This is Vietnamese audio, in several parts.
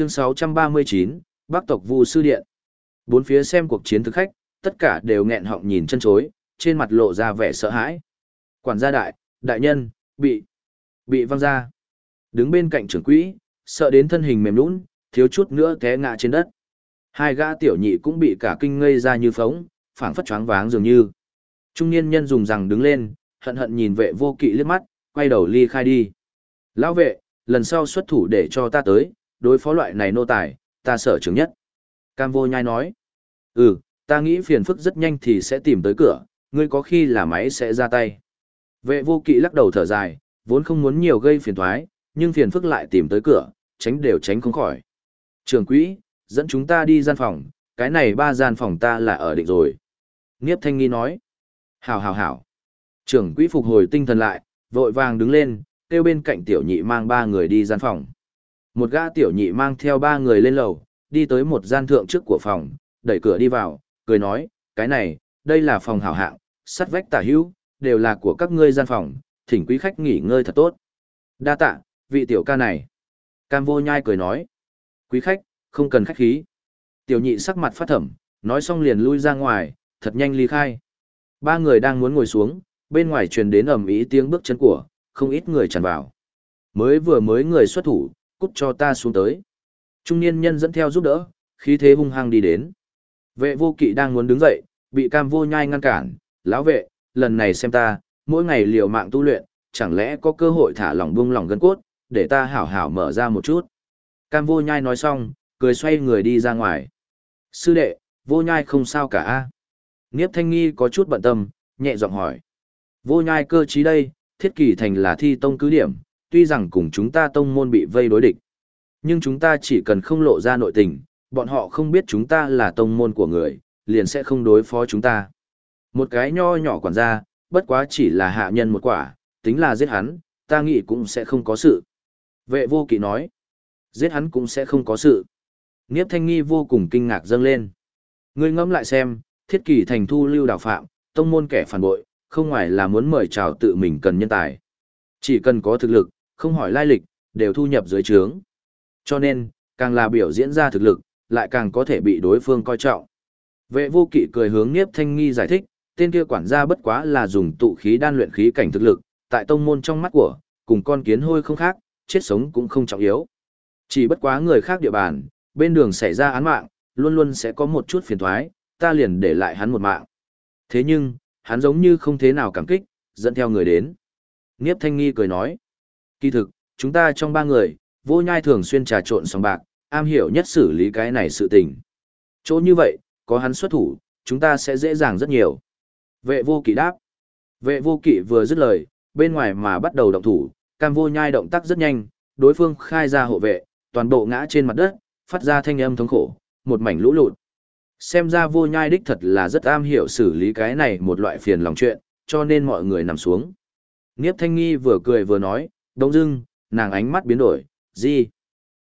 Chương 639, Bắc tộc Vu sư điện. Bốn phía xem cuộc chiến thực khách, tất cả đều nghẹn họng nhìn chân chối, trên mặt lộ ra vẻ sợ hãi. Quản gia đại, đại nhân, bị, bị văng ra. Đứng bên cạnh trưởng quỹ, sợ đến thân hình mềm lún thiếu chút nữa té ngã trên đất. Hai gã tiểu nhị cũng bị cả kinh ngây ra như phóng, phảng phất choáng váng dường như. Trung niên nhân dùng rằng đứng lên, hận hận nhìn vệ vô kỵ liếc mắt, quay đầu ly khai đi. Lão vệ, lần sau xuất thủ để cho ta tới, đối phó loại này nô tài, ta sợ chứng nhất. Cam vô nhai nói. Ừ, ta nghĩ phiền phức rất nhanh thì sẽ tìm tới cửa, ngươi có khi là máy sẽ ra tay. Vệ vô kỵ lắc đầu thở dài, vốn không muốn nhiều gây phiền thoái, nhưng phiền phức lại tìm tới cửa, tránh đều tránh không khỏi. Trường quỹ, dẫn chúng ta đi gian phòng, cái này ba gian phòng ta là ở định rồi. Nghiếp thanh nghi nói. Hảo hảo hảo. Trưởng quỹ phục hồi tinh thần lại, vội vàng đứng lên, kêu bên cạnh tiểu nhị mang ba người đi gian phòng. Một gã tiểu nhị mang theo ba người lên lầu, đi tới một gian thượng trước của phòng, đẩy cửa đi vào, cười nói, cái này, đây là phòng hảo hạng, sắt vách tả hữu, đều là của các ngươi gian phòng, thỉnh quý khách nghỉ ngơi thật tốt. Đa tạ, vị tiểu ca này. Cam vô nhai cười nói, quý khách, không cần khách khí. Tiểu nhị sắc mặt phát thẩm, nói xong liền lui ra ngoài, thật nhanh ly khai. Ba người đang muốn ngồi xuống, bên ngoài truyền đến ầm ĩ tiếng bước chân của, không ít người tràn vào. Mới vừa mới người xuất thủ, cút cho ta xuống tới. Trung niên nhân dẫn theo giúp đỡ, khí thế hung hăng đi đến. Vệ vô kỵ đang muốn đứng dậy, bị cam vô nhai ngăn cản, lão vệ, lần này xem ta, mỗi ngày liều mạng tu luyện, chẳng lẽ có cơ hội thả lỏng buông lỏng gân cốt, để ta hảo hảo mở ra một chút. Cam vô nhai nói xong, cười xoay người đi ra ngoài. Sư đệ, vô nhai không sao cả a Niếp thanh nghi có chút bận tâm, nhẹ giọng hỏi. Vô nhai cơ trí đây, thiết kỳ thành là thi tông cứ điểm, tuy rằng cùng chúng ta tông môn bị vây đối địch. Nhưng chúng ta chỉ cần không lộ ra nội tình, bọn họ không biết chúng ta là tông môn của người, liền sẽ không đối phó chúng ta. Một cái nho nhỏ quản gia, bất quá chỉ là hạ nhân một quả, tính là giết hắn, ta nghĩ cũng sẽ không có sự. Vệ vô kỵ nói, giết hắn cũng sẽ không có sự. Niếp thanh nghi vô cùng kinh ngạc dâng lên. Ngươi ngẫm lại xem, thiết kỳ thành thu lưu đào phạm, tông môn kẻ phản bội, không ngoài là muốn mời chào tự mình cần nhân tài. Chỉ cần có thực lực, không hỏi lai lịch, đều thu nhập dưới trướng. Cho nên, càng là biểu diễn ra thực lực, lại càng có thể bị đối phương coi trọng. Vệ vô kỵ cười hướng Niếp Thanh Nghi giải thích, tên kia quản gia bất quá là dùng tụ khí đan luyện khí cảnh thực lực, tại tông môn trong mắt của, cùng con kiến hôi không khác, chết sống cũng không trọng yếu. Chỉ bất quá người khác địa bàn, bên đường xảy ra án mạng, luôn luôn sẽ có một chút phiền thoái, ta liền để lại hắn một mạng. Thế nhưng, hắn giống như không thế nào cảm kích, dẫn theo người đến. Niếp Thanh Nghi cười nói, kỳ thực, chúng ta trong ba người, vô nhai thường xuyên trà trộn sòng bạc, am hiểu nhất xử lý cái này sự tình. Chỗ như vậy, có hắn xuất thủ, chúng ta sẽ dễ dàng rất nhiều. Vệ vô kỵ đáp. Vệ vô kỵ vừa dứt lời, bên ngoài mà bắt đầu động thủ, cam vô nhai động tác rất nhanh, đối phương khai ra hộ vệ, toàn bộ ngã trên mặt đất, phát ra thanh âm thống khổ, một mảnh lũ lụt. Xem ra vô nhai đích thật là rất am hiểu xử lý cái này một loại phiền lòng chuyện, cho nên mọi người nằm xuống. Niếp thanh nghi vừa cười vừa nói, đông dưng, nàng ánh mắt biến đổi, gì?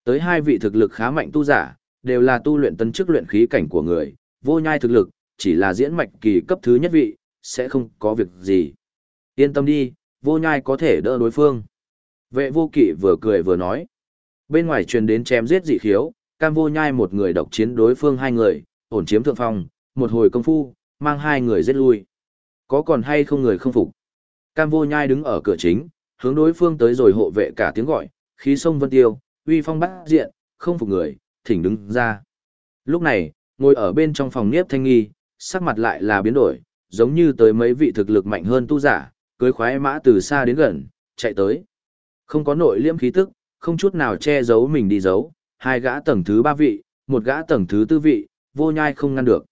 Tới hai vị thực lực khá mạnh tu giả, đều là tu luyện tân chức luyện khí cảnh của người, vô nhai thực lực, chỉ là diễn mạch kỳ cấp thứ nhất vị, sẽ không có việc gì. Yên tâm đi, vô nhai có thể đỡ đối phương. Vệ vô kỵ vừa cười vừa nói. Bên ngoài truyền đến chém giết dị khiếu, cam vô nhai một người độc chiến đối phương hai người, ổn chiếm thượng phong, một hồi công phu, mang hai người giết lui. Có còn hay không người không phục? Cam vô nhai đứng ở cửa chính, hướng đối phương tới rồi hộ vệ cả tiếng gọi, khí sông vân tiêu, uy phong bắt diện, không phục người, thỉnh đứng ra. Lúc này, ngồi ở bên trong phòng Niếp Thanh Nghi, sắc mặt lại là biến đổi, giống như tới mấy vị thực lực mạnh hơn tu giả, cưới khoái mã từ xa đến gần, chạy tới. Không có nội liễm khí tức, không chút nào che giấu mình đi giấu, hai gã tầng thứ ba vị, một gã tầng thứ tư vị, vô nhai không ngăn được.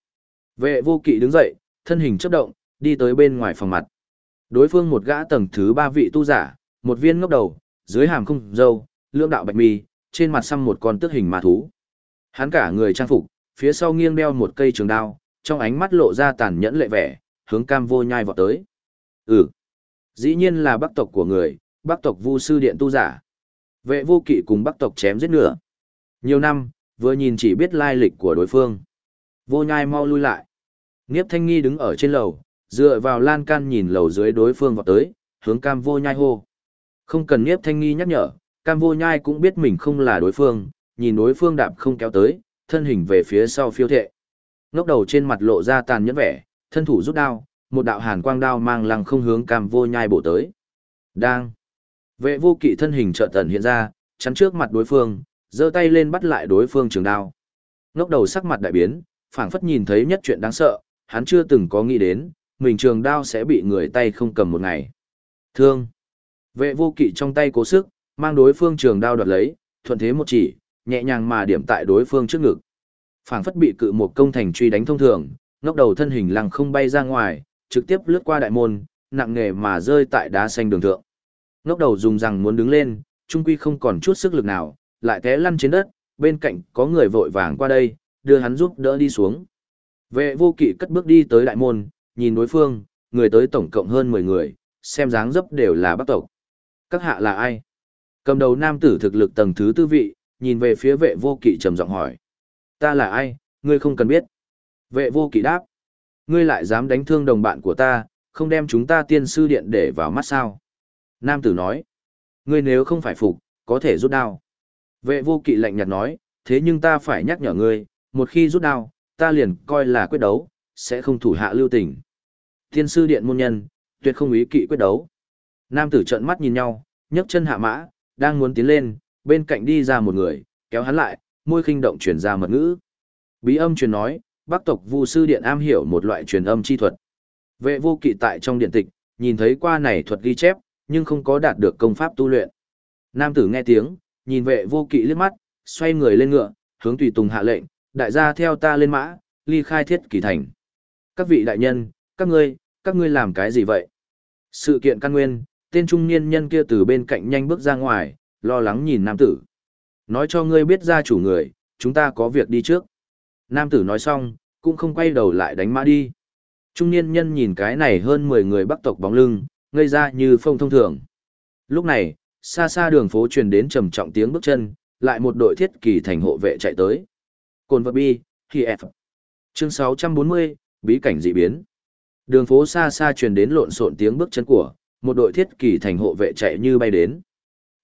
Vệ vô kỵ đứng dậy, thân hình chấp động, đi tới bên ngoài phòng mặt. Đối phương một gã tầng thứ ba vị tu giả, một viên ngốc đầu, dưới hàm không dâu, lưỡng đạo bạch mi, trên mặt xăm một con tước hình ma thú. Hắn cả người trang phục, phía sau nghiêng đeo một cây trường đao, trong ánh mắt lộ ra tàn nhẫn lệ vẻ, hướng cam vô nhai vọt tới. Ừ, dĩ nhiên là bắc tộc của người, bắc tộc vu sư điện tu giả. Vệ vô kỵ cùng bắc tộc chém giết nửa. Nhiều năm, vừa nhìn chỉ biết lai lịch của đối phương. Vô nhai mau lui lại. Niếp thanh nghi đứng ở trên lầu, dựa vào lan can nhìn lầu dưới đối phương vọt tới, hướng cam vô nhai hô. Không cần Niếp thanh nghi nhắc nhở, cam vô nhai cũng biết mình không là đối phương, nhìn đối phương đạp không kéo tới, thân hình về phía sau phiêu thệ. Ngốc đầu trên mặt lộ ra tàn nhẫn vẻ, thân thủ rút đao, một đạo hàn quang đao mang lăng không hướng cam vô nhai bổ tới. Đang. Vệ vô kỵ thân hình trợ tần hiện ra, chắn trước mặt đối phương, giơ tay lên bắt lại đối phương trường đao. Ngốc đầu sắc mặt đại biến, phảng phất nhìn thấy nhất chuyện đáng sợ, hắn chưa từng có nghĩ đến, mình trường đao sẽ bị người tay không cầm một ngày. Thương. Vệ vô kỵ trong tay cố sức, mang đối phương trường đao đoạt lấy, thuận thế một chỉ, nhẹ nhàng mà điểm tại đối phương trước ngực. Phảng phất bị cự một công thành truy đánh thông thường, ngóc đầu thân hình lăng không bay ra ngoài, trực tiếp lướt qua đại môn, nặng nghề mà rơi tại đá xanh đường thượng. Ngóc đầu dùng rằng muốn đứng lên, trung quy không còn chút sức lực nào, lại té lăn trên đất, bên cạnh có người vội vàng qua đây, đưa hắn giúp đỡ đi xuống. Vệ vô kỵ cất bước đi tới đại môn, nhìn đối phương, người tới tổng cộng hơn 10 người, xem dáng dấp đều là bắc tộc. Các hạ là ai? Cầm đầu nam tử thực lực tầng thứ tư vị, nhìn về phía vệ vô kỵ trầm giọng hỏi. Ta là ai, ngươi không cần biết. Vệ vô kỵ đáp. Ngươi lại dám đánh thương đồng bạn của ta, không đem chúng ta tiên sư điện để vào mắt sao. Nam tử nói. Ngươi nếu không phải phục, có thể rút đao. Vệ vô kỵ lạnh nhạt nói, thế nhưng ta phải nhắc nhở ngươi, một khi rút đao, ta liền coi là quyết đấu, sẽ không thủ hạ lưu tình. Tiên sư điện môn nhân, tuyệt không ý kỵ quyết đấu. Nam tử trợn mắt nhìn nhau, nhấc chân hạ mã, đang muốn tiến lên, bên cạnh đi ra một người, kéo hắn lại, môi khinh động truyền ra mật ngữ. Bí âm truyền nói, Bắc tộc Vu sư điện am hiểu một loại truyền âm chi thuật. Vệ vô kỵ tại trong điện tịch, nhìn thấy qua này thuật ghi chép, nhưng không có đạt được công pháp tu luyện. Nam tử nghe tiếng, nhìn vệ vô kỵ liếc mắt, xoay người lên ngựa, hướng tùy tùng hạ lệnh, đại gia theo ta lên mã, ly khai thiết kỳ thành. Các vị đại nhân, các ngươi, các ngươi làm cái gì vậy? Sự kiện căn nguyên, tên trung niên nhân kia từ bên cạnh nhanh bước ra ngoài, lo lắng nhìn nam tử. Nói cho ngươi biết ra chủ người, chúng ta có việc đi trước. Nam tử nói xong, cũng không quay đầu lại đánh mã đi. Trung niên nhân nhìn cái này hơn 10 người bắc tộc bóng lưng, ngây ra như phong thông thường. Lúc này, xa xa đường phố truyền đến trầm trọng tiếng bước chân, lại một đội thiết kỳ thành hộ vệ chạy tới. Cồn vật bi, khi F. Chương 640, bí cảnh dị biến. Đường phố xa xa truyền đến lộn xộn tiếng bước chân của, một đội thiết kỳ thành hộ vệ chạy như bay đến.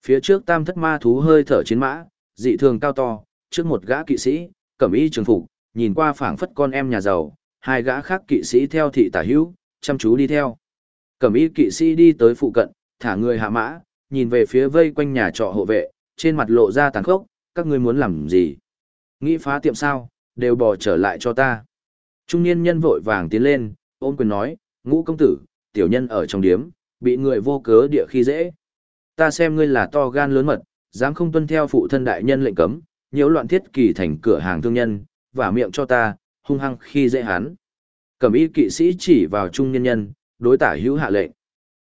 Phía trước tam thất ma thú hơi thở chiến mã, dị thường cao to, trước một gã kỵ sĩ, cẩm y trường phục, nhìn qua phảng phất con em nhà giàu, hai gã khác kỵ sĩ theo thị tả hữu, chăm chú đi theo. Cẩm y kỵ sĩ đi tới phụ cận, thả người hạ mã, nhìn về phía vây quanh nhà trọ hộ vệ, trên mặt lộ ra tàn khốc, các ngươi muốn làm gì? Nghĩ phá tiệm sao, đều bỏ trở lại cho ta. Trung niên nhân vội vàng tiến lên, ôm quyền nói, ngũ công tử, tiểu nhân ở trong điếm, bị người vô cớ địa khi dễ. Ta xem ngươi là to gan lớn mật, dám không tuân theo phụ thân đại nhân lệnh cấm, nhiễu loạn thiết kỳ thành cửa hàng thương nhân, và miệng cho ta, hung hăng khi dễ hắn. Cẩm y kỵ sĩ chỉ vào trung nhân nhân, đối tả hữu hạ lệnh.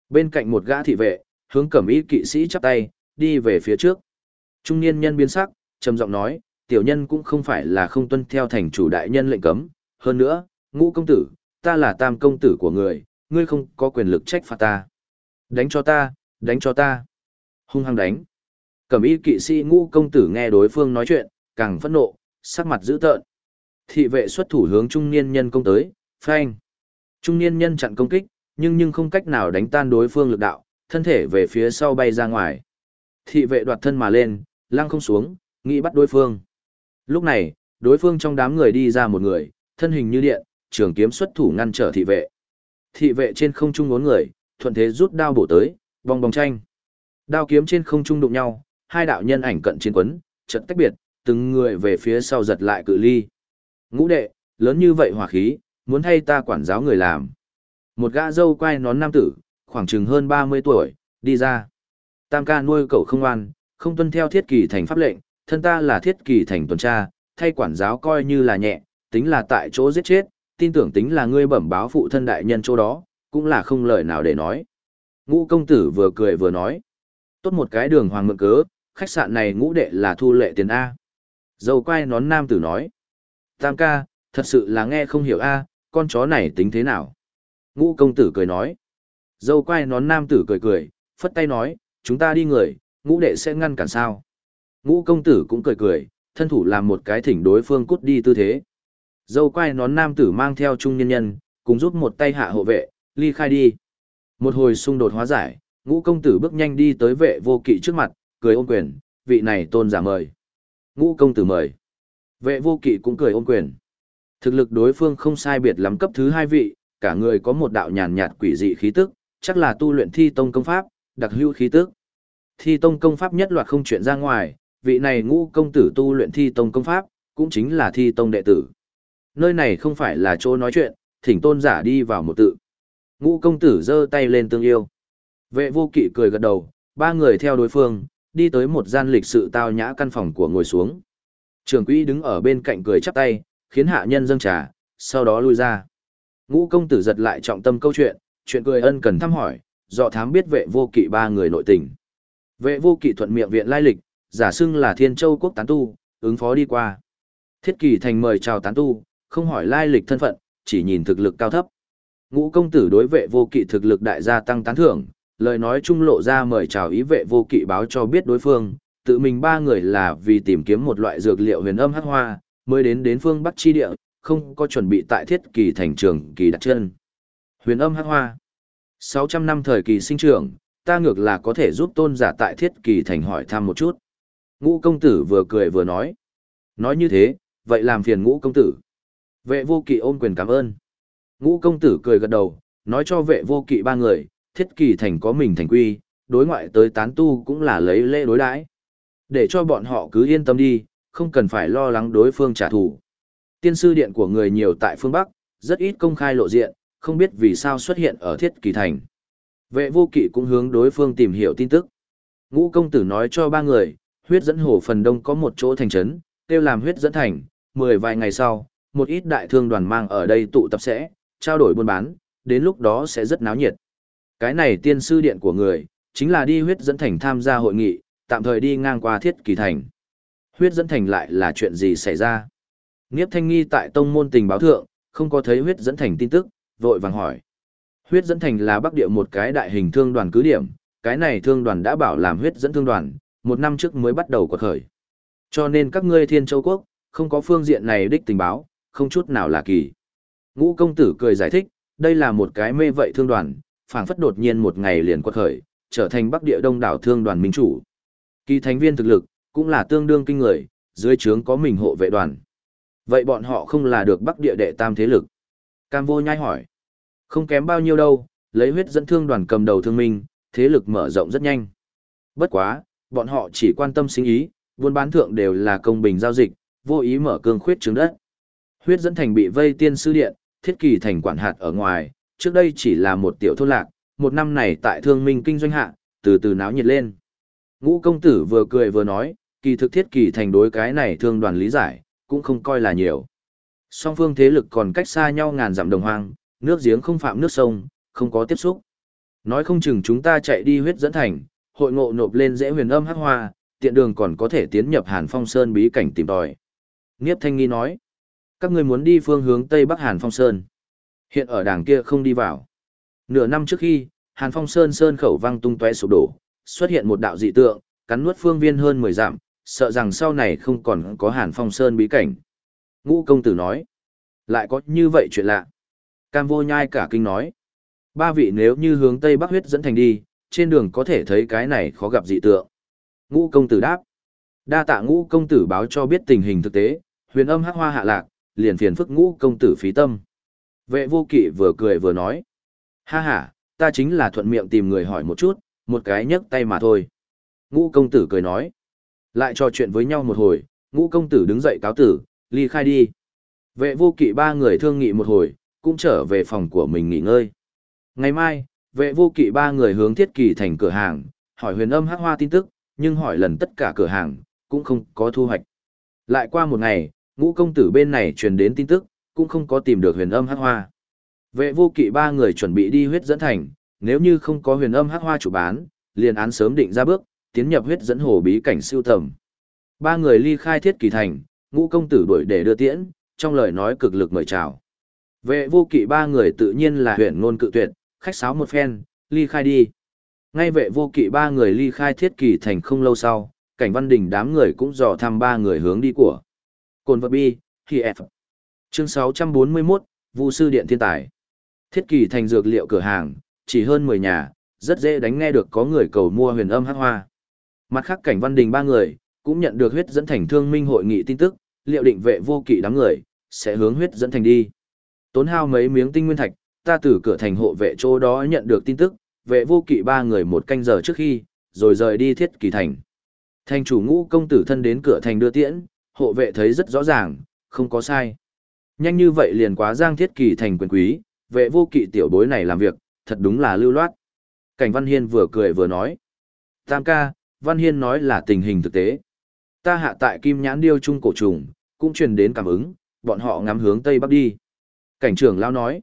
Bên cạnh một gã thị vệ, hướng cẩm y kỵ sĩ chắp tay, đi về phía trước. Trung niên nhân biến sắc, trầm giọng nói, tiểu nhân cũng không phải là không tuân theo thành chủ đại nhân lệnh cấm, hơn nữa, ngũ công tử, ta là tam công tử của người, ngươi không có quyền lực trách phạt ta. Đánh cho ta, đánh cho ta. Hung hăng đánh. Cẩm y kỵ sĩ ngũ công tử nghe đối phương nói chuyện, càng phẫn nộ, sắc mặt dữ tợn. Thị vệ xuất thủ hướng trung niên nhân công tới, phanh. Trung niên nhân chặn công kích, nhưng nhưng không cách nào đánh tan đối phương lực đạo, thân thể về phía sau bay ra ngoài. Thị vệ đoạt thân mà lên, lăng không xuống, nghĩ bắt đối phương. Lúc này, đối phương trong đám người đi ra một người, thân hình như điện, trường kiếm xuất thủ ngăn trở thị vệ. Thị vệ trên không trung ngốn người, thuận thế rút đao bổ tới, vòng vòng tranh. Đao kiếm trên không trung đụng nhau, hai đạo nhân ảnh cận chiến quấn, trận tách biệt, từng người về phía sau giật lại cự ly. Ngũ đệ, lớn như vậy hỏa khí, muốn thay ta quản giáo người làm. Một gã dâu quai nón nam tử, khoảng chừng hơn 30 tuổi, đi ra. Tam ca nuôi cậu không ngoan, không tuân theo thiết kỳ thành pháp lệnh, thân ta là thiết kỳ thành tuần tra, thay quản giáo coi như là nhẹ, tính là tại chỗ giết chết, tin tưởng tính là ngươi bẩm báo phụ thân đại nhân chỗ đó, cũng là không lời nào để nói. Ngũ công tử vừa cười vừa nói. Tốt một cái đường hoàng mượn cớ, khách sạn này ngũ đệ là thu lệ tiền A. Dâu quay nón nam tử nói. Tam ca, thật sự là nghe không hiểu A, con chó này tính thế nào? Ngũ công tử cười nói. Dâu quay nón nam tử cười cười, phất tay nói, chúng ta đi người, ngũ đệ sẽ ngăn cản sao. Ngũ công tử cũng cười cười, thân thủ làm một cái thỉnh đối phương cút đi tư thế. Dâu quay nón nam tử mang theo trung nhân nhân, cùng giúp một tay hạ hộ vệ, ly khai đi. Một hồi xung đột hóa giải, ngũ công tử bước nhanh đi tới vệ vô kỵ trước mặt, cười ôm quyền, vị này tôn giả mời. Ngũ công tử mời. Vệ vô kỵ cũng cười ôm quyền. Thực lực đối phương không sai biệt lắm cấp thứ hai vị, cả người có một đạo nhàn nhạt quỷ dị khí tức, chắc là tu luyện thi tông công pháp, đặc hữu khí tức. Thi tông công pháp nhất loạt không chuyện ra ngoài, vị này ngũ công tử tu luyện thi tông công pháp, cũng chính là thi tông đệ tử. Nơi này không phải là chỗ nói chuyện, thỉnh tôn giả đi vào một tự. Ngũ công tử giơ tay lên tương yêu. Vệ vô kỵ cười gật đầu, ba người theo đối phương, đi tới một gian lịch sự tao nhã căn phòng của ngồi xuống. Trường quỹ đứng ở bên cạnh cười chắp tay, khiến hạ nhân dâng trà, sau đó lui ra. Ngũ công tử giật lại trọng tâm câu chuyện, chuyện cười ân cần thăm hỏi, dọ thám biết vệ vô kỵ ba người nội tình. Vệ vô kỵ thuận miệng viện lai lịch, giả xưng là thiên châu quốc tán tu, ứng phó đi qua. Thiết kỳ thành mời chào tán tu, không hỏi lai lịch thân phận, chỉ nhìn thực lực cao thấp. Ngũ công tử đối vệ vô kỵ thực lực đại gia tăng tán thưởng, lời nói trung lộ ra mời chào ý vệ vô kỵ báo cho biết đối phương, tự mình ba người là vì tìm kiếm một loại dược liệu huyền âm hắc hoa, mới đến đến phương Bắc chi địa, không có chuẩn bị tại thiết kỳ thành trường kỳ đặt chân. Huyền âm hắc hoa. 600 năm thời kỳ sinh trưởng, ta ngược là có thể giúp tôn giả tại thiết kỳ thành hỏi thăm một chút. Ngũ công tử vừa cười vừa nói. Nói như thế, vậy làm phiền ngũ công tử. Vệ vô kỵ ôm quyền cảm ơn. Ngũ công tử cười gật đầu, nói cho vệ vô kỵ ba người, thiết kỳ thành có mình thành quy, đối ngoại tới tán tu cũng là lấy lễ đối đãi Để cho bọn họ cứ yên tâm đi, không cần phải lo lắng đối phương trả thù. Tiên sư điện của người nhiều tại phương Bắc, rất ít công khai lộ diện, không biết vì sao xuất hiện ở thiết kỳ thành. Vệ vô kỵ cũng hướng đối phương tìm hiểu tin tức. Ngũ công tử nói cho ba người, huyết dẫn hồ phần đông có một chỗ thành trấn, tiêu làm huyết dẫn thành, mười vài ngày sau, một ít đại thương đoàn mang ở đây tụ tập sẽ, trao đổi buôn bán, đến lúc đó sẽ rất náo nhiệt. Cái này tiên sư điện của người, chính là đi huyết dẫn thành tham gia hội nghị, tạm thời đi ngang qua thiết kỳ thành. Huyết dẫn thành lại là chuyện gì xảy ra? Nghiếp thanh nghi tại tông môn tình báo thượng, không có thấy huyết dẫn thành tin tức, vội vàng hỏi. Huyết dẫn thành là bắc địa một cái đại hình thương đoàn cứ điểm, cái này thương đoàn đã bảo làm huyết dẫn thương đoàn, một năm trước mới bắt đầu quật khởi. Cho nên các ngươi thiên châu quốc, không có phương diện này đích tình báo, không chút nào là kỳ. Ngũ công tử cười giải thích, đây là một cái mê vậy thương đoàn, phảng phất đột nhiên một ngày liền quật khởi, trở thành bắc địa đông đảo thương đoàn minh chủ. Kỳ thành viên thực lực, cũng là tương đương kinh người, dưới trướng có mình hộ vệ đoàn. Vậy bọn họ không là được bắc địa đệ tam thế lực. Cam vô nhai hỏi. Không kém bao nhiêu đâu, lấy huyết dẫn thương đoàn cầm đầu thương minh, thế lực mở rộng rất nhanh. Bất quá, bọn họ chỉ quan tâm sinh ý, buôn bán thượng đều là công bình giao dịch, vô ý mở cương khuyết trứng đất. Huyết dẫn thành bị vây tiên sư điện, thiết kỳ thành quản hạt ở ngoài, trước đây chỉ là một tiểu thôn lạc, một năm này tại thương minh kinh doanh hạ, từ từ náo nhiệt lên. Ngũ công tử vừa cười vừa nói, kỳ thực thiết kỳ thành đối cái này thương đoàn lý giải, cũng không coi là nhiều. Song phương thế lực còn cách xa nhau ngàn dặm đồng hoang, nước giếng không phạm nước sông, không có tiếp xúc. Nói không chừng chúng ta chạy đi huyết dẫn thành, hội ngộ nộp lên dễ huyền âm hắc hoa, tiện đường còn có thể tiến nhập Hàn Phong Sơn bí cảnh tìm tòi. Niếp Thanh Nghi nói, các người muốn đi phương hướng Tây Bắc Hàn Phong Sơn. Hiện ở đảng kia không đi vào. Nửa năm trước khi, Hàn Phong Sơn Sơn khẩu văng tung tóe sụp đổ, xuất hiện một đạo dị tượng, cắn nuốt phương viên hơn 10 dặm, sợ rằng sau này không còn có Hàn Phong Sơn bí cảnh. Ngũ công tử nói, lại có như vậy chuyện lạ. Cam vô nhai cả kinh nói, ba vị nếu như hướng Tây Bắc huyết dẫn thành đi, trên đường có thể thấy cái này khó gặp dị tượng. Ngũ công tử đáp, đa tạ ngũ công tử báo cho biết tình hình thực tế, huyền âm hắc hoa hạ lạc, liền phiền phức ngũ công tử phí tâm. Vệ vô kỵ vừa cười vừa nói, ha ha, ta chính là thuận miệng tìm người hỏi một chút, một cái nhấc tay mà thôi. Ngũ công tử cười nói, lại trò chuyện với nhau một hồi, ngũ công tử đứng dậy cáo tử, ly khai đi. Vệ vô kỵ ba người thương nghị một hồi, cũng trở về phòng của mình nghỉ ngơi. Ngày mai, vệ vô kỵ ba người hướng thiết kỳ thành cửa hàng, hỏi huyền âm hát hoa tin tức, nhưng hỏi lần tất cả cửa hàng, cũng không có thu hoạch. Lại qua một ngày, ngũ công tử bên này truyền đến tin tức, cũng không có tìm được huyền âm hắc hoa. Vệ vô kỵ ba người chuẩn bị đi huyết dẫn thành, nếu như không có huyền âm hắc hoa chủ bán, liền án sớm định ra bước, tiến nhập huyết dẫn hồ bí cảnh siêu tầm. Ba người ly khai thiết kỳ thành, ngũ công tử đuổi để đưa tiễn, trong lời nói cực lực mời chào. Vệ vô kỵ ba người tự nhiên là huyền ngôn cự tuyệt, khách sáo một phen, ly khai đi. Ngay vệ vô kỵ ba người ly khai thiết kỳ thành không lâu sau, cảnh văn đình đám người cũng dò thăm ba người hướng đi của. Cồn vật bi, khi F. Chương 641, Vu sư điện thiên tài. Thiết kỳ thành dược liệu cửa hàng, chỉ hơn 10 nhà, rất dễ đánh nghe được có người cầu mua huyền âm hắc hoa. Mặt khác cảnh văn đình ba người, cũng nhận được huyết dẫn thành thương minh hội nghị tin tức, liệu định vệ vô kỵ đám người, sẽ hướng huyết dẫn thành đi. Tốn hao mấy miếng tinh nguyên thạch, ta từ cửa thành hộ vệ chỗ đó nhận được tin tức, vệ vô kỵ ba người một canh giờ trước khi, rồi rời đi thiết kỳ thành. Thành chủ ngũ công tử thân đến cửa thành đưa tiễn, hộ vệ thấy rất rõ ràng, không có sai. Nhanh như vậy liền quá giang thiết kỳ thành quyền quý, vệ vô kỵ tiểu bối này làm việc, thật đúng là lưu loát. Cảnh Văn Hiên vừa cười vừa nói. Tam ca, Văn Hiên nói là tình hình thực tế. Ta hạ tại Kim Nhãn Điêu Trung cổ trùng, cũng truyền đến cảm ứng, bọn họ ngắm hướng Tây Bắc đi. Cảnh trưởng Lao nói.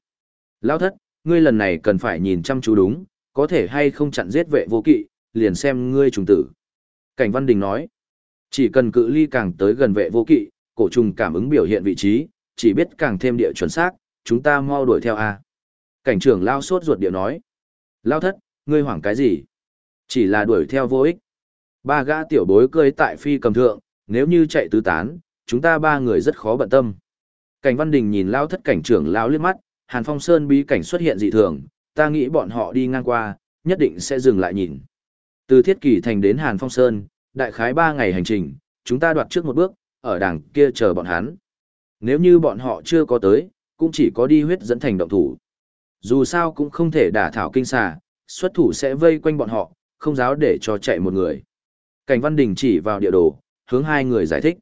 Lao thất, ngươi lần này cần phải nhìn chăm chú đúng, có thể hay không chặn giết vệ vô kỵ, liền xem ngươi trùng tử. Cảnh Văn Đình nói. Chỉ cần cự ly càng tới gần vệ vô kỵ, cổ trùng cảm ứng biểu hiện vị trí, chỉ biết càng thêm địa chuẩn xác, chúng ta mau đuổi theo a. Cảnh trưởng Lao sốt ruột điệu nói. Lao thất, ngươi hoảng cái gì? Chỉ là đuổi theo vô ích. Ba gã tiểu bối cười tại phi cầm thượng, nếu như chạy tứ tán, chúng ta ba người rất khó bận tâm. Cảnh Văn Đình nhìn lao thất cảnh trưởng lao liếc mắt, Hàn Phong Sơn bí cảnh xuất hiện dị thường, ta nghĩ bọn họ đi ngang qua, nhất định sẽ dừng lại nhìn. Từ Thiết Kỳ Thành đến Hàn Phong Sơn, đại khái ba ngày hành trình, chúng ta đoạt trước một bước, ở đằng kia chờ bọn hắn. Nếu như bọn họ chưa có tới, cũng chỉ có đi huyết dẫn thành động thủ. Dù sao cũng không thể đả thảo kinh xà, xuất thủ sẽ vây quanh bọn họ, không giáo để cho chạy một người. Cảnh Văn Đình chỉ vào địa đồ, hướng hai người giải thích.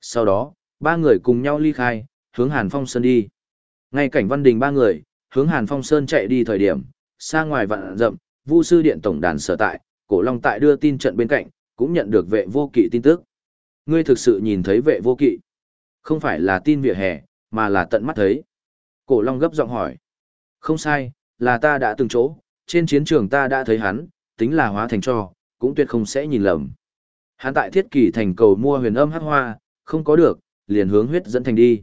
Sau đó, ba người cùng nhau ly khai, hướng Hàn Phong Sơn đi. Ngay cảnh Văn Đình ba người, hướng Hàn Phong Sơn chạy đi thời điểm, xa ngoài vạn rậm, Vu sư điện tổng đàn sở tại, Cổ Long tại đưa tin trận bên cạnh, cũng nhận được vệ vô kỵ tin tức. Ngươi thực sự nhìn thấy vệ vô kỵ? Không phải là tin vỉa hè, mà là tận mắt thấy. Cổ Long gấp giọng hỏi. Không sai, là ta đã từng chỗ, trên chiến trường ta đã thấy hắn, tính là hóa thành cho, cũng tuyệt không sẽ nhìn lầm. Hắn tại thiết kỳ thành cầu mua huyền âm hắc hoa, không có được, liền hướng huyết dẫn thành đi.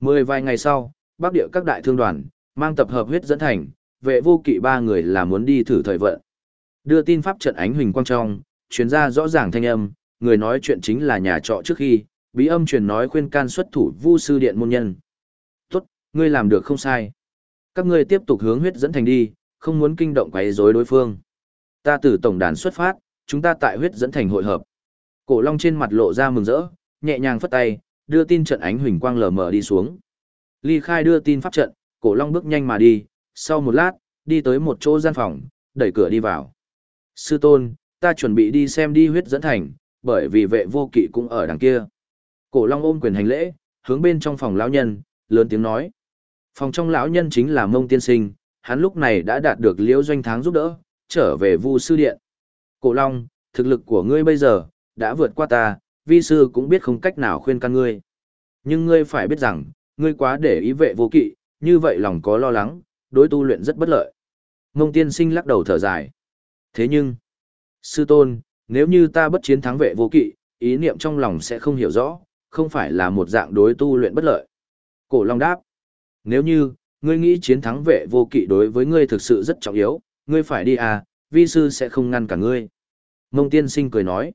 Mười vài ngày sau, bắc địa các đại thương đoàn, mang tập hợp huyết dẫn thành, vệ vô kỵ ba người là muốn đi thử thời vận. Đưa tin pháp trận ánh huỳnh quang trong, chuyến ra rõ ràng thanh âm, người nói chuyện chính là nhà trọ trước khi, bí âm truyền nói khuyên can xuất thủ vu sư điện môn nhân. Tốt, ngươi làm được không sai. Các ngươi tiếp tục hướng huyết dẫn thành đi, không muốn kinh động quấy rối đối phương. Ta từ tổng đàn xuất phát, chúng ta tại huyết dẫn thành hội hợp. Cổ Long trên mặt lộ ra mừng rỡ, nhẹ nhàng phất tay, đưa tin trận ánh huỳnh quang lờ mờ đi xuống. Ly khai đưa tin pháp trận, Cổ Long bước nhanh mà đi, sau một lát, đi tới một chỗ gian phòng, đẩy cửa đi vào. Sư tôn, ta chuẩn bị đi xem đi huyết dẫn thành, bởi vì vệ vô kỵ cũng ở đằng kia. Cổ Long ôm quyền hành lễ, hướng bên trong phòng lão nhân, lớn tiếng nói. Phòng trong lão nhân chính là mông tiên sinh, hắn lúc này đã đạt được liễu doanh tháng giúp đỡ, trở về vu sư điện. Cổ Long, thực lực của ngươi bây giờ, đã vượt qua ta, vi sư cũng biết không cách nào khuyên can ngươi. Nhưng ngươi phải biết rằng, ngươi quá để ý vệ vô kỵ, như vậy lòng có lo lắng, đối tu luyện rất bất lợi. Mông tiên sinh lắc đầu thở dài. Thế nhưng, sư tôn, nếu như ta bất chiến thắng vệ vô kỵ, ý niệm trong lòng sẽ không hiểu rõ, không phải là một dạng đối tu luyện bất lợi. Cổ Long đáp, nếu như, ngươi nghĩ chiến thắng vệ vô kỵ đối với ngươi thực sự rất trọng yếu, ngươi phải đi à, vi sư sẽ không ngăn cả ngươi. Mông tiên sinh cười nói,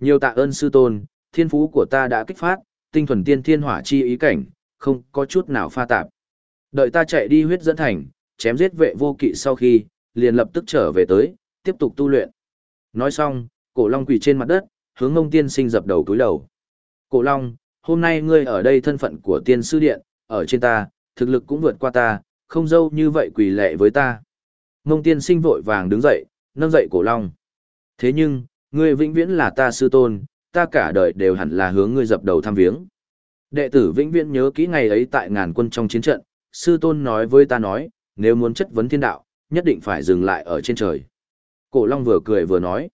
nhiều tạ ơn sư tôn, thiên phú của ta đã kích phát, tinh thuần tiên thiên hỏa chi ý cảnh, không có chút nào pha tạp. Đợi ta chạy đi huyết dẫn thành, chém giết vệ vô kỵ sau khi, liền lập tức trở về tới, tiếp tục tu luyện. Nói xong, cổ long quỳ trên mặt đất, hướng ngông tiên sinh dập đầu túi đầu. Cổ long, hôm nay ngươi ở đây thân phận của tiên sư điện, ở trên ta, thực lực cũng vượt qua ta, không dâu như vậy quỳ lệ với ta. ngông tiên sinh vội vàng đứng dậy, nâng dậy cổ long. Thế nhưng, ngươi vĩnh viễn là ta sư tôn, ta cả đời đều hẳn là hướng ngươi dập đầu thăm viếng. Đệ tử vĩnh viễn nhớ kỹ ngày ấy tại ngàn quân trong chiến trận, sư tôn nói với ta nói, nếu muốn chất vấn thiên đạo, nhất định phải dừng lại ở trên trời. Cổ long vừa cười vừa nói.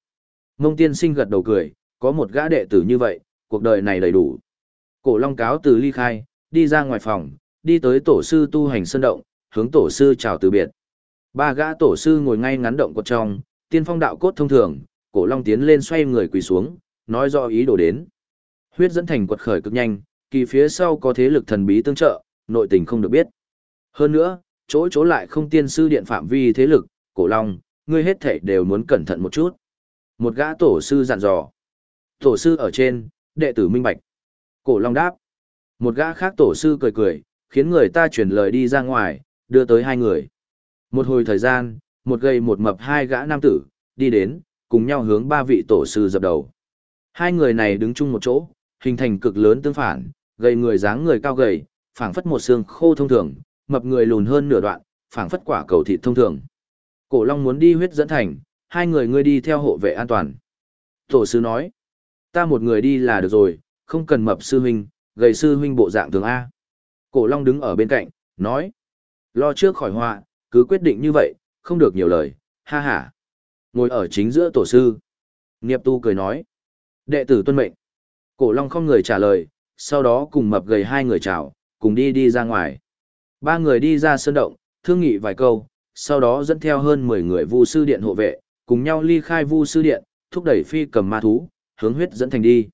Mông tiên sinh gật đầu cười, có một gã đệ tử như vậy, cuộc đời này đầy đủ. Cổ long cáo từ ly khai, đi ra ngoài phòng, đi tới tổ sư tu hành sơn động, hướng tổ sư chào từ biệt. Ba gã tổ sư ngồi ngay ngắn động cột trong, tiên phong đạo cốt thông thường, cổ long tiến lên xoay người quỳ xuống, nói rõ ý đồ đến. Huyết dẫn thành quật khởi cực nhanh, kỳ phía sau có thế lực thần bí tương trợ, nội tình không được biết. Hơn nữa, chỗ chỗ lại không tiên sư điện phạm vi thế lực, cổ long, ngươi hết thảy đều muốn cẩn thận một chút. Một gã tổ sư dặn dò. Tổ sư ở trên, đệ tử minh bạch. Cổ long đáp. Một gã khác tổ sư cười cười, khiến người ta chuyển lời đi ra ngoài, đưa tới hai người. Một hồi thời gian, một gầy một mập hai gã nam tử, đi đến, cùng nhau hướng ba vị tổ sư dập đầu. Hai người này đứng chung một chỗ, hình thành cực lớn tương phản, gầy người dáng người cao gầy, phảng phất một xương khô thông thường, mập người lùn hơn nửa đoạn, phảng phất quả cầu thịt thông thường. Cổ Long muốn đi huyết dẫn thành, hai người ngươi đi theo hộ vệ an toàn. Tổ sư nói, ta một người đi là được rồi, không cần mập sư huynh, gầy sư huynh bộ dạng thường A. Cổ Long đứng ở bên cạnh, nói, lo trước khỏi họa, cứ quyết định như vậy, không được nhiều lời, ha ha. Ngồi ở chính giữa tổ sư. Niệm tu cười nói, đệ tử tuân mệnh. Cổ Long không người trả lời, sau đó cùng mập gầy hai người chào, cùng đi đi ra ngoài. Ba người đi ra sơn động, thương nghị vài câu, sau đó dẫn theo hơn 10 người vu sư điện hộ vệ, cùng nhau ly khai vu sư điện, thúc đẩy phi cầm ma thú, hướng huyết dẫn thành đi.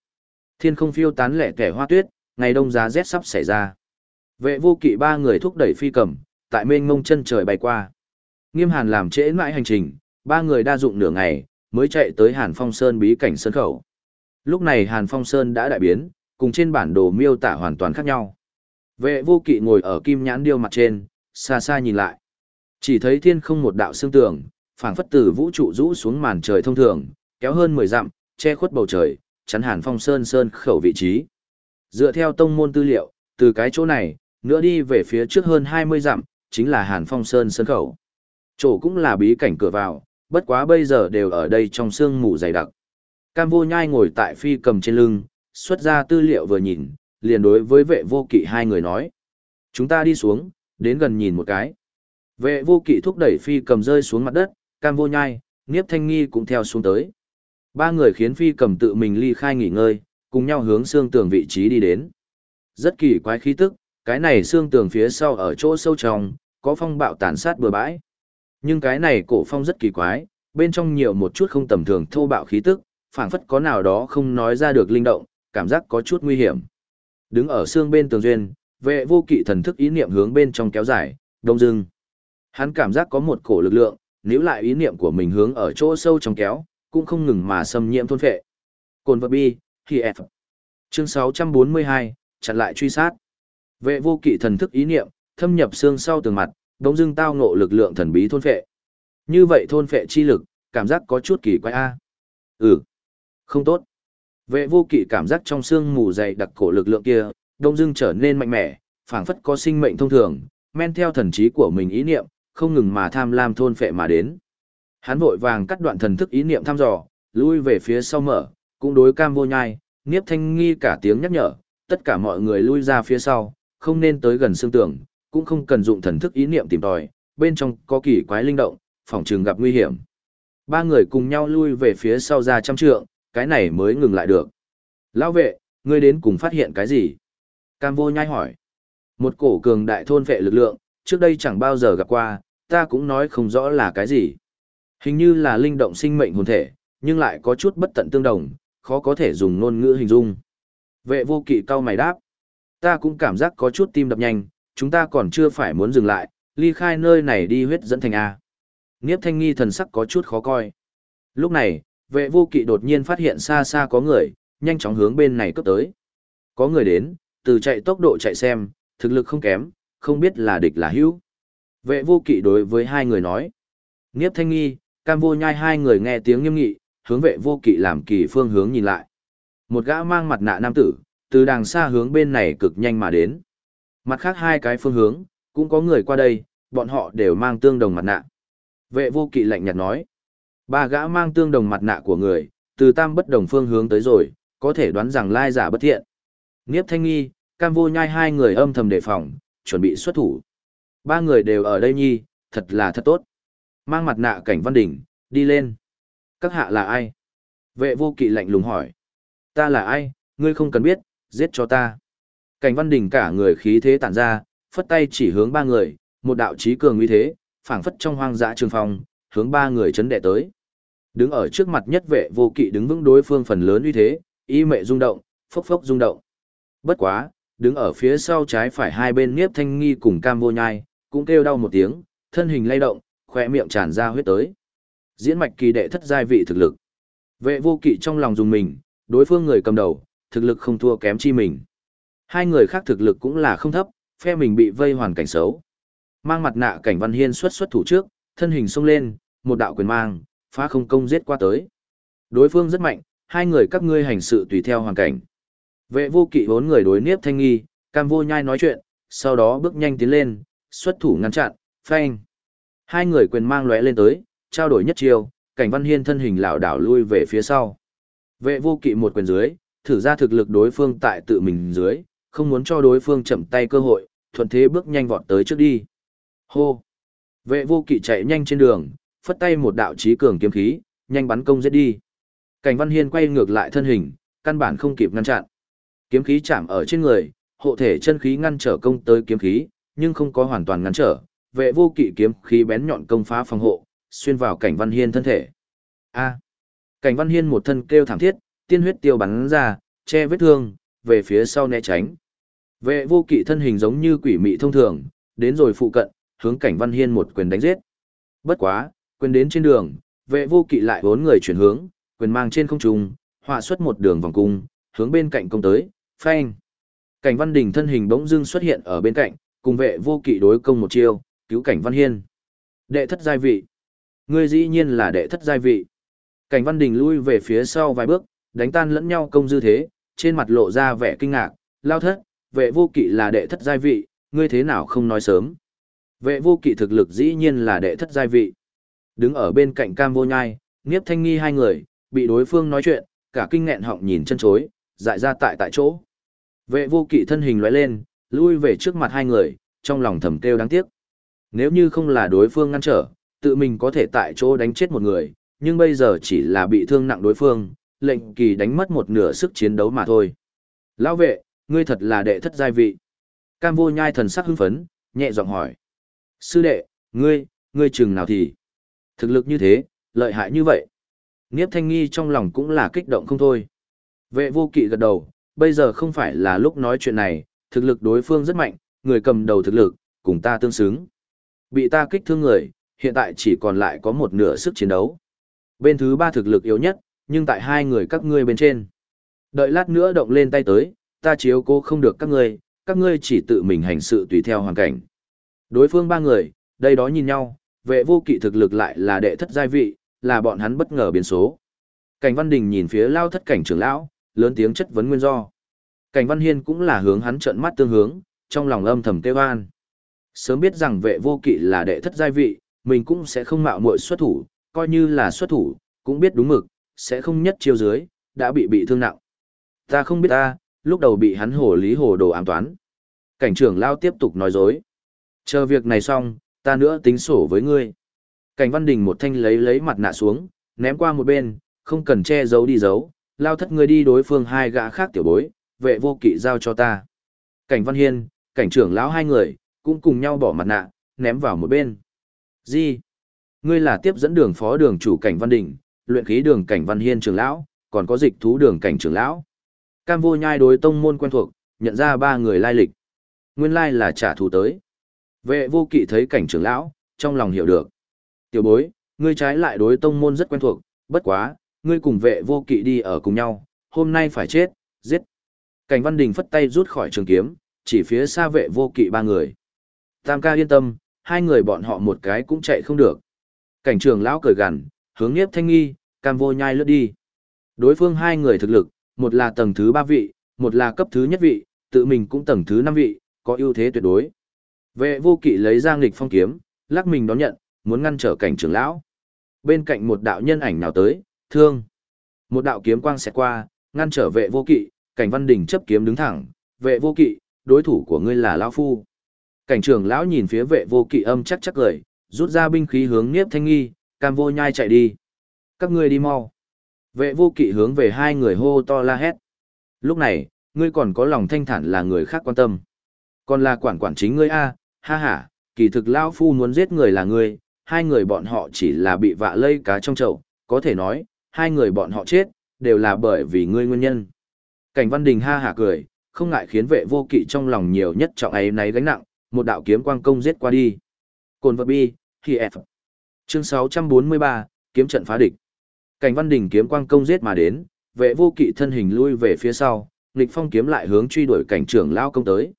Thiên không phiêu tán lẻ kẻ hoa tuyết, ngày đông giá rét sắp xảy ra. Vệ vô kỵ ba người thúc đẩy phi cầm, tại mênh mông chân trời bay qua. Nghiêm hàn làm trễ mãi hành trình, ba người đa dụng nửa ngày, mới chạy tới Hàn Phong Sơn bí cảnh sơn khẩu. Lúc này Hàn Phong Sơn đã đại biến, cùng trên bản đồ miêu tả hoàn toàn khác nhau. Vệ vô kỵ ngồi ở kim nhãn điêu mặt trên, xa xa nhìn lại. Chỉ thấy thiên không một đạo xương tường, phảng phất từ vũ trụ rũ xuống màn trời thông thường, kéo hơn 10 dặm, che khuất bầu trời, chắn hàn phong sơn sơn khẩu vị trí. Dựa theo tông môn tư liệu, từ cái chỗ này, nữa đi về phía trước hơn 20 dặm, chính là hàn phong sơn sơn khẩu. Chỗ cũng là bí cảnh cửa vào, bất quá bây giờ đều ở đây trong sương mù dày đặc. Cam vô nhai ngồi tại phi cầm trên lưng, xuất ra tư liệu vừa nhìn, liền đối với vệ vô kỵ hai người nói. Chúng ta đi xuống, đến gần nhìn một cái. Vệ vô kỵ thúc đẩy phi cầm rơi xuống mặt đất, cam vô nhai, nghiếp thanh nghi cũng theo xuống tới. Ba người khiến phi cầm tự mình ly khai nghỉ ngơi, cùng nhau hướng xương tường vị trí đi đến. Rất kỳ quái khí tức, cái này xương tường phía sau ở chỗ sâu trong, có phong bạo tàn sát bừa bãi. Nhưng cái này cổ phong rất kỳ quái, bên trong nhiều một chút không tầm thường thô bạo khí tức, phảng phất có nào đó không nói ra được linh động, cảm giác có chút nguy hiểm. Đứng ở xương bên tường duyên, vệ vô kỵ thần thức ý niệm hướng bên trong kéo dài, đông dưng. Hắn cảm giác có một cổ lực lượng, nếu lại ý niệm của mình hướng ở chỗ sâu trong kéo, cũng không ngừng mà xâm nhiễm thôn phệ. Cồn vật bi, khi F. Chương 642, chặn lại truy sát. Vệ vô kỵ thần thức ý niệm, thâm nhập xương sau tường mặt, đống dưng tao ngộ lực lượng thần bí thôn phệ. Như vậy thôn phệ chi lực, cảm giác có chút kỳ quái a. Ừ, không tốt. Vệ vô kỵ cảm giác trong xương mù dày đặc cổ lực lượng kia, đông dưng trở nên mạnh mẽ, phảng phất có sinh mệnh thông thường, men theo thần trí của mình ý niệm, không ngừng mà tham lam thôn phệ mà đến. Hắn vội vàng cắt đoạn thần thức ý niệm thăm dò, lui về phía sau mở, cũng đối cam vô nhai, Niếp Thanh Nghi cả tiếng nhắc nhở, tất cả mọi người lui ra phía sau, không nên tới gần xương tường, cũng không cần dụng thần thức ý niệm tìm tòi, bên trong có kỳ quái linh động, phòng trường gặp nguy hiểm. Ba người cùng nhau lui về phía sau ra trăm trượng, cái này mới ngừng lại được. Lão vệ, ngươi đến cùng phát hiện cái gì? Cam vô nhai hỏi. Một cổ cường đại thôn vệ lực lượng, trước đây chẳng bao giờ gặp qua, ta cũng nói không rõ là cái gì. Hình như là linh động sinh mệnh hồn thể, nhưng lại có chút bất tận tương đồng, khó có thể dùng ngôn ngữ hình dung. Vệ vô kỵ cao mày đáp. Ta cũng cảm giác có chút tim đập nhanh, chúng ta còn chưa phải muốn dừng lại, ly khai nơi này đi huyết dẫn thành A. Niếp thanh nghi thần sắc có chút khó coi. Lúc này, vệ vô kỵ đột nhiên phát hiện xa xa có người, nhanh chóng hướng bên này cấp tới. Có người đến, từ chạy tốc độ chạy xem, thực lực không kém, không biết là địch là hữu. Vệ vô kỵ đối với hai người nói. Niếp thanh nghi, cam vô nhai hai người nghe tiếng nghiêm nghị, hướng vệ vô kỵ làm kỳ phương hướng nhìn lại. Một gã mang mặt nạ nam tử, từ đằng xa hướng bên này cực nhanh mà đến. Mặt khác hai cái phương hướng, cũng có người qua đây, bọn họ đều mang tương đồng mặt nạ. Vệ vô kỵ lạnh nhạt nói. Ba gã mang tương đồng mặt nạ của người, từ tam bất đồng phương hướng tới rồi, có thể đoán rằng lai giả bất thiện. Niếp thanh nghi, cam vô nhai hai người âm thầm đề phòng, chuẩn bị xuất thủ. Ba người đều ở đây nhi, thật là thật tốt. Mang mặt nạ cảnh văn đỉnh, đi lên. Các hạ là ai? Vệ vô kỵ lạnh lùng hỏi. Ta là ai, ngươi không cần biết, giết cho ta. Cảnh văn đỉnh cả người khí thế tản ra, phất tay chỉ hướng ba người, một đạo trí cường uy thế, phảng phất trong hoang dã trường phòng hướng ba người chấn đệ tới. Đứng ở trước mặt nhất vệ vô kỵ đứng vững đối phương phần lớn uy thế, y mệ rung động, phốc phốc rung động. Bất quá, đứng ở phía sau trái phải hai bên Niếp Thanh Nghi cùng Cam Vô Nhai, cũng kêu đau một tiếng, thân hình lay động, khỏe miệng tràn ra huyết tới. Diễn mạch kỳ đệ thất giai vị thực lực. Vệ vô kỵ trong lòng dùng mình, đối phương người cầm đầu, thực lực không thua kém chi mình. Hai người khác thực lực cũng là không thấp, phe mình bị vây hoàn cảnh xấu. Mang mặt nạ cảnh văn hiên xuất xuất thủ trước, thân hình xông lên, một đạo quyền mang, phá không công giết qua tới. Đối phương rất mạnh, hai người các ngươi hành sự tùy theo hoàn cảnh. Vệ vô kỵ bốn người đối Niếp Thanh Nghi, cam vô nhai nói chuyện, sau đó bước nhanh tiến lên, xuất thủ ngăn chặn, phanh. Hai người quyền mang lóe lên tới, trao đổi nhất chiêu, cảnh văn hiên thân hình lảo đảo lui về phía sau. Vệ vô kỵ một quyền dưới, thử ra thực lực đối phương tại tự mình dưới, không muốn cho đối phương chậm tay cơ hội, thuận thế bước nhanh vọt tới trước đi. Hô! Vệ vô kỵ chạy nhanh trên đường, phất tay một đạo trí cường kiếm khí, nhanh bắn công giết đi. Cảnh Văn Hiên quay ngược lại thân hình, căn bản không kịp ngăn chặn. Kiếm khí chạm ở trên người, hộ thể chân khí ngăn trở công tới kiếm khí, nhưng không có hoàn toàn ngăn trở. Vệ vô kỵ kiếm khí bén nhọn công phá phòng hộ, xuyên vào Cảnh Văn Hiên thân thể. A! Cảnh Văn Hiên một thân kêu thảm thiết, tiên huyết tiêu bắn ra, che vết thương, về phía sau né tránh. Vệ vô kỵ thân hình giống như quỷ mị thông thường, đến rồi phụ cận, hướng cảnh văn hiên một quyền đánh giết. Bất quá, quyền đến trên đường, vệ vô kỵ lại bốn người chuyển hướng, quyền mang trên không trung, họa xuất một đường vòng cung, hướng bên cạnh công tới, phanh. Cảnh văn đình thân hình bỗng dưng xuất hiện ở bên cạnh, cùng vệ vô kỵ đối công một chiêu, cứu cảnh văn hiên. Đệ thất giai vị. Ngươi dĩ nhiên là đệ thất giai vị. Cảnh văn đình lui về phía sau vài bước, đánh tan lẫn nhau công dư thế, trên mặt lộ ra vẻ kinh ngạc, lao thất, vệ vô kỵ là đệ thất giai vị, ngươi thế nào không nói sớm. Vệ vô kỵ thực lực dĩ nhiên là đệ thất giai vị. Đứng ở bên cạnh cam vô nhai, nghiếp thanh nghi hai người, bị đối phương nói chuyện, cả kinh nghẹn họng nhìn chân chối, dại ra tại tại chỗ. Vệ vô kỵ thân hình lóe lên, lui về trước mặt hai người, trong lòng thầm kêu đáng tiếc. Nếu như không là đối phương ngăn trở, tự mình có thể tại chỗ đánh chết một người, nhưng bây giờ chỉ là bị thương nặng đối phương, lệnh kỳ đánh mất một nửa sức chiến đấu mà thôi. Lão vệ, ngươi thật là đệ thất giai vị. Cam vô nhai thần sắc hưng phấn, nhẹ giọng hỏi. Sư đệ, ngươi, ngươi chừng nào thì. Thực lực như thế, lợi hại như vậy. Niếp thanh nghi trong lòng cũng là kích động không thôi. Vệ vô kỵ gật đầu, bây giờ không phải là lúc nói chuyện này, thực lực đối phương rất mạnh, người cầm đầu thực lực, cùng ta tương xứng. Bị ta kích thương người, hiện tại chỉ còn lại có một nửa sức chiến đấu. Bên thứ ba thực lực yếu nhất, nhưng tại hai người các ngươi bên trên. Đợi lát nữa động lên tay tới, ta chiếu cô không được các ngươi, các ngươi chỉ tự mình hành sự tùy theo hoàn cảnh. Đối phương ba người, đây đó nhìn nhau, vệ vô kỵ thực lực lại là đệ thất giai vị, là bọn hắn bất ngờ biến số. Cảnh Văn Đình nhìn phía lao thất cảnh trưởng lão, lớn tiếng chất vấn nguyên do. Cảnh Văn Hiên cũng là hướng hắn trợn mắt tương hướng, trong lòng âm thầm kêu an. Sớm biết rằng vệ vô kỵ là đệ thất giai vị, mình cũng sẽ không mạo muội xuất thủ, coi như là xuất thủ, cũng biết đúng mực, sẽ không nhất chiêu dưới, đã bị bị thương nặng. Ta không biết ta, lúc đầu bị hắn hồ lý hồ đồ ám toán. Cảnh trưởng lao tiếp tục nói dối. Chờ việc này xong, ta nữa tính sổ với ngươi. Cảnh Văn Đình một thanh lấy lấy mặt nạ xuống, ném qua một bên, không cần che giấu đi giấu, lao thất ngươi đi đối phương hai gã khác tiểu bối, vệ vô kỵ giao cho ta. Cảnh Văn Hiên, cảnh trưởng lão hai người, cũng cùng nhau bỏ mặt nạ, ném vào một bên. Gì? Ngươi là tiếp dẫn đường phó đường chủ cảnh Văn Đình, luyện khí đường cảnh Văn Hiên trưởng lão, còn có dịch thú đường cảnh trưởng lão. Cam vô nhai đối tông môn quen thuộc, nhận ra ba người lai lịch. Nguyên lai là trả thù tới. Vệ vô kỵ thấy cảnh trưởng lão, trong lòng hiểu được. Tiểu bối, ngươi trái lại đối tông môn rất quen thuộc, bất quá, ngươi cùng vệ vô kỵ đi ở cùng nhau, hôm nay phải chết, giết. Cảnh Văn Đình phất tay rút khỏi trường kiếm, chỉ phía xa vệ vô kỵ ba người. Tam ca yên tâm, hai người bọn họ một cái cũng chạy không được. Cảnh Trường lão cười gằn, hướng nhiếp thanh nghi, cam vô nhai lướt đi. Đối phương hai người thực lực, một là tầng thứ ba vị, một là cấp thứ nhất vị, tự mình cũng tầng thứ năm vị, có ưu thế tuyệt đối. Vệ vô kỵ lấy ra nghịch phong kiếm, lắc mình đón nhận, muốn ngăn trở cảnh trưởng lão. Bên cạnh một đạo nhân ảnh nào tới, thương. Một đạo kiếm quang xẹt qua, ngăn trở vệ vô kỵ, cảnh văn đình chấp kiếm đứng thẳng, vệ vô kỵ, đối thủ của ngươi là lão phu. Cảnh trưởng lão nhìn phía vệ vô kỵ âm chắc chắc cười, rút ra binh khí hướng Niếp Thanh Nghi, cam vô nhai chạy đi. Các ngươi đi mau. Vệ vô kỵ hướng về hai người hô to la hét. Lúc này, ngươi còn có lòng thanh thản là người khác quan tâm. Còn là quản quản chính ngươi a, ha ha, kỳ thực lão phu muốn giết người là ngươi, hai người bọn họ chỉ là bị vạ lây cá trong chậu, có thể nói, hai người bọn họ chết, đều là bởi vì ngươi nguyên nhân. Cảnh Văn Đình ha hả cười, không ngại khiến vệ vô kỵ trong lòng nhiều nhất trọng ấy náy gánh nặng, một đạo kiếm quang công giết qua đi. Cồn vật bi, khi F. Chương 643, kiếm trận phá địch. Cảnh Văn Đình kiếm quang công giết mà đến, vệ vô kỵ thân hình lui về phía sau, nghịch phong kiếm lại hướng truy đuổi cảnh trưởng lão công tới.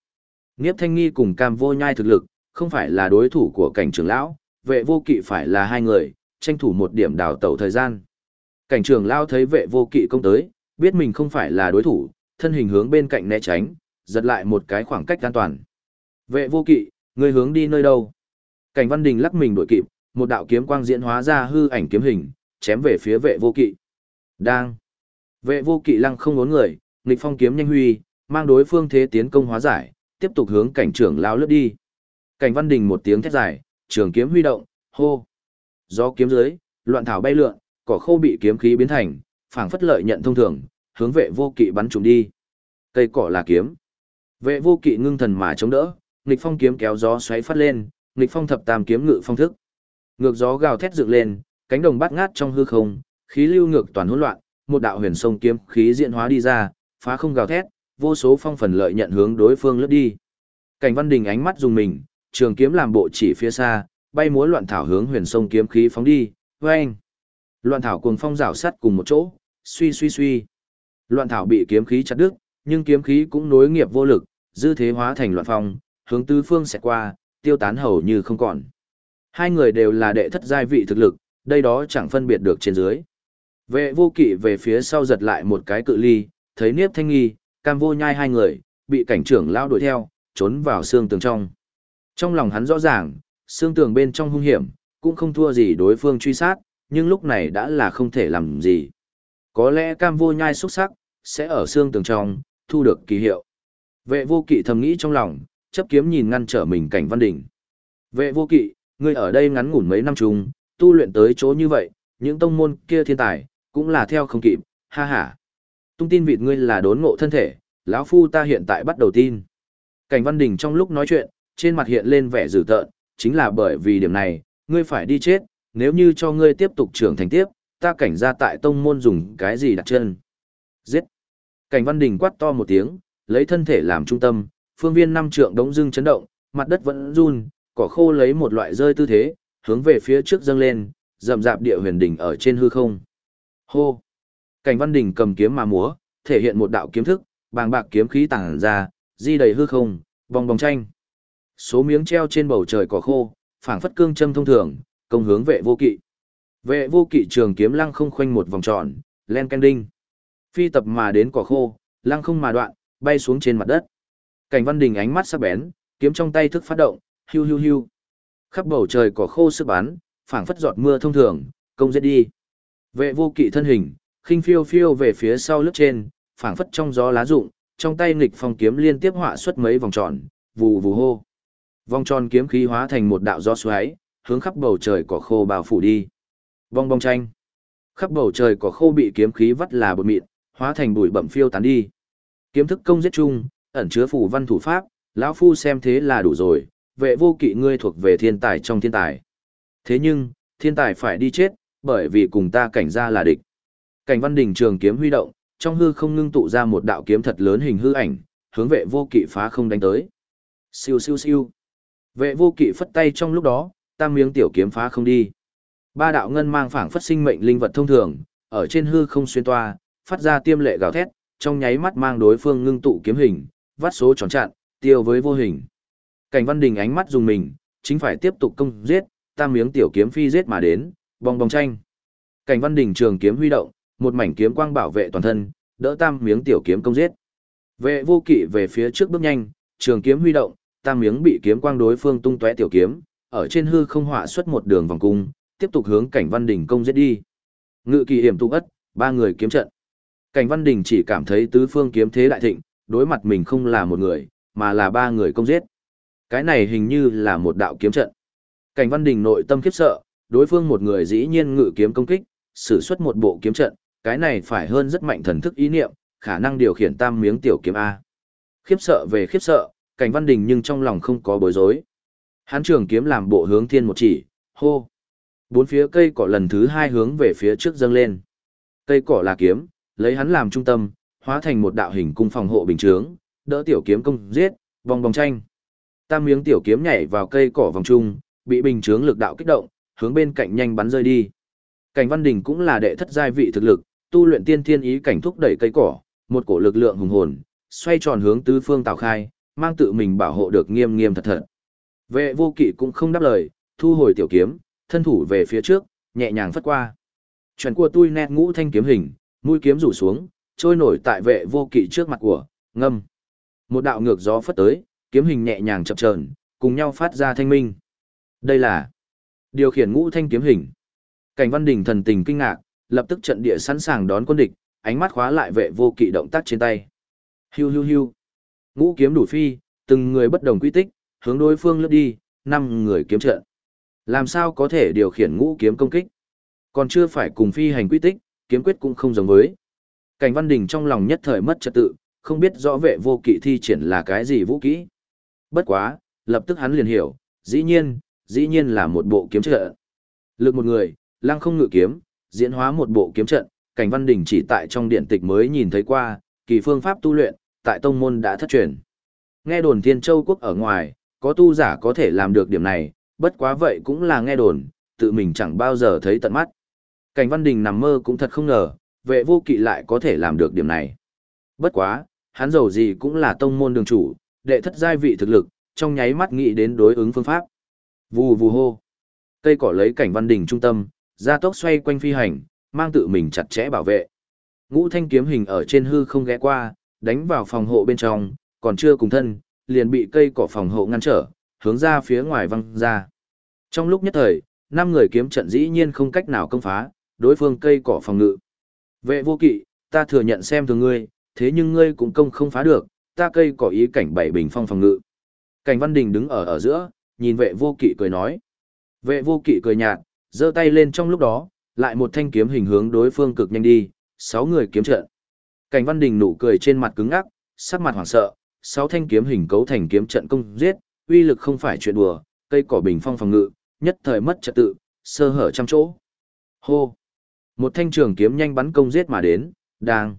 Niếp Thanh Nghi cùng Cam Vô Nhai thực lực, không phải là đối thủ của cảnh trưởng lão, vệ vô kỵ phải là hai người, tranh thủ một điểm đào tẩu thời gian. Cảnh trưởng lao thấy vệ vô kỵ công tới, biết mình không phải là đối thủ, thân hình hướng bên cạnh né tránh, giật lại một cái khoảng cách an toàn. Vệ vô kỵ, người hướng đi nơi đâu? Cảnh Văn Đình lắc mình đuổi kịp, một đạo kiếm quang diễn hóa ra hư ảnh kiếm hình, chém về phía vệ vô kỵ. Đang. Vệ vô kỵ lăng không ngốn người, nghịch phong kiếm nhanh huy, mang đối phương thế tiến công hóa giải, tiếp tục hướng cảnh trưởng lao lướt đi. Cảnh Văn Đình một tiếng thét dài, trường kiếm huy động, hô. Gió kiếm dưới, loạn thảo bay lượn, cỏ khô bị kiếm khí biến thành, phảng phất lợi nhận thông thường, hướng vệ vô kỵ bắn trúng đi. Cây cỏ là kiếm. Vệ vô kỵ ngưng thần mà chống đỡ, nghịch phong kiếm kéo gió xoáy phát lên, nghịch phong thập tam kiếm ngự phong thức. Ngược gió gào thét dựng lên, cánh đồng bát ngát trong hư không, khí lưu ngược toàn hỗn loạn, một đạo huyền sông kiếm khí diễn hóa đi ra, phá không gào thét, vô số phong phần lợi nhận hướng đối phương lướt đi. Cảnh Văn Đình ánh mắt dùng mình, trường kiếm làm bộ chỉ phía xa, bay múa loạn thảo hướng huyền sông kiếm khí phóng đi, oeng. Loạn thảo cuồng phong rảo sát cùng một chỗ, suy suy suy. Loạn thảo bị kiếm khí chặt đứt, nhưng kiếm khí cũng nối nghiệp vô lực, dư thế hóa thành loạn phong, hướng tứ phương sẽ qua, tiêu tán hầu như không còn. Hai người đều là đệ thất giai vị thực lực, đây đó chẳng phân biệt được trên dưới. Vệ vô kỵ về phía sau giật lại một cái cự ly, thấy Niếp Thanh Nghi, Cam Vô Nhai hai người, bị cảnh trưởng lao đuổi theo, trốn vào xương tường trong. Trong lòng hắn rõ ràng, xương tường bên trong hung hiểm, cũng không thua gì đối phương truy sát, nhưng lúc này đã là không thể làm gì. Có lẽ Cam Vô Nhai xuất sắc, sẽ ở xương tường trong, thu được kỳ hiệu. Vệ vô kỵ thầm nghĩ trong lòng, chấp kiếm nhìn ngăn trở mình cảnh văn đỉnh. Vệ vô kỵ, ngươi ở đây ngắn ngủn mấy năm chung, tu luyện tới chỗ như vậy, những tông môn kia thiên tài, cũng là theo không kịp, ha ha. Tung tin vịt ngươi là đốn ngộ thân thể, lão phu ta hiện tại bắt đầu tin. Cảnh Văn đỉnh trong lúc nói chuyện, trên mặt hiện lên vẻ dữ tợn, chính là bởi vì điểm này, ngươi phải đi chết, nếu như cho ngươi tiếp tục trưởng thành tiếp, ta cảnh ra tại tông môn dùng cái gì đặt chân. Giết. Cảnh Văn Đình quát to một tiếng, lấy thân thể làm trung tâm, phương viên năm trượng đống dưng chấn động, mặt đất vẫn run, cỏ khô lấy một loại rơi tư thế, hướng về phía trước dâng lên, rậm rạp địa huyền đỉnh ở trên hư không. Hô! Cảnh Văn Đình cầm kiếm mà múa, thể hiện một đạo kiếm thức, bàng bạc kiếm khí tàng ra, di đầy hư không, vòng vòng tranh. Số miếng treo trên bầu trời cỏ khô, phảng phất cương châm thông thường, công hướng vệ vô kỵ. Vệ vô kỵ trường kiếm lăng không khoanh một vòng tròn, len canh đinh. Phi tập mà đến cỏ khô, lăng không mà đoạn, bay xuống trên mặt đất. Cảnh Văn Đình ánh mắt sắc bén, kiếm trong tay thức phát động, hưu hưu hưu. Khắp bầu trời cỏ khô sức bắn, phảng phất giọt mưa thông thường, công giết đi. Vệ vô kỵ thân hình, khinh phiêu phiêu về phía sau lướt trên, phảng phất trong gió lá rụng, trong tay nghịch phong kiếm liên tiếp họa xuất mấy vòng tròn, vù vù hô. Vòng tròn kiếm khí hóa thành một đạo gió xoáy, hướng khắp bầu trời cỏ khô bao phủ đi. Vong bong tranh. Khắp bầu trời cỏ khô bị kiếm khí vắt là bột mịn, hóa thành bụi bẩm phiêu tán đi. Kiếm thức công giết chung, ẩn chứa phủ văn thủ pháp, lão phu xem thế là đủ rồi, vệ vô kỵ ngươi thuộc về thiên tài trong thiên tài. Thế nhưng, thiên tài phải đi chết, bởi vì cùng ta cảnh ra là địch. Cảnh văn đỉnh trường kiếm huy động, trong hư không ngưng tụ ra một đạo kiếm thật lớn hình hư ảnh, hướng vệ vô kỵ phá không đánh tới. Siêu siêu siêu. Vệ vô kỵ phất tay trong lúc đó, tam miếng tiểu kiếm phá không đi. Ba đạo ngân mang phảng phất sinh mệnh linh vật thông thường, ở trên hư không xuyên toa, phát ra tiêm lệ gào thét, trong nháy mắt mang đối phương ngưng tụ kiếm hình, vắt số tròn chặn, tiêu với vô hình. Cảnh Văn Đình ánh mắt dùng mình, chính phải tiếp tục công giết, tam miếng tiểu kiếm phi giết mà đến, bong bong tranh. Cảnh Văn Đình trường kiếm huy động, một mảnh kiếm quang bảo vệ toàn thân, đỡ tam miếng tiểu kiếm công giết. Vệ vô kỵ về phía trước bước nhanh, trường kiếm huy động, tam miếng bị kiếm quang đối phương tung tóe tiểu kiếm, ở trên hư không họa xuất một đường vòng cung, tiếp tục hướng Cảnh Văn Đình công giết đi. Ngự kỳ hiểm tụ ất, ba người kiếm trận. Cảnh Văn Đình chỉ cảm thấy tứ phương kiếm thế đại thịnh, đối mặt mình không là một người, mà là ba người công giết. Cái này hình như là một đạo kiếm trận. Cảnh Văn Đình nội tâm khiếp sợ, đối phương một người dĩ nhiên ngự kiếm công kích, sử xuất một bộ kiếm trận, cái này phải hơn rất mạnh thần thức ý niệm, khả năng điều khiển tam miếng tiểu kiếm A. Khiếp sợ về khiếp sợ, Cảnh Văn Đình nhưng trong lòng không có bối rối. Hán trường kiếm làm bộ hướng thiên một chỉ, hô. Bốn phía cây cỏ lần thứ hai hướng về phía trước dâng lên. Cây cỏ là kiếm, lấy hắn làm trung tâm, hóa thành một đạo hình cung phòng hộ bình chướng, đỡ tiểu kiếm công giết, vòng vòng tranh. Tam miếng tiểu kiếm nhảy vào cây cỏ vòng trung, bị bình chướng lực đạo kích động, hướng bên cạnh nhanh bắn rơi đi. Cảnh Văn Đình cũng là đệ thất giai vị thực lực, tu luyện tiên thiên ý cảnh thúc đẩy cây cỏ, một cổ lực lượng hùng hồn, xoay tròn hướng tứ phương tạo khai, mang tự mình bảo hộ được nghiêm nghiêm thật thật. Vệ vô kỵ cũng không đáp lời, thu hồi tiểu kiếm, thân thủ về phía trước, nhẹ nhàng phất qua. Chuẩn của tôi nét ngũ thanh kiếm hình, mũi kiếm rủ xuống, trôi nổi tại vệ vô kỵ trước mặt của, ngâm. Một đạo ngược gió phất tới, kiếm hình nhẹ nhàng chập chờn, cùng nhau phát ra thanh minh. Đây là điều khiển ngũ thanh kiếm hình. Cảnh Văn Đình thần tình kinh ngạc, lập tức trận địa sẵn sàng đón quân địch, ánh mắt khóa lại vệ vô kỵ động tác trên tay. Hiu hiu hiu. Ngũ kiếm đủ phi, từng người bất đồng quy tích, hướng đối phương lướt đi, năm người kiếm trận. Làm sao có thể điều khiển ngũ kiếm công kích? Còn chưa phải cùng phi hành quy tích, kiếm quyết cũng không giống với. Cảnh Văn Đình trong lòng nhất thời mất trật tự, không biết rõ vệ vô kỵ thi triển là cái gì vũ kỹ. Bất quá, lập tức hắn liền hiểu, dĩ nhiên, dĩ nhiên là một bộ kiếm trận. Lực một người, lăng không ngự kiếm, diễn hóa một bộ kiếm trận, Cảnh Văn Đình chỉ tại trong điện tịch mới nhìn thấy qua, kỳ phương pháp tu luyện, tại tông môn đã thất truyền. Nghe đồn Thiên Châu quốc ở ngoài, có tu giả có thể làm được điểm này, bất quá vậy cũng là nghe đồn, tự mình chẳng bao giờ thấy tận mắt. Cảnh Văn Đình nằm mơ cũng thật không ngờ, vệ vô kỵ lại có thể làm được điểm này. Bất quá, hắn giàu gì cũng là tông môn đường chủ, đệ thất giai vị thực lực, trong nháy mắt nghĩ đến đối ứng phương pháp. Vù vù hô. Cây cỏ lấy cảnh Văn Đình trung tâm, ra tốc xoay quanh phi hành, mang tự mình chặt chẽ bảo vệ. Ngũ thanh kiếm hình ở trên hư không ghé qua, đánh vào phòng hộ bên trong, còn chưa cùng thân, liền bị cây cỏ phòng hộ ngăn trở, hướng ra phía ngoài văng ra. Trong lúc nhất thời, năm người kiếm trận dĩ nhiên không cách nào công phá, đối phương cây cỏ phòng ngự. Vệ vô kỵ, ta thừa nhận xem thường ngươi, thế nhưng ngươi cũng công không phá được, ta cây cỏ ý cảnh bảy bình phong phòng ngự. Cảnh Văn Đình đứng ở ở giữa, nhìn vệ vô kỵ cười nói. Vệ vô kỵ cười nhạt, giơ tay lên trong lúc đó, lại một thanh kiếm hình hướng đối phương cực nhanh đi, sáu người kiếm trận. Cảnh Văn Đình nụ cười trên mặt cứng ngắc, sắc mặt hoảng sợ, sáu thanh kiếm hình cấu thành kiếm trận công giết, uy lực không phải chuyện đùa, cây cỏ bình phong phòng ngự, nhất thời mất trật tự, sơ hở trăm chỗ. Hô! Một thanh trường kiếm nhanh bắn công giết mà đến, đang.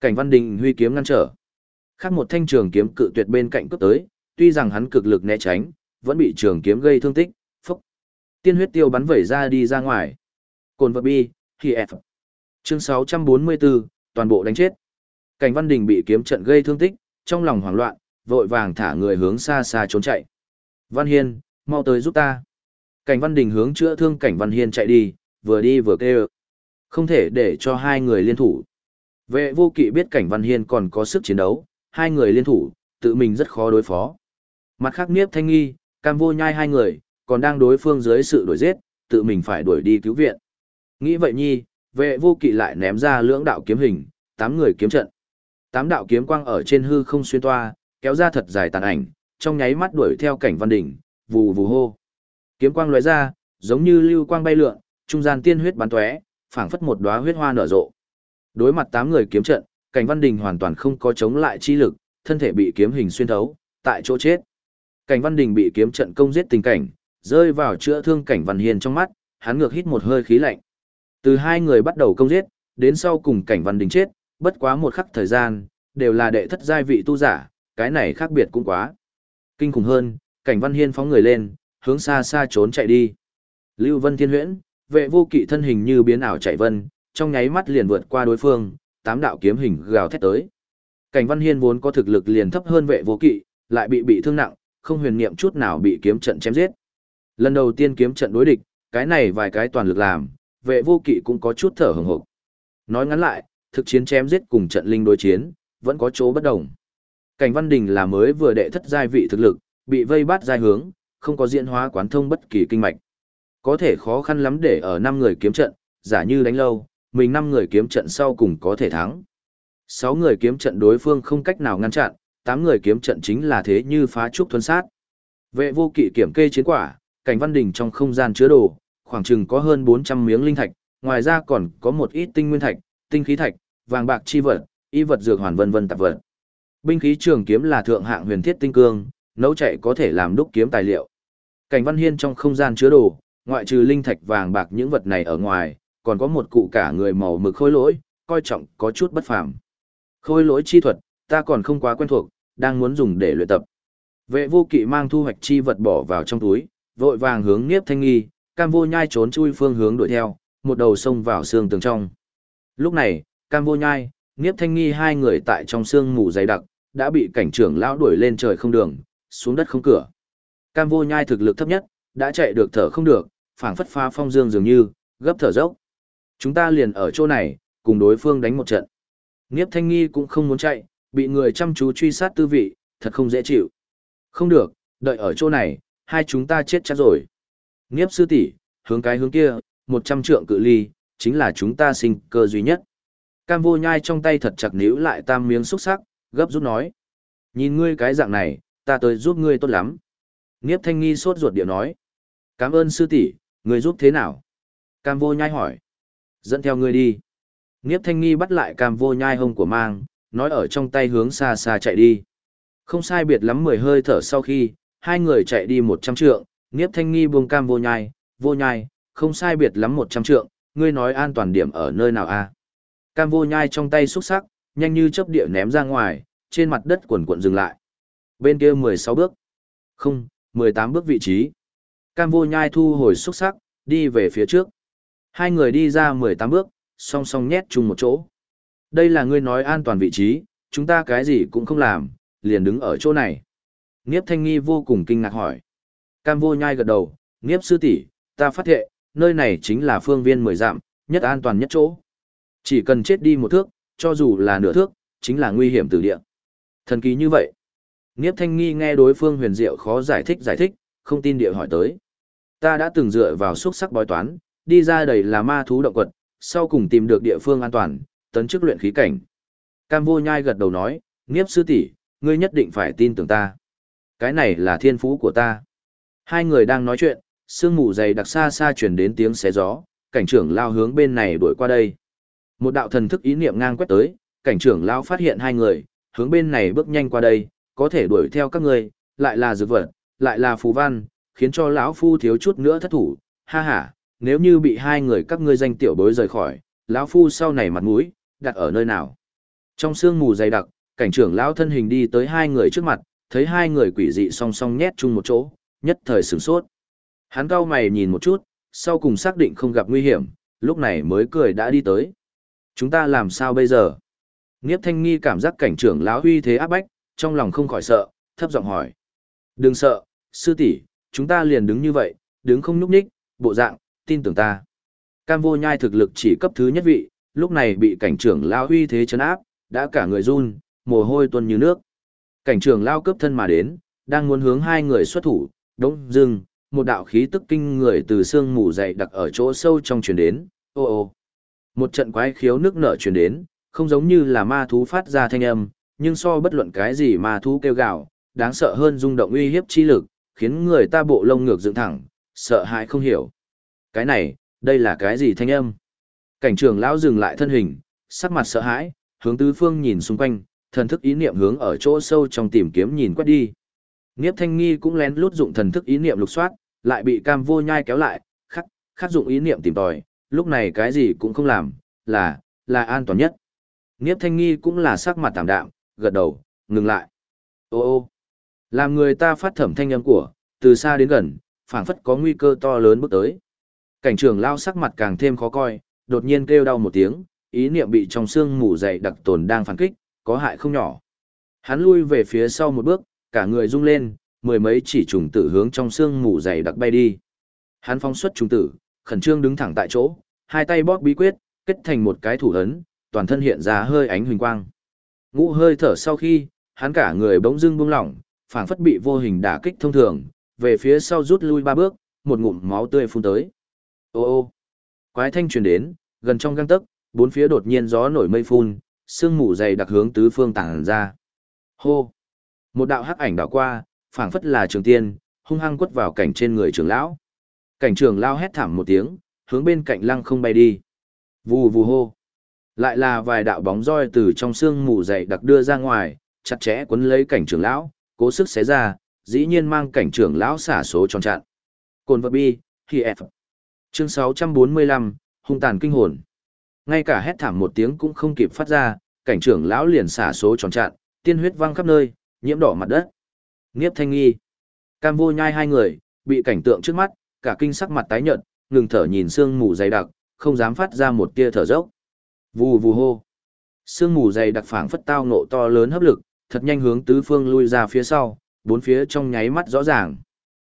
Cảnh Văn Đình huy kiếm ngăn trở. Khác một thanh trường kiếm cự tuyệt bên cạnh cướp tới, tuy rằng hắn cực lực né tránh, vẫn bị trường kiếm gây thương tích, phốc. Tiên huyết tiêu bắn vẩy ra đi ra ngoài. Cồn vật bi, khi F. Chương 644, toàn bộ đánh chết. Cảnh Văn Đình bị kiếm trận gây thương tích, trong lòng hoảng loạn, vội vàng thả người hướng xa xa trốn chạy. Văn Hiên, mau tới giúp ta. Cảnh Văn Đình hướng chữa thương Cảnh Văn Hiên chạy đi, vừa đi vừa kêu. Không thể để cho hai người liên thủ. Vệ vô kỵ biết Cảnh Văn Hiên còn có sức chiến đấu, hai người liên thủ, tự mình rất khó đối phó. Mặt khác Niếp Thanh Nghi, Cam Vô Nhai hai người, còn đang đối phương dưới sự đuổi giết, tự mình phải đuổi đi cứu viện. Nghĩ vậy nhi, vệ vô kỵ lại ném ra lưỡng đạo kiếm hình, tám người kiếm trận. Tám đạo kiếm quang ở trên hư không xuyên toa, kéo ra thật dài tàn ảnh, trong nháy mắt đuổi theo cảnh văn đỉnh, vù vù hô. Kiếm quang lóe ra, giống như lưu quang bay lượn, trung gian tiên huyết bắn tóe, phảng phất một đóa huyết hoa nở rộ. Đối mặt tám người kiếm trận, cảnh văn đình hoàn toàn không có chống lại chi lực, thân thể bị kiếm hình xuyên thấu, tại chỗ chết. Cảnh văn đình bị kiếm trận công giết tình cảnh, rơi vào chữa thương cảnh văn hiền trong mắt, hắn ngược hít một hơi khí lạnh. Từ hai người bắt đầu công giết, đến sau cùng cảnh văn đình chết, bất quá một khắc thời gian, đều là đệ thất giai vị tu giả, cái này khác biệt cũng quá. Kinh khủng hơn, cảnh văn hiên phóng người lên, hướng xa xa trốn chạy đi. Lưu Vân Thiên Huyễn, vệ vô kỵ thân hình như biến ảo chạy vân, trong nháy mắt liền vượt qua đối phương, tám đạo kiếm hình gào thét tới. Cảnh Văn Hiên vốn có thực lực liền thấp hơn vệ vô kỵ, lại bị bị thương nặng, không huyền niệm chút nào bị kiếm trận chém giết. Lần đầu tiên kiếm trận đối địch, cái này vài cái toàn lực làm, vệ vô kỵ cũng có chút thở hừng hực. Nói ngắn lại, thực chiến chém giết cùng trận linh đối chiến, vẫn có chỗ bất đồng. Cảnh Văn Đình là mới vừa đệ thất giai vị thực lực, bị vây bắt giai hướng, không có diễn hóa quán thông bất kỳ kinh mạch. Có thể khó khăn lắm để ở năm người kiếm trận, giả như đánh lâu, mình năm người kiếm trận sau cùng có thể thắng. Sáu người kiếm trận đối phương không cách nào ngăn chặn, tám người kiếm trận chính là thế như phá trúc thuần sát. Vệ vô kỵ kiểm kê chiến quả, cảnh văn đình trong không gian chứa đồ, khoảng chừng có hơn 400 miếng linh thạch, ngoài ra còn có một ít tinh nguyên thạch, tinh khí thạch, vàng bạc chi vật, y vật dược hoàn vân vân tạp vật. Binh khí trường kiếm là thượng hạng huyền thiết tinh cương, nấu chạy có thể làm đúc kiếm tài liệu. Cảnh Văn Hiên trong không gian chứa đồ, ngoại trừ linh thạch vàng bạc những vật này ở ngoài, còn có một cụ cả người màu mực khôi lỗi, coi trọng có chút bất phàm. Khôi lỗi chi thuật, ta còn không quá quen thuộc, đang muốn dùng để luyện tập. Vệ vô kỵ mang thu hoạch chi vật bỏ vào trong túi, vội vàng hướng Niếp Thanh Nghi, Cam Vô Nhai trốn chui phương hướng đuổi theo, một đầu xông vào xương tường trong. Lúc này, Cam Vô Nhai, Niếp Thanh Nghi hai người tại trong xương mù dày đặc, đã bị cảnh trưởng lão đuổi lên trời không đường, xuống đất không cửa. Cam Vô Nhai thực lực thấp nhất, đã chạy được thở không được, phảng phất pha phong dương dường như, gấp thở dốc. Chúng ta liền ở chỗ này, cùng đối phương đánh một trận. Niếp Thanh Nghi cũng không muốn chạy, bị người chăm chú truy sát tư vị, thật không dễ chịu. Không được, đợi ở chỗ này, hai chúng ta chết chắc rồi. Niếp sư tỷ, hướng cái hướng kia, một trăm trượng cự ly, chính là chúng ta sinh cơ duy nhất. Cam vô nhai trong tay thật chặt níu lại tam miếng xúc sắc, gấp rút nói. Nhìn ngươi cái dạng này, ta tới giúp ngươi tốt lắm. Niếp thanh nghi sốt ruột điệu nói. Cảm ơn sư tỷ, ngươi giúp thế nào? Cam vô nhai hỏi. Dẫn theo ngươi đi. Niếp thanh nghi bắt lại cam vô nhai hông của mang, nói ở trong tay hướng xa xa chạy đi. Không sai biệt lắm mười hơi thở sau khi, hai người chạy đi một trăm trượng, Niếp thanh nghi buông cam vô nhai, vô nhai, không sai biệt lắm một trăm trượng, ngươi nói an toàn điểm ở nơi nào a? Cam vô nhai trong tay xúc sắc, nhanh như chớp địa ném ra ngoài, trên mặt đất quần quận dừng lại. Bên kia mười sáu bước. Không, mười tám bước vị trí. Cam vô nhai thu hồi xúc sắc, đi về phía trước. Hai người đi ra mười tám bước, song song nhét chung một chỗ. Đây là ngươi nói an toàn vị trí, chúng ta cái gì cũng không làm, liền đứng ở chỗ này. Niếp thanh nghi vô cùng kinh ngạc hỏi. Cam vô nhai gật đầu, Niếp sư tỷ, ta phát hiện, nơi này chính là phương viên mười dặm, nhất an toàn nhất chỗ. Chỉ cần chết đi một thước, cho dù là nửa thước, chính là nguy hiểm từ địa. Thần kỳ như vậy. Niếp thanh nghi nghe đối phương huyền diệu khó giải thích giải thích, không tin địa hỏi tới. Ta đã từng dựa vào xúc sắc bói toán, đi ra đầy là ma thú động quật, sau cùng tìm được địa phương an toàn, tấn chức luyện khí cảnh. Cam vô nhai gật đầu nói, Niếp sư tỷ, ngươi nhất định phải tin tưởng ta. Cái này là thiên phú của ta. Hai người đang nói chuyện, sương mù dày đặc xa xa chuyển đến tiếng xé gió, cảnh trưởng lao hướng bên này đuổi qua đây. Một đạo thần thức ý niệm ngang quét tới, cảnh trưởng lão phát hiện hai người, hướng bên này bước nhanh qua đây, có thể đuổi theo các người, lại là dược vật, lại là phù văn, khiến cho lão phu thiếu chút nữa thất thủ. Ha ha, nếu như bị hai người các ngươi danh tiểu bối rời khỏi, lão phu sau này mặt mũi, đặt ở nơi nào? Trong sương mù dày đặc, cảnh trưởng lão thân hình đi tới hai người trước mặt, thấy hai người quỷ dị song song nhét chung một chỗ, nhất thời sửng sốt. Hắn cau mày nhìn một chút, sau cùng xác định không gặp nguy hiểm, lúc này mới cười đã đi tới. Chúng ta làm sao bây giờ? Niếp thanh nghi cảm giác cảnh trưởng lão huy thế áp bách, trong lòng không khỏi sợ, thấp giọng hỏi. Đừng sợ, sư tỷ, chúng ta liền đứng như vậy, đứng không nhúc nhích, bộ dạng, tin tưởng ta. Cam vô nhai thực lực chỉ cấp thứ nhất vị, lúc này bị cảnh trưởng lão huy thế chấn áp, đã cả người run, mồ hôi tuôn như nước. Cảnh trưởng lao cấp thân mà đến, đang muốn hướng hai người xuất thủ, đống dưng, một đạo khí tức kinh người từ xương mù dày đặc ở chỗ sâu trong truyền đến, ô ô. Một trận quái khiếu nước nở truyền đến, không giống như là ma thú phát ra thanh âm, nhưng so bất luận cái gì ma thú kêu gào, đáng sợ hơn rung động uy hiếp chi lực, khiến người ta bộ lông ngược dựng thẳng, sợ hãi không hiểu. Cái này, đây là cái gì thanh âm? Cảnh trưởng lão dừng lại thân hình, sắc mặt sợ hãi, hướng tứ phương nhìn xung quanh, thần thức ý niệm hướng ở chỗ sâu trong tìm kiếm nhìn quét đi. Niếp Thanh Nghi cũng lén lút dụng thần thức ý niệm lục soát, lại bị cam vô nhai kéo lại, khắc, khắc dụng ý niệm tìm tòi, lúc này cái gì cũng không làm, là, là an toàn nhất. Niếp thanh nghi cũng là sắc mặt tạm đạm, gật đầu, ngừng lại. Ô ô, làm người ta phát thẩm thanh âm của, từ xa đến gần, phảng phất có nguy cơ to lớn bước tới. Cảnh trưởng lao sắc mặt càng thêm khó coi, đột nhiên kêu đau một tiếng, ý niệm bị trong xương mù dày đặc tồn đang phản kích, có hại không nhỏ. Hắn lui về phía sau một bước, cả người rung lên, mười mấy chỉ trùng tử hướng trong xương mù dày đặc bay đi. Hắn phóng xuất trùng tử, khẩn trương đứng thẳng tại chỗ, hai tay bóp bí quyết, kết thành một cái thủ ấn, toàn thân hiện ra hơi ánh huỳnh quang. Ngũ hơi thở sau khi, hắn cả người bỗng dưng buông lỏng, phảng phất bị vô hình đả kích thông thường, về phía sau rút lui ba bước, một ngụm máu tươi phun tới. Ô ô, quái thanh truyền đến, gần trong găng tấc, bốn phía đột nhiên gió nổi mây phun, sương mù dày đặc hướng tứ phương tản ra. Hô, một đạo hắc ảnh đảo qua, phảng phất là trường tiên, hung hăng quất vào cảnh trên người trưởng lão. Cảnh trưởng lao hét thảm một tiếng, hướng bên cạnh lăng không bay đi. Vù vù hô. Lại là vài đạo bóng roi từ trong xương mù dày đặc đưa ra ngoài, chặt chẽ quấn lấy cảnh trưởng lão, cố sức xé ra, dĩ nhiên mang cảnh trưởng lão xả số tròn chặn. Cồn vật bi, khi F. Chương 645, hung tàn kinh hồn. Ngay cả hét thảm một tiếng cũng không kịp phát ra, cảnh trưởng lão liền xả số tròn chặn, tiên huyết văng khắp nơi, nhiễm đỏ mặt đất. Nghiếp thanh nghi. Cam vô nhai hai người, bị cảnh tượng trước mắt, cả kinh sắc mặt tái nhợt, ngừng thở nhìn sương mù dày đặc, không dám phát ra một tia thở dốc. Vù vù hô. Sương mù dày đặc phảng phất tao nộ to lớn hấp lực, thật nhanh hướng tứ phương lui ra phía sau, bốn phía trong nháy mắt rõ ràng.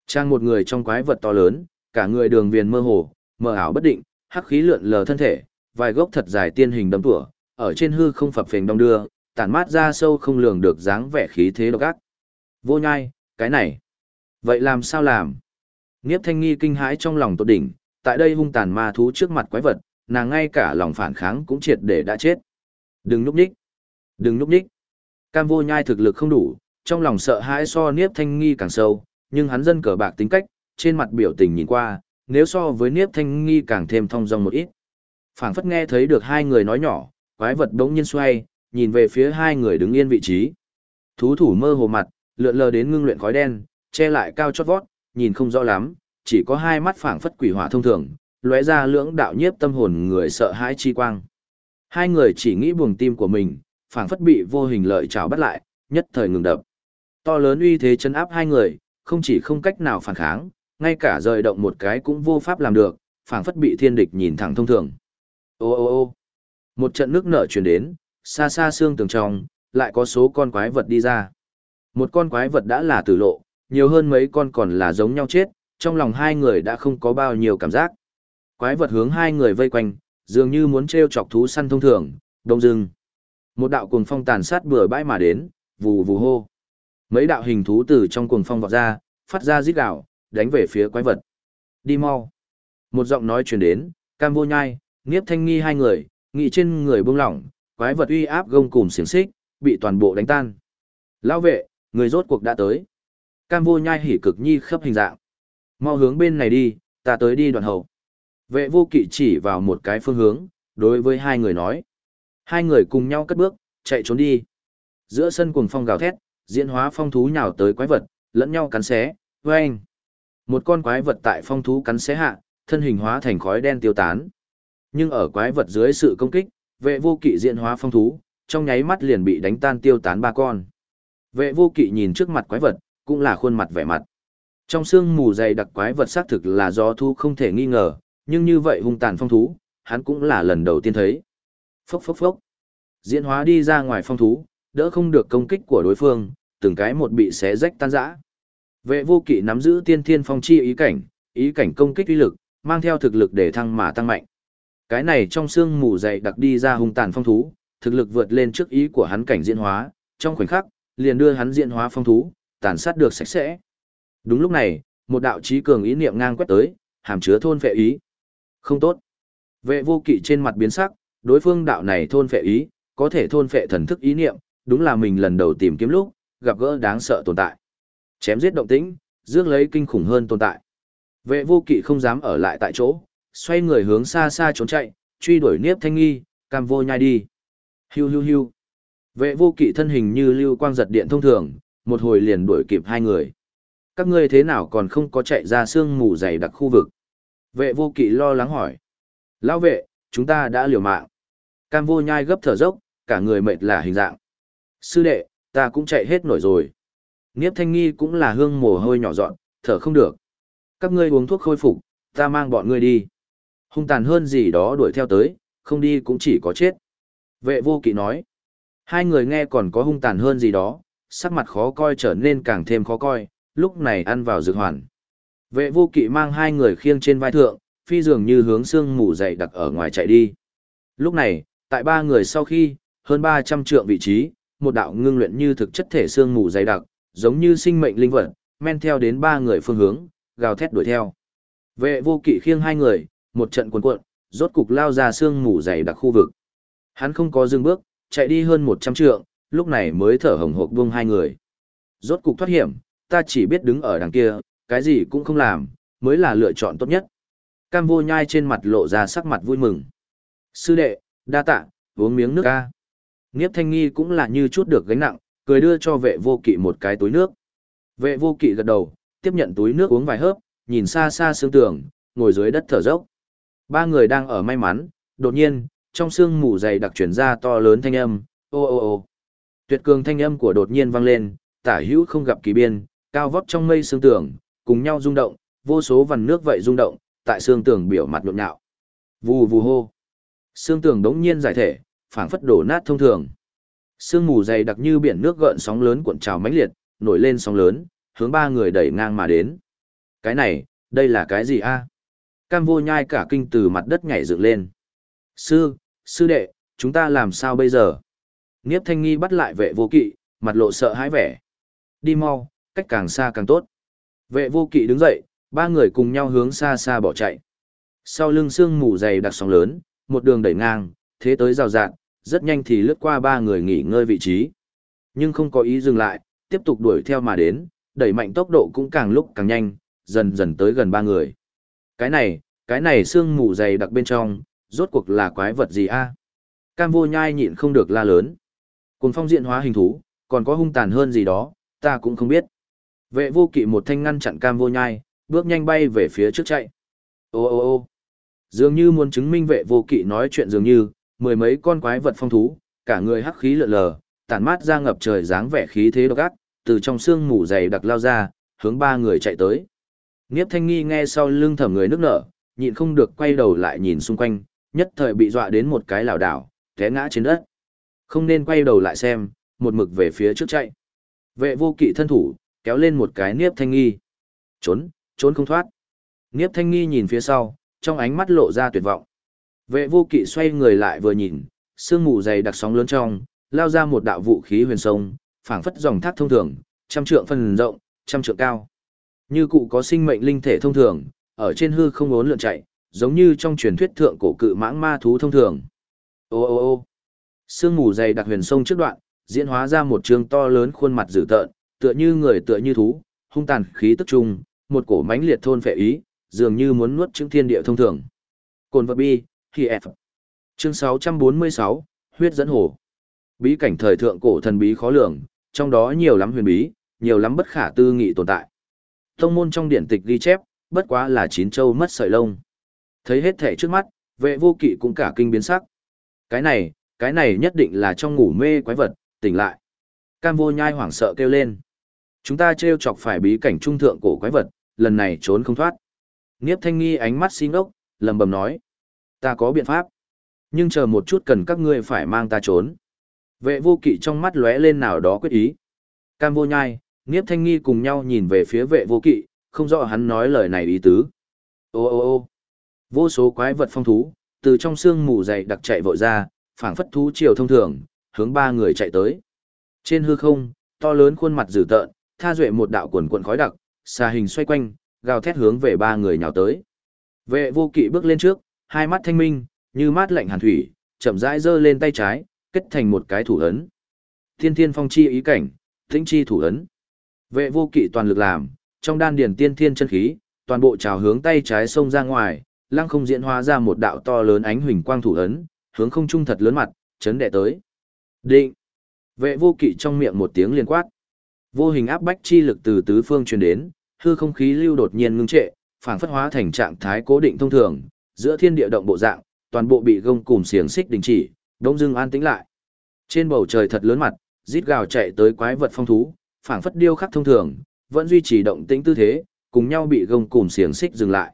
Trang một người trong quái vật to lớn, cả người đường viền mơ hồ, mờ ảo bất định, hắc khí lượn lờ thân thể, vài gốc thật dài tiên hình đấm tủa, ở trên hư không phập phình đông đưa, tản mát ra sâu không lường được dáng vẻ khí thế độc ác. Vô nhai, cái này. Vậy làm sao làm? Niếp thanh nghi kinh hãi trong lòng tột đỉnh, tại đây hung tàn ma thú trước mặt quái vật, nàng ngay cả lòng phản kháng cũng triệt để đã chết. Đừng núp nhích. Đừng núp nhích. Cam vô nhai thực lực không đủ, trong lòng sợ hãi so Niếp thanh nghi càng sâu, nhưng hắn dân cờ bạc tính cách, trên mặt biểu tình nhìn qua, nếu so với Niếp thanh nghi càng thêm thong dong một ít. phảng phất nghe thấy được hai người nói nhỏ, quái vật đống nhiên xoay, nhìn về phía hai người đứng yên vị trí. Thú thủ mơ hồ mặt, lượn lờ đến ngưng luyện khói đen, che lại cao chót vót, nhìn không rõ lắm, chỉ có hai mắt phảng phất quỷ hỏa thông thường, lóe ra lưỡng đạo nhiếp tâm hồn người sợ hãi chi quang. Hai người chỉ nghĩ buồng tim của mình, phảng phất bị vô hình lợi trảo bắt lại, nhất thời ngừng đập. To lớn uy thế chấn áp hai người, không chỉ không cách nào phản kháng, ngay cả rời động một cái cũng vô pháp làm được, phảng phất bị thiên địch nhìn thẳng thông thường. Ô ô ô một trận nước nở truyền đến, xa xa xương tường trong, lại có số con quái vật đi ra. Một con quái vật đã là tử lộ, nhiều hơn mấy con còn là giống nhau chết, trong lòng hai người đã không có bao nhiêu cảm giác. Quái vật hướng hai người vây quanh, dường như muốn treo chọc thú săn thông thường, đông dưng. Một đạo cuồng phong tàn sát bừa bãi mà đến, vù vù hô. Mấy đạo hình thú từ trong cuồng phong vọt ra, phát ra rít gào, đánh về phía quái vật. Đi mau. Một giọng nói truyền đến, cam vô nhai, nghiếp thanh nghi hai người, nghị trên người buông lỏng, quái vật uy áp gông cùng xiềng xích, bị toàn bộ đánh tan. Lão vệ, người rốt cuộc đã tới. Cam vô nhai hỉ cực nhi khắp hình dạng. Mau hướng bên này đi, ta tới đi đoạn hậu. Vệ vô kỵ chỉ vào một cái phương hướng, đối với hai người nói. Hai người cùng nhau cất bước, chạy trốn đi. Giữa sân cuồng phong gào thét, diễn hóa phong thú nhào tới quái vật, lẫn nhau cắn xé, vang. Một con quái vật tại phong thú cắn xé hạ, thân hình hóa thành khói đen tiêu tán. Nhưng ở quái vật dưới sự công kích, vệ vô kỵ diễn hóa phong thú, trong nháy mắt liền bị đánh tan tiêu tán ba con. Vệ vô kỵ nhìn trước mặt quái vật, cũng là khuôn mặt vẻ mặt. Trong xương mù dày đặc quái vật xác thực là do thu không thể nghi ngờ, nhưng như vậy hung tàn phong thú, hắn cũng là lần đầu tiên thấy. Phốc phốc phốc. Diễn hóa đi ra ngoài phong thú, đỡ không được công kích của đối phương, từng cái một bị xé rách tan rã. Vệ vô kỵ nắm giữ tiên thiên phong chi ý cảnh, ý cảnh công kích uy lực, mang theo thực lực để thăng mà tăng mạnh. Cái này trong xương mù dày đặc đi ra hung tàn phong thú, thực lực vượt lên trước ý của hắn cảnh diễn hóa, trong khoảnh khắc, liền đưa hắn diễn hóa phong thú, tàn sát được sạch sẽ. Đúng lúc này, một đạo trí cường ý niệm ngang quét tới, hàm chứa thôn phệ ý. Không tốt. Vệ vô kỵ trên mặt biến sắc, đối phương đạo này thôn phệ ý, có thể thôn phệ thần thức ý niệm, đúng là mình lần đầu tìm kiếm lúc, gặp gỡ đáng sợ tồn tại. Chém giết động tĩnh, dương lấy kinh khủng hơn tồn tại. Vệ vô kỵ không dám ở lại tại chỗ, xoay người hướng xa xa trốn chạy, truy đuổi Niếp Thanh Nghi, cam vô nhai đi. Hiu hiu hiu. Vệ vô kỵ thân hình như lưu quang giật điện thông thường, một hồi liền đuổi kịp hai người. Các ngươi thế nào còn không có chạy ra sương mù dày đặc khu vực? Vệ vô kỵ lo lắng hỏi. Lão vệ, chúng ta đã liều mạng. Cam vô nhai gấp thở dốc, cả người mệt là hình dạng. Sư đệ, ta cũng chạy hết nổi rồi. Niếp thanh nghi cũng là hương mồ hôi nhỏ dọn, thở không được. Các ngươi uống thuốc khôi phục, ta mang bọn ngươi đi. Hung tàn hơn gì đó đuổi theo tới, không đi cũng chỉ có chết. Vệ vô kỵ nói. Hai người nghe còn có hung tàn hơn gì đó, sắc mặt khó coi trở nên càng thêm khó coi, lúc này ăn vào dược hoàn. Vệ vô kỵ mang hai người khiêng trên vai thượng, phi dường như hướng xương mù dày đặc ở ngoài chạy đi. Lúc này, tại ba người sau khi, hơn 300 trượng vị trí, một đạo ngưng luyện như thực chất thể xương mù dày đặc, giống như sinh mệnh linh vật, men theo đến ba người phương hướng, gào thét đuổi theo. Vệ vô kỵ khiêng hai người, một trận cuốn cuộn, rốt cục lao ra xương mù dày đặc khu vực. Hắn không có dừng bước, chạy đi hơn 100 trượng, lúc này mới thở hồng hộc buông hai người. Rốt cục thoát hiểm, ta chỉ biết đứng ở đằng kia, cái gì cũng không làm, mới là lựa chọn tốt nhất. Cam vô nhai trên mặt lộ ra sắc mặt vui mừng. Sư đệ, đa tạ, uống miếng nước ca. Nghiếp thanh nghi cũng là như chút được gánh nặng, cười đưa cho vệ vô kỵ một cái túi nước. Vệ vô kỵ gật đầu, tiếp nhận túi nước uống vài hớp, nhìn xa xa sương tường, ngồi dưới đất thở dốc. Ba người đang ở may mắn, đột nhiên, trong sương mù dày đặc chuyển ra to lớn thanh âm, ô ô ô. Tuyệt cường thanh âm của đột nhiên vang lên, tả hữu không gặp kỳ biên, cao vóc trong mây sương tường, cùng nhau rung động, vô số vằn nước vậy rung động, tại sương tường biểu mặt nhộn nhạo. Vù vù hô. Sương tường đống nhiên giải thể, phảng phất đổ nát thông thường. Sương mù dày đặc như biển nước gợn sóng lớn cuộn trào mãnh liệt, nổi lên sóng lớn, hướng ba người đẩy ngang mà đến. Cái này, đây là cái gì a? Cam vô nhai cả kinh từ mặt đất nhảy dựng lên. Sư, sư đệ, chúng ta làm sao bây giờ? Niếp thanh nghi bắt lại vệ vô kỵ, mặt lộ sợ hãi vẻ. Đi mau, cách càng xa càng tốt. Vệ vô kỵ đứng dậy, ba người cùng nhau hướng xa xa bỏ chạy. Sau lưng sương mù dày đặc sóng lớn, một đường đẩy ngang, thế tới rào rạt, rất nhanh thì lướt qua ba người nghỉ ngơi vị trí. Nhưng không có ý dừng lại, tiếp tục đuổi theo mà đến, đẩy mạnh tốc độ cũng càng lúc càng nhanh, dần dần tới gần ba người. Cái này, cái này sương mù dày đặc bên trong, rốt cuộc là quái vật gì a? Cam vô nhai nhịn không được la lớn. Cùng phong diện hóa hình thú, còn có hung tàn hơn gì đó, ta cũng không biết. Vệ vô kỵ một thanh ngăn chặn cam vô nhai, bước nhanh bay về phía trước chạy. Ô ô ô dường như muốn chứng minh vệ vô kỵ nói chuyện dường như, mười mấy con quái vật phong thú, cả người hắc khí lượn lờ, tản mát ra ngập trời dáng vẻ khí thế độc ác, từ trong xương mù dày đặc lao ra, hướng ba người chạy tới. Niếp Thanh Nghi nghe sau lưng thầm người nước nở, nhịn không được quay đầu lại nhìn xung quanh, nhất thời bị dọa đến một cái lảo đảo, té ngã trên đất. Không nên quay đầu lại xem, một mực về phía trước chạy. Vệ vô kỵ thân thủ, kéo lên một cái Niếp Thanh Nghi. Trốn, trốn không thoát. Niếp Thanh Nghi nhìn phía sau, trong ánh mắt lộ ra tuyệt vọng. Vệ vô kỵ xoay người lại vừa nhìn, sương mù dày đặc sóng lớn trong, lao ra một đạo vũ khí huyền sông, phảng phất dòng thác thông thường, trăm trượng phân rộng, trăm trượng cao. Như cụ có sinh mệnh linh thể thông thường, ở trên hư không ốn lượn chạy, giống như trong truyền thuyết thượng cổ cự mãng ma thú thông thường. Ô ô ô. Sương mù dày đặc huyền sông trước đoạn, diễn hóa ra một trường to lớn khuôn mặt dữ tợn, tựa như người tựa như thú, hung tàn khí tức trung, một cổ mãnh liệt thôn phệ ý, dường như muốn nuốt chứng thiên địa thông thường. Cồn vật bi, khi F. Chương 646, huyết dẫn hồ. Bí cảnh thời thượng cổ thần bí khó lường, trong đó nhiều lắm huyền bí, nhiều lắm bất khả tư nghị tồn tại. Thông môn trong điển tịch ghi chép, bất quá là chín châu mất sợi lông. Thấy hết thể trước mắt, vệ vô kỵ cũng cả kinh biến sắc. Cái này, cái này nhất định là trong ngủ mê quái vật, tỉnh lại. Cam vô nhai hoảng sợ kêu lên. Chúng ta treo chọc phải bí cảnh trung thượng cổ quái vật, lần này trốn không thoát. Niếp thanh nghi ánh mắt xin ốc, lầm bầm nói. Ta có biện pháp. Nhưng chờ một chút cần các ngươi phải mang ta trốn. Vệ vô kỵ trong mắt lóe lên nào đó quyết ý. Cam vô nhai, Niếp thanh nghi cùng nhau nhìn về phía vệ vô kỵ, không rõ hắn nói lời này ý tứ. Ô ô ô vô số quái vật phong thú, từ trong xương mù dày đặc chạy vội ra, phảng phất thú chiều thông thường, hướng ba người chạy tới. Trên hư không, to lớn khuôn mặt dữ tợn, tha duệ một đạo quần quần khói đặc, xà hình xoay quanh, gào thét hướng về ba người nhào tới. Vệ vô kỵ bước lên trước, hai mắt thanh minh, như mát lạnh hàn thủy, chậm rãi giơ lên tay trái, kết thành một cái thủ ấn. Thiên thiên phong chi ý cảnh, tĩnh chi thủ ấn. Vệ vô kỵ toàn lực làm, trong đan điển tiên thiên chân khí, toàn bộ trào hướng tay trái xông ra ngoài, lăng không diễn hóa ra một đạo to lớn ánh huỳnh quang thủ ấn, hướng không trung thật lớn mặt, chấn đệ tới. Định. Vệ vô kỵ trong miệng một tiếng liên quát. Vô hình áp bách chi lực từ tứ phương truyền đến, hư không khí lưu đột nhiên ngưng trệ, phản phất hóa thành trạng thái cố định thông thường, giữa thiên địa động bộ dạng, toàn bộ bị gông cùm xiềng xích đình chỉ, đông dưng an tĩnh lại. Trên bầu trời thật lớn mặt, rít gào chạy tới quái vật phong thú, phản phất điêu khắc thông thường, vẫn duy trì động tĩnh tư thế, cùng nhau bị gông cùm xiềng xích dừng lại.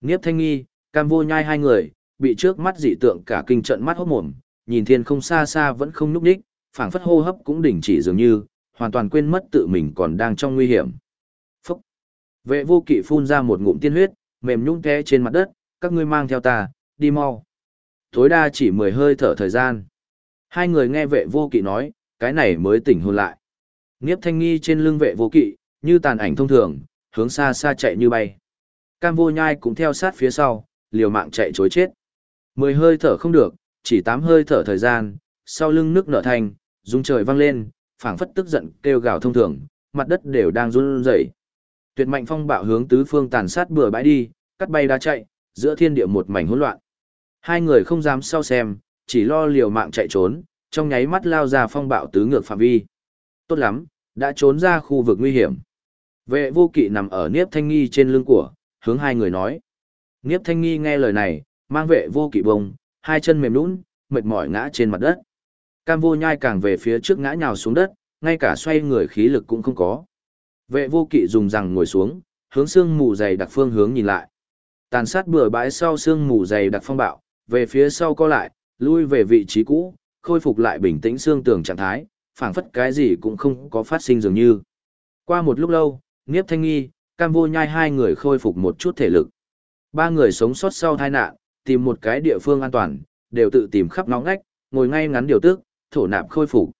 Niếp Thanh Nghi, Cam Vô Nhai hai người, bị trước mắt dị tượng cả kinh trận mắt hốt mồm, nhìn thiên không xa xa vẫn không núp đích, phảng phất hô hấp cũng đình chỉ dường như, hoàn toàn quên mất tự mình còn đang trong nguy hiểm. Phúc! Vệ vô kỵ phun ra một ngụm tiên huyết, mềm nhũn té trên mặt đất, các ngươi mang theo ta, đi mau. Tối đa chỉ mười hơi thở thời gian. Hai người nghe vệ vô kỵ nói, cái này mới tỉnh hồn lại. Niếp thanh nghi trên lưng vệ vô kỵ, như tàn ảnh thông thường, hướng xa xa chạy như bay. Cam vô nhai cũng theo sát phía sau, liều mạng chạy chối chết. Mười hơi thở không được, chỉ tám hơi thở thời gian, sau lưng nước nở thành, rung trời vang lên, phảng phất tức giận kêu gào thông thường, mặt đất đều đang run rẩy. Tuyệt mạnh phong bạo hướng tứ phương tàn sát bừa bãi đi, cắt bay đá chạy, giữa thiên địa một mảnh hỗn loạn. Hai người không dám sau xem, chỉ lo liều mạng chạy trốn, trong nháy mắt lao ra phong bạo tứ ngược phạm vi. Tốt lắm, đã trốn ra khu vực nguy hiểm. Vệ vô kỵ nằm ở Niếp Thanh Nghi trên lưng của, hướng hai người nói. Niếp Thanh Nghi nghe lời này, mang vệ vô kỵ bông, hai chân mềm nũng, mệt mỏi ngã trên mặt đất. Cam vô nhai càng về phía trước ngã nhào xuống đất, ngay cả xoay người khí lực cũng không có. Vệ vô kỵ dùng rằng ngồi xuống, hướng xương mù dày đặc phương hướng nhìn lại. Tàn sát bừa bãi sau xương mù dày đặc phong bạo, về phía sau co lại, lui về vị trí cũ, khôi phục lại bình tĩnh xương tường trạng thái, phảng phất cái gì cũng không có phát sinh dường như. Qua một lúc lâu, Niếp Thanh Nghi, Cam Vô Nhai hai người khôi phục một chút thể lực. Ba người sống sót sau tai nạn, tìm một cái địa phương an toàn, đều tự tìm khắp ngõ ngách, ngồi ngay ngắn điều tức, thổ nạp khôi phục.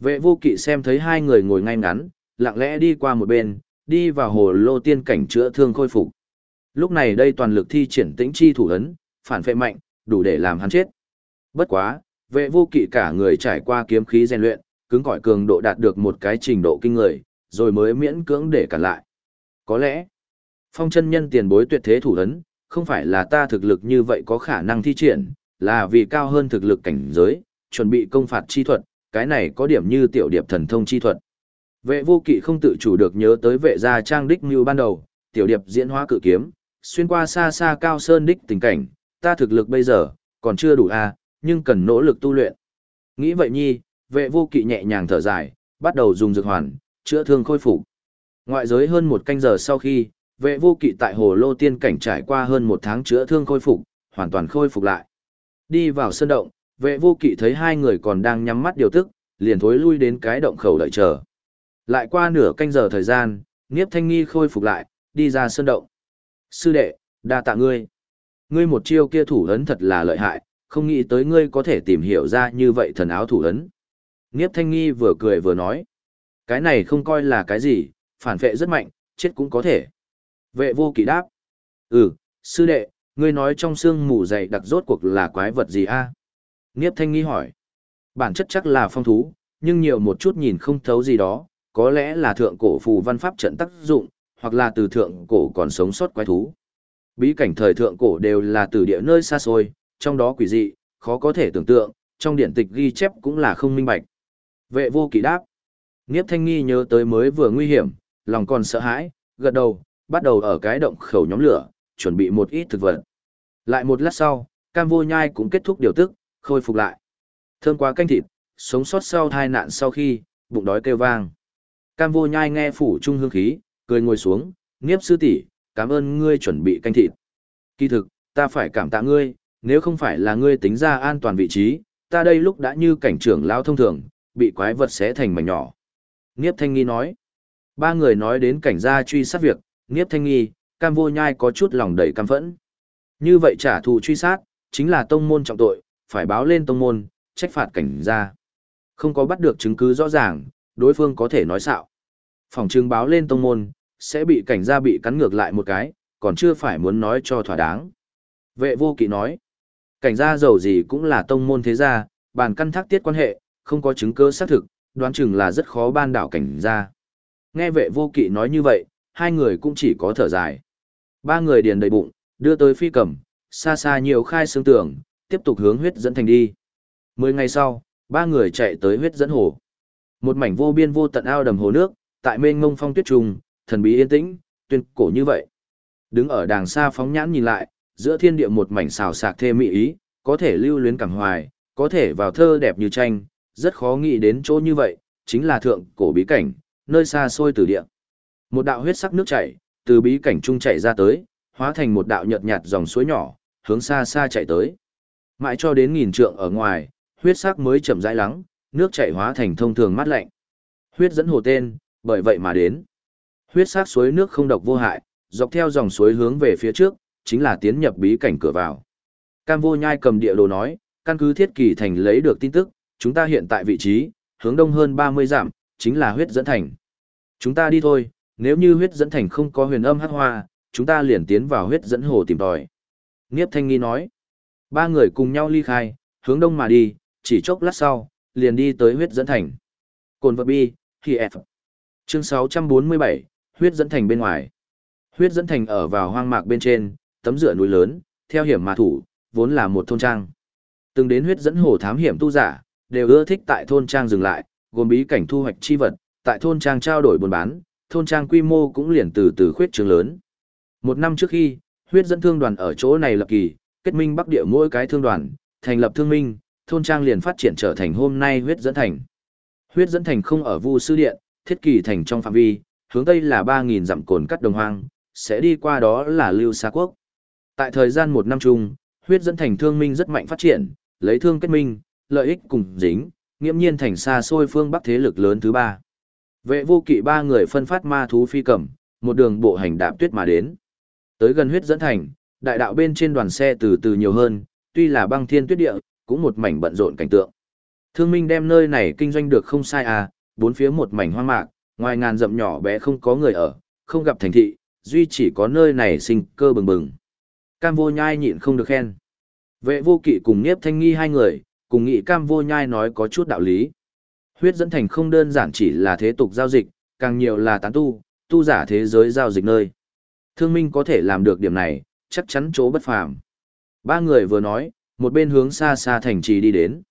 Vệ vô kỵ xem thấy hai người ngồi ngay ngắn, lặng lẽ đi qua một bên, đi vào hồ lô tiên cảnh chữa thương khôi phục. Lúc này đây toàn lực thi triển tĩnh chi thủ ấn, phản phệ mạnh, đủ để làm hắn chết. Bất quá, vệ vô kỵ cả người trải qua kiếm khí rèn luyện, cứng cỏi cường độ đạt được một cái trình độ kinh người, rồi mới miễn cưỡng để cản lại. Có lẽ, phong chân nhân tiền bối tuyệt thế thủ ấn, không phải là ta thực lực như vậy có khả năng thi triển, là vì cao hơn thực lực cảnh giới, chuẩn bị công phạt chi thuật, cái này có điểm như tiểu điệp thần thông chi thuật. Vệ vô kỵ không tự chủ được nhớ tới vệ gia trang đích như ban đầu, tiểu điệp diễn hóa cự kiếm, xuyên qua xa xa cao sơn đích tình cảnh, ta thực lực bây giờ, còn chưa đủ a nhưng cần nỗ lực tu luyện. Nghĩ vậy nhi, vệ vô kỵ nhẹ nhàng thở dài, bắt đầu dùng dược hoàn, chữa thương khôi phục. Ngoại giới hơn một canh giờ sau khi, vệ vô kỵ tại hồ lô tiên cảnh trải qua hơn một tháng chữa thương khôi phục, hoàn toàn khôi phục lại. Đi vào sân động, vệ vô kỵ thấy hai người còn đang nhắm mắt điều tức, liền thối lui đến cái động khẩu đợi chờ. Lại qua nửa canh giờ thời gian, Niếp Thanh Nghi khôi phục lại, đi ra sân động. Sư đệ, đa tạ ngươi. Ngươi một chiêu kia thủ ấn thật là lợi hại, không nghĩ tới ngươi có thể tìm hiểu ra như vậy thần áo thủ ấn. Niếp Thanh Nghi vừa cười vừa nói. Cái này không coi là cái gì, phản vệ rất mạnh, chết cũng có thể. Vệ vô kỵ đáp. Ừ, sư đệ, ngươi nói trong xương mù dày đặc rốt cuộc là quái vật gì a? Niếp Thanh Nghi hỏi. Bản chất chắc là phong thú, nhưng nhiều một chút nhìn không thấu gì đó, có lẽ là thượng cổ phù văn pháp trận tác dụng, hoặc là từ thượng cổ còn sống sót quái thú. Bí cảnh thời thượng cổ đều là từ địa nơi xa xôi, trong đó quỷ dị, khó có thể tưởng tượng, trong điện tịch ghi chép cũng là không minh bạch. Vệ vô kỵ đáp. Niếp thanh nghi nhớ tới mới vừa nguy hiểm, lòng còn sợ hãi, gật đầu, bắt đầu ở cái động khẩu nhóm lửa, chuẩn bị một ít thực vật. Lại một lát sau, cam vô nhai cũng kết thúc điều tức, khôi phục lại. Thơm quá canh thịt, sống sót sau tai nạn sau khi, bụng đói kêu vang. Cam vô nhai nghe phủ trung hương khí, cười ngồi xuống, Niếp sư tỷ, cảm ơn ngươi chuẩn bị canh thịt. Kỳ thực, ta phải cảm tạ ngươi, nếu không phải là ngươi tính ra an toàn vị trí, ta đây lúc đã như cảnh trưởng lao thông thường, bị quái vật xé thành mảnh nhỏ. Niếp Thanh Nghi nói. Ba người nói đến cảnh gia truy sát việc, Niếp Thanh Nghi, Cam Vô Nhai có chút lòng đầy cam phẫn. Như vậy trả thù truy sát, chính là tông môn trọng tội, phải báo lên tông môn, trách phạt cảnh gia. Không có bắt được chứng cứ rõ ràng, đối phương có thể nói xạo. Phòng trưng báo lên tông môn, sẽ bị cảnh gia bị cắn ngược lại một cái, còn chưa phải muốn nói cho thỏa đáng. Vệ vô kỵ nói, cảnh gia giàu gì cũng là tông môn thế gia, bàn căn thác tiết quan hệ, không có chứng cứ xác thực, đoán chừng là rất khó ban đảo cảnh gia. Nghe vệ vô kỵ nói như vậy, hai người cũng chỉ có thở dài. Ba người điền đầy bụng, đưa tới phi cầm, xa xa nhiều khai xương tưởng, tiếp tục hướng huyết dẫn thành đi. Mười ngày sau, ba người chạy tới huyết dẫn hồ. Một mảnh vô biên vô tận ao đầm hồ nước, tại mênh ngông phong tuyết trùng, thần bí yên tĩnh, tuyên cổ như vậy. Đứng ở đàng xa phóng nhãn nhìn lại, giữa thiên địa một mảnh xào sạc thê mỹ ý, có thể lưu luyến cảm hoài, có thể vào thơ đẹp như tranh, rất khó nghĩ đến chỗ như vậy, chính là thượng cổ bí cảnh, nơi xa xôi từ địa. Một đạo huyết sắc nước chảy, từ bí cảnh trung chảy ra tới, hóa thành một đạo nhợt nhạt dòng suối nhỏ, hướng xa xa chạy tới. Mãi cho đến nghìn trượng ở ngoài, huyết sắc mới chậm rãi lắng, nước chảy hóa thành thông thường mát lạnh. Huyết dẫn hồ tên, bởi vậy mà đến. Huyết sắc suối nước không độc vô hại, dọc theo dòng suối hướng về phía trước, chính là tiến nhập bí cảnh cửa vào. Cam vô nhai cầm địa đồ nói, căn cứ thiết kỳ thành lấy được tin tức, chúng ta hiện tại vị trí, hướng đông hơn 30 dặm, chính là huyết dẫn thành. Chúng ta đi thôi, nếu như huyết dẫn thành không có huyền âm hắc hoa, chúng ta liền tiến vào huyết dẫn hồ tìm tòi. Niếp Thanh Nghi nói, ba người cùng nhau ly khai, hướng đông mà đi, chỉ chốc lát sau, liền đi tới huyết dẫn thành. Cồn vật bi, khi F. Chương 647, huyết dẫn thành bên ngoài. Huyết dẫn thành ở vào hoang mạc bên trên, tấm rửa núi lớn, theo hiểm mà thủ, vốn là một thôn trang. Từng đến huyết dẫn hồ thám hiểm tu giả, đều ưa thích tại thôn trang dừng lại, gồm bí cảnh thu hoạch chi vật, tại thôn trang trao đổi buôn bán, thôn trang quy mô cũng liền từ từ khuyết trường lớn. Một năm trước khi, huyết dẫn thương đoàn ở chỗ này lập kỳ, kết minh bắc địa mỗi cái thương đoàn, thành lập thương minh, thôn trang liền phát triển trở thành hôm nay huyết dẫn thành. Huyết dẫn thành không ở Vu sư điện, thiết kỳ thành trong phạm vi, hướng tây là 3000 dặm cồn cắt đồng hoang, sẽ đi qua đó là Lưu Sa quốc. Tại thời gian một năm chung, huyết dẫn thành thương minh rất mạnh phát triển, lấy thương kết minh, lợi ích cùng dính, nghiễm nhiên thành xa xôi phương bắc thế lực lớn thứ ba. Vệ vô kỵ ba người phân phát ma thú phi cầm, một đường bộ hành đạp tuyết mà đến. Tới gần huyết dẫn thành, đại đạo bên trên đoàn xe từ từ nhiều hơn, tuy là băng thiên tuyết địa, cũng một mảnh bận rộn cảnh tượng. Thương Minh đem nơi này kinh doanh được không sai à, bốn phía một mảnh hoang mạc, ngoài ngàn dặm nhỏ bé không có người ở, không gặp thành thị, duy chỉ có nơi này sinh cơ bừng bừng. Cam vô nhai nhịn không được khen. Vệ vô kỵ cùng Niếp Thanh Nghi hai người, cùng nghị cam vô nhai nói có chút đạo lý. Huyết dẫn thành không đơn giản chỉ là thế tục giao dịch, càng nhiều là tán tu, tu giả thế giới giao dịch nơi. Thương minh có thể làm được điểm này, chắc chắn chỗ bất phàm. Ba người vừa nói, một bên hướng xa xa thành trì đi đến.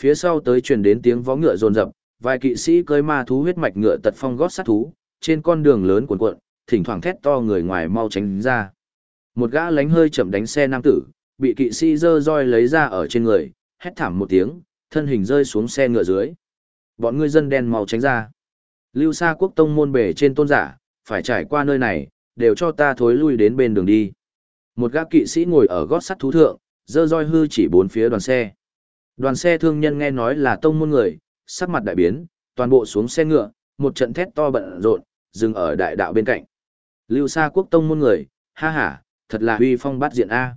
Phía sau tới truyền đến tiếng vó ngựa rồn rập, vài kỵ sĩ cưới ma thú huyết mạch ngựa tật phong gót sát thú, trên con đường lớn cuộn cuộn, thỉnh thoảng thét to người ngoài mau tránh ra. Một gã lánh hơi chậm đánh xe nam tử, bị kỵ sĩ dơ roi lấy ra ở trên người, hét thảm một tiếng, thân hình rơi xuống xe ngựa dưới. Bọn ngươi dân đen mau tránh ra. Lưu Sa quốc tông môn bể trên tôn giả, phải trải qua nơi này, đều cho ta thối lui đến bên đường đi. Một gã kỵ sĩ ngồi ở gót sắt thú thượng, dơ roi hư chỉ bốn phía đoàn xe. Đoàn xe thương nhân nghe nói là tông môn người, sắc mặt đại biến, toàn bộ xuống xe ngựa, một trận thét to bận rộn, dừng ở đại đạo bên cạnh. Lưu Sa quốc tông môn người, ha ha, thật là huy phong bát diện A.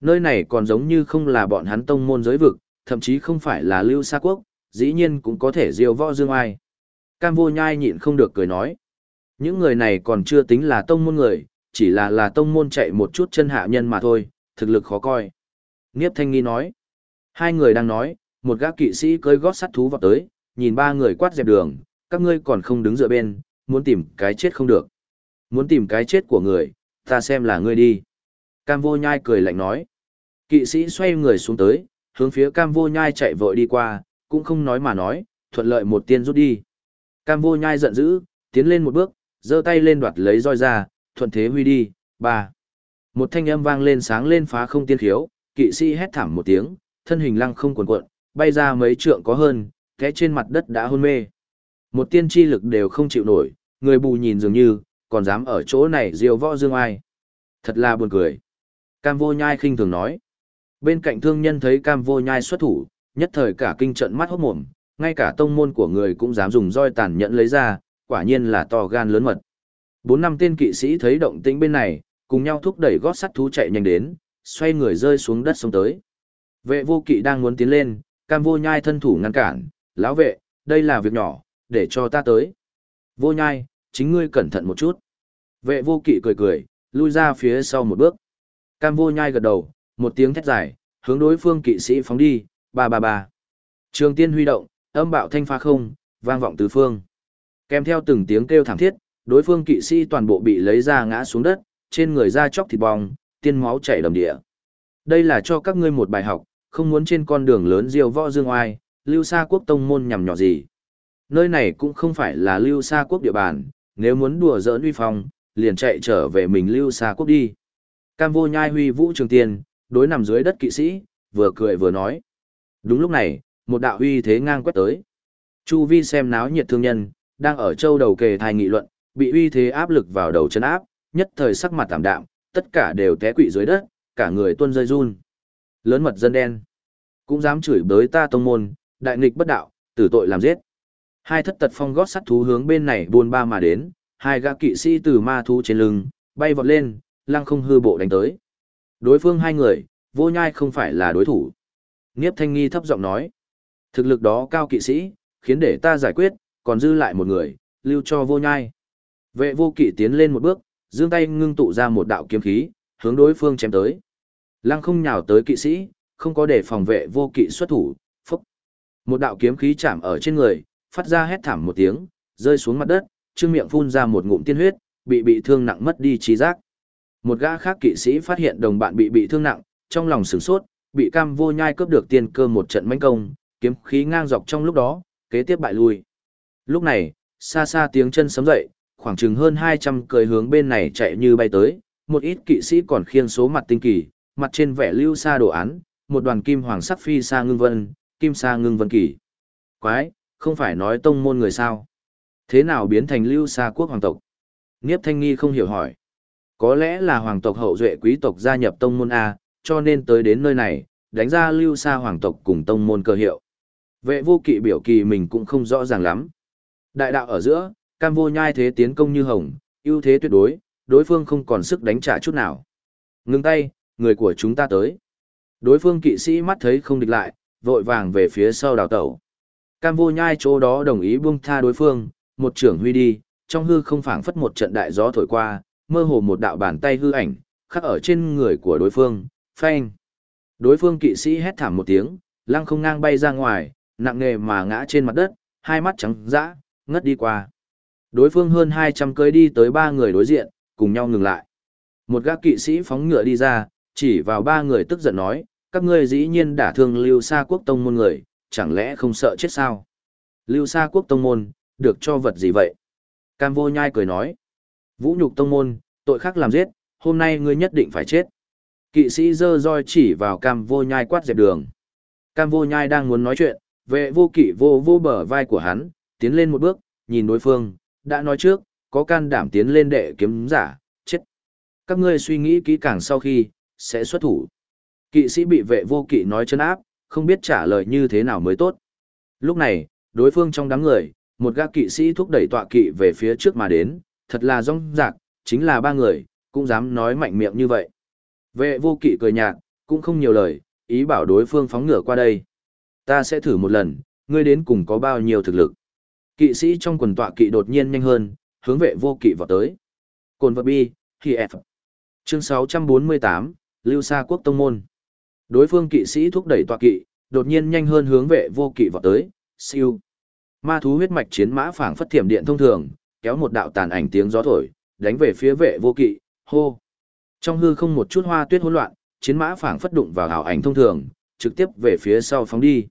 Nơi này còn giống như không là bọn hắn tông môn giới vực, thậm chí không phải là Lưu Sa quốc, dĩ nhiên cũng có thể diêu võ dương ai. Cam vô nhai nhịn không được cười nói. Những người này còn chưa tính là tông môn người, chỉ là là tông môn chạy một chút chân hạ nhân mà thôi, thực lực khó coi. Niếp Thanh Nghi nói. Hai người đang nói, một gã kỵ sĩ cưỡi gót sắt thú vào tới, nhìn ba người quát dẹp đường, các ngươi còn không đứng dựa bên, muốn tìm cái chết không được. Muốn tìm cái chết của người, ta xem là ngươi đi. Cam vô nhai cười lạnh nói. Kỵ sĩ xoay người xuống tới, hướng phía cam vô nhai chạy vội đi qua, cũng không nói mà nói, thuận lợi một tiên rút đi. Cam vô nhai giận dữ, tiến lên một bước, giơ tay lên đoạt lấy roi ra, thuận thế huy đi, ba. Một thanh âm vang lên sáng lên phá không tiên khiếu, kỵ sĩ hét thảm một tiếng, thân hình lăng không cuộn cuộn, bay ra mấy trượng có hơn, té trên mặt đất đã hôn mê. Một tiên chi lực đều không chịu nổi, người bù nhìn dường như, còn dám ở chỗ này diều võ dương ai. Thật là buồn cười. Cam vô nhai khinh thường nói. Bên cạnh thương nhân thấy cam vô nhai xuất thủ, nhất thời cả kinh trận mắt hốt mồm, ngay cả tông môn của người cũng dám dùng roi tàn nhẫn lấy ra, quả nhiên là to gan lớn mật. Bốn năm tên kỵ sĩ thấy động tĩnh bên này, cùng nhau thúc đẩy gót sắt thú chạy nhanh đến, xoay người rơi xuống đất sông tới. Vệ vô kỵ đang muốn tiến lên, cam vô nhai thân thủ ngăn cản, lão vệ, đây là việc nhỏ, để cho ta tới. Vô nhai, chính ngươi cẩn thận một chút. Vệ vô kỵ cười cười, lui ra phía sau một bước. Cam vô nhai gật đầu, một tiếng thét dài, hướng đối phương kỵ sĩ phóng đi, ba ba ba. Trường tiên huy động, âm bạo thanh pha không, vang vọng tứ phương. Kèm theo từng tiếng kêu thảm thiết, đối phương kỵ sĩ toàn bộ bị lấy ra ngã xuống đất, trên người da chóc thịt bong, tiên máu chảy đầm địa. Đây là cho các ngươi một bài học, không muốn trên con đường lớn diêu võ dương oai, lưu xa quốc tông môn nhằm nhỏ gì. Nơi này cũng không phải là lưu xa quốc địa bàn, nếu muốn đùa giỡn uy phong, liền chạy trở về mình lưu xa quốc đi. Cam vô nhai huy vũ trường tiên, đối nằm dưới đất kỵ sĩ, vừa cười vừa nói. Đúng lúc này, một đạo huy thế ngang quét tới. Chu vi xem náo nhiệt thương nhân, đang ở châu đầu kề thai nghị luận, bị uy thế áp lực vào đầu chân áp, nhất thời sắc mặt tạm đạm, tất cả đều té quỵ dưới đất, cả người tuôn rơi run. Lớn mật dân đen, cũng dám chửi bới ta tông môn, đại nghịch bất đạo, tử tội làm giết. Hai thất tật phong gót sắt thú hướng bên này buôn ba mà đến, hai gã kỵ sĩ từ ma thú trên lưng, bay vọt lên, lăng không hư bộ đánh tới. Đối phương hai người, vô nhai không phải là đối thủ. Niếp thanh nghi thấp giọng nói. Thực lực đó cao kỵ sĩ, khiến để ta giải quyết, còn dư lại một người, lưu cho vô nhai. Vệ vô kỵ tiến lên một bước, giương tay ngưng tụ ra một đạo kiếm khí, hướng đối phương chém tới. Lăng không nhào tới kỵ sĩ, không có để phòng vệ vô kỵ xuất thủ, phốc. Một đạo kiếm khí chạm ở trên người, phát ra hét thảm một tiếng, rơi xuống mặt đất, trương miệng phun ra một ngụm tiên huyết, bị bị thương nặng mất đi trí giác. Một gã khác kỵ sĩ phát hiện đồng bạn bị bị thương nặng, trong lòng sửng sốt, bị cam vô nhai cướp được tiên cơ một trận mãnh công, kiếm khí ngang dọc trong lúc đó, kế tiếp bại lui. Lúc này, xa xa tiếng chân sấm dậy, khoảng chừng hơn 200 cười hướng bên này chạy như bay tới, một ít kỵ sĩ còn khiêng số mặt tinh kỳ, mặt trên vẻ lưu xa đồ án, một đoàn kim hoàng sắc phi xa ngưng vân, kim xa ngưng vân kỳ. Quái, không phải nói tông môn người sao? Thế nào biến thành lưu xa quốc hoàng tộc? Niếp Thanh Nghi không hiểu hỏi. Có lẽ là hoàng tộc hậu duệ quý tộc gia nhập tông môn A, cho nên tới đến nơi này, đánh ra lưu xa hoàng tộc cùng tông môn cơ hiệu. Vệ vô kỵ biểu kỳ mình cũng không rõ ràng lắm. Đại đạo ở giữa, cam vô nhai thế tiến công như hồng, ưu thế tuyệt đối, đối phương không còn sức đánh trả chút nào. Ngưng tay, người của chúng ta tới. Đối phương kỵ sĩ mắt thấy không địch lại, vội vàng về phía sau đào tẩu. Cam vô nhai chỗ đó đồng ý buông tha đối phương, một trưởng huy đi, trong hư không phảng phất một trận đại gió thổi qua, mơ hồ một đạo bàn tay hư ảnh, khắc ở trên người của đối phương, phanh. Đối phương kỵ sĩ hét thảm một tiếng, lăng không ngang bay ra ngoài, nặng nề mà ngã trên mặt đất, hai mắt trắng dã, ngất đi qua. Đối phương hơn 200 cưới đi tới ba người đối diện, cùng nhau ngừng lại. Một gác kỵ sĩ phóng ngựa đi ra, chỉ vào ba người tức giận nói, các ngươi dĩ nhiên đã thương lưu xa quốc tông môn người, chẳng lẽ không sợ chết sao? Lưu xa quốc tông môn, được cho vật gì vậy? Cam vô nhai cười nói, vũ nhục tông môn, tội khác làm giết, hôm nay ngươi nhất định phải chết. Kỵ sĩ dơ roi chỉ vào cam vô nhai quát dẹp đường. Cam vô nhai đang muốn nói chuyện, vệ vô kỵ vô vô bờ vai của hắn, tiến lên một bước, nhìn đối phương, đã nói trước, có can đảm tiến lên đệ kiếm giả, chết. Các ngươi suy nghĩ kỹ càng sau khi, sẽ xuất thủ. Kỵ sĩ bị vệ vô kỵ nói chân áp, không biết trả lời như thế nào mới tốt. Lúc này, đối phương trong đám người, một gã kỵ sĩ thúc đẩy tọa kỵ về phía trước mà đến, thật là rong rạc, chính là ba người, cũng dám nói mạnh miệng như vậy. Vệ vô kỵ cười nhạt, cũng không nhiều lời, ý bảo đối phương phóng ngựa qua đây. Ta sẽ thử một lần, ngươi đến cùng có bao nhiêu thực lực. Kỵ sĩ trong quần tọa kỵ đột nhiên nhanh hơn, hướng vệ vô kỵ vào tới. Cồn vật bi, khi F. Chương 648, Lưu Sa Quốc Tông Môn. Đối phương kỵ sĩ thúc đẩy tọa kỵ, đột nhiên nhanh hơn hướng vệ vô kỵ vào tới, siêu. Ma thú huyết mạch chiến mã phảng phất thiểm điện thông thường, kéo một đạo tàn ảnh tiếng gió thổi, đánh về phía vệ vô kỵ, hô. Trong hư không một chút hoa tuyết hỗn loạn, chiến mã phảng phất đụng vào ảo ảnh thông thường, trực tiếp về phía sau phóng đi.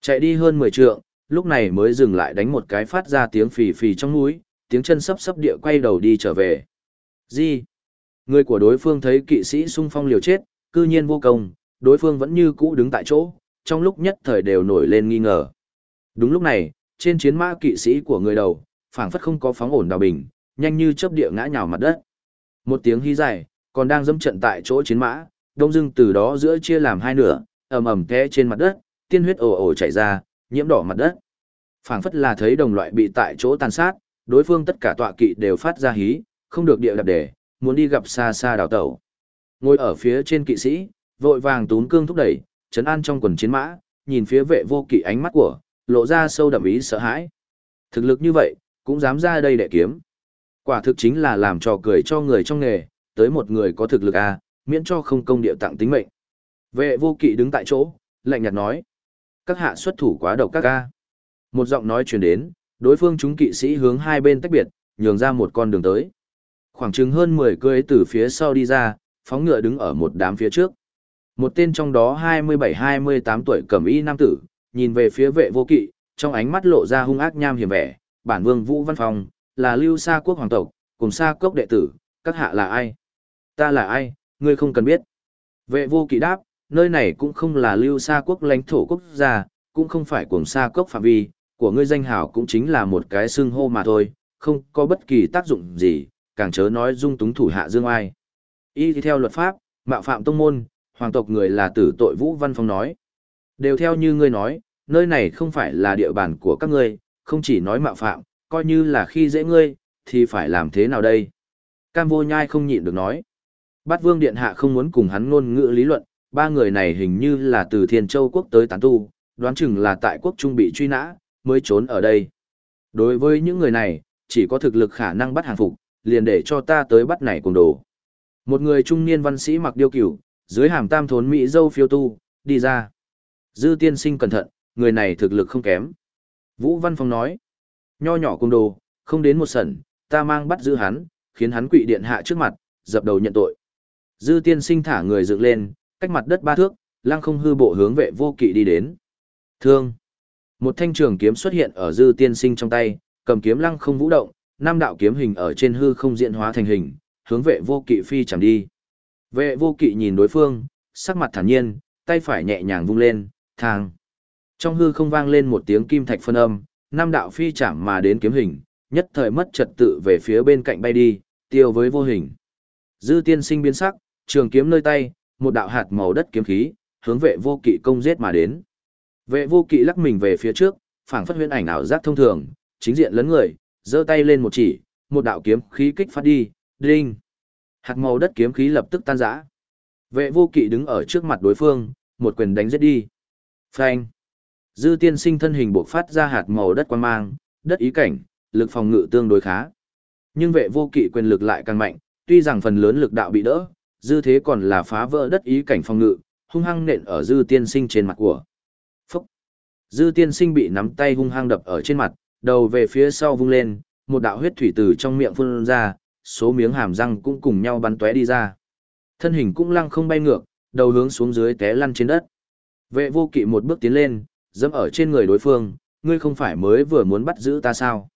Chạy đi hơn 10 trượng, lúc này mới dừng lại đánh một cái phát ra tiếng phì phì trong núi, tiếng chân sấp sấp địa quay đầu đi trở về. Gì? Người của đối phương thấy kỵ sĩ sung phong liều chết, cư nhiên vô công, đối phương vẫn như cũ đứng tại chỗ, trong lúc nhất thời đều nổi lên nghi ngờ. Đúng lúc này, trên chiến mã kỵ sĩ của người đầu, phảng phất không có phóng ổn đào bình, nhanh như chớp địa ngã nhào mặt đất. Một tiếng hí dài, còn đang dẫm trận tại chỗ chiến mã, đông dưng từ đó giữa chia làm hai nửa, ầm ầm té trên mặt đất, tiên huyết ồ ồ chảy ra, nhiễm đỏ mặt đất. Phảng phất là thấy đồng loại bị tại chỗ tàn sát, đối phương tất cả tọa kỵ đều phát ra hí, không được địa đạp để, muốn đi gặp xa xa đào tẩu. Ngồi ở phía trên kỵ sĩ, vội vàng tún cương thúc đẩy, chấn an trong quần chiến mã, nhìn phía vệ vô kỵ ánh mắt của, lộ ra sâu đậm ý sợ hãi. Thực lực như vậy, cũng dám ra đây để kiếm. Quả thực chính là làm trò cười cho người trong nghề, tới một người có thực lực à, miễn cho không công địa tặng tính mệnh. Vệ vô kỵ đứng tại chỗ, lạnh nhạt nói. Các hạ xuất thủ quá độc các ca. Một giọng nói truyền đến, đối phương chúng kỵ sĩ hướng hai bên tách biệt, nhường ra một con đường tới. Khoảng chừng hơn 10 cưới từ phía sau đi ra, phóng ngựa đứng ở một đám phía trước. Một tên trong đó 27-28 tuổi cẩm y nam tử, nhìn về phía vệ vô kỵ, trong ánh mắt lộ ra hung ác nham hiểm vẻ, bản vương Vũ Văn Phong, là lưu sa quốc hoàng tộc, cùng sa cốc đệ tử, các hạ là ai? Ta là ai, ngươi không cần biết. Vệ vô kỵ đáp, nơi này cũng không là lưu sa quốc lãnh thổ quốc gia, cũng không phải cuồng sa cốc phạm vi, của ngươi danh hào cũng chính là một cái xưng hô mà thôi, không có bất kỳ tác dụng gì, càng chớ nói dung túng thủ hạ dương ai. Y theo luật pháp, mạo phạm tông môn, hoàng tộc người là tử tội Vũ Văn Phong nói. Đều theo như ngươi nói, nơi này không phải là địa bàn của các ngươi, không chỉ nói mạo phạm, coi như là khi dễ ngươi, thì phải làm thế nào đây? Cam vô nhai không nhịn được nói. Bát vương điện hạ không muốn cùng hắn ngôn ngữ lý luận, ba người này hình như là từ Thiên Châu quốc tới tán tu, đoán chừng là tại quốc trung bị truy nã, mới trốn ở đây. Đối với những người này, chỉ có thực lực khả năng bắt hàng phục, liền để cho ta tới bắt này cùng đồ. Một người trung niên văn sĩ mặc điêu cửu, dưới hàm tam thốn mỹ dâu phiêu tu, đi ra. Dư tiên sinh cẩn thận, người này thực lực không kém. Vũ Văn Phong nói, nho nhỏ cùng đồ, không đến một sẩn, ta mang bắt giữ hắn, khiến hắn quỵ điện hạ trước mặt, dập đầu nhận tội. Dư tiên sinh thả người dựng lên, cách mặt đất ba thước, lăng không hư bộ hướng vệ vô kỵ đi đến. Thương. Một thanh trường kiếm xuất hiện ở dư tiên sinh trong tay, cầm kiếm lăng không vũ động, năm đạo kiếm hình ở trên hư không diện hóa thành hình, hướng vệ vô kỵ phi chẳng đi. Vệ vô kỵ nhìn đối phương, sắc mặt thản nhiên, tay phải nhẹ nhàng vung lên, thang. Trong hư không vang lên một tiếng kim thạch phân âm, năm đạo phi chạm mà đến kiếm hình, nhất thời mất trật tự về phía bên cạnh bay đi, tiêu với vô hình. Dư tiên sinh biến sắc, trường kiếm nơi tay, một đạo hạt màu đất kiếm khí, hướng vệ vô kỵ công giết mà đến. Vệ vô kỵ lắc mình về phía trước, phảng phất huyễn ảnh ảo giác thông thường, chính diện lấn người, giơ tay lên một chỉ, một đạo kiếm khí kích phát đi, đinh. Hạt màu đất kiếm khí lập tức tan rã. Vệ vô kỵ đứng ở trước mặt đối phương, một quyền đánh giết đi. Phanh. Dư tiên sinh thân hình bộc phát ra hạt màu đất quan mang, đất ý cảnh, lực phòng ngự tương đối khá. Nhưng vệ vô kỵ quyền lực lại càng mạnh, tuy rằng phần lớn lực đạo bị đỡ, dư thế còn là phá vỡ đất ý cảnh phòng ngự, hung hăng nện ở dư tiên sinh trên mặt của. Phúc! Dư tiên sinh bị nắm tay hung hăng đập ở trên mặt, đầu về phía sau vung lên, một đạo huyết thủy từ trong miệng phun ra, số miếng hàm răng cũng cùng nhau bắn tóe đi ra. Thân hình cũng lăng không bay ngược, đầu hướng xuống dưới té lăn trên đất. Vệ vô kỵ một bước tiến lên, dẫm ở trên người đối phương, ngươi không phải mới vừa muốn bắt giữ ta sao?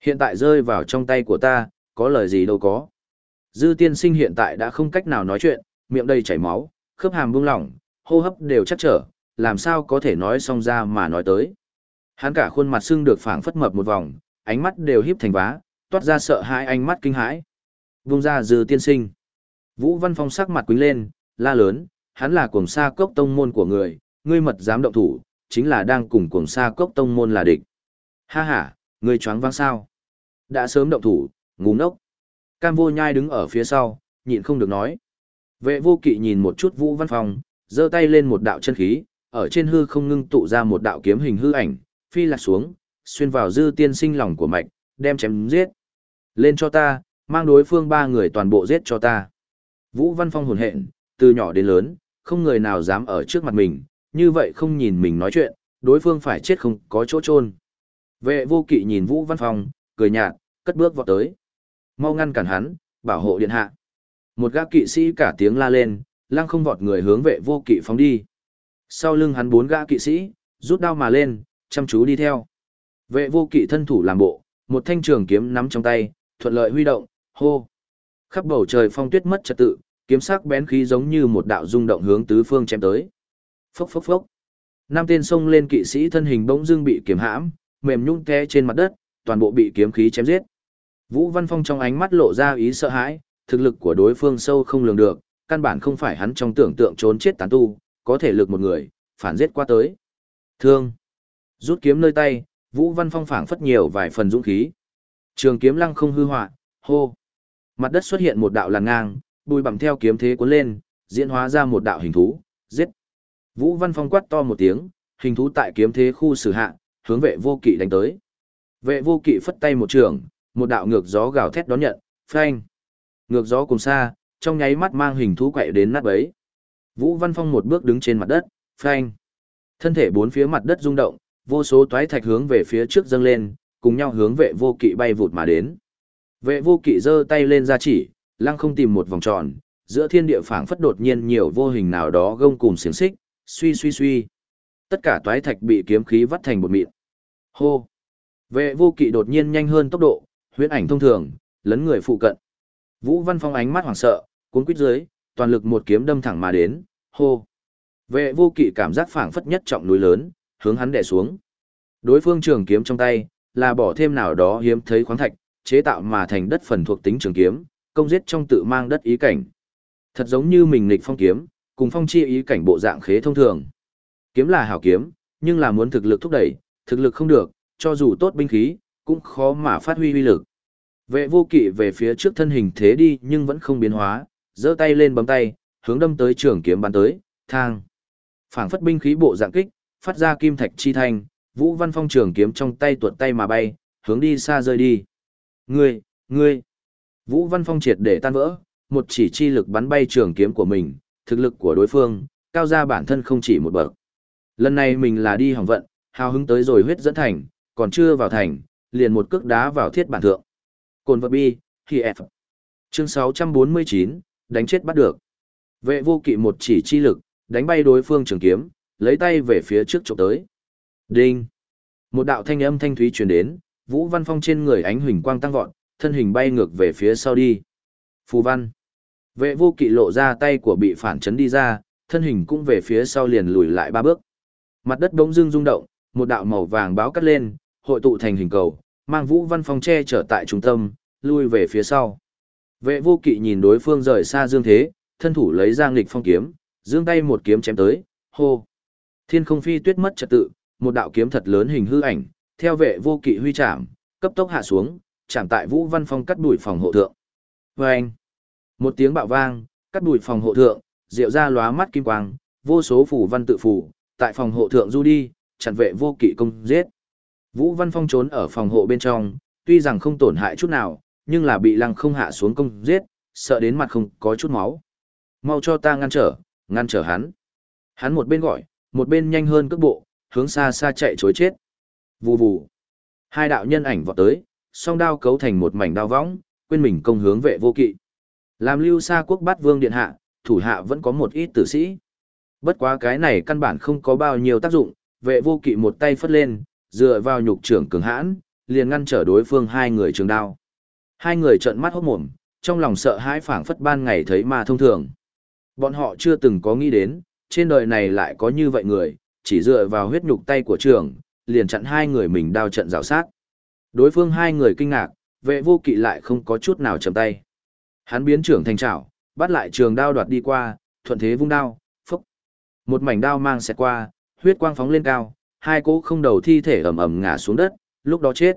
Hiện tại rơi vào trong tay của ta, có lời gì đâu có. Dư tiên sinh hiện tại đã không cách nào nói chuyện, miệng đầy chảy máu, khớp hàm buông lỏng, hô hấp đều chắc trở, làm sao có thể nói xong ra mà nói tới. Hắn cả khuôn mặt sưng được phảng phất mập một vòng, ánh mắt đều híp thành vá, toát ra sợ hãi ánh mắt kinh hãi. Vung ra dư tiên sinh. Vũ Văn Phong sắc mặt quính lên, la lớn, hắn là cuồng sa cốc tông môn của người, ngươi mật dám động thủ, chính là đang cùng cuồng sa cốc tông môn là địch. Ha ha, ngươi choáng váng sao? Đã sớm động thủ, ngu ngốc. Cam vô nhai đứng ở phía sau, nhịn không được nói. Vệ vô kỵ nhìn một chút Vũ Văn Phong, giơ tay lên một đạo chân khí, ở trên hư không ngưng tụ ra một đạo kiếm hình hư ảnh, phi lạc xuống, xuyên vào dư tiên sinh lòng của mạch, đem chém giết. Lên cho ta, mang đối phương ba người toàn bộ giết cho ta. Vũ Văn Phong hồn hện, từ nhỏ đến lớn, không người nào dám ở trước mặt mình, như vậy không nhìn mình nói chuyện, đối phương phải chết không có chỗ chôn. Vệ vô kỵ nhìn Vũ Văn Phong, cười nhạt, cất bước vọt tới. Mau ngăn cản hắn, bảo hộ điện hạ. Một gã kỵ sĩ cả tiếng la lên, lăng không vọt người hướng vệ vô kỵ phóng đi. Sau lưng hắn bốn gã kỵ sĩ, rút đao mà lên, chăm chú đi theo. Vệ vô kỵ thân thủ làm bộ, một thanh trường kiếm nắm trong tay, thuận lợi huy động, hô. Khắp bầu trời phong tuyết mất trật tự, kiếm sắc bén khí giống như một đạo rung động hướng tứ phương chém tới. Phốc phốc phốc. Năm tên xông lên kỵ sĩ thân hình bỗng dưng bị kiếm hãm, mềm nhung té trên mặt đất, toàn bộ bị kiếm khí chém giết. Vũ Văn Phong trong ánh mắt lộ ra ý sợ hãi, thực lực của đối phương sâu không lường được, căn bản không phải hắn trong tưởng tượng trốn chết tán tu, có thể lực một người, phản giết qua tới. Thương. Rút kiếm nơi tay, Vũ Văn Phong phảng phất nhiều vài phần dũng khí. Trường kiếm lăng không hư họa, hô. Mặt đất xuất hiện một đạo làn ngang, bùi bằng theo kiếm thế cuốn lên, diễn hóa ra một đạo hình thú, giết. Vũ Văn Phong quát to một tiếng, hình thú tại kiếm thế khu xử hạ, hướng vệ vô kỵ đánh tới. Vệ vô kỵ phất tay một trường, một đạo ngược gió gào thét đón nhận, phanh. Ngược gió cùng xa, trong nháy mắt mang hình thú quậy đến nát bấy. Vũ Văn Phong một bước đứng trên mặt đất, phanh. Thân thể bốn phía mặt đất rung động, vô số toái thạch hướng về phía trước dâng lên, cùng nhau hướng vệ vô kỵ bay vụt mà đến. Vệ vô kỵ giơ tay lên ra chỉ, lăng không tìm một vòng tròn, giữa thiên địa phảng phất đột nhiên nhiều vô hình nào đó gông cùng xiềng xích, suy suy suy. Tất cả toái thạch bị kiếm khí vắt thành bột mịn. Hô! Vệ vô kỵ đột nhiên nhanh hơn tốc độ, huyễn ảnh thông thường, lấn người phụ cận. Vũ Văn Phong ánh mắt hoảng sợ, cuốn quýt dưới, toàn lực một kiếm đâm thẳng mà đến, hô. Vệ vô kỵ cảm giác phảng phất nhất trọng núi lớn, hướng hắn đè xuống. Đối phương trường kiếm trong tay, là bỏ thêm nào đó hiếm thấy khoáng thạch, chế tạo mà thành đất phần thuộc tính trường kiếm, công giết trong tự mang đất ý cảnh. Thật giống như mình nghịch phong kiếm, cùng phong chi ý cảnh bộ dạng khế thông thường. Kiếm là hảo kiếm, nhưng là muốn thực lực thúc đẩy, thực lực không được, cho dù tốt binh khí, cũng khó mà phát huy uy lực. Vệ vô kỵ về phía trước thân hình thế đi nhưng vẫn không biến hóa, giơ tay lên bấm tay, hướng đâm tới trường kiếm bắn tới, thang. Phảng phất binh khí bộ dạng kích, phát ra kim thạch chi thanh, Vũ Văn Phong trường kiếm trong tay tuột tay mà bay, hướng đi xa rơi đi. Ngươi, ngươi. Vũ Văn Phong triệt để tan vỡ, một chỉ chi lực bắn bay trường kiếm của mình, thực lực của đối phương, cao ra bản thân không chỉ một bậc. Lần này mình là đi hỏng vận, hào hứng tới rồi huyết dẫn thành, còn chưa vào thành, liền một cước đá vào thiết bản thượng. Cồn vật bi, khi F. Chương 649, đánh chết bắt được. Vệ vô kỵ một chỉ chi lực, đánh bay đối phương trường kiếm, lấy tay về phía trước chụp tới. Đinh. Một đạo thanh âm thanh thúy truyền đến, Vũ Văn Phong trên người ánh huỳnh quang tăng vọt, thân hình bay ngược về phía sau đi. Phù Văn. Vệ vô kỵ lộ ra tay của bị phản chấn đi ra, thân hình cũng về phía sau liền lùi lại ba bước. Mặt đất bỗng dưng rung động, một đạo màu vàng báo cắt lên, hội tụ thành hình cầu, mang Vũ Văn Phong che trở tại trung tâm, lui về phía sau. Vệ vô kỵ nhìn đối phương rời xa dương thế, thân thủ lấy ra nghịch phong kiếm, dương tay một kiếm chém tới, hô. Thiên không phi tuyết mất trật tự, một đạo kiếm thật lớn hình hư ảnh, theo vệ vô kỵ huy chạm, cấp tốc hạ xuống, chạm tại Vũ Văn Phong cắt đuổi phòng hộ thượng. Và anh, một tiếng bạo vang, cắt đuổi phòng hộ thượng, rượu ra lóa mắt kim quang, vô số phủ văn tự phủ, tại phòng hộ thượng du đi, chặn vệ vô kỵ công giết. Vũ Văn Phong trốn ở phòng hộ bên trong, tuy rằng không tổn hại chút nào, nhưng là bị lăng không hạ xuống công giết, sợ đến mặt không có chút máu. Mau cho ta ngăn trở, ngăn trở hắn. Hắn một bên gọi, một bên nhanh hơn cước bộ, hướng xa xa chạy chối chết. Vù vù. Hai đạo nhân ảnh vọt tới, song đao cấu thành một mảnh đao võng, quên mình công hướng vệ vô kỵ. Làm lưu xa quốc bát vương điện hạ, thủ hạ vẫn có một ít tử sĩ. Bất quá cái này căn bản không có bao nhiêu tác dụng, vệ vô kỵ một tay phất lên, dựa vào nhục trưởng cường hãn, liền ngăn trở đối phương hai người trường đao. Hai người trợn mắt hốt mồm, trong lòng sợ hãi phảng phất ban ngày thấy ma thông thường. Bọn họ chưa từng có nghĩ đến, trên đời này lại có như vậy người, chỉ dựa vào huyết nhục tay của trường, liền chặn hai người mình đao trận rào sát. Đối phương hai người kinh ngạc, vệ vô kỵ lại không có chút nào chầm tay. Hắn biến trưởng thành trảo, bắt lại trường đao đoạt đi qua, thuận thế vung đao, phốc. Một mảnh đao mang xẹt qua, huyết quang phóng lên cao, hai cỗ không đầu thi thể ầm ầm ngã xuống đất, lúc đó chết.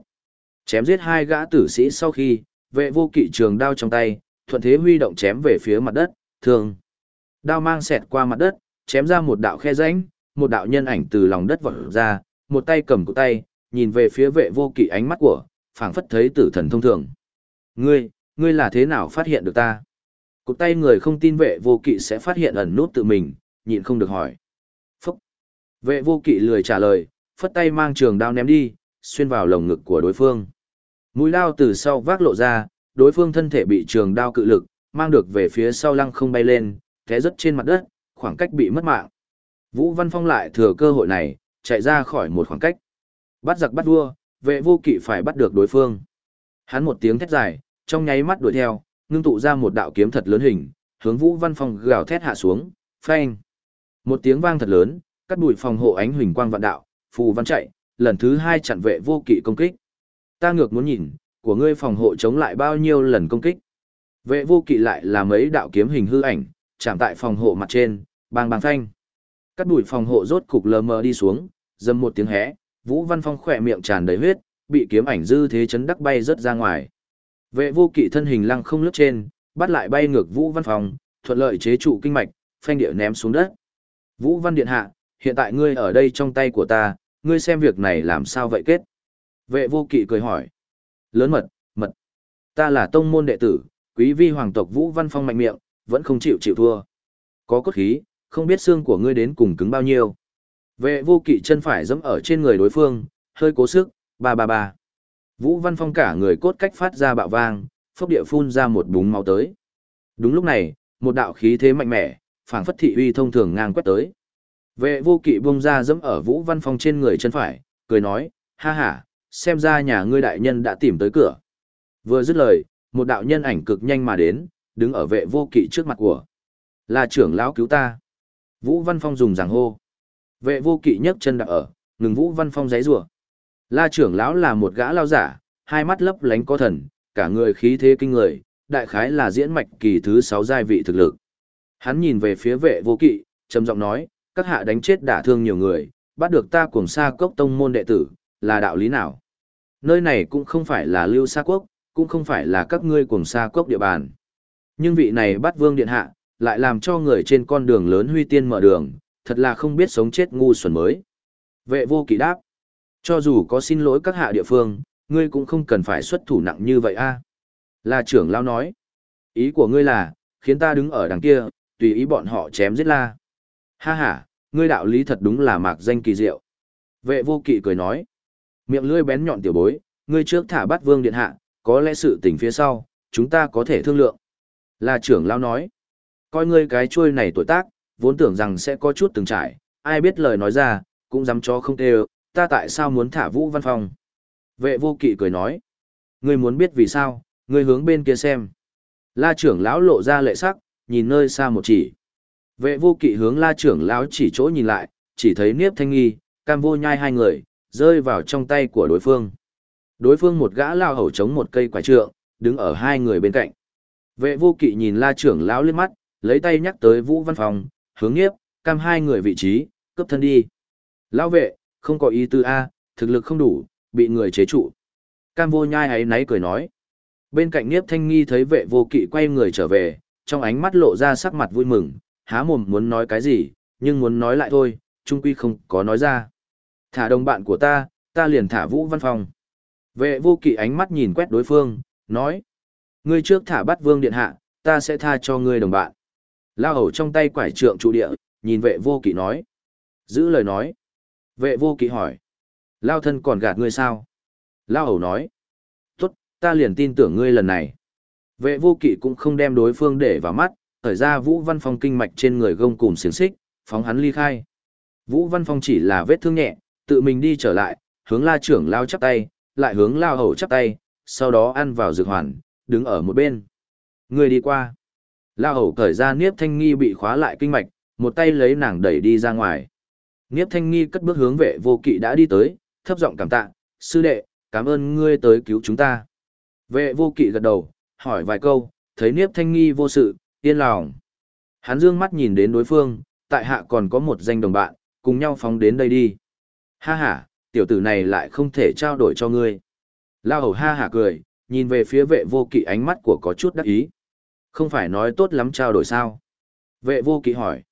Chém giết hai gã tử sĩ sau khi, vệ vô kỵ trường đao trong tay, thuận thế huy động chém về phía mặt đất, thường. Đao mang xẹt qua mặt đất, chém ra một đạo khe rãnh, một đạo nhân ảnh từ lòng đất vọt ra, một tay cầm cổ tay, nhìn về phía vệ vô kỵ ánh mắt của, phảng phất thấy tử thần thông thường. Ngươi, ngươi là thế nào phát hiện được ta? Cụ tay người không tin vệ vô kỵ sẽ phát hiện ẩn nút tự mình, nhịn không được hỏi. Vệ vô kỵ lười trả lời, phất tay mang trường đao ném đi, xuyên vào lồng ngực của đối phương. Mũi đao từ sau vác lộ ra, đối phương thân thể bị trường đao cự lực, mang được về phía sau lăng không bay lên, té rất trên mặt đất, khoảng cách bị mất mạng. Vũ Văn Phong lại thừa cơ hội này, chạy ra khỏi một khoảng cách. Bắt giặc bắt vua, vệ vô kỵ phải bắt được đối phương. Hắn một tiếng thét dài, trong nháy mắt đuổi theo, ngưng tụ ra một đạo kiếm thật lớn hình, hướng Vũ Văn Phong gào thét hạ xuống, phanh. Một tiếng vang thật lớn, cắt bụi phòng hộ ánh huỳnh quang vạn đạo, phù văn chạy, lần thứ hai chặn vệ vô kỵ công kích. Ta ngược muốn nhìn, của ngươi phòng hộ chống lại bao nhiêu lần công kích. Vệ vô kỵ lại là mấy đạo kiếm hình hư ảnh, chạm tại phòng hộ mặt trên, bang bang thanh, Cắt đùi phòng hộ rốt cục lờ mờ đi xuống, dầm một tiếng hé, Vũ Văn Phong khỏe miệng tràn đầy huyết, bị kiếm ảnh dư thế chấn đắc bay rớt ra ngoài. Vệ vô kỵ thân hình lăng không lướt trên, bắt lại bay ngược Vũ Văn Phong, thuận lợi chế trụ kinh mạch, phanh địa ném xuống đất. Vũ Văn Điện Hạ, hiện tại ngươi ở đây trong tay của ta, ngươi xem việc này làm sao vậy kết. Vệ vô kỵ cười hỏi. Lớn mật, mật. Ta là tông môn đệ tử, quý vi hoàng tộc Vũ Văn Phong mạnh miệng, vẫn không chịu chịu thua. Có cốt khí, không biết xương của ngươi đến cùng cứng bao nhiêu. Vệ vô kỵ chân phải dẫm ở trên người đối phương, hơi cố sức, ba ba ba. Vũ Văn Phong cả người cốt cách phát ra bạo vang, phốc địa phun ra một búng máu tới. Đúng lúc này, một đạo khí thế mạnh mẽ, phảng phất thị uy thông thường ngang quét tới. Vệ vô kỵ bông ra dẫm ở Vũ Văn Phong trên người chân phải, cười nói, ha ha, xem ra nhà ngươi đại nhân đã tìm tới cửa. Vừa dứt lời, một đạo nhân ảnh cực nhanh mà đến, đứng ở vệ vô kỵ trước mặt của. Là trưởng lão cứu ta. Vũ Văn Phong dùng giảng hô. Vệ vô kỵ nhấc chân đặt ở, ngừng Vũ Văn Phong giấy rủa. La trưởng lão là một gã lao giả, hai mắt lấp lánh có thần, cả người khí thế kinh người, đại khái là diễn mạch kỳ thứ sáu giai vị thực lực. Hắn nhìn về phía vệ vô kỵ, trầm giọng nói, các hạ đánh chết đả thương nhiều người, bắt được ta cùng xa cốc tông môn đệ tử, là đạo lý nào? Nơi này cũng không phải là lưu xa quốc, cũng không phải là các ngươi cùng xa cốc địa bàn. Nhưng vị này bắt vương điện hạ, lại làm cho người trên con đường lớn huy tiên mở đường, thật là không biết sống chết ngu xuẩn mới. Vệ vô kỵ đáp, cho dù có xin lỗi các hạ địa phương, ngươi cũng không cần phải xuất thủ nặng như vậy a. À? Là trưởng lao nói, ý của ngươi là, khiến ta đứng ở đằng kia, tùy ý bọn họ chém giết la. Ha ha, ngươi đạo lý thật đúng là mạc danh kỳ diệu. Vệ vô kỵ cười nói, miệng lưỡi bén nhọn tiểu bối, ngươi trước thả bắt vương điện hạ, có lẽ sự tình phía sau, chúng ta có thể thương lượng. Là trưởng lao nói, coi ngươi cái chuôi này tuổi tác, vốn tưởng rằng sẽ có chút từng trải, ai biết lời nói ra, cũng dám cho không tê ta tại sao muốn thả Vũ Văn phòng? Vệ vô kỵ cười nói, ngươi muốn biết vì sao, ngươi hướng bên kia xem. La trưởng lão lộ ra lệ sắc, nhìn nơi xa một chỉ. Vệ vô kỵ hướng la trưởng lão chỉ chỗ nhìn lại, chỉ thấy Niếp Thanh Nghi, cam vô nhai hai người, rơi vào trong tay của đối phương. Đối phương một gã lao hầu chống một cây quả trượng, đứng ở hai người bên cạnh. Vệ vô kỵ nhìn la trưởng lão lên mắt, lấy tay nhắc tới Vũ Văn Phòng, hướng Niếp, cam hai người vị trí, cấp thân đi. Lão vệ, không có ý tư A, thực lực không đủ, bị người chế trụ. Cam vô nhai ấy náy cười nói. Bên cạnh Niếp Thanh Nghi thấy vệ vô kỵ quay người trở về, trong ánh mắt lộ ra sắc mặt vui mừng, há mồm muốn nói cái gì, nhưng muốn nói lại thôi, trung quy không có nói ra. Thả đồng bạn của ta, ta liền thả Vũ Văn Phong. Vệ vô kỵ ánh mắt nhìn quét đối phương, nói. Ngươi trước thả bắt vương điện hạ, ta sẽ tha cho ngươi đồng bạn. Lao hầu trong tay quải trượng trụ địa, nhìn vệ vô kỵ nói. Giữ lời nói. Vệ vô kỵ hỏi. Lao thân còn gạt ngươi sao? Lao hầu nói. Tốt, ta liền tin tưởng ngươi lần này. Vệ vô kỵ cũng không đem đối phương để vào mắt, thời ra Vũ Văn Phong kinh mạch trên người gông cùm xiềng xích, phóng hắn ly khai. Vũ Văn Phong chỉ là vết thương nhẹ, tự mình đi trở lại, hướng la trưởng lao chắp tay, lại hướng lao hầu chắp tay, sau đó ăn vào dược hoàn, đứng ở một bên. Người đi qua. Lao hầu cởi ra Niếp Thanh Nghi bị khóa lại kinh mạch, một tay lấy nàng đẩy đi ra ngoài. Niếp Thanh Nghi cất bước hướng vệ vô kỵ đã đi tới, thấp giọng cảm tạ, sư đệ, cảm ơn ngươi tới cứu chúng ta. Vệ vô kỵ gật đầu, hỏi vài câu, thấy Niếp Thanh Nghi vô sự, yên lòng. Hắn dương mắt nhìn đến đối phương, tại hạ còn có một danh đồng bạn, cùng nhau phóng đến đây đi. Ha ha, tiểu tử này lại không thể trao đổi cho ngươi. Lao hầu ha ha cười, nhìn về phía vệ vô kỵ ánh mắt của có chút đắc ý. Không phải nói tốt lắm trao đổi sao? Vệ vô kỵ hỏi.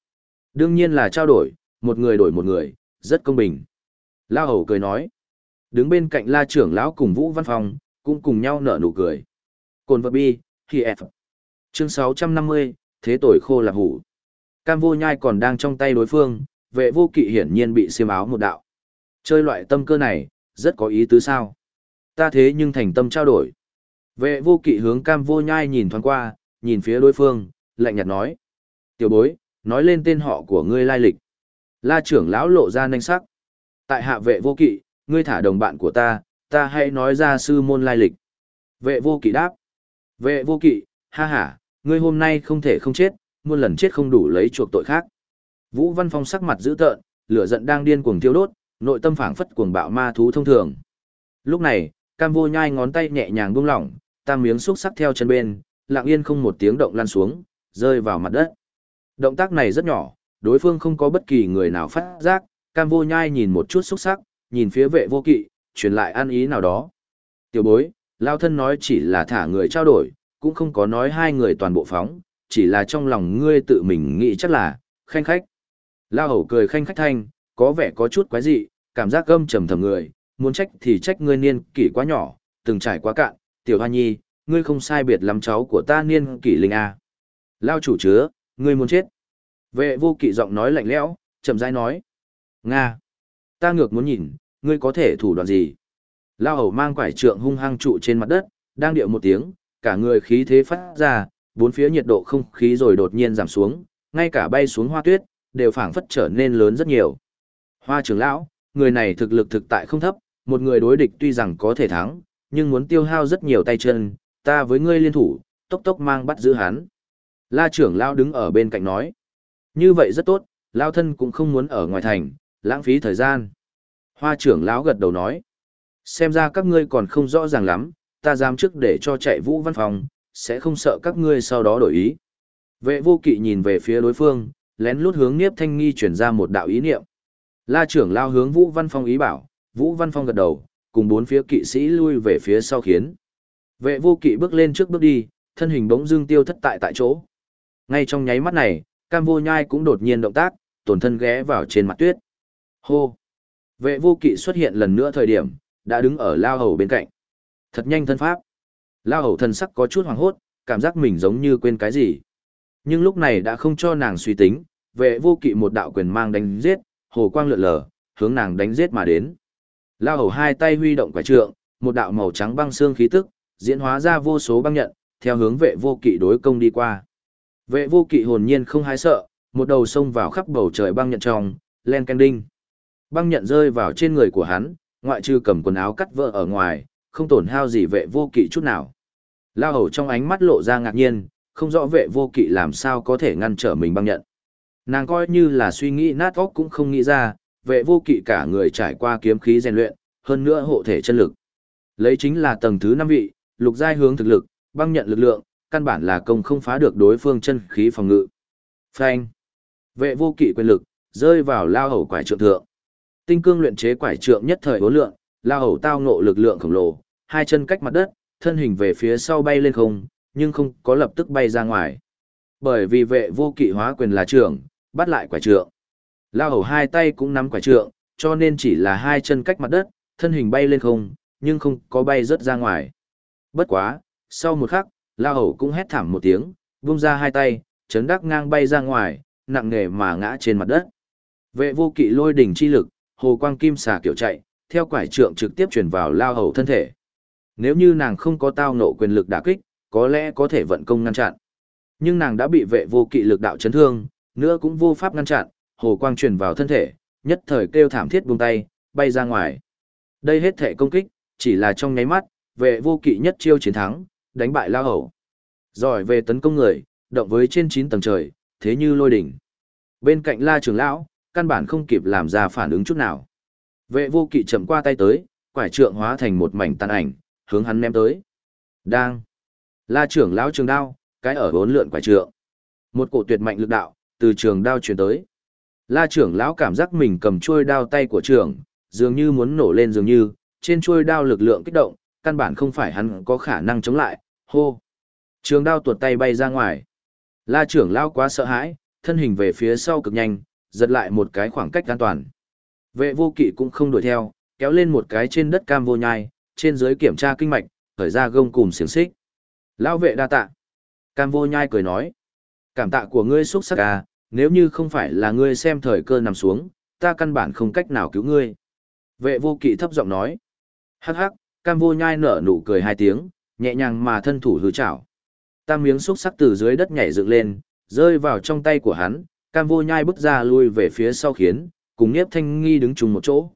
Đương nhiên là trao đổi, một người đổi một người, rất công bình. Lao hầu cười nói. Đứng bên cạnh la trưởng lão cùng Vũ Văn Phong, cũng cùng nhau nở nụ cười. Cồn vật bi, khi F. Chương 650, thế tội khô là hủ. Cam vô nhai còn đang trong tay đối phương, vệ vô kỵ hiển nhiên bị xiêm áo một đạo. Chơi loại tâm cơ này, rất có ý tứ sao. Ta thế nhưng thành tâm trao đổi. Vệ vô kỵ hướng cam vô nhai nhìn thoáng qua, nhìn phía đối phương, lạnh nhạt nói. Tiểu bối, nói lên tên họ của ngươi lai lịch. La trưởng lão lộ ra nanh sắc. Tại hạ vệ vô kỵ, ngươi thả đồng bạn của ta, ta hãy nói ra sư môn lai lịch. Vệ vô kỵ đáp. Vệ vô kỵ, ha ha, ngươi hôm nay không thể không chết, muôn lần chết không đủ lấy chuộc tội khác. Vũ Văn Phong sắc mặt dữ tợn, lửa giận đang điên cuồng thiêu đốt, nội tâm phảng phất cuồng bạo ma thú thông thường. Lúc này, Cam Vô Nhai ngón tay nhẹ nhàng buông lỏng, tam miếng xúc sắc theo chân bên, lặng yên không một tiếng động lăn xuống, rơi vào mặt đất. Động tác này rất nhỏ, đối phương không có bất kỳ người nào phát giác, Cam Vô Nhai nhìn một chút xúc sắc, nhìn phía vệ vô kỵ, truyền lại an ý nào đó. Tiểu bối, lao thân nói chỉ là thả người trao đổi, cũng không có nói hai người toàn bộ phóng, chỉ là trong lòng ngươi tự mình nghĩ chắc là, khanh khách. Lao hầu cười khanh khách thanh, có vẻ có chút quái dị, cảm giác gâm trầm thầm người, muốn trách thì trách ngươi niên kỷ quá nhỏ, từng trải quá cạn, tiểu hoa nhi, ngươi không sai biệt lắm cháu của ta niên kỷ linh a. Lao chủ chứa, ngươi muốn chết. Vệ vô kỵ giọng nói lạnh lẽo, chậm rãi nói. Nga, ta ngược muốn nhìn, ngươi có thể thủ đoạn gì? Lao hầu mang quải trượng hung hăng trụ trên mặt đất, đang điệu một tiếng, cả người khí thế phát ra, bốn phía nhiệt độ không khí rồi đột nhiên giảm xuống, ngay cả bay xuống hoa tuyết, đều phảng phất trở nên lớn rất nhiều. Hoa trưởng lão, người này thực lực thực tại không thấp, một người đối địch tuy rằng có thể thắng, nhưng muốn tiêu hao rất nhiều tay chân, ta với ngươi liên thủ, tốc tốc mang bắt giữ hắn. La trưởng lão đứng ở bên cạnh nói, như vậy rất tốt, lão thân cũng không muốn ở ngoài thành, lãng phí thời gian. Hoa trưởng lão gật đầu nói, xem ra các ngươi còn không rõ ràng lắm, ta dám trước để cho chạy vũ văn phòng, sẽ không sợ các ngươi sau đó đổi ý. Vệ vô kỵ nhìn về phía đối phương, lén lút hướng Niếp Thanh Nghi chuyển ra một đạo ý niệm. La trưởng lao hướng Vũ Văn Phong ý bảo, Vũ Văn Phong gật đầu, cùng bốn phía kỵ sĩ lui về phía sau khiến. Vệ vô kỵ bước lên trước bước đi, thân hình bỗng dưng tiêu thất tại tại chỗ. Ngay trong nháy mắt này, Cam Vô Nhai cũng đột nhiên động tác, tổn thân ghé vào trên mặt tuyết. Hô! Vệ vô kỵ xuất hiện lần nữa thời điểm, đã đứng ở lao hầu bên cạnh. Thật nhanh thân pháp. Lao hầu thần sắc có chút hoàng hốt, cảm giác mình giống như quên cái gì. Nhưng lúc này đã không cho nàng suy tính, vệ vô kỵ một đạo quyền mang đánh giết, hồ quang lượn lờ, hướng nàng đánh giết mà đến. Lao hầu hai tay huy động quả trượng, một đạo màu trắng băng xương khí tức, diễn hóa ra vô số băng nhận, theo hướng vệ vô kỵ đối công đi qua. Vệ vô kỵ hồn nhiên không hái sợ, một đầu xông vào khắp bầu trời băng nhận trong, len canh đinh. Băng nhận rơi vào trên người của hắn, ngoại trừ cầm quần áo cắt vỡ ở ngoài, không tổn hao gì vệ vô kỵ chút nào. Lao hầu trong ánh mắt lộ ra ngạc nhiên, không rõ vệ vô kỵ làm sao có thể ngăn trở mình băng nhận. Nàng coi như là suy nghĩ nát óc cũng không nghĩ ra, vệ vô kỵ cả người trải qua kiếm khí rèn luyện, hơn nữa hộ thể chân lực. Lấy chính là tầng thứ năm vị, lục giai hướng thực lực, băng nhận lực lượng, căn bản là công không phá được đối phương chân khí phòng ngự. Phanh. Vệ vô kỵ quyền lực, rơi vào lao hầu quải trượng thượng. Tinh cương luyện chế quải trượng nhất thời hố lượng, lao hầu tao ngộ lực lượng khổng lồ, hai chân cách mặt đất, thân hình về phía sau bay lên không, nhưng không có lập tức bay ra ngoài. Bởi vì vệ vô kỵ hóa quyền là trưởng, bắt lại quả trượng. Lao hầu hai tay cũng nắm quả trượng, cho nên chỉ là hai chân cách mặt đất, thân hình bay lên không, nhưng không có bay rớt ra ngoài. Bất quá, sau một khắc, Lao hầu cũng hét thảm một tiếng, vung ra hai tay, chấn đắc ngang bay ra ngoài, nặng nề mà ngã trên mặt đất. Vệ vô kỵ lôi đỉnh chi lực, hồ quang kim xà kiểu chạy, theo quải trượng trực tiếp truyền vào Lao hầu thân thể. Nếu như nàng không có tao nộ quyền lực đả kích, có lẽ có thể vận công ngăn chặn. Nhưng nàng đã bị vệ vô kỵ lực đạo chấn thương, nữa cũng vô pháp ngăn chặn, hồ quang truyền vào thân thể, nhất thời kêu thảm thiết buông tay, bay ra ngoài. Đây hết thể công kích, chỉ là trong nháy mắt, vệ vô kỵ nhất chiêu chiến thắng, đánh bại lao hầu. Giỏi về tấn công người, động với trên 9 tầng trời, thế như lôi đỉnh. Bên cạnh la trưởng lão, căn bản không kịp làm ra phản ứng chút nào. Vệ vô kỵ chậm qua tay tới, quải trượng hóa thành một mảnh tàn ảnh, hướng hắn ném tới. Đang. La trưởng lão trường đao, cái ở bốn lượn quải trượng. Một cổ tuyệt mạnh lực đạo, từ trường đao truyền tới. La trưởng lão cảm giác mình cầm chuôi đao tay của trưởng, dường như muốn nổ lên dường như, trên chuôi đao lực lượng kích động, căn bản không phải hắn có khả năng chống lại, hô. Trường đao tuột tay bay ra ngoài. La trưởng lão quá sợ hãi, thân hình về phía sau cực nhanh, giật lại một cái khoảng cách an toàn. Vệ vô kỵ cũng không đuổi theo, kéo lên một cái trên đất cam vô nhai, trên dưới kiểm tra kinh mạch, khởi ra gông cùng xiềng xích. Lão vệ đa tạ. Cam vô nhai cười nói. Cảm tạ của ngươi xuất sắc à, nếu như không phải là ngươi xem thời cơ nằm xuống, ta căn bản không cách nào cứu ngươi. Vệ vô kỵ thấp giọng nói. Hắc hắc, cam vô nhai nở nụ cười hai tiếng, nhẹ nhàng mà thân thủ hư chảo. Tam miếng xúc sắc từ dưới đất nhảy dựng lên, rơi vào trong tay của hắn, cam vô nhai bước ra lui về phía sau khiến, cùng Niếp Thanh Nghi đứng chung một chỗ.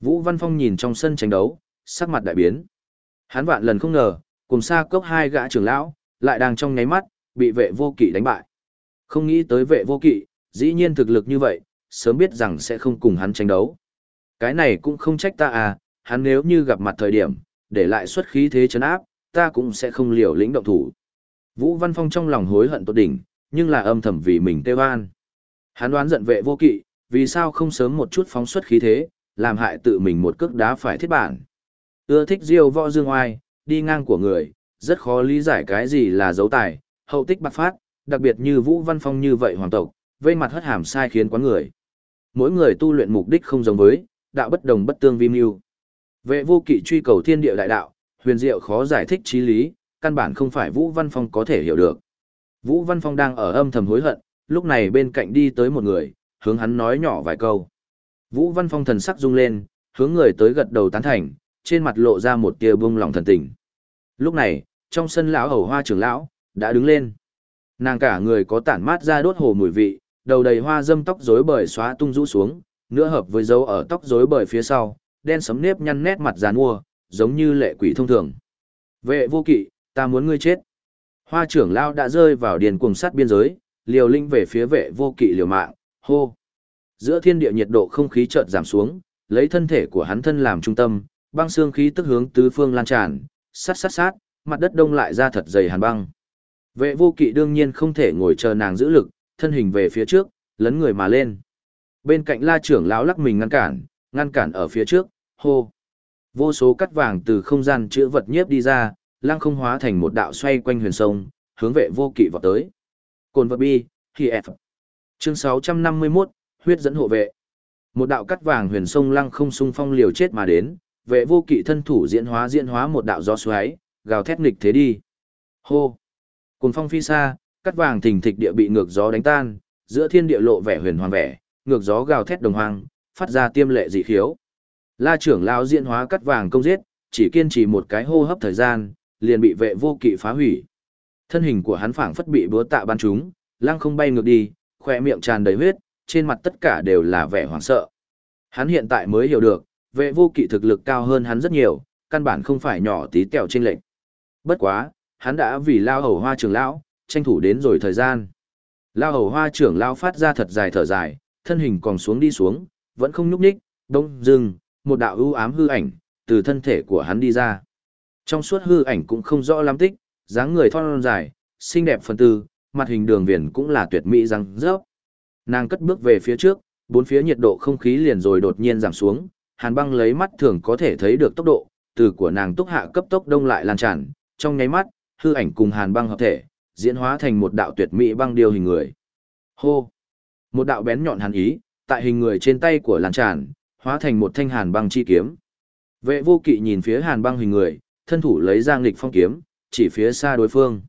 Vũ Văn Phong nhìn trong sân tranh đấu, sắc mặt đại biến. Hắn vạn lần không ngờ, cùng xa cốc hai gã trưởng lão, lại đang trong nháy mắt, bị vệ vô kỵ đánh bại. Không nghĩ tới vệ vô kỵ, dĩ nhiên thực lực như vậy, sớm biết rằng sẽ không cùng hắn tranh đấu. Cái này cũng không trách ta à, hắn nếu như gặp mặt thời điểm, để lại xuất khí thế chấn áp, ta cũng sẽ không liều lĩnh động thủ. Vũ Văn Phong trong lòng hối hận tốt đỉnh, nhưng là âm thầm vì mình tê oan. Hắn đoán giận vệ vô kỵ, vì sao không sớm một chút phóng xuất khí thế, làm hại tự mình một cước đá phải thiết bản. Ưa thích diêu võ dương oai, đi ngang của người, rất khó lý giải cái gì là dấu tài, hậu tích bạc phát, đặc biệt như Vũ Văn Phong như vậy hoàng tộc, vây mặt hất hàm sai khiến quán người. Mỗi người tu luyện mục đích không giống với, đạo bất đồng bất tương vi mưu. Vệ vô kỵ truy cầu thiên địa đại đạo, huyền diệu khó giải thích trí lý, căn bản không phải Vũ Văn Phong có thể hiểu được. Vũ Văn Phong đang ở âm thầm hối hận, lúc này bên cạnh đi tới một người, hướng hắn nói nhỏ vài câu. Vũ Văn Phong thần sắc rung lên, hướng người tới gật đầu tán thành, trên mặt lộ ra một tia bông lòng thần tình. Lúc này, trong sân lão hầu hoa trưởng lão, đã đứng lên. Nàng cả người có tản mát ra đốt hồ mùi vị, đầu đầy hoa dâm tóc rối bời xóa tung rũ xuống, nữa hợp với dấu ở tóc rối bời phía sau, đen sấm nếp nhăn nét mặt giàn mua, giống như lệ quỷ thông thường. Vệ vô kỵ, ta muốn ngươi chết. Hoa trưởng lão đã rơi vào điền cuồng sát biên giới, liều linh về phía vệ vô kỵ liều mạng, hô. Giữa thiên địa nhiệt độ không khí chợt giảm xuống, lấy thân thể của hắn thân làm trung tâm, băng xương khí tức hướng tứ phương lan tràn, sát sát sát, mặt đất đông lại ra thật dày hàn băng. Vệ vô kỵ đương nhiên không thể ngồi chờ nàng giữ lực, thân hình về phía trước, lấn người mà lên. Bên cạnh la trưởng lão lắc mình ngăn cản, ngăn cản ở phía trước, hô. Vô số cắt vàng từ không gian chữa vật nhiếp đi ra, lăng không hóa thành một đạo xoay quanh huyền sông, hướng vệ vô kỵ vào tới. Cồn vật bi, khi F. Chương 651, huyết dẫn hộ vệ. Một đạo cắt vàng huyền sông lăng không xung phong liều chết mà đến, vệ vô kỵ thân thủ diễn hóa diễn hóa một đạo gió xoáy, gào thét nghịch thế đi. Hô! Cùng phong phi xa, cắt vàng thình thịch địa bị ngược gió đánh tan, giữa thiên địa lộ vẻ huyền hoàng vẻ, ngược gió gào thét đồng hoang, phát ra tiêm lệ dị khiếu. La trưởng lão diễn hóa cắt vàng công giết, chỉ kiên trì một cái hô hấp thời gian, liền bị vệ vô kỵ phá hủy. Thân hình của hắn phảng phất bị búa tạ ban trúng, lăng không bay ngược đi, khỏe miệng tràn đầy huyết, trên mặt tất cả đều là vẻ hoảng sợ. Hắn hiện tại mới hiểu được, vệ vô kỵ thực lực cao hơn hắn rất nhiều, căn bản không phải nhỏ tí tẹo trên lệnh. Bất quá, hắn đã vì lao hầu hoa trưởng lão, tranh thủ đến rồi thời gian. Lao hầu hoa trưởng lão phát ra thật dài thở dài, thân hình còn xuống đi xuống, vẫn không nhúc nhích, đông dừng, một đạo ưu ám hư ảnh, từ thân thể của hắn đi ra. Trong suốt hư ảnh cũng không rõ lắm tích, dáng người thon dài, xinh đẹp phần tư, mặt hình đường viền cũng là tuyệt mỹ răng rớp. Nàng cất bước về phía trước, bốn phía nhiệt độ không khí liền rồi đột nhiên giảm xuống, hàn băng lấy mắt thường có thể thấy được tốc độ, từ của nàng túc hạ cấp tốc đông lại lan tràn, trong nháy mắt, hư ảnh cùng hàn băng hợp thể, diễn hóa thành một đạo tuyệt mỹ băng điêu hình người. Hô! Một đạo bén nhọn hàn ý, tại hình người trên tay của lan tràn, hóa thành một thanh hàn băng chi kiếm. Vệ vô kỵ nhìn phía hàn băng hình người, thân thủ lấy ra nghịch phong kiếm, chỉ phía xa đối phương.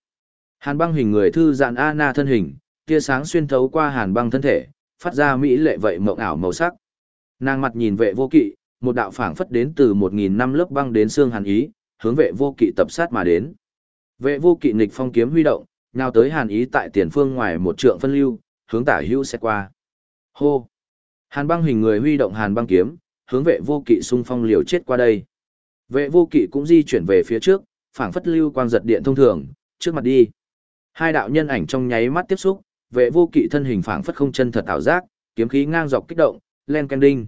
Hàn băng hình người thư dạn na thân hình, tia sáng xuyên thấu qua hàn băng thân thể, phát ra mỹ lệ vậy mộng ảo màu sắc. Nàng mặt nhìn vệ vô kỵ, một đạo phảng phất đến từ một nghìn năm lớp băng đến xương hàn ý, hướng vệ vô kỵ tập sát mà đến. Vệ vô kỵ nghịch phong kiếm huy động, nào tới hàn ý tại tiền phương ngoài một trượng phân lưu, hướng tả hữu sẽ qua. Hô! Hàn băng hình người huy động hàn băng kiếm, hướng vệ vô kỵ xung phong liều chết qua đây. Vệ vô kỵ cũng di chuyển về phía trước, phảng phất lưu quang giật điện thông thường, trước mặt đi. Hai đạo nhân ảnh trong nháy mắt tiếp xúc, vệ vô kỵ thân hình phảng phất không chân thật ảo giác, kiếm khí ngang dọc kích động, len ken đinh.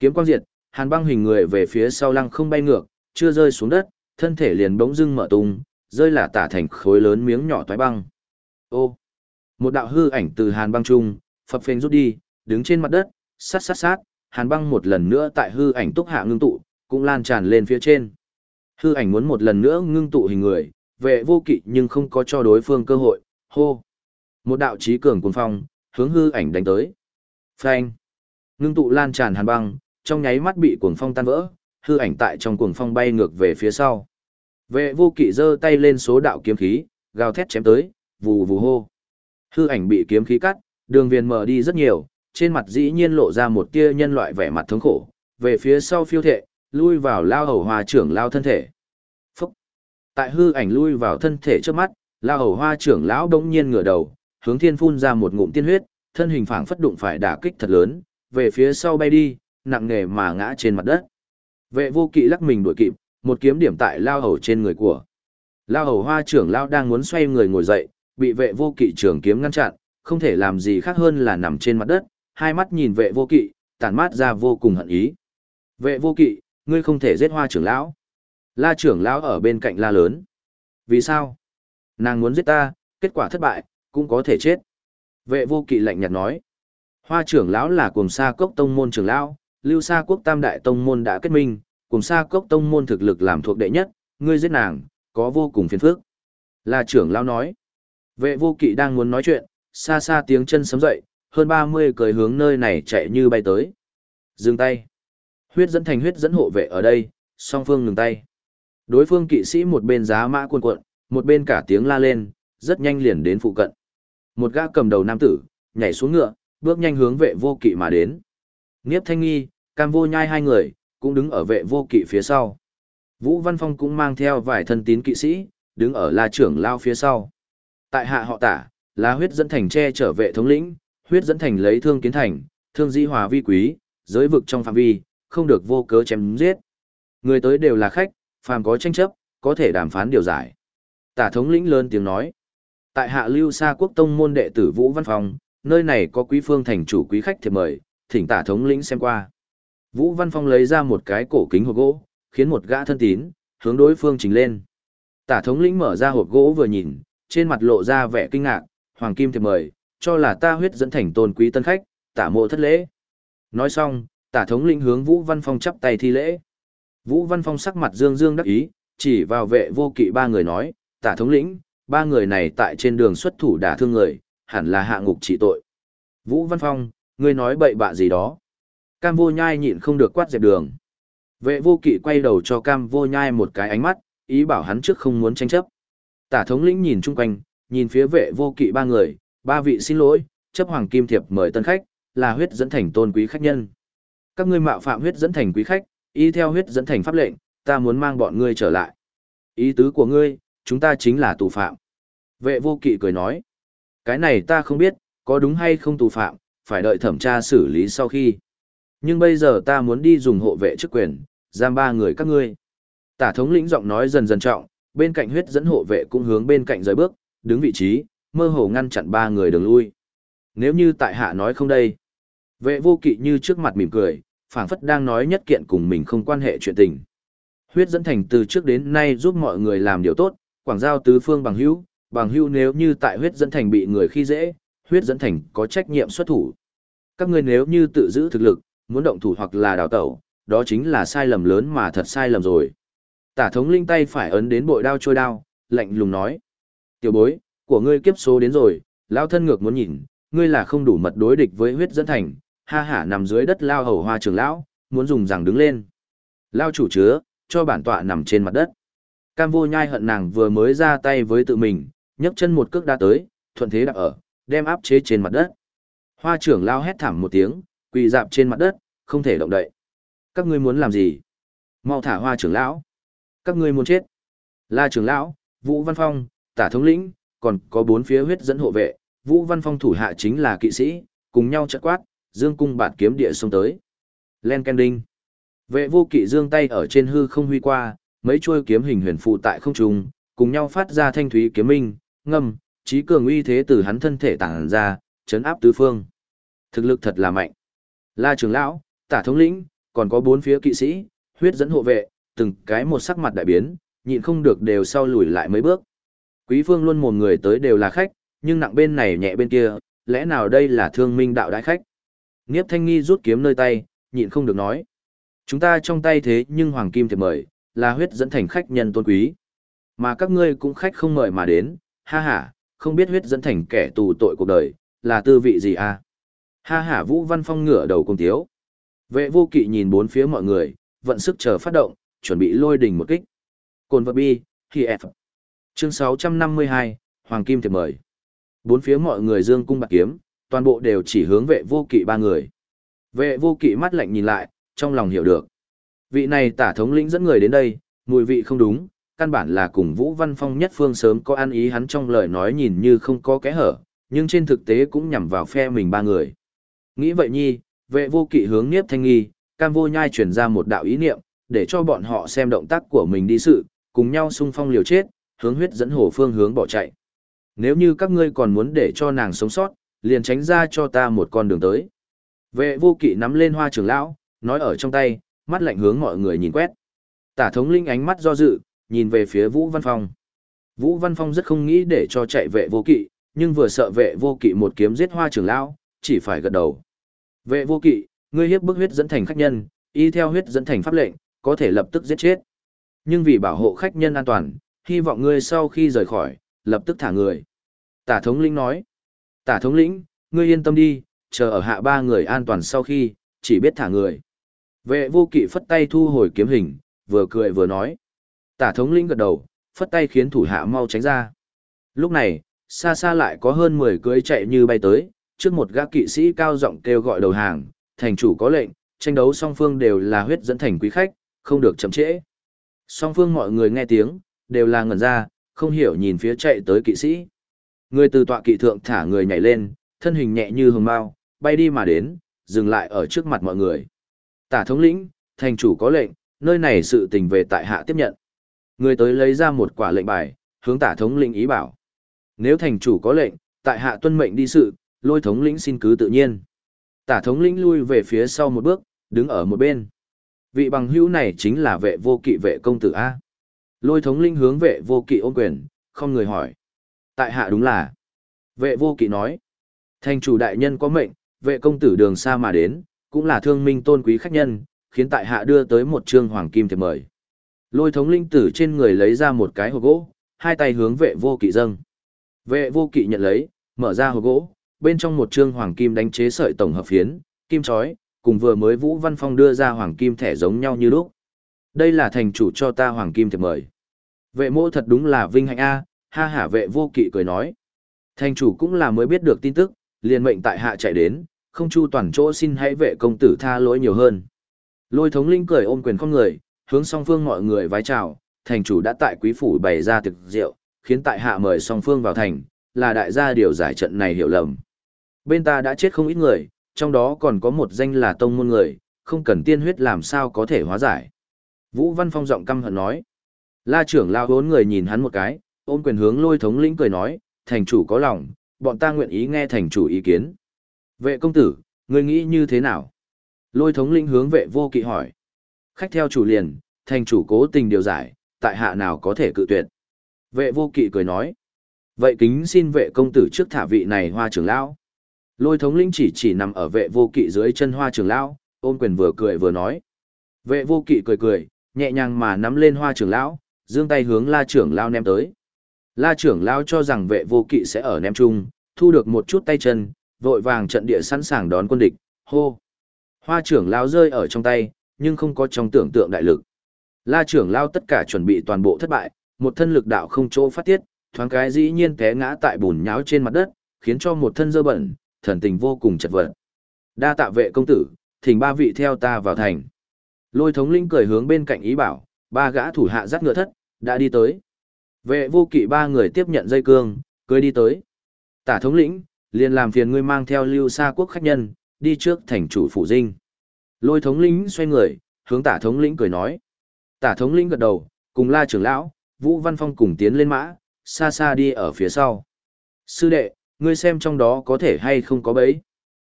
Kiếm quang diệt, hàn băng hình người về phía sau lăng không bay ngược, chưa rơi xuống đất, thân thể liền bỗng dưng mở tung, rơi là tả thành khối lớn miếng nhỏ toái băng. Ô! Một đạo hư ảnh từ hàn băng trung, phập phênh rút đi, đứng trên mặt đất, sát sát sát, hàn băng một lần nữa tại hư ảnh túc hạ ngưng tụ, cũng lan tràn lên phía trên. Hư ảnh muốn một lần nữa ngưng tụ hình người, vệ vô kỵ nhưng không có cho đối phương cơ hội, hô. Một đạo trí cường cuồng phong, hướng hư ảnh đánh tới. Phanh. Ngưng tụ lan tràn hàn băng, trong nháy mắt bị cuồng phong tan vỡ, hư ảnh tại trong cuồng phong bay ngược về phía sau. Vệ vô kỵ giơ tay lên số đạo kiếm khí, gào thét chém tới, vù vù hô. Hư ảnh bị kiếm khí cắt, đường viền mở đi rất nhiều, trên mặt dĩ nhiên lộ ra một tia nhân loại vẻ mặt thống khổ, về phía sau phiêu thệ, lui vào lao hầu hoa trưởng lao thân thể. Phúc! Tại hư ảnh lui vào thân thể trước mắt, lao hầu hoa trưởng lão đống nhiên ngửa đầu, hướng thiên phun ra một ngụm tiên huyết, thân hình phảng phất đụng phải đả kích thật lớn, về phía sau bay đi, nặng nề mà ngã trên mặt đất. Vệ vô kỵ lắc mình đuổi kịp, một kiếm điểm tại lao hầu trên người của. Lao hầu hoa trưởng lao đang muốn xoay người ngồi dậy, bị vệ vô kỵ trưởng kiếm ngăn chặn, không thể làm gì khác hơn là nằm trên mặt đất, hai mắt nhìn vệ vô kỵ, tản mát ra vô cùng hận ý. Vệ vô kỵ, ngươi không thể giết hoa trưởng lão. La trưởng lão ở bên cạnh la lớn. Vì sao? Nàng muốn giết ta, kết quả thất bại, cũng có thể chết. Vệ vô kỵ lạnh nhạt nói. Hoa trưởng lão là cùng sa cốc tông môn trưởng lão, lưu sa quốc tam đại tông môn đã kết minh, cùng sa cốc tông môn thực lực làm thuộc đệ nhất, ngươi giết nàng, có vô cùng phiền phức. Là trưởng lão nói. Vệ vô kỵ đang muốn nói chuyện, xa xa tiếng chân sấm dậy, hơn 30 cười hướng nơi này chạy như bay tới. Dừng tay. Huyết dẫn thành huyết dẫn hộ vệ ở đây, song phương ngừng tay. Đối phương kỵ sĩ một bên giá mã cuồn cuộn, một bên cả tiếng la lên, rất nhanh liền đến phụ cận. Một gã cầm đầu nam tử, nhảy xuống ngựa, bước nhanh hướng vệ vô kỵ mà đến. Niếp thanh nghi, cam vô nhai hai người, cũng đứng ở vệ vô kỵ phía sau. Vũ Văn Phong cũng mang theo vài thân tín kỵ sĩ, đứng ở la trưởng lao phía sau. Tại hạ họ tả, là huyết dẫn thành che trở vệ thống lĩnh, huyết dẫn thành lấy thương kiến thành, thương di hòa vi quý, giới vực trong phạm vi, không được vô cớ chém giết. Người tới đều là khách, phàm có tranh chấp, có thể đàm phán điều giải. Tả thống lĩnh lớn tiếng nói. Tại hạ lưu sa quốc tông môn đệ tử Vũ Văn Phong, nơi này có quý phương thành chủ quý khách thiệp mời, thỉnh tả thống lĩnh xem qua. Vũ Văn Phong lấy ra một cái cổ kính hộp gỗ, khiến một gã thân tín, hướng đối phương trình lên. Tả thống lĩnh mở ra hộp gỗ vừa nhìn, trên mặt lộ ra vẻ kinh ngạc, hoàng kim thiệp mời, cho là ta huyết dẫn thành tôn quý tân khách, tả mộ thất lễ. Nói xong, tả thống lĩnh hướng Vũ Văn Phong chắp tay thi lễ. Vũ Văn Phong sắc mặt dương dương đắc ý, chỉ vào vệ vô kỵ ba người nói, tả thống lĩnh, ba người này tại trên đường xuất thủ đả thương người, hẳn là hạ ngục trị tội. Vũ Văn Phong, ngươi nói bậy bạ gì đó. Cam vô nhai nhịn không được quát dẹp đường. Vệ vô kỵ quay đầu cho cam vô nhai một cái ánh mắt, ý bảo hắn trước không muốn tranh chấp. Tả thống lĩnh nhìn chung quanh, nhìn phía vệ vô kỵ ba người, ba vị xin lỗi, chấp hoàng kim thiệp mời tân khách, là huyết dẫn thành tôn quý khách nhân. Các ngươi mạo phạm huyết dẫn thành quý khách, y theo huyết dẫn thành pháp lệnh, ta muốn mang bọn ngươi trở lại. Ý tứ của ngươi, chúng ta chính là tù phạm. Vệ vô kỵ cười nói, cái này ta không biết, có đúng hay không tù phạm, phải đợi thẩm tra xử lý sau khi. Nhưng bây giờ ta muốn đi dùng hộ vệ chức quyền, giam ba người các ngươi. Tả thống lĩnh giọng nói dần dần trọng, bên cạnh huyết dẫn hộ vệ cũng hướng bên cạnh rời bước, đứng vị trí, mơ hồ ngăn chặn ba người đường lui. Nếu như tại hạ nói không đây, vệ vô kỵ như trước mặt mỉm cười, phảng phất đang nói nhất kiện cùng mình không quan hệ chuyện tình. Huyết dẫn thành từ trước đến nay giúp mọi người làm điều tốt, quảng giao tứ phương bằng hữu, bằng hữu nếu như tại huyết dẫn thành bị người khi dễ, huyết dẫn thành có trách nhiệm xuất thủ. Các ngươi nếu như tự giữ thực lực, muốn động thủ hoặc là đào tẩu, đó chính là sai lầm lớn mà thật sai lầm rồi. Tả thống linh tay phải ấn đến bội đao trôi đao, lạnh lùng nói. Tiểu bối, của ngươi kiếp số đến rồi, lao thân ngược muốn nhìn, ngươi là không đủ mật đối địch với huyết dẫn thành, ha hả nằm dưới đất lao hầu hoa trưởng lão, muốn dùng rằng đứng lên. Lao chủ chứa, cho bản tọa nằm trên mặt đất. Cam vô nhai hận nàng vừa mới ra tay với tự mình, nhấc chân một cước đã tới, thuận thế đạp ở, đem áp chế trên mặt đất. Hoa trưởng lao hét thảm một tiếng, quỳ dạp trên mặt đất, không thể động đậy. Các ngươi muốn làm gì? Mau thả hoa trưởng lão. Các ngươi muốn chết. La trưởng lão, Vũ Văn Phong, Tả thống lĩnh, còn có bốn phía huyết dẫn hộ vệ, Vũ Văn Phong thủ hạ chính là kỵ sĩ, cùng nhau chợt quát, dương cung bạt kiếm địa xông tới. Len Kending. Vệ vô kỵ dương tay ở trên hư không huy qua, mấy chuôi kiếm hình huyền phụ tại không trung, cùng nhau phát ra thanh thúy kiếm minh, ngâm, trí cường uy thế từ hắn thân thể tản ra, chấn áp tứ phương. Thực lực thật là mạnh. La trưởng lão, tả thống lĩnh, còn có bốn phía kỵ sĩ, huyết dẫn hộ vệ, từng cái một sắc mặt đại biến, nhịn không được đều sau lùi lại mấy bước. Quý phương luôn một người tới đều là khách, nhưng nặng bên này nhẹ bên kia, lẽ nào đây là thương minh đạo đại khách? Niếp thanh nghi rút kiếm nơi tay, nhịn không được nói. Chúng ta trong tay thế nhưng hoàng kim thì mời, là huyết dẫn thành khách nhân tôn quý. Mà các ngươi cũng khách không mời mà đến, ha ha, không biết huyết dẫn thành kẻ tù tội cuộc đời, là tư vị gì à? Ha ha Vũ Văn Phong ngửa đầu cùng tiếu. Vệ vô kỵ nhìn bốn phía mọi người, vận sức chờ phát động, chuẩn bị lôi đỉnh một kích. Cồn vật bi, khi F. Chương 652, Hoàng Kim thiệp mời. Bốn phía mọi người dương cung bạc kiếm, toàn bộ đều chỉ hướng vệ vô kỵ ba người. Vệ vô kỵ mắt lạnh nhìn lại, trong lòng hiểu được. Vị này tả thống lĩnh dẫn người đến đây, mùi vị không đúng, căn bản là cùng Vũ Văn Phong nhất phương sớm có ăn ý hắn trong lời nói nhìn như không có kẽ hở, nhưng trên thực tế cũng nhằm vào phe mình ba người. Nghĩ vậy nhi, vệ vô kỵ hướng Niếp Thanh Nghi, cam vô nhai truyền ra một đạo ý niệm, để cho bọn họ xem động tác của mình đi sự, cùng nhau xung phong liều chết, hướng huyết dẫn hồ phương hướng bỏ chạy. Nếu như các ngươi còn muốn để cho nàng sống sót, liền tránh ra cho ta một con đường tới. Vệ vô kỵ nắm lên hoa trưởng lão, nói ở trong tay, mắt lạnh hướng mọi người nhìn quét. Tả thống linh ánh mắt do dự, nhìn về phía Vũ Văn Phong. Vũ Văn Phong rất không nghĩ để cho chạy vệ vô kỵ, nhưng vừa sợ vệ vô kỵ một kiếm giết hoa trưởng lão, chỉ phải gật đầu. Vệ vô kỵ, ngươi hiếp bức huyết dẫn thành khách nhân, y theo huyết dẫn thành pháp lệnh, có thể lập tức giết chết. Nhưng vì bảo hộ khách nhân an toàn, hy vọng ngươi sau khi rời khỏi, lập tức thả người. Tả thống lĩnh nói. Tả thống lĩnh, ngươi yên tâm đi, chờ ở hạ ba người an toàn sau khi, chỉ biết thả người. Vệ vô kỵ phất tay thu hồi kiếm hình, vừa cười vừa nói. Tả thống lĩnh gật đầu, phất tay khiến thủ hạ mau tránh ra. Lúc này, xa xa lại có hơn 10 cưới chạy như bay tới, trước một gác kỵ sĩ cao giọng kêu gọi đầu hàng, thành chủ có lệnh, tranh đấu song phương đều là huyết dẫn thành quý khách, không được chậm trễ. Song phương mọi người nghe tiếng, đều là ngẩn ra, không hiểu nhìn phía chạy tới kỵ sĩ. Người từ tọa kỵ thượng thả người nhảy lên, thân hình nhẹ như hồng mao, bay đi mà đến, dừng lại ở trước mặt mọi người. Tả thống lĩnh, thành chủ có lệnh, nơi này sự tình về tại hạ tiếp nhận. Người tới lấy ra một quả lệnh bài, hướng tả thống lĩnh ý bảo. Nếu thành chủ có lệnh, tại hạ tuân mệnh đi sự, lôi thống lĩnh xin cứ tự nhiên. Tả thống lĩnh lui về phía sau một bước, đứng ở một bên. Vị bằng hữu này chính là vệ vô kỵ vệ công tử A. Lôi thống lĩnh hướng vệ vô kỵ ôm quyền, không người hỏi. Tại hạ đúng là. Vệ vô kỵ nói. Thành chủ đại nhân có mệnh, vệ công tử đường xa mà đến, cũng là thương minh tôn quý khách nhân, khiến tại hạ đưa tới một trương hoàng kim thiệp mời. Lôi thống linh tử trên người lấy ra một cái hộp gỗ, hai tay hướng vệ vô kỵ dâng. Vệ vô kỵ nhận lấy, mở ra hộp gỗ, bên trong một chương hoàng kim đánh chế sợi tổng hợp phiến, kim chói, cùng vừa mới Vũ Văn Phong đưa ra hoàng kim thẻ giống nhau như lúc. Đây là thành chủ cho ta hoàng kim thiệp mời. Vệ mô thật đúng là vinh hạnh a, ha hả vệ vô kỵ cười nói. Thành chủ cũng là mới biết được tin tức, liền mệnh tại hạ chạy đến, không chu toàn chỗ xin hãy vệ công tử tha lỗi nhiều hơn. Lôi thống linh cười ôm quyền không người, hướng song phương mọi người vái chào, thành chủ đã tại quý phủ bày ra thực rượu, khiến tại hạ mời song phương vào thành, là đại gia điều giải trận này hiểu lầm. Bên ta đã chết không ít người, trong đó còn có một danh là tông môn người, không cần tiên huyết làm sao có thể hóa giải. Vũ Văn Phong giọng căm hận nói. La trưởng lao hốn người nhìn hắn một cái, ôm quyền hướng lôi thống lĩnh cười nói, thành chủ có lòng, bọn ta nguyện ý nghe thành chủ ý kiến. Vệ công tử, người nghĩ như thế nào? Lôi thống lĩnh hướng vệ vô kỵ hỏi. Khách theo chủ liền, thành chủ cố tình điều giải, tại hạ nào có thể cự tuyệt. Vệ vô kỵ cười nói. Vậy kính xin vệ công tử trước thả vị này hoa trưởng lão. Lôi thống lĩnh chỉ chỉ nằm ở vệ vô kỵ dưới chân hoa trưởng lão, ôm quyền vừa cười vừa nói. Vệ vô kỵ cười cười, nhẹ nhàng mà nắm lên hoa trưởng lão, giương tay hướng la trưởng lão ném tới. La trưởng lão cho rằng vệ vô kỵ sẽ ở ném chung, thu được một chút tay chân, vội vàng trận địa sẵn sàng đón quân địch, hô. Hoa trưởng lao rơi ở trong tay, nhưng không có trong tưởng tượng đại lực. La trưởng lao tất cả chuẩn bị toàn bộ thất bại, một thân lực đạo không chỗ phát tiết, thoáng cái dĩ nhiên té ngã tại bùn nháo trên mặt đất, khiến cho một thân dơ bẩn, thần tình vô cùng chật vật. Đa tạ vệ công tử, thỉnh ba vị theo ta vào thành. Lôi thống linh cười hướng bên cạnh ý bảo, ba gã thủ hạ dắt ngựa thất, đã đi tới. Vệ vô kỵ ba người tiếp nhận dây cương, cưới đi tới. Tả thống lĩnh, liền làm phiền ngươi mang theo lưu xa quốc khách nhân, đi trước thành chủ phủ dinh. Lôi thống lĩnh xoay người, hướng tả thống lĩnh cười nói. Tả thống lĩnh gật đầu, cùng la trưởng lão, Vũ Văn Phong cùng tiến lên mã, xa xa đi ở phía sau. Sư đệ, ngươi xem trong đó có thể hay không có bấy.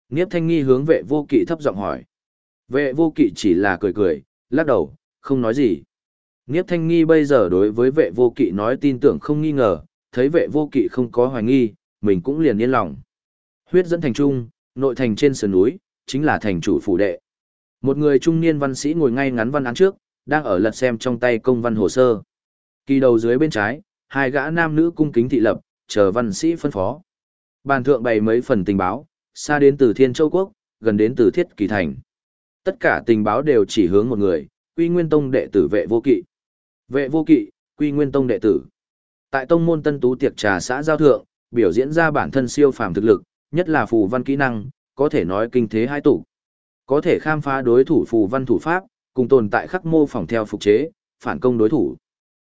Niếp thanh nghi hướng vệ vô kỵ thấp giọng hỏi. Vệ vô kỵ chỉ là cười cười, lắc đầu, không nói gì. Niếp thanh nghi bây giờ đối với vệ vô kỵ nói tin tưởng không nghi ngờ, thấy vệ vô kỵ không có hoài nghi, mình cũng liền yên lòng. Huyết dẫn thành trung, nội thành trên sườn núi, chính là thành chủ phủ đệ. Một người trung niên văn sĩ ngồi ngay ngắn văn án trước, đang ở lật xem trong tay công văn hồ sơ. Kỳ đầu dưới bên trái, hai gã nam nữ cung kính thị lập, chờ văn sĩ phân phó. Bàn thượng bày mấy phần tình báo, xa đến từ Thiên Châu Quốc, gần đến từ Thiết Kỳ Thành. Tất cả tình báo đều chỉ hướng một người, Quy Nguyên Tông đệ tử vệ vô kỵ. Vệ vô kỵ, Quy Nguyên Tông đệ tử. Tại tông môn Tân Tú tiệc trà xã giao thượng, biểu diễn ra bản thân siêu phàm thực lực, nhất là phù văn kỹ năng, có thể nói kinh thế hai tụ. Có thể khám phá đối thủ phù văn thủ pháp, cùng tồn tại khắc mô phỏng theo phục chế, phản công đối thủ.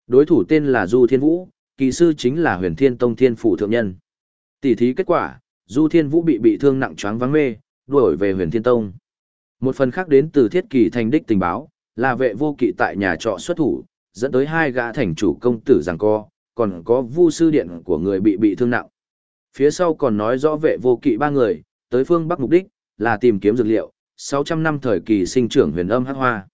Đối thủ tên là Du Thiên Vũ, kỳ sư chính là Huyền Thiên Tông Thiên Phủ thượng nhân. Tỷ thí kết quả, Du Thiên Vũ bị bị thương nặng choáng vắng mê, đuổi về Huyền Thiên Tông. Một phần khác đến từ Thiết Kỳ thành đích tình báo, là vệ vô kỵ tại nhà trọ xuất thủ, dẫn tới hai gã thành chủ công tử giằng co, còn có Vu sư điện của người bị bị thương nặng. Phía sau còn nói rõ vệ vô kỵ ba người, tới phương Bắc mục đích là tìm kiếm dược liệu, 600 năm thời kỳ sinh trưởng huyền âm hắc hoa.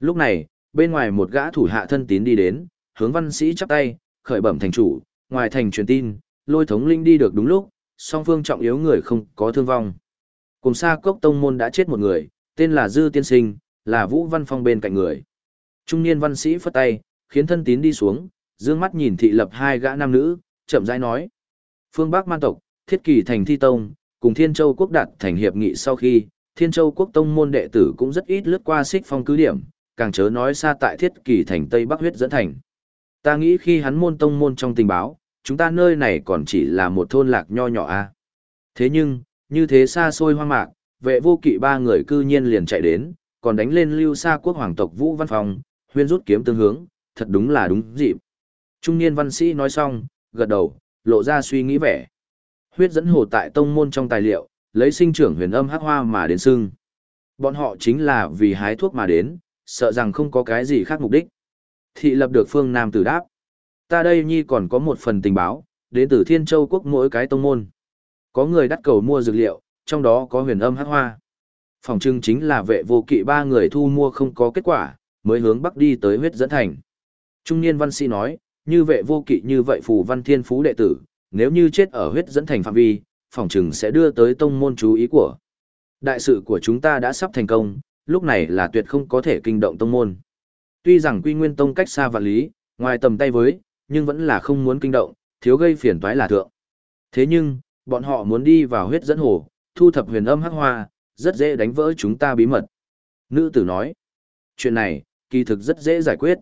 Lúc này, bên ngoài một gã thủ hạ thân tín đi đến, hướng văn sĩ chắp tay, khởi bẩm thành chủ, ngoài thành truyền tin, lôi thống linh đi được đúng lúc, song phương trọng yếu người không có thương vong. Cùng xa cốc tông môn đã chết một người, tên là Dư Tiên Sinh, là Vũ Văn Phong bên cạnh người. Trung niên văn sĩ phất tay, khiến thân tín đi xuống, dương mắt nhìn thị lập hai gã nam nữ, chậm rãi nói. Phương Bắc man tộc, thiết kỳ thành thi tông, cùng Thiên Châu quốc đạt thành hiệp nghị sau khi, Thiên Châu quốc tông môn đệ tử cũng rất ít lướt qua xích phong cứ điểm, càng chớ nói xa tại thiết kỳ thành Tây Bắc huyết dẫn thành. Ta nghĩ khi hắn môn tông môn trong tình báo, chúng ta nơi này còn chỉ là một thôn lạc nho nhỏ a. Thế nhưng, như thế xa xôi hoang mạc, vệ vô kỵ ba người cư nhiên liền chạy đến, còn đánh lên lưu xa quốc hoàng tộc Vũ Văn Phòng, huyên rút kiếm tương hướng, thật đúng là đúng dịp. Trung niên văn sĩ nói xong, gật đầu, lộ ra suy nghĩ vẻ. Huyết dẫn hồ tại tông môn trong tài liệu, lấy sinh trưởng huyền âm hắc hoa mà đến sưng. Bọn họ chính là vì hái thuốc mà đến, sợ rằng không có cái gì khác mục đích. Thị lập được phương Nam tử đáp. Ta đây nhi còn có một phần tình báo, đến từ Thiên Châu quốc mỗi cái tông môn. Có người đắt cầu mua dược liệu, trong đó có huyền âm hát hoa. Phòng trưng chính là vệ vô kỵ ba người thu mua không có kết quả, mới hướng bắc đi tới huyết dẫn thành. Trung niên văn sĩ nói, như vệ vô kỵ như vậy phù văn thiên phú đệ tử, nếu như chết ở huyết dẫn thành phạm vi, phòng trừng sẽ đưa tới tông môn chú ý của. Đại sự của chúng ta đã sắp thành công, lúc này là tuyệt không có thể kinh động tông môn. Tuy rằng quy nguyên tông cách xa vạn lý, ngoài tầm tay với, nhưng vẫn là không muốn kinh động, thiếu gây phiền toái là thượng. Thế nhưng, bọn họ muốn đi vào huyết dẫn hồ, thu thập huyền âm hắc hoa, rất dễ đánh vỡ chúng ta bí mật. Nữ tử nói, chuyện này, kỳ thực rất dễ giải quyết.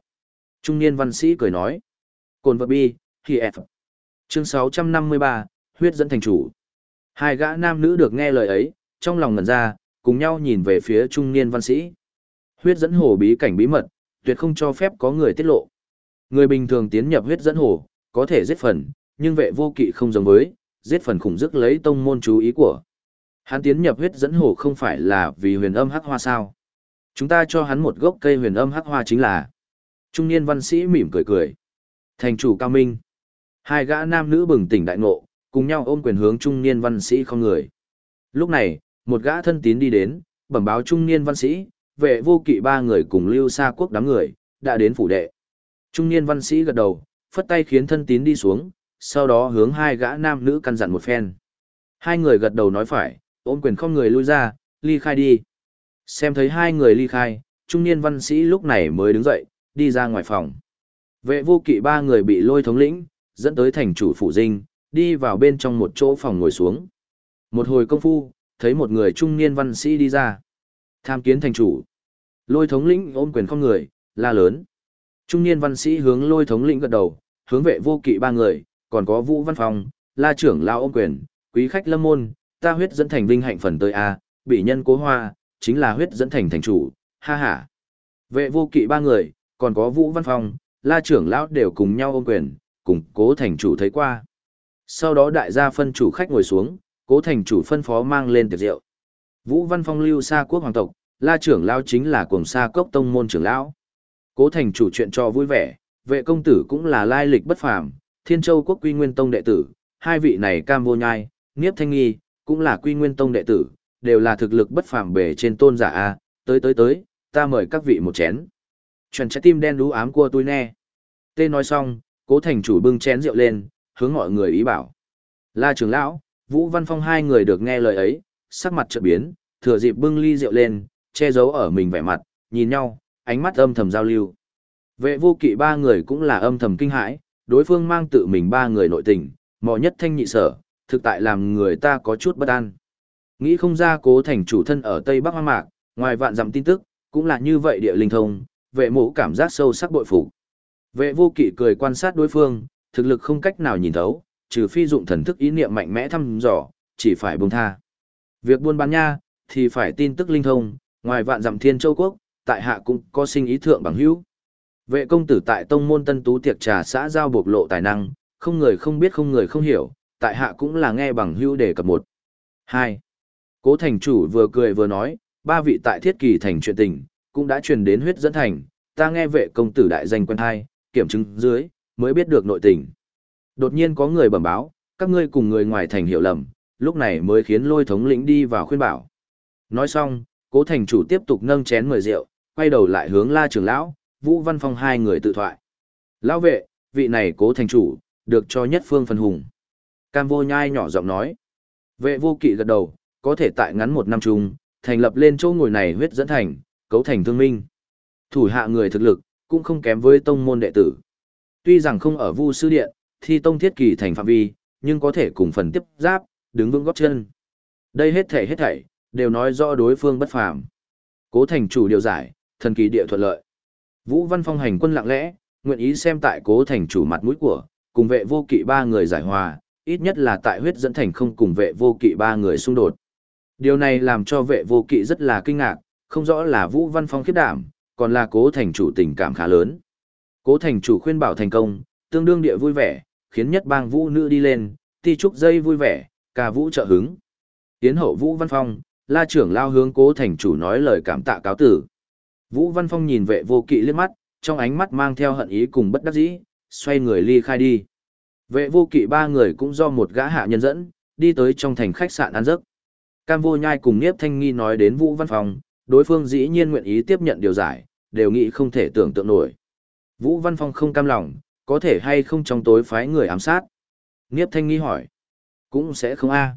Trung niên văn sĩ cười nói, cồn vật bi, thì F. Chương 653, huyết dẫn thành chủ. Hai gã nam nữ được nghe lời ấy, trong lòng ngẩn ra, cùng nhau nhìn về phía trung niên văn sĩ. Huyết dẫn hồ bí cảnh bí mật, tuyệt không cho phép có người tiết lộ. Người bình thường tiến nhập huyết dẫn hồ, có thể giết phần, nhưng vệ vô kỵ không giống với, giết phần khủng dứt lấy tông môn chú ý của. Hắn tiến nhập huyết dẫn hồ không phải là vì huyền âm hắc hoa sao. Chúng ta cho hắn một gốc cây huyền âm hắc hoa chính là. Trung niên văn sĩ mỉm cười cười. Thành chủ cao minh. Hai gã nam nữ bừng tỉnh đại ngộ, cùng nhau ôm quyền hướng trung niên văn sĩ không người. Lúc này, một gã thân tín đi đến, bẩm báo trung niên văn sĩ, vệ vô kỵ ba người cùng lưu xa quốc đám người, đã đến phủ đệ. Trung niên văn sĩ gật đầu, phất tay khiến thân tín đi xuống, sau đó hướng hai gã nam nữ căn dặn một phen. Hai người gật đầu nói phải, ôm quyền không người lui ra, ly khai đi. Xem thấy hai người ly khai, trung niên văn sĩ lúc này mới đứng dậy, đi ra ngoài phòng. Vệ vô kỵ ba người bị lôi thống lĩnh, dẫn tới thành chủ phủ dinh, đi vào bên trong một chỗ phòng ngồi xuống. Một hồi công phu, thấy một người trung niên văn sĩ đi ra. Tham kiến thành chủ. Lôi thống lĩnh ôm quyền không người, la lớn. Trung niên văn sĩ hướng lôi thống lĩnh gật đầu, hướng vệ vô kỵ ba người, còn có vũ văn phòng, la trưởng lao ôm quyền, quý khách lâm môn, ta huyết dẫn thành vinh hạnh phần tới A, bị nhân cố hoa, chính là huyết dẫn thành thành chủ, ha ha. Vệ vô kỵ ba người, còn có vũ văn phòng, la trưởng lão đều cùng nhau ôm quyền, cùng cố thành chủ thấy qua. Sau đó đại gia phân chủ khách ngồi xuống, cố thành chủ phân phó mang lên tiệc rượu. Vũ Văn Phong lưu xa quốc hoàng tộc, la trưởng lão chính là cùng xa cốc tông môn trưởng lão. Cố thành chủ chuyện cho vui vẻ, vệ công tử cũng là lai lịch bất phàm, thiên châu quốc quy nguyên tông đệ tử, hai vị này cam vô nhai, nghiếp thanh nghi, cũng là quy nguyên tông đệ tử, đều là thực lực bất phàm bề trên tôn giả A, tới tới tới, ta mời các vị một chén. Chuẩn trái tim đen đú ám của tôi nè. Tê nói xong, cố thành chủ bưng chén rượu lên, hướng mọi người ý bảo. La trưởng lão, Vũ Văn Phong hai người được nghe lời ấy, sắc mặt chợt biến, thừa dịp bưng ly rượu lên, che giấu ở mình vẻ mặt, nhìn nhau, ánh mắt âm thầm giao lưu. Vệ vô kỵ ba người cũng là âm thầm kinh hãi, đối phương mang tự mình ba người nội tình, mò nhất thanh nhị sở, thực tại làm người ta có chút bất an. Nghĩ không ra cố thành chủ thân ở Tây Bắc hoa Mạc, ngoài vạn dặm tin tức, cũng là như vậy địa linh thông, vệ mũ cảm giác sâu sắc bội phục. Vệ vô kỵ cười quan sát đối phương, thực lực không cách nào nhìn thấu, trừ phi dụng thần thức ý niệm mạnh mẽ thăm dò, chỉ phải buông tha. Việc buôn bán nha, thì phải tin tức linh thông, ngoài vạn dặm thiên châu quốc, tại hạ cũng có sinh ý thượng bằng hữu. Vệ công tử tại tông môn tân tú tiệc trà xã giao bộc lộ tài năng, không người không biết không người không hiểu, tại hạ cũng là nghe bằng hữu đề cập một. Hai. Cố thành chủ vừa cười vừa nói, ba vị tại thiết kỳ thành chuyện tình, cũng đã truyền đến huyết dẫn thành, ta nghe vệ công tử đại danh quen hai, kiểm chứng dưới, mới biết được nội tình. Đột nhiên có người bẩm báo, các ngươi cùng người ngoài thành hiểu lầm, lúc này mới khiến lôi thống lĩnh đi vào khuyên bảo. Nói xong, cố thành chủ tiếp tục nâng chén mời rượu, quay đầu lại hướng la trưởng lão, vũ văn phong hai người tự thoại. Lão vệ, vị này cố thành chủ, được cho nhất phương phân hùng. Cam vô nhai nhỏ giọng nói. Vệ vô kỵ gật đầu, có thể tại ngắn một năm chung, thành lập lên chỗ ngồi này huyết dẫn thành, cấu thành thương minh. Thủ hạ người thực lực, cũng không kém với tông môn đệ tử. Tuy rằng không ở vu sư điện, thi tông thiết kỳ thành phạm vi, nhưng có thể cùng phần tiếp giáp, đứng vững góp chân. Đây hết thảy hết thảy, đều nói rõ đối phương bất phàm. Cố thành chủ điều giải, thần kỳ địa thuận lợi. Vũ Văn Phong hành quân lặng lẽ, nguyện ý xem tại cố thành chủ mặt mũi của, cùng vệ vô kỵ ba người giải hòa, ít nhất là tại huyết dẫn thành không cùng vệ vô kỵ ba người xung đột. Điều này làm cho vệ vô kỵ rất là kinh ngạc, không rõ là Vũ Văn Phong khiếp đảm, còn là cố thành chủ tình cảm khá lớn. Cố thành chủ khuyên bảo thành công, tương đương địa vui vẻ, khiến nhất bang vũ nữ đi lên, ti trúc dây vui vẻ, cả vũ trợ hứng. Tiến hậu Vũ Văn Phong, la trưởng lao hướng cố thành chủ nói lời cảm tạ cáo tử. Vũ Văn Phong nhìn vệ vô kỵ liếc mắt, trong ánh mắt mang theo hận ý cùng bất đắc dĩ, xoay người ly khai đi. Vệ vô kỵ ba người cũng do một gã hạ nhân dẫn, đi tới trong thành khách sạn ăn giấc. Cam vô nhai cùng Niếp Thanh Nghi nói đến Vũ Văn Phong, đối phương dĩ nhiên nguyện ý tiếp nhận điều giải, đều nghĩ không thể tưởng tượng nổi. Vũ Văn Phong không cam lòng, có thể hay không trong tối phái người ám sát. Niếp Thanh Nghi hỏi. Cũng sẽ không a.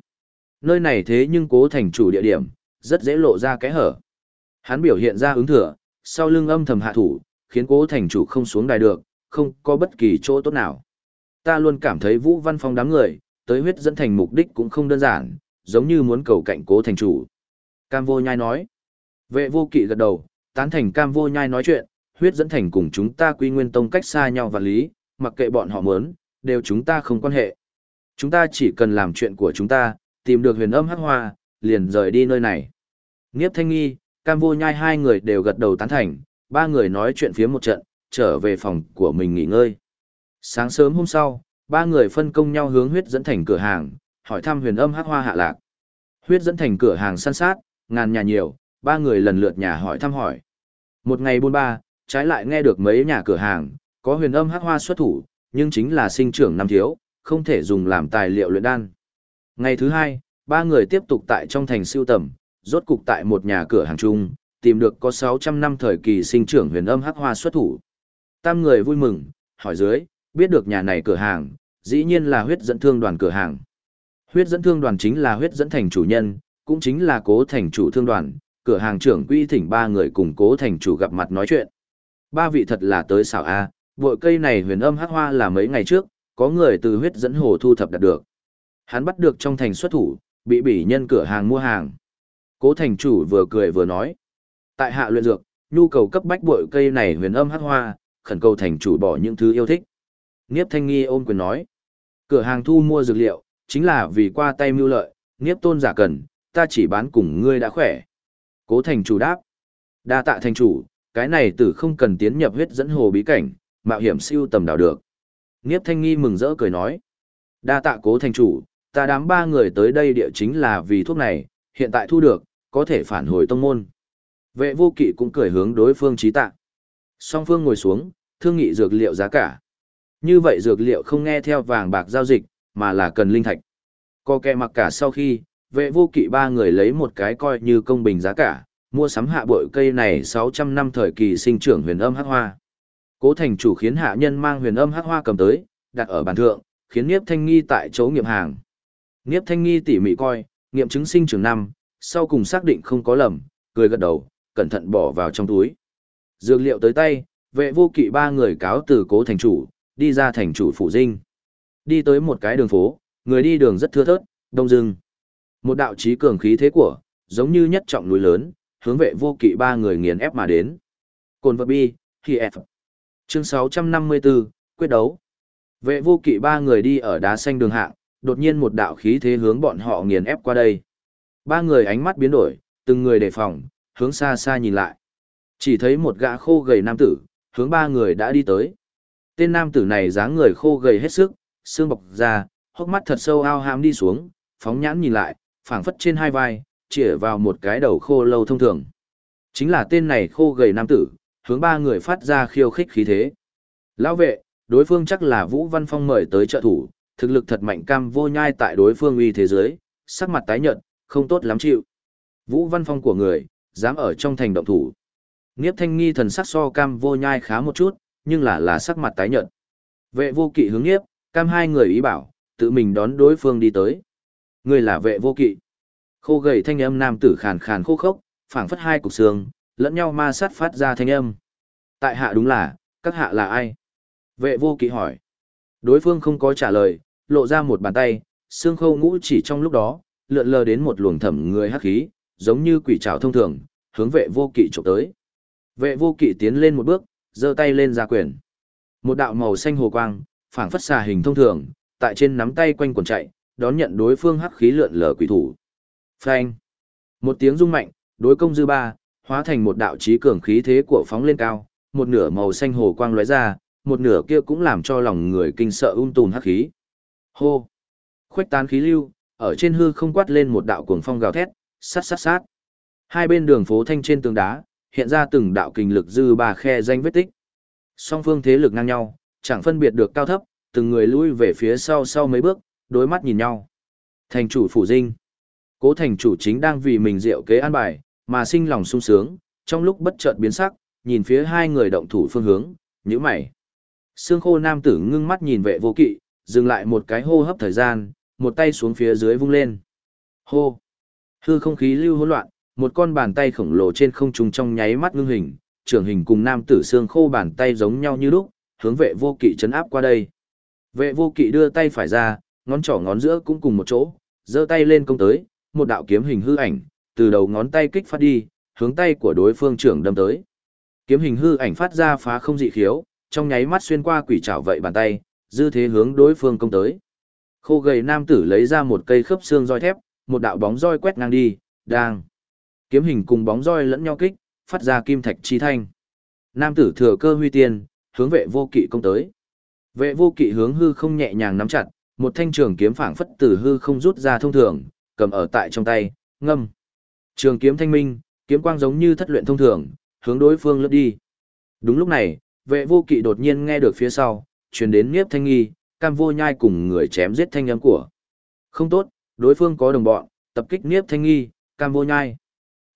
Nơi này thế nhưng cố thành chủ địa điểm, rất dễ lộ ra cái hở. Hắn biểu hiện ra ứng thừa, sau lưng âm thầm hạ thủ, khiến cố thành chủ không xuống đài được, không có bất kỳ chỗ tốt nào. Ta luôn cảm thấy Vũ Văn Phong đám người, tới huyết dẫn thành mục đích cũng không đơn giản, giống như muốn cầu cạnh cố thành chủ. Cam vô nhai nói. Vệ vô kỵ gật đầu, tán thành cam vô nhai nói chuyện, huyết dẫn thành cùng chúng ta quy nguyên tông cách xa nhau và lý, mặc kệ bọn họ muốn, đều chúng ta không quan hệ. Chúng ta chỉ cần làm chuyện của chúng ta, tìm được huyền âm hắc hoa, liền rời đi nơi này. Niếp thanh nghi, cam vô nhai hai người đều gật đầu tán thành, ba người nói chuyện phía một trận, trở về phòng của mình nghỉ ngơi. Sáng sớm hôm sau, ba người phân công nhau hướng huyết dẫn thành cửa hàng, hỏi thăm huyền âm hắc hoa hạ lạc. Huyết dẫn thành cửa hàng săn sát, ngàn nhà nhiều, ba người lần lượt nhà hỏi thăm hỏi. Một ngày buôn ba, trái lại nghe được mấy nhà cửa hàng, có huyền âm hắc hoa xuất thủ, nhưng chính là sinh trưởng năm thiếu, không thể dùng làm tài liệu luyện đan. Ngày thứ hai, ba người tiếp tục tại trong thành siêu tầm, rốt cục tại một nhà cửa hàng chung, tìm được có 600 năm thời kỳ sinh trưởng huyền âm hắc hoa xuất thủ. Tam người vui mừng, hỏi dưới, biết được nhà này cửa hàng, dĩ nhiên là huyết dẫn thương đoàn cửa hàng. Huyết dẫn thương đoàn chính là huyết dẫn thành chủ nhân, cũng chính là cố thành chủ thương đoàn, cửa hàng trưởng quy thỉnh ba người cùng cố thành chủ gặp mặt nói chuyện. Ba vị thật là tới xảo A, vội cây này huyền âm hắc hoa là mấy ngày trước, có người từ huyết dẫn hồ thu thập đạt được. Hắn bắt được trong thành xuất thủ, bị bỉ nhân cửa hàng mua hàng. Cố thành chủ vừa cười vừa nói. Tại hạ luyện dược, nhu cầu cấp bách bội cây này huyền âm hát hoa, khẩn cầu thành chủ bỏ những thứ yêu thích. Niếp Thanh Nghi ôm quyền nói. Cửa hàng thu mua dược liệu, chính là vì qua tay mưu lợi, Niếp tôn giả cần, ta chỉ bán cùng ngươi đã khỏe. Cố thành chủ đáp. Đa tạ thành chủ, cái này tử không cần tiến nhập huyết dẫn hồ bí cảnh, mạo hiểm siêu tầm đào được. Niếp Thanh Nghi mừng rỡ cười nói. Đa tạ cố thành chủ, ta đám ba người tới đây địa chính là vì thuốc này, hiện tại thu được, có thể phản hồi tông môn. Vệ vô kỵ cũng cười hướng đối phương trí tạ. Song phương ngồi xuống, thương nghị dược liệu giá cả. Như vậy dược liệu không nghe theo vàng bạc giao dịch, mà là cần linh thạch. Co kẹ mặc cả sau khi, vệ vô kỵ ba người lấy một cái coi như công bình giá cả, mua sắm hạ bội cây này 600 năm thời kỳ sinh trưởng huyền âm hắc hoa. Cố thành chủ khiến hạ nhân mang huyền âm hắc hoa cầm tới, đặt ở bàn thượng, khiến Niếp Thanh Nghi tại chỗ nghiệm hàng. Niếp Thanh Nghi tỉ mỉ coi, nghiệm chứng sinh trưởng năm, sau cùng xác định không có lầm, cười gật đầu, cẩn thận bỏ vào trong túi. Dược liệu tới tay, vệ vô kỵ ba người cáo từ cố thành chủ, đi ra thành chủ phủ dinh. Đi tới một cái đường phố, người đi đường rất thưa thớt, đông rừng. Một đạo trí cường khí thế của, giống như nhất trọng núi lớn, hướng vệ vô kỵ ba người nghiền ép mà đến. Cồn vật bi, khi F. Chương 654, quyết đấu. Vệ vô kỵ ba người đi ở đá xanh đường hạng, đột nhiên một đạo khí thế hướng bọn họ nghiền ép qua đây. Ba người ánh mắt biến đổi, từng người đề phòng, hướng xa xa nhìn lại. Chỉ thấy một gã khô gầy nam tử, hướng ba người đã đi tới. Tên nam tử này dáng người khô gầy hết sức, xương bọc ra, hốc mắt thật sâu ao ham đi xuống, phóng nhãn nhìn lại, phảng phất trên hai vai, chỉ vào một cái đầu khô lâu thông thường. Chính là tên này khô gầy nam tử, hướng ba người phát ra khiêu khích khí thế. Lão vệ, đối phương chắc là Vũ Văn Phong mời tới trợ thủ, thực lực thật mạnh cam vô nhai tại đối phương uy thế giới, sắc mặt tái nhợt, không tốt lắm chịu. Vũ Văn Phong của người, dám ở trong thành động thủ. Niếp thanh nghi thần sắc so cam vô nhai khá một chút, nhưng là là sắc mặt tái nhợt. Vệ vô kỵ hướng nghiếp, cam hai người ý bảo, tự mình đón đối phương đi tới. Người là vệ vô kỵ. Khô gầy thanh âm nam tử khàn khàn khô khốc, phảng phất hai cục xương, lẫn nhau ma sát phát ra thanh âm. Tại hạ đúng là, các hạ là ai? Vệ vô kỵ hỏi. Đối phương không có trả lời, lộ ra một bàn tay, xương khâu ngũ chỉ trong lúc đó, lượn lờ đến một luồng thẩm người hắc khí, giống như quỷ trảo thông thường, hướng vệ vô kỵ chụp tới. Vệ vô kỵ tiến lên một bước, giơ tay lên ra quyền. Một đạo màu xanh hồ quang, phảng phất xà hình thông thường, tại trên nắm tay quanh quần chạy, đón nhận đối phương hắc khí lượn lờ quỷ thủ. Phanh! Một tiếng rung mạnh, đối công dư ba, hóa thành một đạo trí cường khí thế của phóng lên cao, một nửa màu xanh hồ quang lóe ra, một nửa kia cũng làm cho lòng người kinh sợ um tùm hắc khí. Hô! Khuếch tán khí lưu, ở trên hư không quát lên một đạo cuồng phong gào thét, sát sát sát. Hai bên đường phố thanh trên tường đá, hiện ra từng đạo kình lực dư ba khe danh vết tích. Song phương thế lực ngang nhau, chẳng phân biệt được cao thấp, từng người lui về phía sau sau mấy bước, đối mắt nhìn nhau. Thành chủ phủ dinh. Cố thành chủ chính đang vì mình rượu kế an bài, mà sinh lòng sung sướng, trong lúc bất chợt biến sắc, nhìn phía hai người động thủ phương hướng, nhíu mày. Sương khô nam tử ngưng mắt nhìn vệ vô kỵ, dừng lại một cái hô hấp thời gian, một tay xuống phía dưới vung lên. Hô! Hư không khí lưu hỗn loạn, một con bàn tay khổng lồ trên không trung trong nháy mắt ngưng hình, trưởng hình cùng nam tử xương khô bàn tay giống nhau như lúc, hướng vệ vô kỵ chấn áp qua đây. Vệ vô kỵ đưa tay phải ra, ngón trỏ ngón giữa cũng cùng một chỗ, giơ tay lên công tới, một đạo kiếm hình hư ảnh, từ đầu ngón tay kích phát đi, hướng tay của đối phương trưởng đâm tới. Kiếm hình hư ảnh phát ra phá không dị khiếu, trong nháy mắt xuyên qua quỷ trảo vậy bàn tay, dư thế hướng đối phương công tới. Khô gầy nam tử lấy ra một cây khớp xương roi thép, một đạo bóng roi quét ngang đi, đang. Kiếm hình cùng bóng roi lẫn nhau kích, phát ra kim thạch chi thanh. Nam tử thừa cơ huy tiên, hướng vệ vô kỵ công tới. Vệ vô kỵ hướng hư không nhẹ nhàng nắm chặt, một thanh trường kiếm phảng phất từ hư không rút ra thông thường, cầm ở tại trong tay, ngâm. Trường kiếm thanh minh, kiếm quang giống như thất luyện thông thường, hướng đối phương lướt đi. Đúng lúc này, vệ vô kỵ đột nhiên nghe được phía sau, truyền đến Niếp Thanh Nghi, cam vô nhai cùng người chém giết thanh âm của. Không tốt, đối phương có đồng bọn, tập kích Niếp Thanh Nghi, cam vô nhai.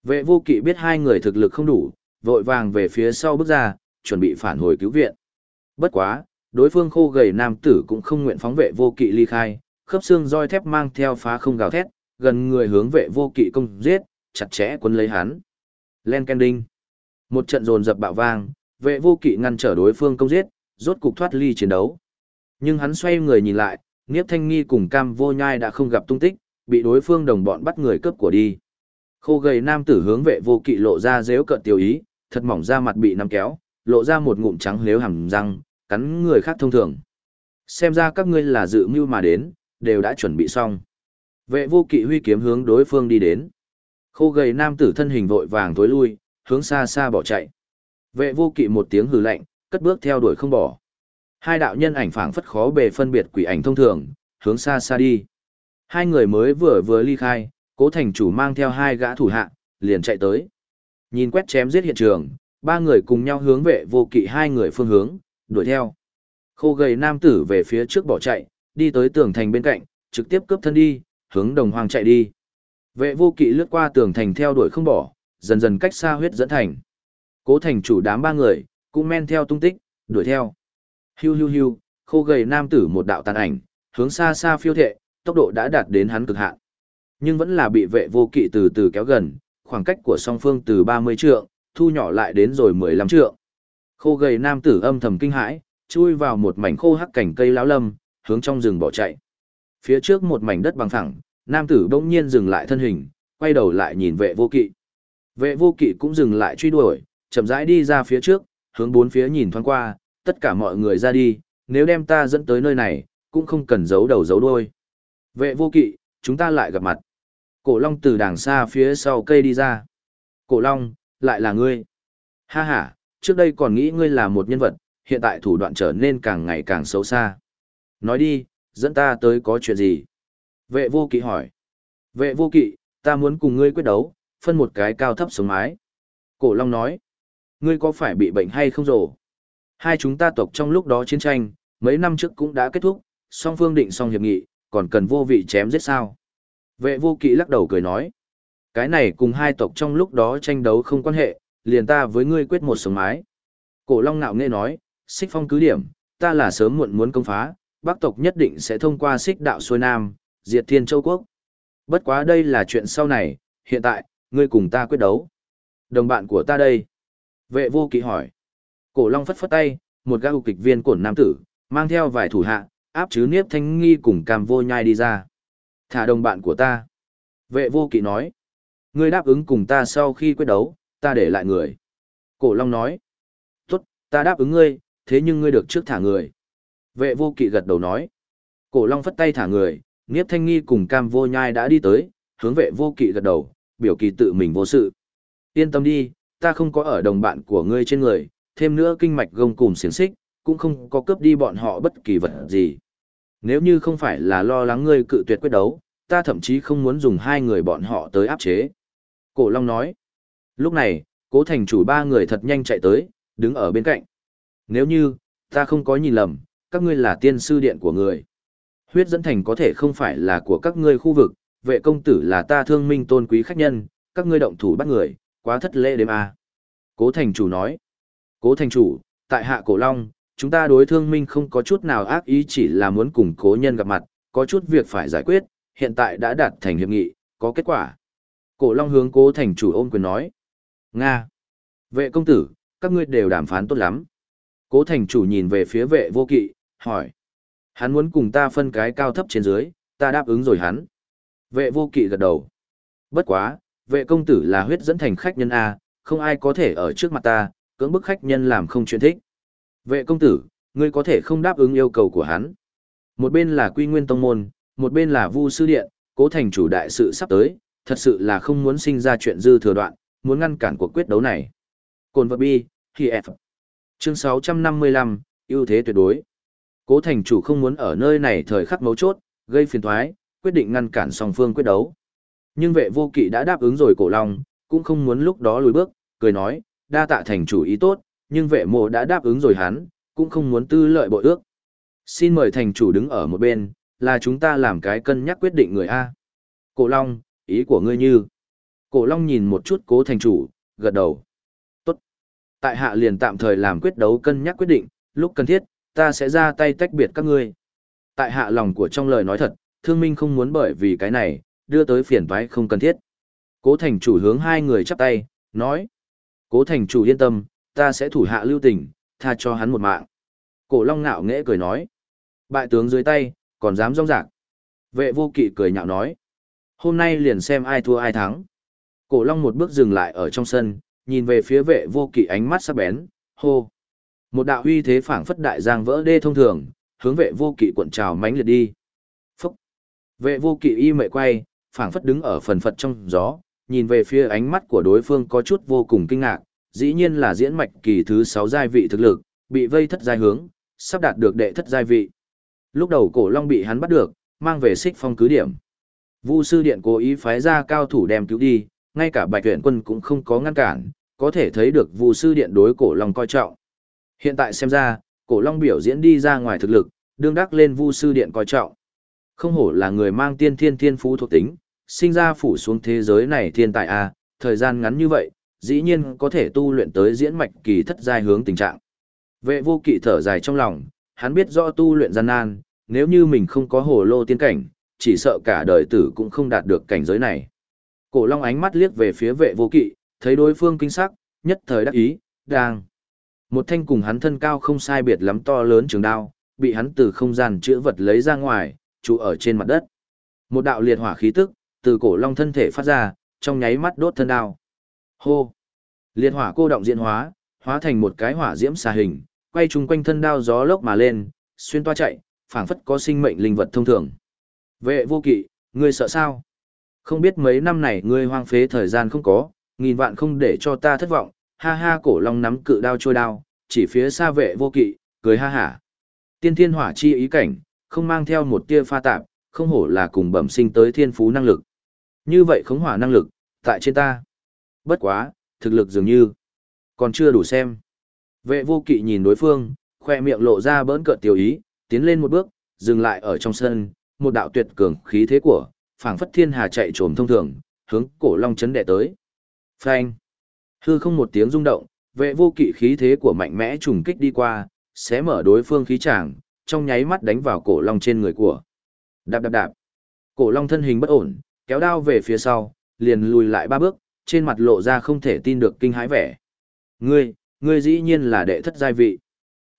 Vệ vô kỵ biết hai người thực lực không đủ, vội vàng về phía sau bước ra, chuẩn bị phản hồi cứu viện. Bất quá, đối phương khô gầy nam tử cũng không nguyện phóng vệ vô kỵ ly khai, khớp xương roi thép mang theo phá không gào thét, gần người hướng vệ vô kỵ công giết, chặt chẽ quấn lấy hắn. Len Kending. Một trận dồn dập bạo vang, vệ vô kỵ ngăn trở đối phương công giết, rốt cục thoát ly chiến đấu. Nhưng hắn xoay người nhìn lại, Niếp Thanh Nghi cùng Cam Vô Nhai đã không gặp tung tích, bị đối phương đồng bọn bắt người cướp của đi. Khô gầy nam tử hướng vệ vô kỵ lộ ra dếu cợt tiêu ý, thật mỏng da mặt bị nắm kéo, lộ ra một ngụm trắng lếu hàm răng, cắn người khác thông thường. Xem ra các ngươi là dự mưu mà đến, đều đã chuẩn bị xong. Vệ vô kỵ huy kiếm hướng đối phương đi đến. Khô gầy nam tử thân hình vội vàng tối lui, hướng xa xa bỏ chạy. Vệ vô kỵ một tiếng hừ lạnh, cất bước theo đuổi không bỏ. Hai đạo nhân ảnh phảng phất khó bề phân biệt quỷ ảnh thông thường, hướng xa xa đi. Hai người mới vừa vừa ly khai, cố thành chủ mang theo hai gã thủ hạ, liền chạy tới. Nhìn quét chém giết hiện trường, ba người cùng nhau hướng vệ vô kỵ hai người phương hướng, đuổi theo. Khô gầy nam tử về phía trước bỏ chạy, đi tới tường thành bên cạnh, trực tiếp cướp thân đi, hướng đồng hoàng chạy đi. Vệ vô kỵ lướt qua tường thành theo đuổi không bỏ, dần dần cách xa huyết dẫn thành. Cố thành chủ đám ba người, cũng men theo tung tích, đuổi theo. Hiu hiu hiu, khô gầy nam tử một đạo tàn ảnh, hướng xa xa phiêu thệ, tốc độ đã đạt đến hắn cực hạn. Nhưng vẫn là bị vệ vô kỵ từ từ kéo gần, khoảng cách của song phương từ 30 trượng, thu nhỏ lại đến rồi 15 trượng. Khô gầy nam tử âm thầm kinh hãi, chui vào một mảnh khô hắc cảnh cây láo lâm, hướng trong rừng bỏ chạy. Phía trước một mảnh đất bằng phẳng, nam tử bỗng nhiên dừng lại thân hình, quay đầu lại nhìn vệ vô kỵ. Vệ vô kỵ cũng dừng lại truy đuổi, chậm rãi đi ra phía trước, hướng bốn phía nhìn thoáng qua, tất cả mọi người ra đi, nếu đem ta dẫn tới nơi này, cũng không cần giấu đầu giấu đuôi. Vệ vô kỵ, chúng ta lại gặp mặt. Cổ Long từ đàng xa phía sau cây đi ra. Cổ Long, lại là ngươi. Ha ha, trước đây còn nghĩ ngươi là một nhân vật, hiện tại thủ đoạn trở nên càng ngày càng xấu xa. Nói đi, dẫn ta tới có chuyện gì? Vệ vô kỵ hỏi. Vệ vô kỵ, ta muốn cùng ngươi quyết đấu, phân một cái cao thấp sống mái. Cổ Long nói. Ngươi có phải bị bệnh hay không rồ? Hai chúng ta tộc trong lúc đó chiến tranh, mấy năm trước cũng đã kết thúc, song phương định xong hiệp nghị, còn cần vô vị chém giết sao? Vệ vô kỵ lắc đầu cười nói. Cái này cùng hai tộc trong lúc đó tranh đấu không quan hệ, liền ta với ngươi quyết một sống mái. Cổ Long nạo nghe nói, xích phong cứ điểm, ta là sớm muộn muốn công phá, bắc tộc nhất định sẽ thông qua xích đạo xuôi nam, diệt thiên châu quốc. Bất quá đây là chuyện sau này, hiện tại, ngươi cùng ta quyết đấu. Đồng bạn của ta đây. Vệ vô kỵ hỏi. Cổ Long phất phất tay, một gã kịch viên cổn nam tử, mang theo vài thủ hạ, áp chứ Niếp Thanh Nghi cùng Cam Vô Nhai đi ra. Thả đồng bạn của ta. Vệ vô kỵ nói. Ngươi đáp ứng cùng ta sau khi quyết đấu, ta để lại người. Cổ Long nói. Tốt, ta đáp ứng ngươi, thế nhưng ngươi được trước thả người. Vệ vô kỵ gật đầu nói. Cổ Long phất tay thả người, Niếp Thanh Nghi cùng Cam Vô Nhai đã đi tới, hướng vệ vô kỵ gật đầu, biểu kỳ tự mình vô sự. Yên tâm đi, ta không có ở đồng bạn của ngươi trên người, thêm nữa kinh mạch gông cùng xiềng xích, cũng không có cướp đi bọn họ bất kỳ vật gì. Nếu như không phải là lo lắng ngươi cự tuyệt quyết đấu, ta thậm chí không muốn dùng hai người bọn họ tới áp chế. Cổ Long nói. Lúc này, cố thành chủ ba người thật nhanh chạy tới, đứng ở bên cạnh. Nếu như, ta không có nhìn lầm, các ngươi là tiên sư điện của người. Huyết dẫn thành có thể không phải là của các ngươi khu vực, vệ công tử là ta thương minh tôn quý khách nhân, các ngươi động thủ bắt người, quá thất lễ đêm à. Cố thành chủ nói. Cố thành chủ, tại hạ cổ long, chúng ta đối thương minh không có chút nào ác ý chỉ là muốn cùng cố nhân gặp mặt, có chút việc phải giải quyết, hiện tại đã đạt thành hiệp nghị, có kết quả. Cổ long hướng cố thành chủ ôm quyền nói. Nga. Vệ công tử, các ngươi đều đàm phán tốt lắm. Cố thành chủ nhìn về phía vệ vô kỵ, hỏi. Hắn muốn cùng ta phân cái cao thấp trên dưới, ta đáp ứng rồi hắn. Vệ vô kỵ gật đầu. Bất quá, vệ công tử là huyết dẫn thành khách nhân A, không ai có thể ở trước mặt ta, cưỡng bức khách nhân làm không chuyện thích. Vệ công tử, ngươi có thể không đáp ứng yêu cầu của hắn. Một bên là quy nguyên tông môn, một bên là vu sư điện, cố thành chủ đại sự sắp tới, thật sự là không muốn sinh ra chuyện dư thừa đoạn, muốn ngăn cản cuộc quyết đấu này. Cồn vật bi, khi F. Chương 655, ưu thế tuyệt đối. Cố thành chủ không muốn ở nơi này thời khắc mấu chốt, gây phiền thoái, quyết định ngăn cản song phương quyết đấu. Nhưng vệ vô kỵ đã đáp ứng rồi cổ long, cũng không muốn lúc đó lùi bước, cười nói, đa tạ thành chủ ý tốt, nhưng vệ mộ đã đáp ứng rồi hắn, cũng không muốn tư lợi bội ước. Xin mời thành chủ đứng ở một bên, là chúng ta làm cái cân nhắc quyết định người A. Cổ Long, ý của ngươi như. Cổ Long nhìn một chút cố thành chủ, gật đầu. Tốt. Tại hạ liền tạm thời làm quyết đấu cân nhắc quyết định, lúc cần thiết, ta sẽ ra tay tách biệt các ngươi. Tại hạ lòng của trong lời nói thật, thương minh không muốn bởi vì cái này, đưa tới phiền toái không cần thiết. Cố thành chủ hướng hai người chắp tay, nói. Cố thành chủ yên tâm, ta sẽ thủ hạ lưu tình, tha cho hắn một mạng. Cổ long ngạo nghễ cười nói. Bại tướng dưới tay, còn dám rong rạc. Vệ vô kỵ cười nhạo nói. Hôm nay liền xem ai thua ai thắng. Cổ Long một bước dừng lại ở trong sân, nhìn về phía vệ vô kỵ ánh mắt sắc bén, hô. Một đạo uy thế phảng phất đại giang vỡ đê thông thường, hướng vệ vô kỵ cuộn trào mãnh liệt đi. Phúc! Vệ vô kỵ y mệ quay, phảng phất đứng ở phần phật trong gió, nhìn về phía ánh mắt của đối phương có chút vô cùng kinh ngạc, dĩ nhiên là diễn mạch kỳ thứ 6 giai vị thực lực, bị vây thất giai hướng, sắp đạt được đệ thất giai vị. Lúc đầu cổ long bị hắn bắt được, mang về xích phong cứ điểm. Vu sư điện cố ý phái ra cao thủ đem cứu đi, ngay cả bạch tuyển quân cũng không có ngăn cản, có thể thấy được Vu sư điện đối cổ long coi trọng. Hiện tại xem ra, cổ long biểu diễn đi ra ngoài thực lực, đương đắc lên Vu sư điện coi trọng. Không hổ là người mang tiên thiên thiên phú thuộc tính, sinh ra phủ xuống thế giới này thiên tài a, thời gian ngắn như vậy, dĩ nhiên có thể tu luyện tới diễn mạch kỳ thất giai hướng tình trạng. Vệ vô kỵ thở dài trong lòng, hắn biết rõ tu luyện gian nan, nếu như mình không có hồ lô tiên cảnh, chỉ sợ cả đời tử cũng không đạt được cảnh giới này. Cổ Long ánh mắt liếc về phía vệ vô kỵ, thấy đối phương kinh sắc, nhất thời đắc ý, đang. Một thanh cùng hắn thân cao không sai biệt lắm to lớn trường đao, bị hắn từ không gian chữa vật lấy ra ngoài, trụ ở trên mặt đất. Một đạo liệt hỏa khí tức, từ cổ long thân thể phát ra, trong nháy mắt đốt thân đao. Hô! Liệt hỏa cô động diễn hóa, hóa thành một cái hỏa diễm xà hình, quay chung quanh thân đao gió lốc mà lên, xuyên toa chạy, phảng phất có sinh mệnh linh vật thông thường. Vệ vô kỵ, ngươi sợ sao? Không biết mấy năm này ngươi hoang phế thời gian không có, nghìn vạn không để cho ta thất vọng, ha ha cổ long nắm cự đao trôi đao, chỉ phía xa vệ vô kỵ, cười ha hả. Tiên thiên hỏa chi ý cảnh, không mang theo một tia pha tạp, không hổ là cùng bẩm sinh tới thiên phú năng lực. Như vậy khống hỏa năng lực, tại trên ta. Bất quá, thực lực dường như, còn chưa đủ xem. Vệ vô kỵ nhìn đối phương, khoe miệng lộ ra bỡn cợt tiểu ý, tiến lên một bước, dừng lại ở trong sân, một đạo tuyệt cường khí thế của, phảng phất thiên hà chạy trồm thông thường, hướng cổ long chấn đệ tới. Phanh! Hư không một tiếng rung động, vệ vô kỵ khí thế của mạnh mẽ trùng kích đi qua, xé mở đối phương khí tràng, trong nháy mắt đánh vào cổ long trên người của. Đạp đạp đạp. Cổ long thân hình bất ổn, kéo đao về phía sau, liền lùi lại ba bước, trên mặt lộ ra không thể tin được kinh hãi vẻ. Ngươi, ngươi dĩ nhiên là đệ thất giai vị.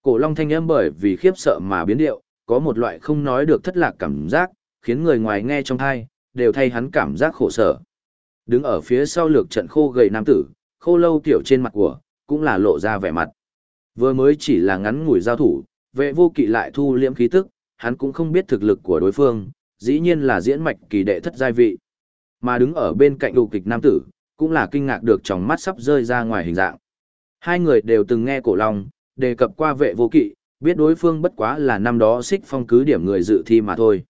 Cổ long thanh âm bởi vì khiếp sợ mà biến điệu, có một loại không nói được thất lạc cảm giác, khiến người ngoài nghe trong thai, đều thay hắn cảm giác khổ sở. Đứng ở phía sau lược trận khô gầy nam tử, khô lâu tiểu trên mặt của, cũng là lộ ra vẻ mặt. Vừa mới chỉ là ngắn ngủi giao thủ, vệ vô kỵ lại thu liễm khí tức, hắn cũng không biết thực lực của đối phương, dĩ nhiên là diễn mạch kỳ đệ thất giai vị. Mà đứng ở bên cạnh đụ kịch nam tử, cũng là kinh ngạc được trong mắt sắp rơi ra ngoài hình dạng. Hai người đều từng nghe cổ long, đề cập qua vệ vô kỵ, biết đối phương bất quá là năm đó xích phong cứ điểm người dự thi mà thôi.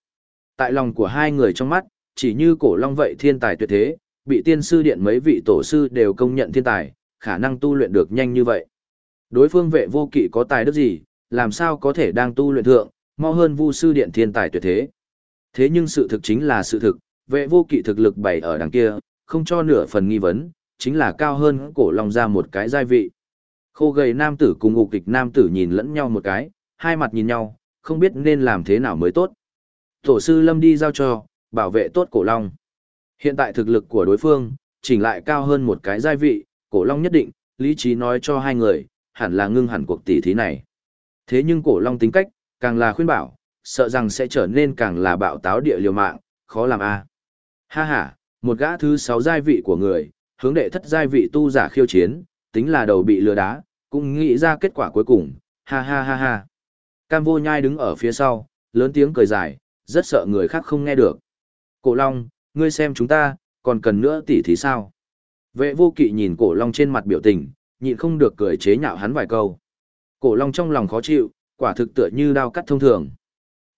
Tại lòng của hai người trong mắt, chỉ như cổ long vậy thiên tài tuyệt thế, bị tiên sư điện mấy vị tổ sư đều công nhận thiên tài, khả năng tu luyện được nhanh như vậy. Đối phương vệ vô kỵ có tài đức gì, làm sao có thể đang tu luyện thượng, mau hơn vu sư điện thiên tài tuyệt thế. Thế nhưng sự thực chính là sự thực, vệ vô kỵ thực lực bày ở đằng kia, không cho nửa phần nghi vấn, chính là cao hơn cổ long ra một cái giai vị. Khô gầy nam tử cùng ngục kịch nam tử nhìn lẫn nhau một cái, hai mặt nhìn nhau, không biết nên làm thế nào mới tốt. Tổ sư lâm đi giao cho, bảo vệ tốt cổ long. Hiện tại thực lực của đối phương, chỉnh lại cao hơn một cái giai vị, cổ long nhất định, lý trí nói cho hai người, hẳn là ngưng hẳn cuộc tỷ thí này. Thế nhưng cổ long tính cách, càng là khuyên bảo, sợ rằng sẽ trở nên càng là bạo táo địa liều mạng, khó làm a. Ha ha, một gã thứ sáu giai vị của người, hướng đệ thất giai vị tu giả khiêu chiến, tính là đầu bị lừa đá, cũng nghĩ ra kết quả cuối cùng, ha ha ha ha. Cam vô nhai đứng ở phía sau, lớn tiếng cười dài, rất sợ người khác không nghe được. Cổ Long, ngươi xem chúng ta, còn cần nữa tỉ thí sao? Vệ vô kỵ nhìn cổ Long trên mặt biểu tình, nhịn không được cười chế nhạo hắn vài câu. Cổ Long trong lòng khó chịu, quả thực tựa như đao cắt thông thường.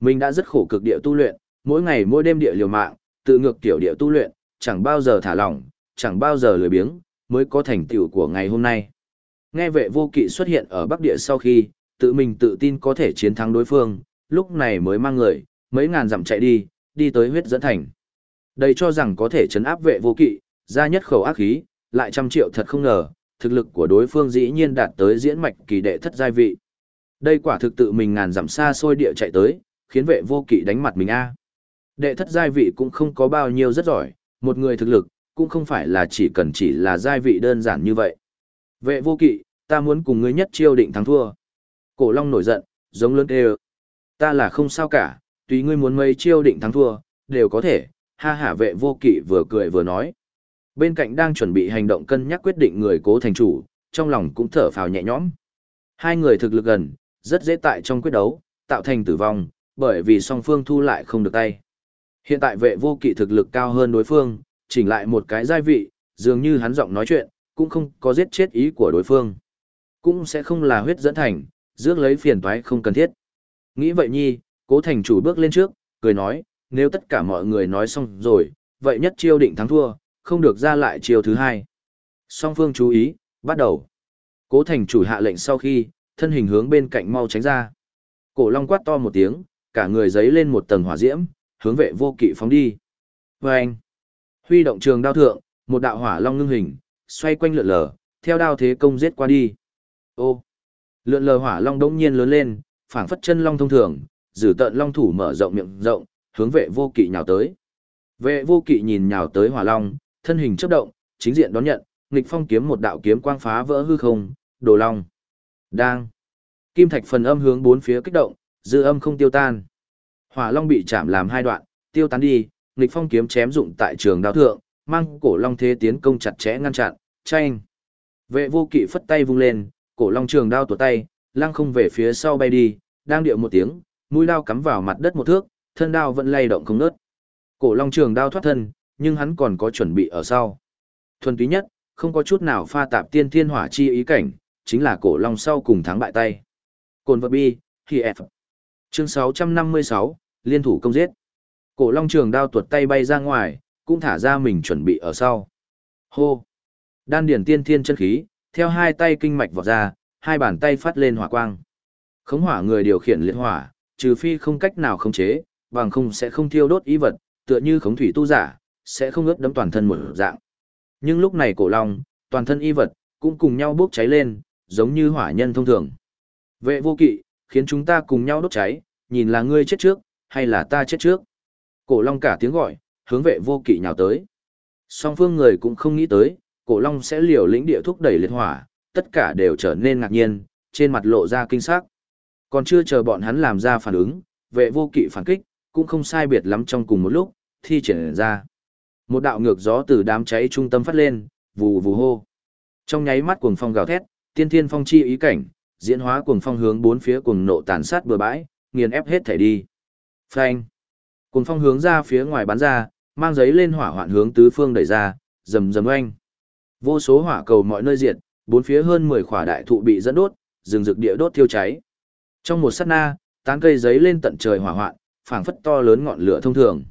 Mình đã rất khổ cực địa tu luyện, mỗi ngày mỗi đêm địa liều mạng, tự ngược tiểu địa tu luyện, chẳng bao giờ thả lỏng, chẳng bao giờ lười biếng, mới có thành tựu của ngày hôm nay. Nghe vệ vô kỵ xuất hiện ở Bắc Địa sau khi, tự mình tự tin có thể chiến thắng đối phương, lúc này mới mang người, mấy ngàn dặm chạy đi, đi tới huyết dẫn thành. Đây cho rằng có thể chấn áp vệ vô kỵ, ra nhất khẩu ác khí, lại trăm triệu thật không ngờ, thực lực của đối phương dĩ nhiên đạt tới diễn mạch kỳ đệ thất giai vị. Đây quả thực tự mình ngàn dặm xa xôi địa chạy tới, khiến vệ vô kỵ đánh mặt mình a. Đệ thất giai vị cũng không có bao nhiêu rất giỏi, một người thực lực, cũng không phải là chỉ cần chỉ là giai vị đơn giản như vậy. Vệ vô kỵ, ta muốn cùng ngươi nhất chiêu định thắng thua. Cổ Long nổi giận, giống lớn kêu. Ta là không sao cả, tùy ngươi muốn mấy chiêu định thắng thua, đều có thể, ha hả vệ vô kỵ vừa cười vừa nói. Bên cạnh đang chuẩn bị hành động cân nhắc quyết định người cố thành chủ, trong lòng cũng thở phào nhẹ nhõm. Hai người thực lực gần, rất dễ tại trong quyết đấu, tạo thành tử vong, bởi vì song phương thu lại không được tay. Hiện tại vệ vô kỵ thực lực cao hơn đối phương, chỉnh lại một cái giai vị, dường như hắn giọng nói chuyện, cũng không có giết chết ý của đối phương. Cũng sẽ không là huyết dẫn thành, dước lấy phiền toái không cần thiết. Nghĩ vậy nhi, cố thành chủ bước lên trước, cười nói, nếu tất cả mọi người nói xong rồi, vậy nhất chiêu định thắng thua, không được ra lại chiêu thứ hai. Song phương chú ý, bắt đầu. Cố thành chủ hạ lệnh sau khi, thân hình hướng bên cạnh mau tránh ra. Cổ long quát to một tiếng, cả người giấy lên một tầng hỏa diễm, hướng vệ vô kỵ phóng đi. Và anh, huy động trường đao thượng, một đạo hỏa long ngưng hình, xoay quanh lượn lờ, theo đao thế công giết qua đi. Ô, lượn lờ hỏa long đống nhiên lớn lên, phảng phất chân long thông thường, giữ tận long thủ mở rộng miệng rộng, hướng vệ vô kỵ nhào tới. Vệ vô kỵ nhìn nhào tới hỏa long, thân hình chấp động, chính diện đón nhận, nghịch phong kiếm một đạo kiếm quang phá vỡ hư không, đồ long. Đang. Kim thạch phần âm hướng bốn phía kích động, dư âm không tiêu tan. Hỏa long bị chạm làm hai đoạn, tiêu tán đi, nghịch phong kiếm chém dụng tại trường đao thượng, mang cổ long thế tiến công chặt chẽ ngăn chặn, tranh. Vệ vô kỵ phất tay vung lên, cổ long trường đao tuột tay, lăng không về phía sau bay đi, đang điệu một tiếng, mũi đao cắm vào mặt đất một thước, thân đao vẫn lay động không ngớt. Cổ long trường đao thoát thân, nhưng hắn còn có chuẩn bị ở sau. Thuần túy nhất, không có chút nào pha tạp tiên thiên hỏa chi ý cảnh, chính là cổ long sau cùng thắng bại tay. Cồn vật bi, khi F. Chương 656, liên thủ công giết. Cổ long trường đao tuột tay bay ra ngoài, cũng thả ra mình chuẩn bị ở sau. Hô! Đan điển tiên thiên chân khí, theo hai tay kinh mạch vọt ra, hai bàn tay phát lên hỏa quang. Khống hỏa người điều khiển liệt hỏa, trừ phi không cách nào khống chế, bằng không sẽ không thiêu đốt ý vật, tựa như khống thủy tu giả, sẽ không ướt đẫm toàn thân một dạng. Nhưng lúc này cổ long, toàn thân y vật, cũng cùng nhau bốc cháy lên, giống như hỏa nhân thông thường. Vệ vô kỵ, khiến chúng ta cùng nhau đốt cháy, nhìn là ngươi chết trước, hay là ta chết trước. Cổ long cả tiếng gọi, hướng vệ vô kỵ nhào tới. Song phương người cũng không nghĩ tới, cổ long sẽ liều lĩnh địa thúc đẩy liệt hỏa, tất cả đều trở nên ngạc nhiên, trên mặt lộ ra kinh sắc. Còn chưa chờ bọn hắn làm ra phản ứng, vệ vô kỵ phản kích, cũng không sai biệt lắm trong cùng một lúc, thi triển ra. Một đạo ngược gió từ đám cháy trung tâm phát lên, vù vù hô. Trong nháy mắt cuồng phong gào thét, tiên thiên phong chi ý cảnh, diễn hóa cuồng phong hướng bốn phía cuồng nộ tàn sát bừa bãi, nghiền ép hết thể đi. Phanh. Cùng phong hướng ra phía ngoài bắn ra, mang giấy lên hỏa hoạn hướng tứ phương đẩy ra, rầm rầm oanh. Vô số hỏa cầu mọi nơi diệt, bốn phía hơn 10 khỏa đại thụ bị dẫn đốt, rừng rực địa đốt thiêu cháy. Trong một sát na, tán cây giấy lên tận trời hỏa hoạn, phảng phất to lớn ngọn lửa thông thường.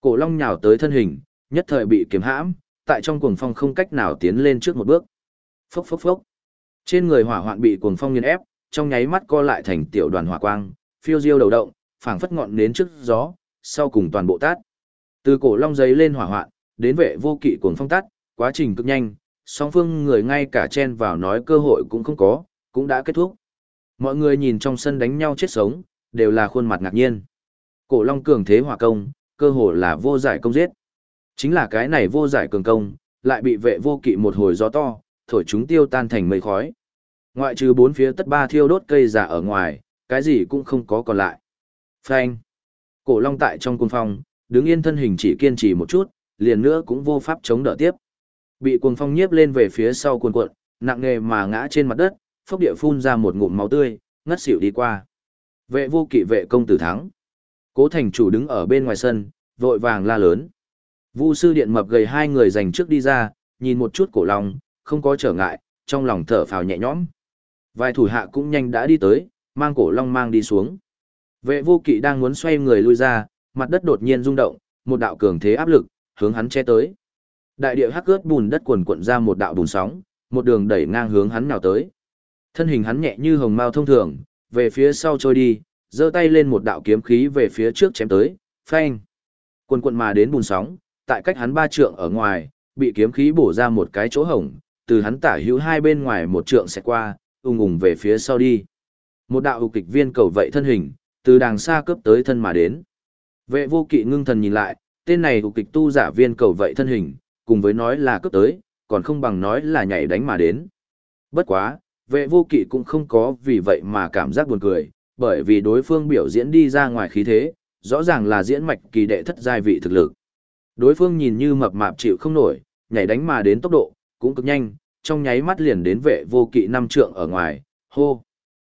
Cổ Long nhào tới thân hình, nhất thời bị kiếm hãm, tại trong cuồng phong không cách nào tiến lên trước một bước. Phốc phốc phốc. Trên người hỏa hoạn bị cuồng phong nghiền ép, trong nháy mắt co lại thành tiểu đoàn hỏa quang, phiêu diêu đầu động, phảng phất ngọn nến trước gió, sau cùng toàn bộ tát. Từ cổ long giấy lên hỏa hoạn, đến vệ vô kỵ cuồng phong tát, quá trình cực nhanh, song phương người ngay cả chen vào nói cơ hội cũng không có, cũng đã kết thúc. Mọi người nhìn trong sân đánh nhau chết sống, đều là khuôn mặt ngạc nhiên. Cổ long cường thế hỏa công, cơ hội là vô giải công giết. Chính là cái này vô giải cường công, lại bị vệ vô kỵ một hồi gió to, thổi chúng tiêu tan thành mây khói. Ngoại trừ bốn phía tất ba thiêu đốt cây giả ở ngoài, cái gì cũng không có còn lại. Phanh. Cổ long tại trong cung phong, đứng yên thân hình chỉ kiên trì một chút, liền nữa cũng vô pháp chống đỡ tiếp. Bị cuồng phong nhiếp lên về phía sau cuồn cuộn, nặng nề mà ngã trên mặt đất, phốc địa phun ra một ngụm máu tươi, ngất xỉu đi qua. Vệ vô kỵ vệ công tử thắng. Cố thành chủ đứng ở bên ngoài sân, vội vàng la lớn. Vu sư điện mập gầy hai người dành trước đi ra, nhìn một chút cổ long, không có trở ngại, trong lòng thở phào nhẹ nhõm. Vài thủ hạ cũng nhanh đã đi tới, mang cổ long mang đi xuống. Vệ vô kỵ đang muốn xoay người lui ra, mặt đất đột nhiên rung động, một đạo cường thế áp lực, hướng hắn che tới. Đại địa hắc ướt bùn đất cuồn cuộn ra một đạo bùn sóng, một đường đẩy ngang hướng hắn nào tới. Thân hình hắn nhẹ như hồng mao thông thường, về phía sau trôi đi, giơ tay lên một đạo kiếm khí về phía trước chém tới, phanh. Cuồn cuộn mà đến bùn sóng, tại cách hắn ba trượng ở ngoài, bị kiếm khí bổ ra một cái chỗ hổng, từ hắn tả hữu hai bên ngoài một trượng sẽ qua, ung ung về phía sau đi. Một đạo hục kịch viên cầu vậy thân hình, từ đàng xa cướp tới thân mà đến. Vệ vô kỵ ngưng thần nhìn lại, tên này ục kịch tu giả viên cầu vậy thân hình, cùng với nói là cướp tới, còn không bằng nói là nhảy đánh mà đến. Bất quá, vệ vô kỵ cũng không có vì vậy mà cảm giác buồn cười, bởi vì đối phương biểu diễn đi ra ngoài khí thế, rõ ràng là diễn mạch kỳ đệ thất giai vị thực lực. Đối phương nhìn như mập mạp chịu không nổi, nhảy đánh mà đến tốc độ, cũng cực nhanh, trong nháy mắt liền đến vệ vô kỵ năm trượng ở ngoài, hô.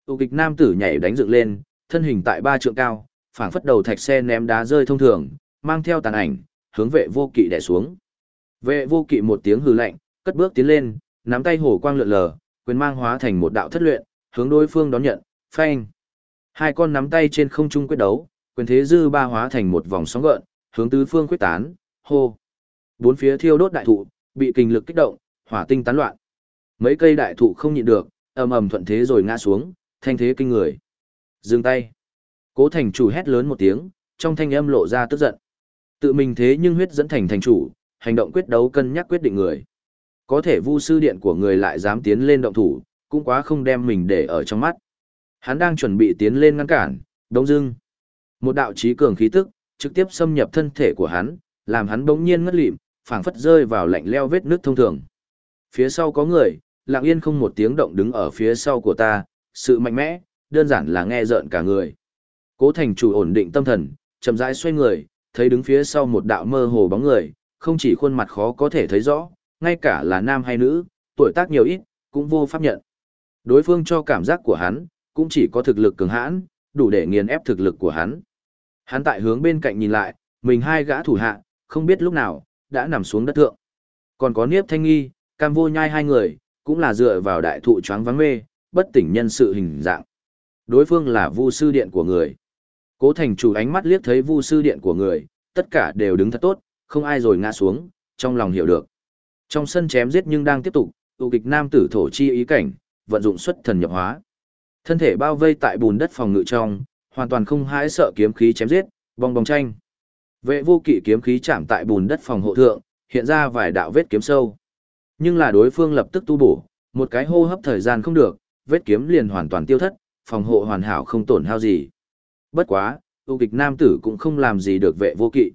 Tụ kịch nam tử nhảy đánh dựng lên, thân hình tại ba trượng cao, phảng phất đầu thạch xe ném đá rơi thông thường, mang theo tàn ảnh, hướng vệ vô kỵ đè xuống. Vệ vô kỵ một tiếng hừ lạnh, cất bước tiến lên, nắm tay hổ quang lượn lờ, quyền mang hóa thành một đạo thất luyện, hướng đối phương đón nhận, phanh. Hai con nắm tay trên không trung quyết đấu, quyền thế dư ba hóa thành một vòng sóng gợn, hướng tứ phương quyết tán, hô. Bốn phía thiêu đốt đại thụ, bị kinh lực kích động, hỏa tinh tán loạn. Mấy cây đại thụ không nhịn được, ầm ầm thuận thế rồi ngã xuống, thanh thế kinh người. Dừng tay. Cố thành chủ hét lớn một tiếng, trong thanh âm lộ ra tức giận. Tự mình thế nhưng huyết dẫn thành thành chủ, hành động quyết đấu cân nhắc quyết định người. Có thể vu sư điện của người lại dám tiến lên động thủ, cũng quá không đem mình để ở trong mắt. Hắn đang chuẩn bị tiến lên ngăn cản, đông dưng. Một đạo trí cường khí tức, trực tiếp xâm nhập thân thể của hắn, làm hắn bỗng nhiên ngất lịm, phảng phất rơi vào lạnh leo vết nước thông thường. Phía sau có người, lặng yên không một tiếng động đứng ở phía sau của ta, sự mạnh mẽ, đơn giản là nghe rợn cả người. Cố thành chủ ổn định tâm thần, chậm rãi xoay người, thấy đứng phía sau một đạo mơ hồ bóng người, không chỉ khuôn mặt khó có thể thấy rõ, ngay cả là nam hay nữ, tuổi tác nhiều ít, cũng vô pháp nhận. Đối phương cho cảm giác của hắn, cũng chỉ có thực lực cường hãn, đủ để nghiền ép thực lực của hắn. Hắn tại hướng bên cạnh nhìn lại, mình hai gã thủ hạ, không biết lúc nào, đã nằm xuống đất thượng. Còn có Niếp Thanh Nghi, Cam Vô Nhai hai người, cũng là dựa vào đại thụ choáng vắng mê, bất tỉnh nhân sự hình dạng. Đối phương là Vu sư điện của người. Cố Thành chủ ánh mắt liếc thấy Vu sư điện của người, tất cả đều đứng thật tốt, không ai rồi ngã xuống, trong lòng hiểu được. Trong sân chém giết nhưng đang tiếp tục, tụ kịch nam tử thổ chi ý cảnh, vận dụng xuất thần nhập hóa. Thân thể bao vây tại bùn đất phòng ngự trong, hoàn toàn không hãi sợ kiếm khí chém giết, bong bong tranh. Vệ vô kỵ kiếm khí chạm tại bùn đất phòng hộ thượng, hiện ra vài đạo vết kiếm sâu. Nhưng là đối phương lập tức tu bổ, một cái hô hấp thời gian không được, vết kiếm liền hoàn toàn tiêu thất, phòng hộ hoàn hảo không tổn hao gì. Bất quá, ưu kịch nam tử cũng không làm gì được vệ vô kỵ.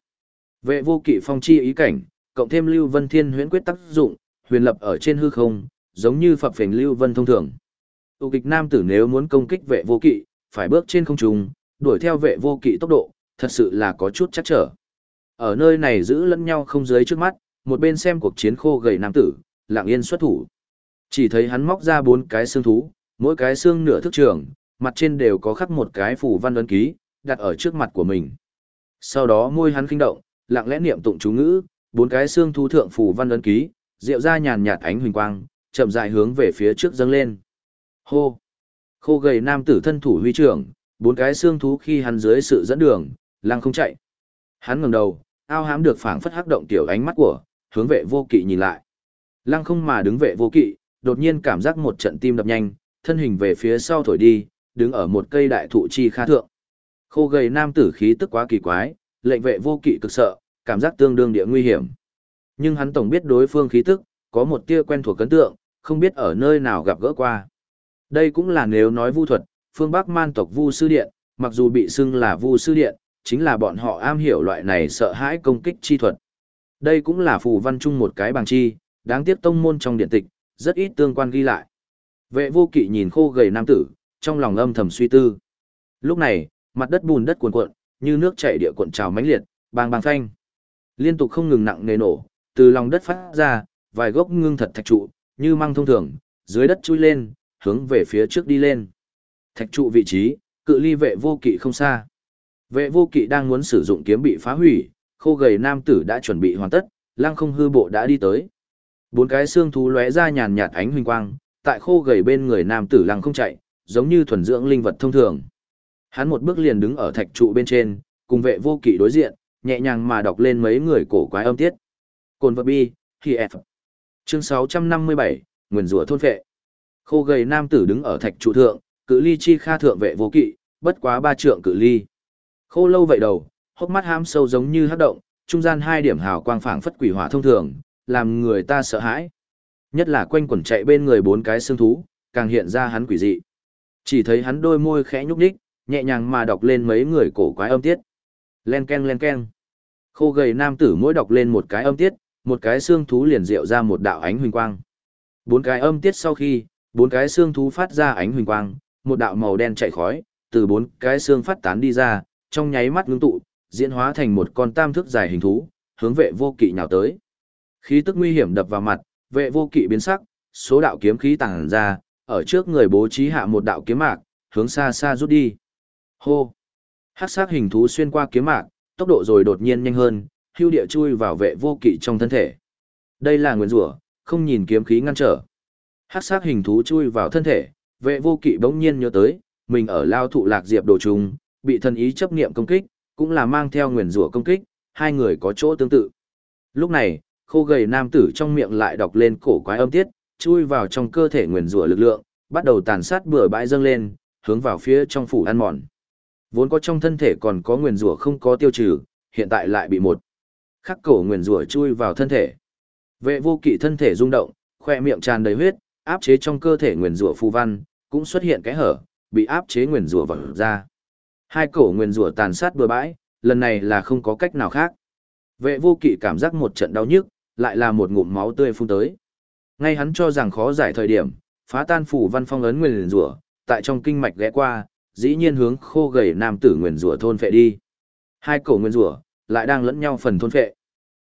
Vệ vô kỵ phong chi ý cảnh, cộng thêm lưu vân thiên huyễn quyết tác dụng, huyền lập ở trên hư không, giống như phập phình lưu vân thông thường. ưu kịch nam tử nếu muốn công kích vệ vô kỵ, phải bước trên không trung, đuổi theo vệ vô kỵ tốc độ, thật sự là có chút chắc trở. Ở nơi này giữ lẫn nhau không dưới trước mắt, một bên xem cuộc chiến khô gầy nam tử, lặng yên xuất thủ. Chỉ thấy hắn móc ra bốn cái xương thú, mỗi cái xương nửa thước trường, mặt trên đều có khắc một cái phủ văn ấn ký, đặt ở trước mặt của mình. Sau đó môi hắn kinh động, lặng lẽ niệm tụng chú ngữ, bốn cái xương thú thượng phủ văn ấn ký, rượu ra nhàn nhạt ánh huỳnh quang, chậm rãi hướng về phía trước dâng lên. Hô! Khô gầy nam tử thân thủ huy trưởng, bốn cái xương thú khi hắn dưới sự dẫn đường, lăng không chạy. Hắn ngẩng đầu, ao hám được phảng phất hắc động tiểu ánh mắt của, hướng vệ vô kỵ nhìn lại. Lăng không mà đứng vệ vô kỵ, đột nhiên cảm giác một trận tim đập nhanh, thân hình về phía sau thổi đi, đứng ở một cây đại thụ chi kha thượng. Khô gầy nam tử khí tức quá kỳ quái, lệnh vệ vô kỵ cực sợ, cảm giác tương đương địa nguy hiểm. Nhưng hắn tổng biết đối phương khí tức, có một tia quen thuộc cấn tượng, không biết ở nơi nào gặp gỡ qua. Đây cũng là nếu nói vu thuật, phương Bắc man tộc vu sư điện, mặc dù bị xưng là vu sư điện, chính là bọn họ am hiểu loại này sợ hãi công kích chi thuật. Đây cũng là phù văn chung một cái bằng chi, đáng tiếc tông môn trong điện tịch, rất ít tương quan ghi lại. Vệ vô kỵ nhìn khô gầy nam tử, trong lòng âm thầm suy tư. Lúc này, mặt đất bùn đất cuồn cuộn, như nước chảy địa cuộn trào mãnh liệt, bang bang phanh. Liên tục không ngừng nặng nề nổ, từ lòng đất phát ra, vài gốc ngưng thật thạch trụ, như măng thông thường, dưới đất chui lên, hướng về phía trước đi lên. Thạch trụ vị trí, cự ly vệ vô kỵ không xa. Vệ vô kỵ đang muốn sử dụng kiếm bị phá hủy, khô gầy nam tử đã chuẩn bị hoàn tất, lăng không hư bộ đã đi tới. Bốn cái xương thú lóe ra nhàn nhạt ánh huỳnh quang, tại khô gầy bên người nam tử lăng không chạy, giống như thuần dưỡng linh vật thông thường. Hắn một bước liền đứng ở thạch trụ bên trên, cùng vệ vô kỵ đối diện, nhẹ nhàng mà đọc lên mấy người cổ quái âm tiết. Cồn vật bi, thì F. Chương 657, Nguyền rủa thôn phệ. Khô gầy nam tử đứng ở thạch trụ thượng, cự ly chi kha thượng vệ vô kỵ, bất quá ba trượng cự ly. Khô lâu vậy đầu, hốc mắt ham sâu giống như hát động, trung gian hai điểm hào quang phảng phất quỷ hỏa thông thường, làm người ta sợ hãi. Nhất là quanh quẩn chạy bên người bốn cái xương thú, càng hiện ra hắn quỷ dị. Chỉ thấy hắn đôi môi khẽ nhúc nhích, nhẹ nhàng mà đọc lên mấy người cổ quái âm tiết. Len ken len ken. Khô gầy nam tử mỗi đọc lên một cái âm tiết, một cái xương thú liền diệu ra một đạo ánh huỳnh quang. Bốn cái âm tiết sau khi, bốn cái xương thú phát ra ánh huỳnh quang, một đạo màu đen chạy khói, từ bốn cái xương phát tán đi ra, trong nháy mắt ngưng tụ, diễn hóa thành một con tam thước dài hình thú, hướng vệ vô kỵ nhào tới. Khí tức nguy hiểm đập vào mặt, vệ vô kỵ biến sắc, số đạo kiếm khí tàng ra, ở trước người bố trí hạ một đạo kiếm mạc, hướng xa xa rút đi. Hô! Hắc sát hình thú xuyên qua kiếm mạc, tốc độ rồi đột nhiên nhanh hơn, hưu địa chui vào vệ vô kỵ trong thân thể. Đây là nguyên rủa, không nhìn kiếm khí ngăn trở. Hắc sát hình thú chui vào thân thể, vệ vô kỵ bỗng nhiên nhớ tới, mình ở lao thụ lạc diệp đồ trùng, bị thần ý chấp niệm công kích, cũng là mang theo nguyền rủa công kích, hai người có chỗ tương tự. Lúc này, khô gầy nam tử trong miệng lại đọc lên cổ quái âm tiết, chui vào trong cơ thể nguyền rủa lực lượng, bắt đầu tàn sát bừa bãi dâng lên, hướng vào phía trong phủ ăn mòn. Vốn có trong thân thể còn có nguyền rủa không có tiêu trừ, hiện tại lại bị một khắc cổ nguyền rủa chui vào thân thể. Vệ vô kỵ thân thể rung động, khoe miệng tràn đầy huyết, áp chế trong cơ thể nguyền rủa phù văn, cũng xuất hiện cái hở, bị áp chế nguyền rủa vào ra. Hai cổ nguyền rủa tàn sát bừa bãi, lần này là không có cách nào khác. Vệ vô kỵ cảm giác một trận đau nhức, lại là một ngụm máu tươi phun tới. Ngay hắn cho rằng khó giải thời điểm, phá tan phủ văn phong ấn nguyền rủa, tại trong kinh mạch ghé qua, dĩ nhiên hướng khô gầy nam tử nguyền rủa thôn phệ đi. Hai cổ nguyền rủa lại đang lẫn nhau phần thôn phệ.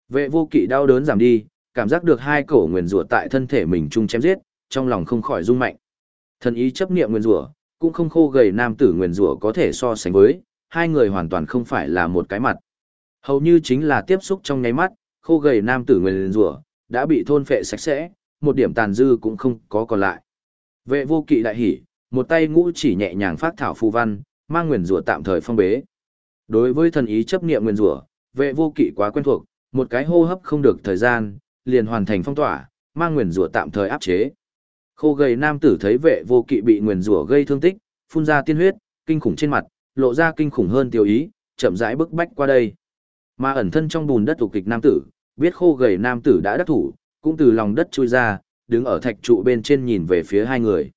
Vệ vô kỵ đau đớn giảm đi, cảm giác được hai cổ nguyền rủa tại thân thể mình chung chém giết, trong lòng không khỏi rung mạnh. Thần ý chấp niệm nguyền rủa, cũng không khô gầy nam tử nguyền rủa có thể so sánh với, hai người hoàn toàn không phải là một cái mặt. Hầu như chính là tiếp xúc trong nháy mắt, khô gầy nam tử nguyền rủa đã bị thôn phệ sạch sẽ, một điểm tàn dư cũng không có còn lại. Vệ vô kỵ đại hỉ, một tay ngũ chỉ nhẹ nhàng phát thảo phù văn, mang nguyền rủa tạm thời phong bế. Đối với thần ý chấp niệm nguyền rủa, vệ vô kỵ quá quen thuộc, một cái hô hấp không được thời gian, liền hoàn thành phong tỏa, mang nguyền rủa tạm thời áp chế. Khô gầy nam tử thấy vệ vô kỵ bị nguyền rủa gây thương tích, phun ra tiên huyết, kinh khủng trên mặt, lộ ra kinh khủng hơn tiêu ý, chậm rãi bức bách qua đây. Mà ẩn thân trong bùn đất tục kịch nam tử, biết khô gầy nam tử đã đắc thủ, cũng từ lòng đất chui ra, đứng ở thạch trụ bên trên nhìn về phía hai người.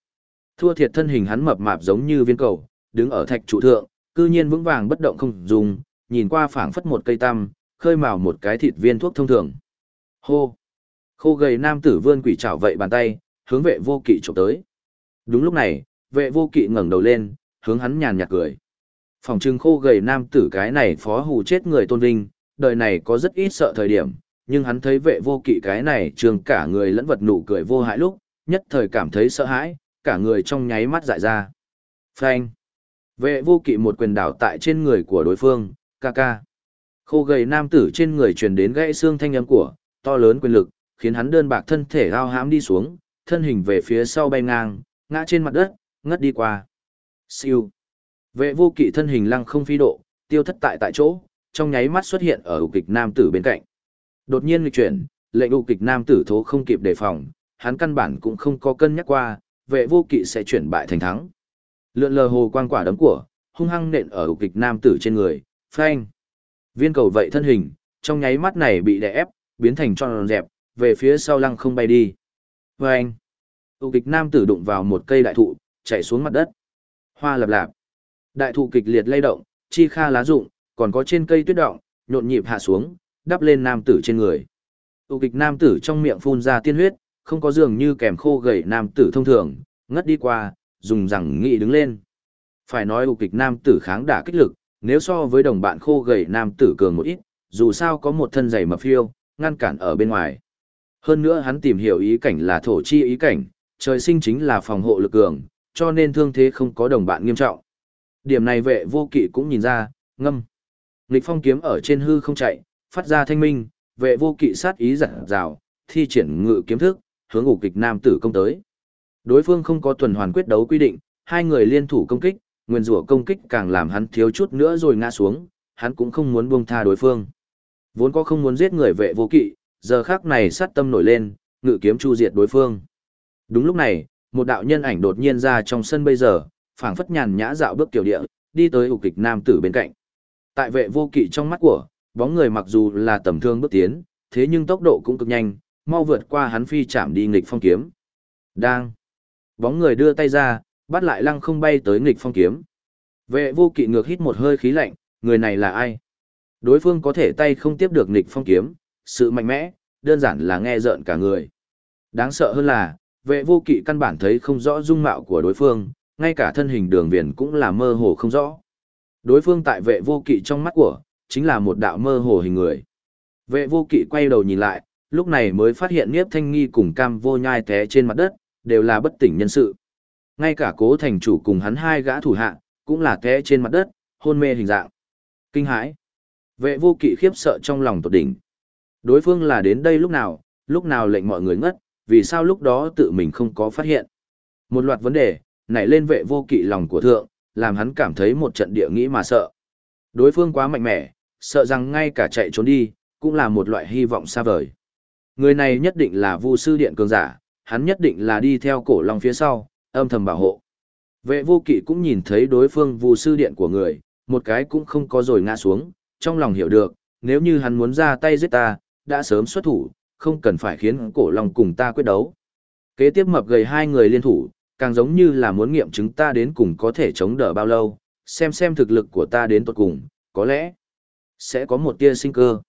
Thua thiệt thân hình hắn mập mạp giống như viên cầu, đứng ở thạch trụ thượng, cư nhiên vững vàng bất động không dùng, nhìn qua phảng phất một cây tăm, khơi mào một cái thịt viên thuốc thông thường. Hô! Khô gầy nam tử vươn quỷ trảo vậy bàn tay, hướng vệ vô kỵ chụp tới. Đúng lúc này, vệ vô kỵ ngẩng đầu lên, hướng hắn nhàn nhạt cười. Phòng trưng khô gầy nam tử cái này phó hù chết người tôn vinh, đời này có rất ít sợ thời điểm, nhưng hắn thấy vệ vô kỵ cái này trường cả người lẫn vật nụ cười vô hại lúc, nhất thời cảm thấy sợ hãi, cả người trong nháy mắt dại ra. Phanh! Vệ vô kỵ một quyền đảo tại trên người của đối phương, ca ca. Khô gầy nam tử trên người truyền đến gãy xương thanh âm của, to lớn quyền lực, khiến hắn đơn bạc thân thể ao hãm đi xuống, thân hình về phía sau bay ngang, ngã trên mặt đất, ngất đi qua. Siêu. Vệ vô kỵ thân hình lăng không phi độ, tiêu thất tại tại chỗ, trong nháy mắt xuất hiện ở kịch nam tử bên cạnh. Đột nhiên lịch chuyển, lệnh ưu kịch nam tử thố không kịp đề phòng, hắn căn bản cũng không có cân nhắc qua, vệ vô kỵ sẽ chuyển bại thành thắng. Lượn lờ hồ quang quả đấm của, hung hăng nện ở ưu kịch nam tử trên người, phanh. Viên cầu vậy thân hình, trong nháy mắt này bị đè ép, biến thành tròn dẹp, về phía sau lăng không bay đi. Phanh. Ưu kịch nam tử đụng vào một cây đại thụ, chạy xuống mặt đất. Hoa lập lạp. Đại thụ kịch liệt lay động, chi kha lá rụng, còn có trên cây tuyết động, nhộn nhịp hạ xuống, đắp lên nam tử trên người. Tụ kịch nam tử trong miệng phun ra tiên huyết, không có dường như kèm khô gầy nam tử thông thường, ngất đi qua, dùng rằng nghị đứng lên. Phải nói tụ kịch nam tử kháng đả kích lực, nếu so với đồng bạn khô gầy nam tử cường một ít, dù sao có một thân dày mập phiêu, ngăn cản ở bên ngoài. Hơn nữa hắn tìm hiểu ý cảnh là thổ chi ý cảnh, trời sinh chính là phòng hộ lực cường, cho nên thương thế không có đồng bạn nghiêm trọng. Điểm này vệ vô kỵ cũng nhìn ra, ngâm. lịch phong kiếm ở trên hư không chạy, phát ra thanh minh, vệ vô kỵ sát ý giật rào, thi triển ngự kiếm thức, hướng ủ kịch nam tử công tới. Đối phương không có tuần hoàn quyết đấu quy định, hai người liên thủ công kích, nguyên rủa công kích càng làm hắn thiếu chút nữa rồi ngã xuống, hắn cũng không muốn buông tha đối phương. Vốn có không muốn giết người vệ vô kỵ, giờ khắc này sát tâm nổi lên, ngự kiếm chu diệt đối phương. Đúng lúc này, một đạo nhân ảnh đột nhiên ra trong sân bây giờ, phảng phất nhàn nhã dạo bước tiểu địa, đi tới ủ kịch nam tử bên cạnh. Tại vệ vô kỵ trong mắt của, bóng người mặc dù là tầm thương bước tiến, thế nhưng tốc độ cũng cực nhanh, mau vượt qua hắn phi chạm đi nghịch phong kiếm. Đang. Bóng người đưa tay ra, bắt lại lăng không bay tới nghịch phong kiếm. Vệ vô kỵ ngược hít một hơi khí lạnh, người này là ai? Đối phương có thể tay không tiếp được nghịch phong kiếm, sự mạnh mẽ, đơn giản là nghe rợn cả người. Đáng sợ hơn là, vệ vô kỵ căn bản thấy không rõ dung mạo của đối phương, ngay cả thân hình đường viền cũng là mơ hồ không rõ. Đối phương tại vệ vô kỵ trong mắt của, chính là một đạo mơ hồ hình người. Vệ vô kỵ quay đầu nhìn lại, lúc này mới phát hiện Niếp Thanh Nghi cùng Cam vô nhai té trên mặt đất, đều là bất tỉnh nhân sự. Ngay cả cố thành chủ cùng hắn hai gã thủ hạ, cũng là té trên mặt đất, hôn mê hình dạng. Kinh hãi. Vệ vô kỵ khiếp sợ trong lòng tột đỉnh. Đối phương là đến đây lúc nào, lúc nào lệnh mọi người ngất, vì sao lúc đó tự mình không có phát hiện. Một loạt vấn đề, nảy lên vệ vô kỵ lòng của thượng, làm hắn cảm thấy một trận địa nghĩ mà sợ. Đối phương quá mạnh mẽ, sợ rằng ngay cả chạy trốn đi, cũng là một loại hy vọng xa vời. Người này nhất định là vu sư điện cường giả, hắn nhất định là đi theo cổ long phía sau, âm thầm bảo hộ. Vệ vô kỵ cũng nhìn thấy đối phương vu sư điện của người, một cái cũng không có rồi ngã xuống, trong lòng hiểu được, nếu như hắn muốn ra tay giết ta, đã sớm xuất thủ, không cần phải khiến cổ long cùng ta quyết đấu. Kế tiếp mập gầy hai người liên thủ, càng giống như là muốn nghiệm chứng ta đến cùng có thể chống đỡ bao lâu, xem xem thực lực của ta đến tuột cùng, có lẽ sẽ có một tia sinh cơ.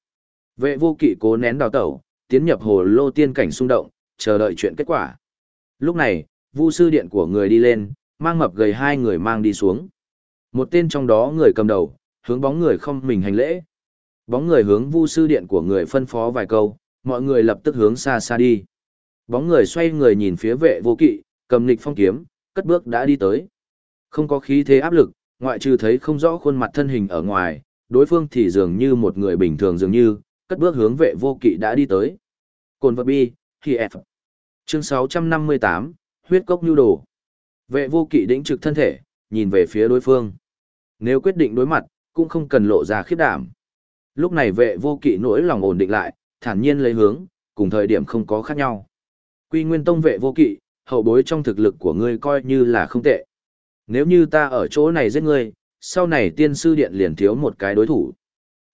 Vệ vô kỵ cố nén đào tẩu, tiến nhập hồ lô tiên cảnh xung động, chờ đợi chuyện kết quả. Lúc này, vu sư điện của người đi lên, mang mập gầy hai người mang đi xuống. Một tên trong đó người cầm đầu, hướng bóng người không mình hành lễ. Bóng người hướng vu sư điện của người phân phó vài câu, mọi người lập tức hướng xa xa đi. Bóng người xoay người nhìn phía vệ vô kỵ, cầm nịch phong kiếm, cất bước đã đi tới. Không có khí thế áp lực, ngoại trừ thấy không rõ khuôn mặt thân hình ở ngoài, đối phương thì dường như một người bình thường dường như, cất bước hướng vệ vô kỵ đã đi tới. Cồn vật bi, khi F. Chương 658, huyết cốc nhu đồ. Vệ vô kỵ đĩnh trực thân thể, nhìn về phía đối phương. Nếu quyết định đối mặt, cũng không cần lộ ra khiếp đảm. Lúc này vệ vô kỵ nỗi lòng ổn định lại, thản nhiên lấy hướng, cùng thời điểm không có khác nhau. Quy nguyên tông vệ vô kỵ, hậu bối trong thực lực của ngươi coi như là không tệ. Nếu như ta ở chỗ này giết ngươi, sau này tiên sư điện liền thiếu một cái đối thủ.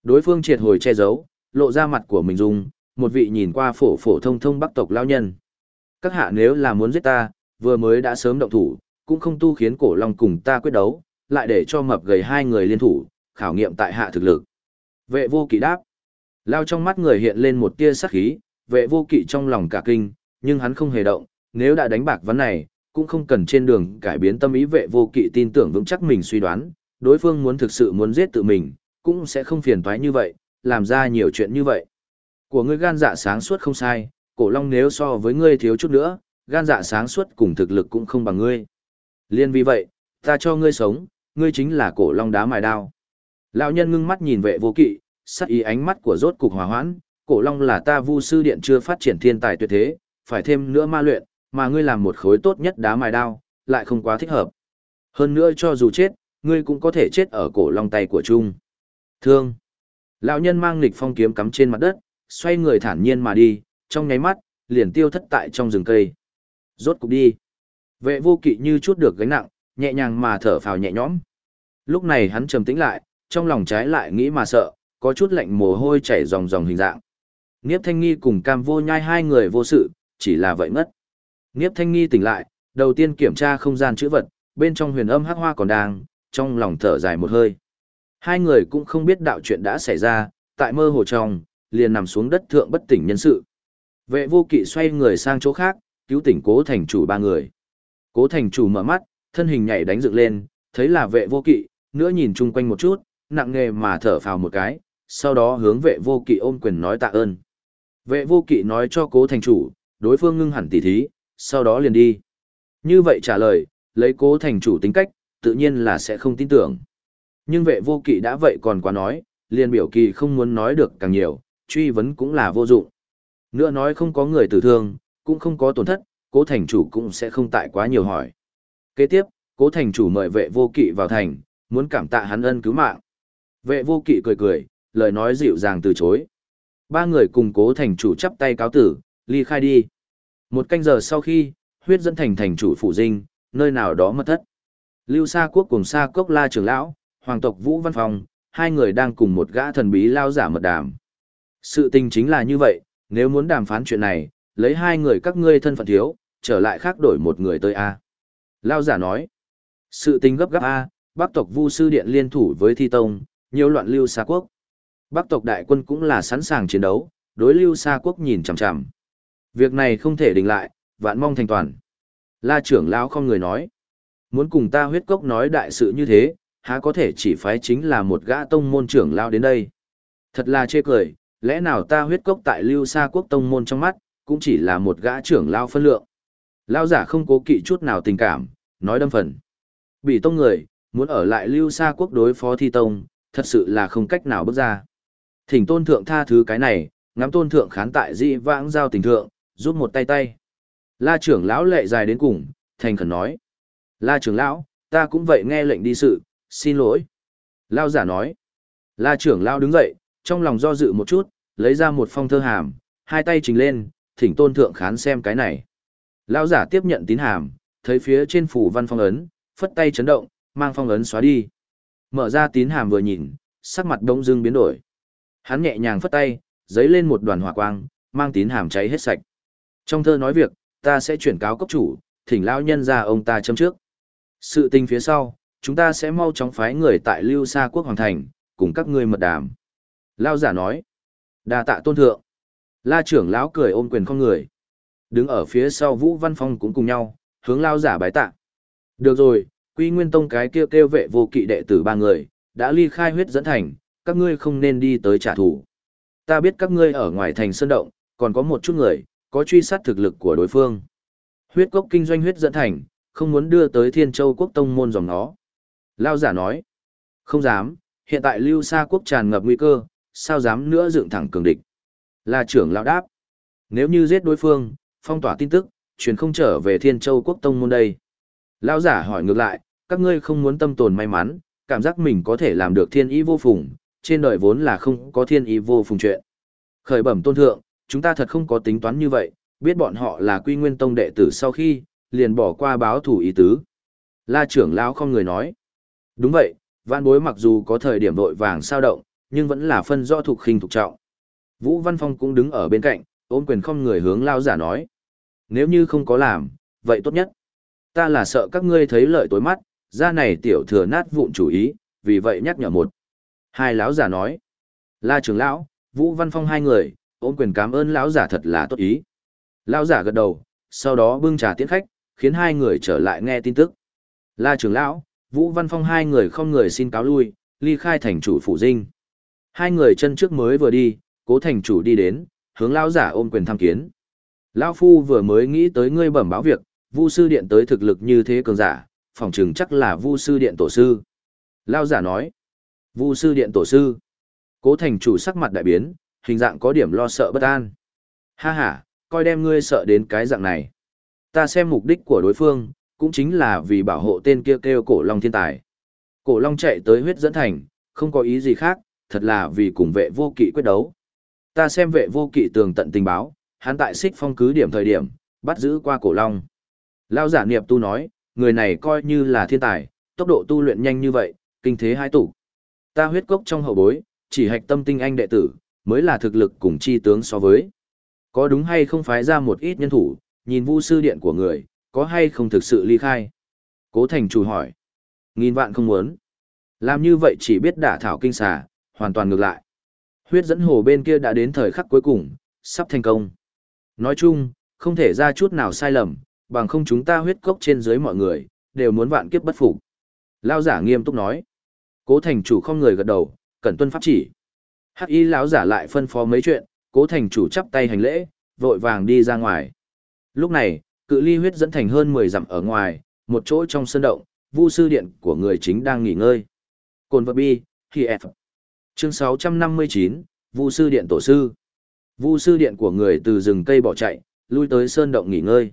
Đối phương triệt hồi che giấu, lộ ra mặt của mình dùng, một vị nhìn qua phổ phổ thông thông bắc tộc lao nhân. Các hạ nếu là muốn giết ta, vừa mới đã sớm động thủ, cũng không tu khiến cổ long cùng ta quyết đấu, lại để cho mập gầy hai người liên thủ, khảo nghiệm tại hạ thực lực. Vệ vô kỵ đáp. Lao trong mắt người hiện lên một tia sắc khí, vệ vô kỵ trong lòng cả kinh, nhưng hắn không hề động, nếu đã đánh bạc vấn này, cũng không cần trên đường cải biến tâm ý vệ vô kỵ tin tưởng vững chắc mình suy đoán, đối phương muốn thực sự muốn giết tự mình, cũng sẽ không phiền toái như vậy, làm ra nhiều chuyện như vậy. Của ngươi gan dạ sáng suốt không sai, cổ long nếu so với ngươi thiếu chút nữa, gan dạ sáng suốt cùng thực lực cũng không bằng ngươi. Liên vì vậy, ta cho ngươi sống, ngươi chính là cổ long đá mài đao. Lão nhân ngưng mắt nhìn vệ vô kỵ, sắc ý ánh mắt của rốt cục hòa hoãn, cổ long là ta vu sư điện chưa phát triển thiên tài tuyệt thế, phải thêm nữa ma luyện, mà ngươi làm một khối tốt nhất đá mài đao, lại không quá thích hợp. Hơn nữa cho dù chết, ngươi cũng có thể chết ở cổ long tay của Trung. Thương. Lão nhân mang lịch phong kiếm cắm trên mặt đất, xoay người thản nhiên mà đi, trong nháy mắt, liền tiêu thất tại trong rừng cây. Rốt cục đi. Vệ vô kỵ như chút được gánh nặng, nhẹ nhàng mà thở phào nhẹ nhõm. Lúc này hắn trầm tĩnh lại, trong lòng trái lại nghĩ mà sợ, có chút lạnh mồ hôi chảy ròng ròng hình dạng. Niếp Thanh Nghi cùng Cam Vô Nhai hai người vô sự, chỉ là vậy ngất. Niếp Thanh Nghi tỉnh lại, đầu tiên kiểm tra không gian chữ vật, bên trong huyền âm hắc hoa còn đang, trong lòng thở dài một hơi. Hai người cũng không biết đạo chuyện đã xảy ra, tại mơ hồ trong, liền nằm xuống đất thượng bất tỉnh nhân sự. Vệ vô kỵ xoay người sang chỗ khác, cứu tỉnh cố thành chủ ba người. Cố thành chủ mở mắt, thân hình nhảy đánh dựng lên, thấy là vệ vô kỵ, nữa nhìn chung quanh một chút, nặng nghề mà thở phào một cái, sau đó hướng vệ vô kỵ ôm quyền nói tạ ơn. Vệ vô kỵ nói cho cố thành chủ, đối phương ngưng hẳn tỉ thí, sau đó liền đi. Như vậy trả lời, lấy cố thành chủ tính cách, tự nhiên là sẽ không tin tưởng. Nhưng vệ vô kỵ đã vậy còn quá nói, liền biểu kỳ không muốn nói được càng nhiều, truy vấn cũng là vô dụng. Nữa nói không có người tử thương, cũng không có tổn thất, cố thành chủ cũng sẽ không tại quá nhiều hỏi. Kế tiếp, cố thành chủ mời vệ vô kỵ vào thành, muốn cảm tạ hắn ân cứu mạng. Vệ vô kỵ cười cười, lời nói dịu dàng từ chối. Ba người cùng cố thành chủ chắp tay cáo tử, ly khai đi. Một canh giờ sau khi, huyết dẫn thành thành chủ phủ dinh, nơi nào đó mất thất. Lưu Sa Quốc cùng Sa Cốc La trưởng lão, hoàng tộc Vũ Văn Phong, hai người đang cùng một gã thần bí lao giả mật đàm. Sự tình chính là như vậy, nếu muốn đàm phán chuyện này, lấy hai người các ngươi thân phận thiếu, trở lại khác đổi một người tới A. Lao giả nói, sự tình gấp gáp A, Bắc tộc Vu Sư Điện liên thủ với Thi Tông, nhiều loạn Lưu Sa Quốc. Bắc tộc đại quân cũng là sẵn sàng chiến đấu, đối Lưu Sa Quốc nhìn chằm chằm. Việc này không thể đình lại, vạn mong thành toàn. La trưởng lão không người nói. Muốn cùng ta huyết cốc nói đại sự như thế, há có thể chỉ phái chính là một gã tông môn trưởng lão đến đây. Thật là chê cười, lẽ nào ta huyết cốc tại lưu sa quốc tông môn trong mắt, cũng chỉ là một gã trưởng lao phân lượng. Lão giả không cố kỵ chút nào tình cảm, nói đâm phần. Bị tông người, muốn ở lại lưu sa quốc đối phó thi tông, thật sự là không cách nào bước ra. Thỉnh tôn thượng tha thứ cái này, ngắm tôn thượng khán tại di vãng giao tình thượng, giúp một tay tay. La trưởng lão lệ dài đến cùng, thành khẩn nói. La trưởng lão, ta cũng vậy nghe lệnh đi sự, xin lỗi. Lao giả nói. La trưởng lão đứng dậy, trong lòng do dự một chút, lấy ra một phong thơ hàm, hai tay trình lên, thỉnh tôn thượng khán xem cái này. Lão giả tiếp nhận tín hàm, thấy phía trên phủ văn phong ấn, phất tay chấn động, mang phong ấn xóa đi. Mở ra tín hàm vừa nhìn, sắc mặt đông dưng biến đổi. Hắn nhẹ nhàng phất tay, giấy lên một đoàn hỏa quang, mang tín hàm cháy hết sạch. Trong thơ nói việc, ta sẽ chuyển cáo cấp chủ, thỉnh lão nhân ra ông ta châm trước. Sự tình phía sau, chúng ta sẽ mau chóng phái người tại Lưu Sa Quốc Hoàng Thành, cùng các ngươi mật đàm. Lao giả nói, đa tạ tôn thượng. La trưởng lão cười ôm quyền con người. Đứng ở phía sau Vũ Văn Phong cũng cùng nhau, hướng Lao giả bái tạ. Được rồi, Quy Nguyên Tông cái kia kêu, kêu vệ vô kỵ đệ tử ba người, đã ly khai huyết dẫn thành, các ngươi không nên đi tới trả thù. Ta biết các ngươi ở ngoài thành sơn động, còn có một chút người, có truy sát thực lực của đối phương. Huyết cốc kinh doanh huyết dẫn thành, không muốn đưa tới Thiên Châu quốc tông môn dòng nó. Lao giả nói, không dám, hiện tại lưu sa quốc tràn ngập nguy cơ, sao dám nữa dựng thẳng cường địch. Là trưởng lão đáp, nếu như giết đối phương, phong tỏa tin tức, truyền không trở về Thiên Châu quốc tông môn đây. Lao giả hỏi ngược lại, các ngươi không muốn tâm tồn may mắn, cảm giác mình có thể làm được thiên ý vô phùng, trên đời vốn là không có thiên ý vô phùng chuyện. Khởi bẩm tôn thượng, chúng ta thật không có tính toán như vậy, biết bọn họ là quy nguyên tông đệ tử sau khi, liền bỏ qua báo thủ ý tứ. La trưởng lão không người nói. Đúng vậy, văn bối mặc dù có thời điểm vội vàng sao động, nhưng vẫn là phân rõ thuộc khinh thuộc trọng. Vũ Văn Phong cũng đứng ở bên cạnh, ôm quyền không người hướng lao giả nói. Nếu như không có làm, vậy tốt nhất. Ta là sợ các ngươi thấy lợi tối mắt, ra này tiểu thừa nát vụn chủ ý, vì vậy nhắc nhở một. Hai lão giả nói. La trưởng lão, Vũ Văn Phong hai người, ôm quyền cảm ơn lão giả thật là tốt ý. Lão giả gật đầu, sau đó bưng trà tiễn khách, khiến hai người trở lại nghe tin tức. La trưởng lão, Vũ Văn Phong hai người không người xin cáo lui, ly khai thành chủ phủ dinh. Hai người chân trước mới vừa đi, cố thành chủ đi đến, hướng lão giả ôm quyền tham kiến. Lão phu vừa mới nghĩ tới ngươi bẩm báo việc, Vu sư điện tới thực lực như thế cường giả, phòng trường chắc là Vu sư điện tổ sư. Lão giả nói, Vu sư điện tổ sư. Cố thành chủ sắc mặt đại biến, hình dạng có điểm lo sợ bất an. Ha ha, coi đem ngươi sợ đến cái dạng này. Ta xem mục đích của đối phương, cũng chính là vì bảo hộ tên kia kêu cổ long thiên tài. Cổ long chạy tới huyết dẫn thành, không có ý gì khác, thật là vì cùng vệ vô kỵ quyết đấu. Ta xem vệ vô kỵ tường tận tình báo, hắn tại xích phong cứ điểm thời điểm, bắt giữ qua cổ long. Lao giả niệm tu nói, người này coi như là thiên tài, tốc độ tu luyện nhanh như vậy, kinh thế hai tủ. Ta huyết cốc trong hậu bối, chỉ hạch tâm tinh anh đệ tử, mới là thực lực cùng chi tướng so với. Có đúng hay không phái ra một ít nhân thủ, nhìn vu sư điện của người, có hay không thực sự ly khai? Cố thành chủ hỏi. Nghìn vạn không muốn. Làm như vậy chỉ biết đả thảo kinh xà, hoàn toàn ngược lại. Huyết dẫn hồ bên kia đã đến thời khắc cuối cùng, sắp thành công. Nói chung, không thể ra chút nào sai lầm, bằng không chúng ta huyết cốc trên dưới mọi người, đều muốn vạn kiếp bất phục. Lao giả nghiêm túc nói. Cố thành chủ không người gật đầu, cẩn tuân pháp chỉ. Hắc y lão giả lại phân phó mấy chuyện, cố thành chủ chắp tay hành lễ, vội vàng đi ra ngoài. Lúc này, cự ly huyết dẫn thành hơn 10 dặm ở ngoài, một chỗ trong sân động, vu sư điện của người chính đang nghỉ ngơi. Cồn vật bi, khi F. Chương 659, vu sư điện tổ sư. Vu sư điện của người từ rừng cây bỏ chạy, lui tới sơn động nghỉ ngơi.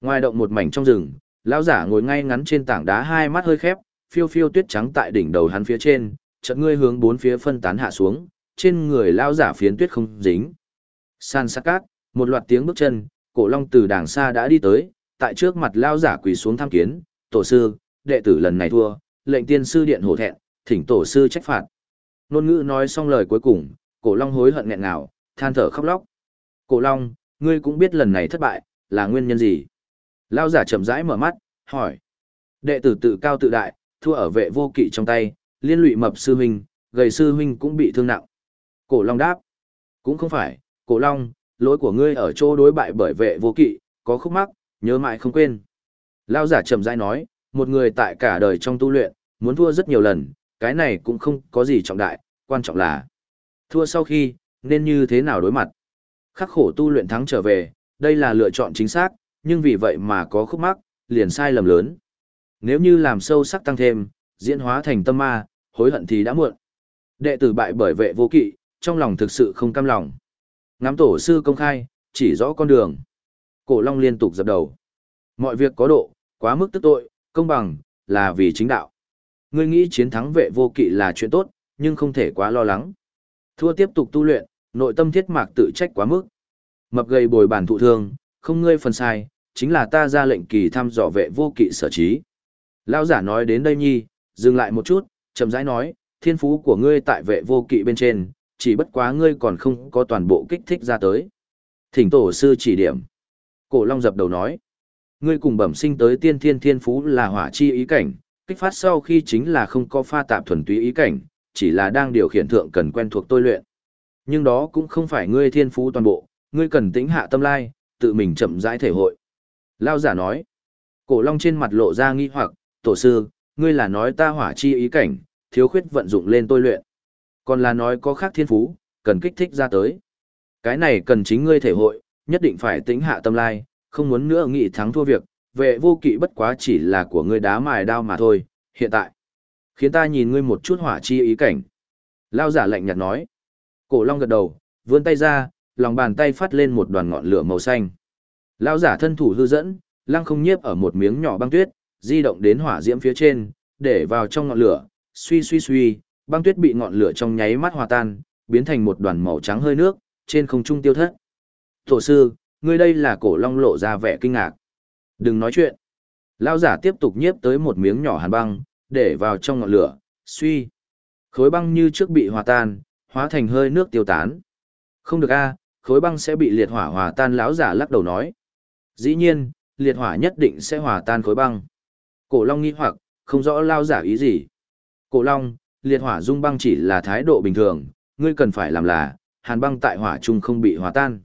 Ngoài động một mảnh trong rừng, lão giả ngồi ngay ngắn trên tảng đá hai mắt hơi khép, phiêu phiêu tuyết trắng tại đỉnh đầu hắn phía trên, chợt ngươi hướng bốn phía phân tán hạ xuống, trên người lao giả phiến tuyết không dính. San sát cát, một loạt tiếng bước chân, cổ long từ đàng xa đã đi tới, tại trước mặt lao giả quỳ xuống tham kiến, tổ sư, đệ tử lần này thua, lệnh tiên sư điện hổ thẹn, thỉnh tổ sư trách phạt. Nôn ngữ nói xong lời cuối cùng, cổ long hối hận nghẹn ngào, than thở khóc lóc. Cổ long, ngươi cũng biết lần này thất bại, là nguyên nhân gì? lao giả chậm rãi mở mắt, hỏi. Đệ tử tự cao tự đại, thua ở vệ vô kỵ trong tay, liên lụy mập sư huynh, gầy sư huynh cũng bị thương nặng. Cổ Long đáp, cũng không phải, Cổ Long, lỗi của ngươi ở chỗ đối bại bởi vệ vô kỵ, có khúc mắc, nhớ mãi không quên. Lao giả chậm rãi nói, một người tại cả đời trong tu luyện, muốn thua rất nhiều lần, cái này cũng không có gì trọng đại, quan trọng là thua sau khi, Nên như thế nào đối mặt? Khắc khổ tu luyện thắng trở về, đây là lựa chọn chính xác, nhưng vì vậy mà có khúc mắc, liền sai lầm lớn. Nếu như làm sâu sắc tăng thêm, diễn hóa thành tâm ma, hối hận thì đã muộn. Đệ tử bại bởi vệ vô kỵ, trong lòng thực sự không cam lòng. Ngắm tổ sư công khai, chỉ rõ con đường. Cổ Long liên tục dập đầu. Mọi việc có độ, quá mức tức tội, công bằng, là vì chính đạo. Ngươi nghĩ chiến thắng vệ vô kỵ là chuyện tốt, nhưng không thể quá lo lắng. Thua tiếp tục tu luyện, nội tâm thiết mạc tự trách quá mức. Mập gầy bồi bản thụ thương, không ngươi phần sai, chính là ta ra lệnh kỳ thăm dò vệ vô kỵ sở trí. Lão giả nói đến đây nhi, dừng lại một chút, chậm rãi nói, thiên phú của ngươi tại vệ vô kỵ bên trên, chỉ bất quá ngươi còn không có toàn bộ kích thích ra tới. Thỉnh tổ sư chỉ điểm. Cổ Long dập đầu nói, ngươi cùng bẩm sinh tới tiên thiên thiên phú là hỏa chi ý cảnh, kích phát sau khi chính là không có pha tạp thuần túy ý cảnh, chỉ là đang điều khiển thượng cần quen thuộc tôi luyện. Nhưng đó cũng không phải ngươi thiên phú toàn bộ, ngươi cần tĩnh hạ tâm lai, tự mình chậm rãi thể hội. Lao giả nói, cổ long trên mặt lộ ra nghi hoặc, tổ sư, ngươi là nói ta hỏa chi ý cảnh, thiếu khuyết vận dụng lên tôi luyện. Còn là nói có khác thiên phú, cần kích thích ra tới. Cái này cần chính ngươi thể hội, nhất định phải tĩnh hạ tâm lai, không muốn nữa nghĩ thắng thua việc, vệ vô kỵ bất quá chỉ là của ngươi đá mài đao mà thôi, hiện tại. Khiến ta nhìn ngươi một chút hỏa chi ý cảnh. Lao giả lạnh nhạt nói. Cổ long gật đầu, vươn tay ra, lòng bàn tay phát lên một đoàn ngọn lửa màu xanh. Lao giả thân thủ hư dẫn, lăng không nhiếp ở một miếng nhỏ băng tuyết, di động đến hỏa diễm phía trên, để vào trong ngọn lửa, suy suy suy, băng tuyết bị ngọn lửa trong nháy mắt hòa tan, biến thành một đoàn màu trắng hơi nước, trên không trung tiêu thất. Tổ sư, ngươi đây là cổ long lộ ra vẻ kinh ngạc. Đừng nói chuyện. Lao giả tiếp tục nhiếp tới một miếng nhỏ hàn băng, để vào trong ngọn lửa, suy. Khối băng như trước bị hòa tan, hóa thành hơi nước tiêu tán. Không được a, khối băng sẽ bị liệt hỏa hòa tan lão giả lắc đầu nói. Dĩ nhiên, liệt hỏa nhất định sẽ hòa tan khối băng. Cổ Long nghi hoặc, không rõ lao giả ý gì. Cổ Long, liệt hỏa dung băng chỉ là thái độ bình thường, ngươi cần phải làm là, hàn băng tại hỏa trung không bị hòa tan.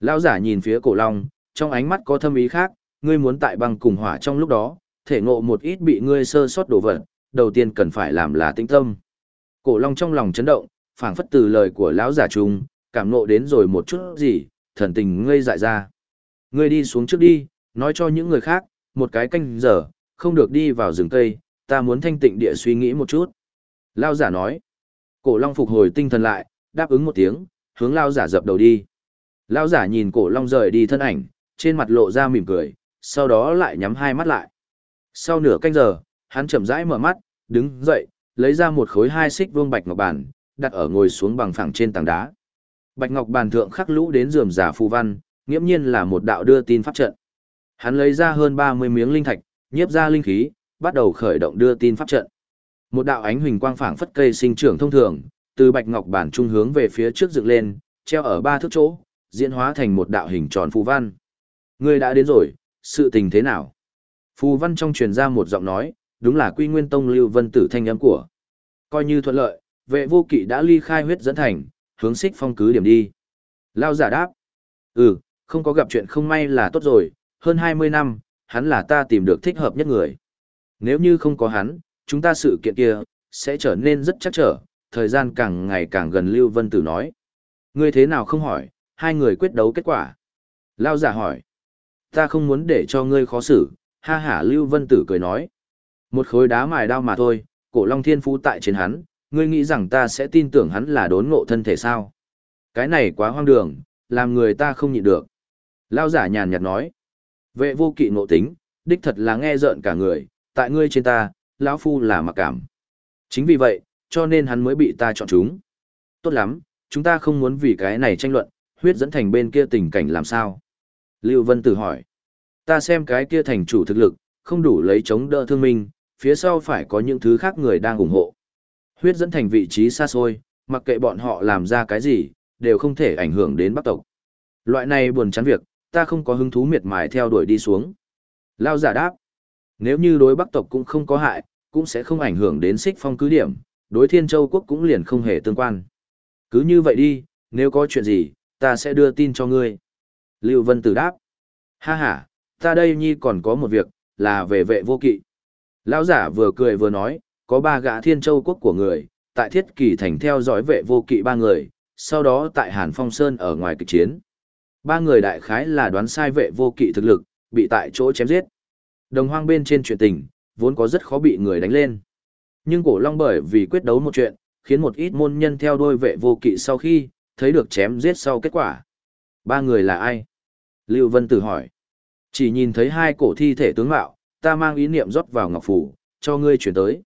Lão giả nhìn phía cổ Long, trong ánh mắt có thâm ý khác, ngươi muốn tại băng cùng hỏa trong lúc đó, thể ngộ một ít bị ngươi sơ sót đổ vật, đầu tiên cần phải làm là tĩnh tâm. Cổ Long trong lòng chấn động, phảng phất từ lời của lão giả trung, cảm ngộ đến rồi một chút gì, thần tình ngây dại ra. Ngươi đi xuống trước đi, nói cho những người khác, một cái canh giờ, không được đi vào rừng cây, ta muốn thanh tịnh địa suy nghĩ một chút. Lao giả nói. Cổ Long phục hồi tinh thần lại, đáp ứng một tiếng, hướng Lao giả dập đầu đi. Lao giả nhìn cổ Long rời đi thân ảnh, trên mặt lộ ra mỉm cười, sau đó lại nhắm hai mắt lại. Sau nửa canh giờ, hắn chậm rãi mở mắt, đứng dậy, lấy ra một khối hai xích vuông bạch ngọc bàn, đặt ở ngồi xuống bằng phẳng trên tảng đá. Bạch ngọc bàn thượng khắc lũ đến rườm rà phù văn, nghiễm nhiên là một đạo đưa tin pháp trận. Hắn lấy ra hơn 30 miếng linh thạch, nhiếp ra linh khí, bắt đầu khởi động đưa tin pháp trận. Một đạo ánh huỳnh quang phảng phất cây sinh trưởng thông thường, từ bạch ngọc bản trung hướng về phía trước dựng lên, treo ở ba thước chỗ, diễn hóa thành một đạo hình tròn phù văn. Ngươi đã đến rồi, sự tình thế nào? Phù văn trong truyền ra một giọng nói, đúng là Quy Nguyên Tông Lưu Vân Tử thanh âm của. Coi như thuận lợi, vệ vô kỵ đã ly khai huyết dẫn thành, hướng xích phong cứ điểm đi. Lao giả đáp. Ừ, không có gặp chuyện không may là tốt rồi, hơn 20 năm, hắn là ta tìm được thích hợp nhất người. Nếu như không có hắn, chúng ta sự kiện kia, sẽ trở nên rất chắc trở, thời gian càng ngày càng gần Lưu Vân Tử nói. Ngươi thế nào không hỏi, hai người quyết đấu kết quả. Lao giả hỏi. Ta không muốn để cho ngươi khó xử, ha hả Lưu Vân Tử cười nói. Một khối đá mài đao mà thôi, cổ long thiên phú tại trên hắn, ngươi nghĩ rằng ta sẽ tin tưởng hắn là đốn ngộ thân thể sao? Cái này quá hoang đường, làm người ta không nhịn được. Lao giả nhàn nhạt nói. Vệ vô kỵ ngộ tính, đích thật là nghe rợn cả người, tại ngươi trên ta, lão phu là mặc cảm. Chính vì vậy, cho nên hắn mới bị ta chọn chúng. Tốt lắm, chúng ta không muốn vì cái này tranh luận, huyết dẫn thành bên kia tình cảnh làm sao? Lưu Vân Tử hỏi. Ta xem cái kia thành chủ thực lực, không đủ lấy chống đỡ thương minh, phía sau phải có những thứ khác người đang ủng hộ. Huyết dẫn thành vị trí xa xôi, mặc kệ bọn họ làm ra cái gì, đều không thể ảnh hưởng đến bắc tộc. Loại này buồn chán việc, ta không có hứng thú miệt mài theo đuổi đi xuống. Lao giả đáp, nếu như đối bắc tộc cũng không có hại, cũng sẽ không ảnh hưởng đến xích phong cứ điểm, đối thiên châu quốc cũng liền không hề tương quan. Cứ như vậy đi, nếu có chuyện gì, ta sẽ đưa tin cho ngươi. Lưu Vân Tử đáp, ha ha, ta đây nhi còn có một việc, là về vệ vô kỵ. Lão giả vừa cười vừa nói, có ba gã thiên châu quốc của người, tại thiết kỳ thành theo dõi vệ vô kỵ ba người, sau đó tại Hàn Phong Sơn ở ngoài kịch chiến. Ba người đại khái là đoán sai vệ vô kỵ thực lực, bị tại chỗ chém giết. Đồng hoang bên trên chuyện tình, vốn có rất khó bị người đánh lên. Nhưng cổ long bởi vì quyết đấu một chuyện, khiến một ít môn nhân theo đôi vệ vô kỵ sau khi, thấy được chém giết sau kết quả. Ba người là ai? Lưu Vân Tử hỏi. Chỉ nhìn thấy hai cổ thi thể tướng mạo, ta mang ý niệm rót vào ngọc phủ, cho ngươi chuyển tới.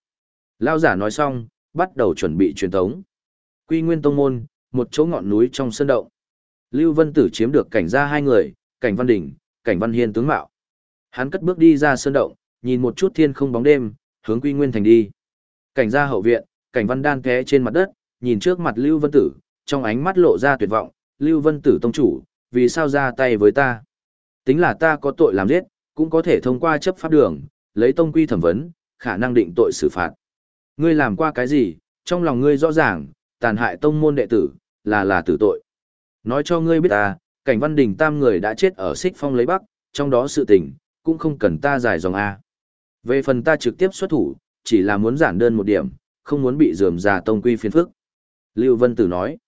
Lao giả nói xong, bắt đầu chuẩn bị truyền tống. Quy Nguyên Tông Môn, một chỗ ngọn núi trong sân động. Lưu Vân Tử chiếm được cảnh ra hai người, cảnh Văn Đình, cảnh Văn Hiên tướng mạo. Hắn cất bước đi ra sân động, nhìn một chút thiên không bóng đêm, hướng Quy Nguyên Thành đi. Cảnh ra hậu viện, cảnh Văn Đan té trên mặt đất, nhìn trước mặt Lưu Vân Tử, trong ánh mắt lộ ra tuyệt vọng, Lưu Vân Tử tông chủ, vì sao ra tay với ta? Tính là ta có tội làm giết, cũng có thể thông qua chấp pháp đường, lấy tông quy thẩm vấn, khả năng định tội xử phạt. Ngươi làm qua cái gì, trong lòng ngươi rõ ràng, tàn hại tông môn đệ tử, là là tử tội. Nói cho ngươi biết ta, cảnh văn đình tam người đã chết ở xích phong lấy bắc, trong đó sự tình, cũng không cần ta giải dòng A. Về phần ta trực tiếp xuất thủ, chỉ là muốn giản đơn một điểm, không muốn bị dườm già tông quy phiền phức. Lưu Vân Tử nói.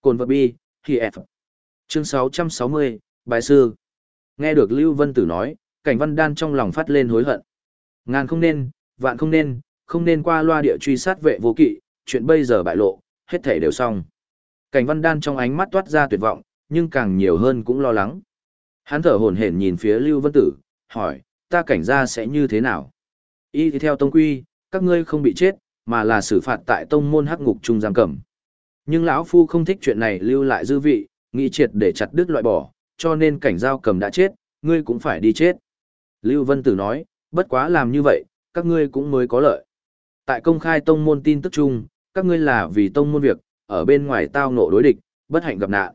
Cồn vật bi, khi F. Chương 660, Bài Sư. Nghe được Lưu Vân Tử nói, cảnh văn đan trong lòng phát lên hối hận. Ngàn không nên, vạn không nên, không nên qua loa địa truy sát vệ vô kỵ, chuyện bây giờ bại lộ, hết thể đều xong. Cảnh văn đan trong ánh mắt toát ra tuyệt vọng, nhưng càng nhiều hơn cũng lo lắng. Hắn thở hổn hển nhìn phía Lưu Vân Tử, hỏi, ta cảnh ra sẽ như thế nào? Y thì theo tông quy, các ngươi không bị chết, mà là xử phạt tại tông môn hắc ngục trung giam cầm. Nhưng lão phu không thích chuyện này lưu lại dư vị, nghĩ triệt để chặt đứt loại bỏ, cho nên cảnh giao cầm đã chết, ngươi cũng phải đi chết. Lưu Vân Tử nói, bất quá làm như vậy, các ngươi cũng mới có lợi. Tại công khai tông môn tin tức chung, các ngươi là vì tông môn việc, ở bên ngoài tao ngộ đối địch, bất hạnh gặp nạn.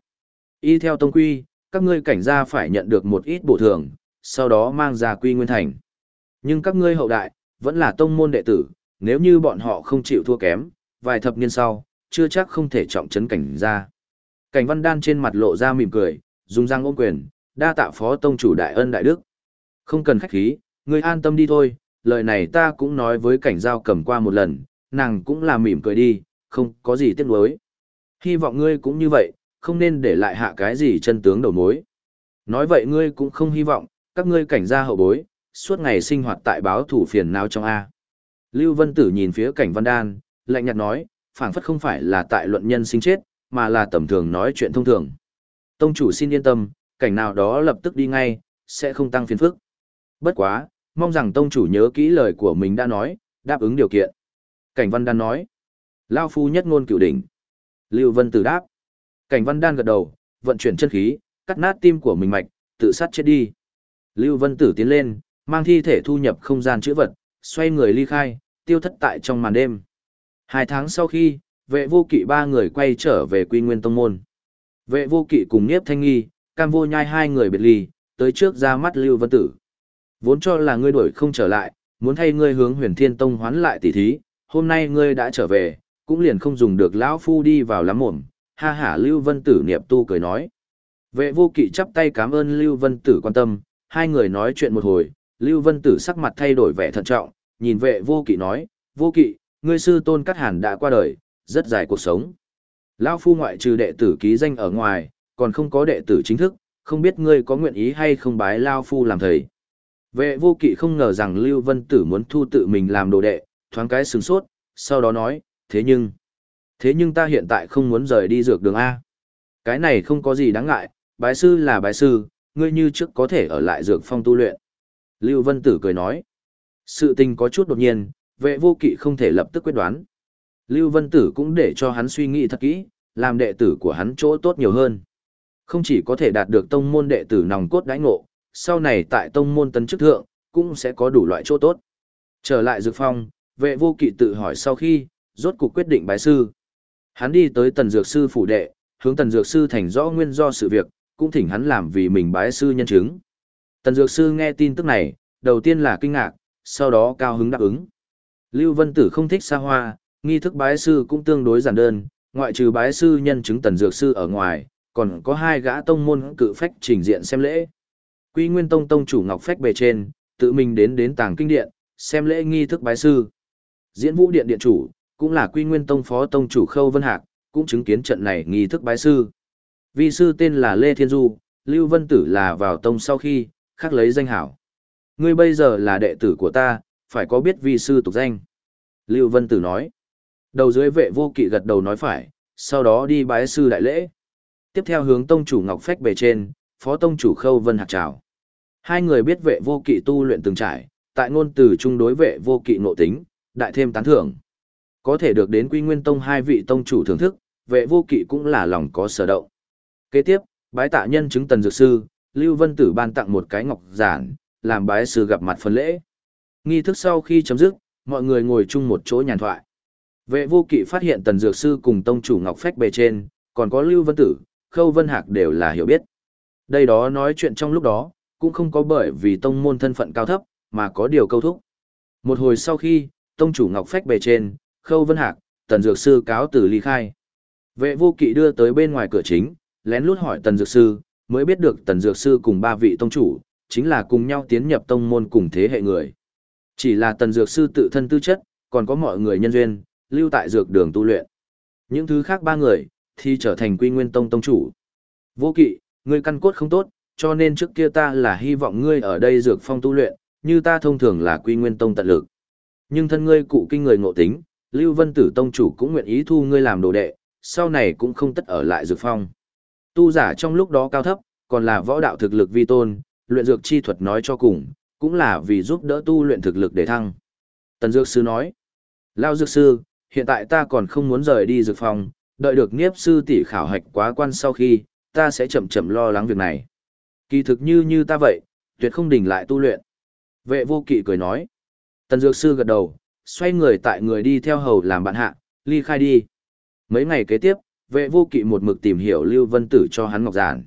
Y theo tông quy, các ngươi cảnh gia phải nhận được một ít bổ thường, sau đó mang ra quy nguyên thành. Nhưng các ngươi hậu đại, vẫn là tông môn đệ tử, nếu như bọn họ không chịu thua kém, vài thập niên sau, chưa chắc không thể trọng trấn cảnh gia. Cảnh văn đan trên mặt lộ ra mỉm cười, dùng răng ôm quyền, đa tạ phó tông chủ đại ân đại đức. Không cần khách khí, ngươi an tâm đi thôi, lời này ta cũng nói với cảnh giao cầm qua một lần, nàng cũng là mỉm cười đi, không có gì tiếc nuối. Hy vọng ngươi cũng như vậy, không nên để lại hạ cái gì chân tướng đầu mối. Nói vậy ngươi cũng không hy vọng, các ngươi cảnh gia hậu bối, suốt ngày sinh hoạt tại báo thủ phiền nào trong A. Lưu Vân Tử nhìn phía cảnh văn đan, lạnh nhạt nói, phảng phất không phải là tại luận nhân sinh chết, mà là tầm thường nói chuyện thông thường. Tông chủ xin yên tâm, cảnh nào đó lập tức đi ngay, sẽ không tăng phiền phức. Bất quá, mong rằng tông chủ nhớ kỹ lời của mình đã nói, đáp ứng điều kiện. Cảnh Văn Đan nói, Lao phu nhất ngôn cựu đỉnh. Lưu Vân Tử đáp, Cảnh Văn Đan gật đầu, vận chuyển chân khí, cắt nát tim của mình mạch, tự sát chết đi. Lưu Vân Tử tiến lên, mang thi thể thu nhập không gian chữ vật, xoay người ly khai, tiêu thất tại trong màn đêm. Hai tháng sau khi, vệ vô kỵ ba người quay trở về quy nguyên tông môn. Vệ vô kỵ cùng Niếp Thanh Nghi, cam vô nhai hai người biệt ly, tới trước ra mắt Lưu Vân Tử. Vốn cho là ngươi đổi không trở lại, muốn thay ngươi hướng huyền thiên tông hoán lại tỷ thí, hôm nay ngươi đã trở về, cũng liền không dùng được lão phu đi vào lắm mồm, ha hả Lưu Vân Tử niệm tu cười nói. Vệ vô kỵ chắp tay cảm ơn Lưu Vân Tử quan tâm, hai người nói chuyện một hồi, Lưu Vân Tử sắc mặt thay đổi vẻ thận trọng, nhìn vệ vô kỵ nói, vô kỵ, ngươi sư tôn cắt hàn đã qua đời, rất dài cuộc sống. Lão phu ngoại trừ đệ tử ký danh ở ngoài, còn không có đệ tử chính thức, không biết ngươi có nguyện ý hay không bái Lao phu làm thầy. Vệ vô kỵ không ngờ rằng Lưu Vân Tử muốn thu tự mình làm đồ đệ, thoáng cái sừng sốt, sau đó nói, thế nhưng, thế nhưng ta hiện tại không muốn rời đi dược đường A. Cái này không có gì đáng ngại, bái sư là bái sư, ngươi như trước có thể ở lại dược phong tu luyện. Lưu Vân Tử cười nói, sự tình có chút đột nhiên, vệ vô kỵ không thể lập tức quyết đoán. Lưu Vân Tử cũng để cho hắn suy nghĩ thật kỹ, làm đệ tử của hắn chỗ tốt nhiều hơn. Không chỉ có thể đạt được tông môn đệ tử nòng cốt đãi ngộ, sau này tại tông môn tấn chức thượng, cũng sẽ có đủ loại chỗ tốt. Trở lại dược phong, vệ vô kỵ tự hỏi sau khi, rốt cuộc quyết định bái sư. Hắn đi tới tần dược sư phủ đệ, hướng tần dược sư thành rõ nguyên do sự việc, cũng thỉnh hắn làm vì mình bái sư nhân chứng. Tần dược sư nghe tin tức này, đầu tiên là kinh ngạc, sau đó cao hứng đáp ứng. Lưu Vân Tử không thích xa hoa, nghi thức bái sư cũng tương đối giản đơn, ngoại trừ bái sư nhân chứng tần dược sư ở ngoài, còn có hai gã tông môn cự phách trình diện xem lễ. Quy Nguyên Tông tông chủ Ngọc Phách bề trên, tự mình đến đến tàng kinh điện, xem lễ nghi thức bái sư. Diễn Vũ điện điện chủ, cũng là Quy Nguyên Tông phó tông chủ Khâu Vân Hạc, cũng chứng kiến trận này nghi thức bái sư. Vi sư tên là Lê Thiên Du, Lưu Vân Tử là vào tông sau khi, khắc lấy danh hảo. Ngươi bây giờ là đệ tử của ta, phải có biết vi sư tục danh. Lưu Vân Tử nói. Đầu dưới vệ vô kỵ gật đầu nói phải, sau đó đi bái sư đại lễ. Tiếp theo hướng tông chủ Ngọc Phách bề trên, phó tông chủ Khâu Vân Hạc chào. Hai người biết vệ vô kỵ tu luyện từng trải, tại ngôn từ chung đối vệ vô kỵ ngộ tính, đại thêm tán thưởng. Có thể được đến Quy Nguyên Tông hai vị tông chủ thưởng thức, vệ vô kỵ cũng là lòng có sở động. Kế tiếp, bái tạ nhân chứng tần dược sư, Lưu Vân Tử ban tặng một cái ngọc giản, làm bái sư gặp mặt phần lễ. Nghi thức sau khi chấm dứt, mọi người ngồi chung một chỗ nhàn thoại. Vệ vô kỵ phát hiện tần dược sư cùng tông chủ ngọc phách bề trên, còn có Lưu Vân Tử, Khâu Vân Hạc đều là hiểu biết. Đây đó nói chuyện trong lúc đó, cũng không có bởi vì tông môn thân phận cao thấp, mà có điều câu thúc. Một hồi sau khi, tông chủ ngọc phách bề trên, Khâu Vân Hạc, tần dược sư cáo từ ly khai. Vệ vô kỵ đưa tới bên ngoài cửa chính, lén lút hỏi tần dược sư, mới biết được tần dược sư cùng ba vị tông chủ, chính là cùng nhau tiến nhập tông môn cùng thế hệ người. Chỉ là tần dược sư tự thân tư chất, còn có mọi người nhân duyên, lưu tại dược đường tu luyện. Những thứ khác ba người, thì trở thành quy nguyên tông tông chủ. Vô kỵ, ngươi căn cốt không tốt, cho nên trước kia ta là hy vọng ngươi ở đây dược phong tu luyện, như ta thông thường là quy nguyên tông tận lực. Nhưng thân ngươi cụ kinh người ngộ tính, Lưu Vân Tử tông chủ cũng nguyện ý thu ngươi làm đồ đệ, sau này cũng không tất ở lại dược phong. Tu giả trong lúc đó cao thấp, còn là võ đạo thực lực vi tôn, luyện dược chi thuật nói cho cùng, cũng là vì giúp đỡ tu luyện thực lực để thăng. Tần Dược Sư nói, Lao Dược Sư, hiện tại ta còn không muốn rời đi dược phòng, đợi được Niếp Sư tỷ khảo hạch quá quan sau khi, ta sẽ chậm chậm lo lắng việc này. Kỳ thực như như ta vậy, tuyệt không đỉnh lại tu luyện. Vệ vô kỵ cười nói. Tần Dược Sư gật đầu, xoay người tại người đi theo hầu làm bạn hạ, ly khai đi. Mấy ngày kế tiếp, vệ vô kỵ một mực tìm hiểu Lưu Vân Tử cho hắn Ngọc Giản.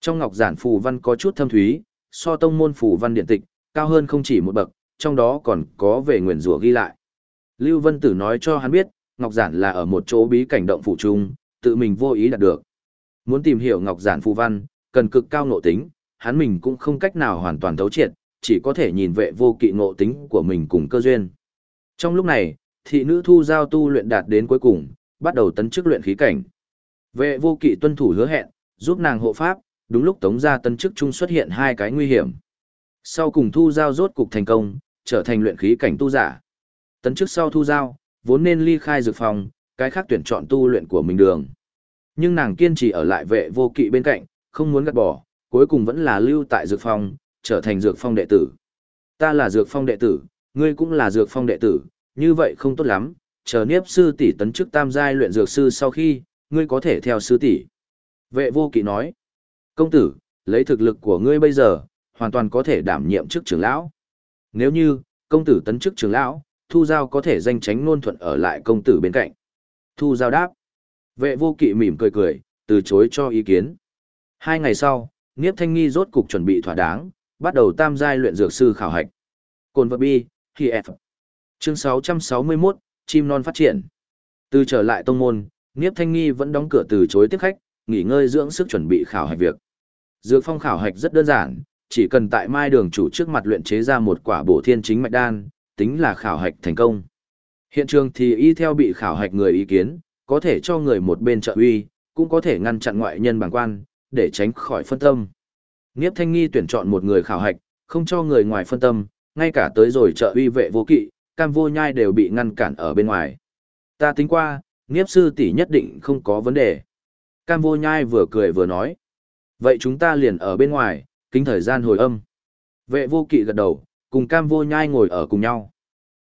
Trong Ngọc Giản phù văn có chút thâm thúy, so tông môn phù văn điện tịch, cao hơn không chỉ một bậc, trong đó còn có về nguyền rủa ghi lại. Lưu Vân Tử nói cho hắn biết, Ngọc Giản là ở một chỗ bí cảnh động phủ trung, tự mình vô ý đạt được. Muốn tìm hiểu Ngọc Giản phù văn, cần cực cao nội tính, hắn mình cũng không cách nào hoàn toàn thấu triệt, chỉ có thể nhìn vệ vô kỵ ngộ tính của mình cùng cơ duyên. Trong lúc này, thị nữ thu giao tu luyện đạt đến cuối cùng, bắt đầu tấn chức luyện khí cảnh. Vệ vô kỵ tuân thủ hứa hẹn, giúp nàng hộ pháp, đúng lúc tống ra tấn chức chung xuất hiện hai cái nguy hiểm. Sau cùng thu giao rốt cục thành công, trở thành luyện khí cảnh tu giả. Tấn chức sau thu giao, vốn nên ly khai dược phòng, cái khác tuyển chọn tu luyện của mình đường. Nhưng nàng kiên trì ở lại vệ vô kỵ bên cạnh, không muốn gạt bỏ, cuối cùng vẫn là lưu tại dược phòng, trở thành dược phong đệ tử. Ta là dược phong đệ tử, ngươi cũng là dược phong đệ tử, như vậy không tốt lắm, chờ niếp sư tỷ tấn chức tam giai luyện dược sư sau khi, ngươi có thể theo sư tỷ. Vệ vô kỵ nói, công tử, lấy thực lực của ngươi bây giờ, hoàn toàn có thể đảm nhiệm chức trưởng lão. Nếu như, công tử tấn chức trưởng lão, Thu Giao có thể danh tránh nôn thuận ở lại công tử bên cạnh. Thu Giao đáp. Vệ vô kỵ mỉm cười cười, từ chối cho ý kiến. Hai ngày sau, Niếp Thanh Nghi rốt cục chuẩn bị thỏa đáng, bắt đầu tam giai luyện dược sư khảo hạch. Cồn vật bi, khi F. Chương 661, chim non phát triển. Từ trở lại tông môn, Niếp Thanh Nghi vẫn đóng cửa từ chối tiếp khách, nghỉ ngơi dưỡng sức chuẩn bị khảo hạch việc. Dược phong khảo hạch rất đơn giản, chỉ cần tại mai đường chủ trước mặt luyện chế ra một quả bổ thiên chính mạch đan, tính là khảo hạch thành công. Hiện trường thì y theo bị khảo hạch người ý kiến, có thể cho người một bên trợ uy, cũng có thể ngăn chặn ngoại nhân bằng quan, để tránh khỏi phân tâm. Niếp Thanh Nghi tuyển chọn một người khảo hạch, không cho người ngoài phân tâm, ngay cả tới rồi trợ uy vệ vô kỵ, cam vô nhai đều bị ngăn cản ở bên ngoài. Ta tính qua, Niếp sư tỷ nhất định không có vấn đề. Cam vô nhai vừa cười vừa nói. Vậy chúng ta liền ở bên ngoài, kính thời gian hồi âm. Vệ vô kỵ gật đầu, cùng cam vô nhai ngồi ở cùng nhau.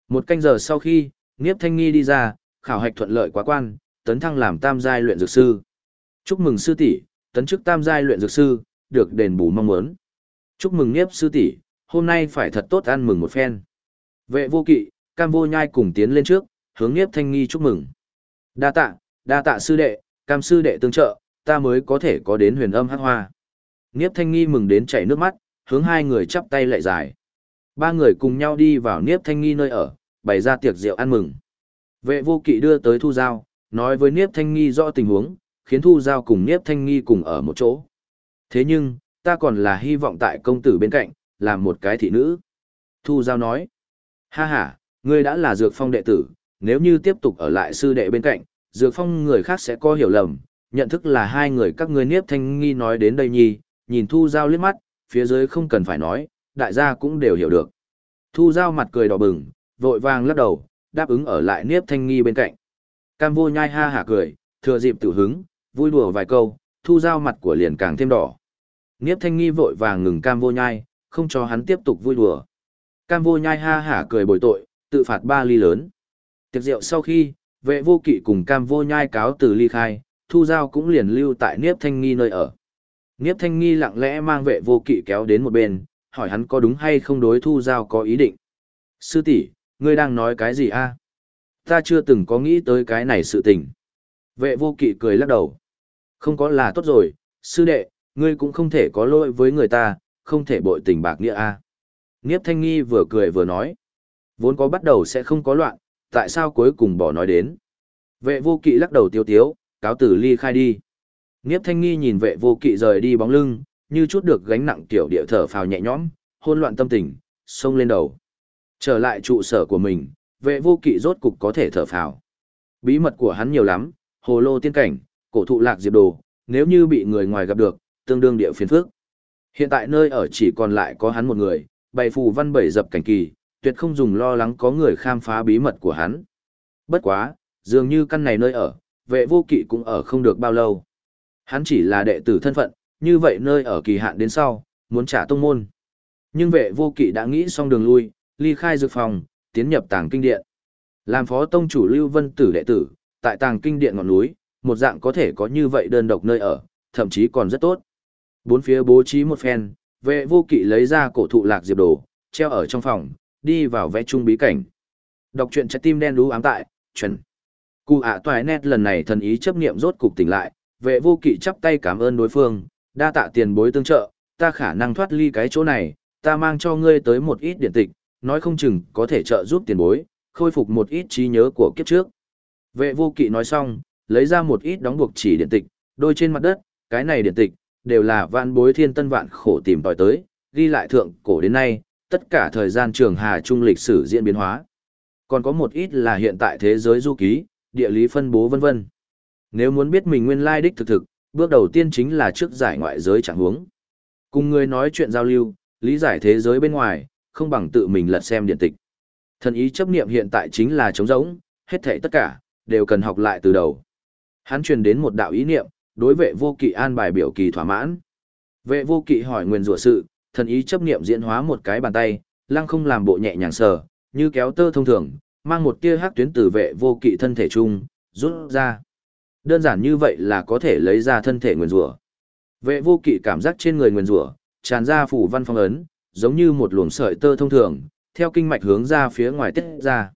Một canh giờ sau khi, Niếp Thanh Nghi đi ra, khảo hạch thuận lợi quá quan, tấn thăng làm tam giai luyện dược sư. Chúc mừng sư tỷ, tấn chức tam giai luyện dược sư, được đền bù mong muốn. Chúc mừng Niếp sư tỷ, hôm nay phải thật tốt ăn mừng một phen. Vệ vô kỵ, cam vô nhai cùng tiến lên trước, hướng Niếp Thanh Nghi chúc mừng. Đa tạ, đa tạ sư đệ, cam sư đệ tương trợ, ta mới có thể có đến huyền âm hát hoa. Niếp Thanh Nghi mừng đến chảy nước mắt, hướng hai người chắp tay lại dài. Ba người cùng nhau đi vào Niếp Thanh Nghi nơi ở, bày ra tiệc rượu ăn mừng. Vệ vô kỵ đưa tới Thu Giao, nói với Niếp Thanh Nghi rõ tình huống, khiến Thu Giao cùng Niếp Thanh Nghi cùng ở một chỗ. Thế nhưng, ta còn là hy vọng tại công tử bên cạnh, làm một cái thị nữ. Thu Giao nói, ha ha, ngươi đã là dược phong đệ tử, nếu như tiếp tục ở lại sư đệ bên cạnh, Dược Phong người khác sẽ có hiểu lầm, nhận thức là hai người các ngươi Niếp Thanh Nghi nói đến đây nhi, nhìn Thu Giao liếc mắt, phía dưới không cần phải nói, đại gia cũng đều hiểu được. Thu Giao mặt cười đỏ bừng, vội vàng lắc đầu, đáp ứng ở lại Niếp Thanh Nghi bên cạnh. Cam vô nhai ha hả cười, thừa dịp tự hứng, vui đùa vài câu, Thu Giao mặt của liền càng thêm đỏ. Niếp Thanh Nghi vội vàng ngừng Cam vô nhai, không cho hắn tiếp tục vui đùa. Cam vô nhai ha hả cười bồi tội, tự phạt ba ly lớn. Tiệc rượu sau khi, vệ vô kỵ cùng Cam vô nhai cáo từ ly khai, Thu Giao cũng liền lưu tại Niếp Thanh Nghi nơi ở. Niếp Thanh Nghi lặng lẽ mang vệ vô kỵ kéo đến một bên, hỏi hắn có đúng hay không đối Thu Giao có ý định. Sư tỷ, ngươi đang nói cái gì a? Ta chưa từng có nghĩ tới cái này sự tình. Vệ vô kỵ cười lắc đầu. Không có là tốt rồi, sư đệ, ngươi cũng không thể có lỗi với người ta, không thể bội tình bạc nghĩa a. Niếp Thanh Nghi vừa cười vừa nói. Vốn có bắt đầu sẽ không có loạn, tại sao cuối cùng bỏ nói đến. Vệ vô kỵ lắc đầu tiêu tiếu, cáo tử ly khai đi. Niếp thanh nghi nhìn vệ vô kỵ rời đi bóng lưng, như chút được gánh nặng tiểu địa thở phào nhẹ nhõm, hôn loạn tâm tình, xông lên đầu. Trở lại trụ sở của mình, vệ vô kỵ rốt cục có thể thở phào. Bí mật của hắn nhiều lắm, hồ lô tiên cảnh, cổ thụ lạc diệp đồ, nếu như bị người ngoài gặp được, tương đương địa phiền phước. Hiện tại nơi ở chỉ còn lại có hắn một người, bày phù văn bảy dập cảnh kỳ, tuyệt không dùng lo lắng có người khám phá bí mật của hắn. Bất quá, dường như căn này nơi ở, vệ vô kỵ cũng ở không được bao lâu. Hắn chỉ là đệ tử thân phận, như vậy nơi ở kỳ hạn đến sau, muốn trả tông môn. Nhưng vệ vô kỵ đã nghĩ xong đường lui, ly khai dược phòng, tiến nhập tàng kinh điện. Làm phó tông chủ Lưu Vân Tử đệ tử, tại tàng kinh điện ngọn núi, một dạng có thể có như vậy đơn độc nơi ở, thậm chí còn rất tốt. Bốn phía bố trí một phen, vệ vô kỵ lấy ra cổ thụ lạc diệp đồ, treo ở trong phòng, đi vào vẽ chung bí cảnh. Đọc truyện trái tim đen đú ám tại, chuẩn. Cụ ạ toài nét lần này thần ý chấp niệm rốt cục tỉnh lại, vệ vô kỵ chắp tay cảm ơn đối phương, đa tạ tiền bối tương trợ, ta khả năng thoát ly cái chỗ này, ta mang cho ngươi tới một ít điện tịch, nói không chừng có thể trợ giúp tiền bối, khôi phục một ít trí nhớ của kiếp trước. Vệ vô kỵ nói xong, lấy ra một ít đóng buộc chỉ điện tịch, đôi trên mặt đất, cái này điện tịch, đều là vạn bối thiên tân vạn khổ tìm tòi tới, ghi lại thượng cổ đến nay, tất cả thời gian trường hà trung lịch sử diễn biến hóa. Còn có một ít là hiện tại thế giới du ký, địa lý phân bố vân vân. Nếu muốn biết mình nguyên lai đích thực thực, bước đầu tiên chính là trước giải ngoại giới chẳng huống. Cùng người nói chuyện giao lưu, lý giải thế giới bên ngoài, không bằng tự mình lật xem điện tịch. Thần ý chấp niệm hiện tại chính là trống rỗng, hết thảy tất cả, đều cần học lại từ đầu. Hắn truyền đến một đạo ý niệm, đối vệ vô kỵ an bài biểu kỳ thỏa mãn. Vệ vô kỵ hỏi nguyên rủa sự, thần ý chấp niệm diễn hóa một cái bàn tay, lăng không làm bộ nhẹ nhàng sờ, như kéo tơ thông thường, mang một tia hắc tuyến từ vệ vô kỵ thân thể chung, rút ra. Đơn giản như vậy là có thể lấy ra thân thể nguyên rủa. Vệ vô kỵ cảm giác trên người nguyên rủa, tràn ra phủ văn phong ấn, giống như một luồng sợi tơ thông thường, theo kinh mạch hướng ra phía ngoài tiết ra.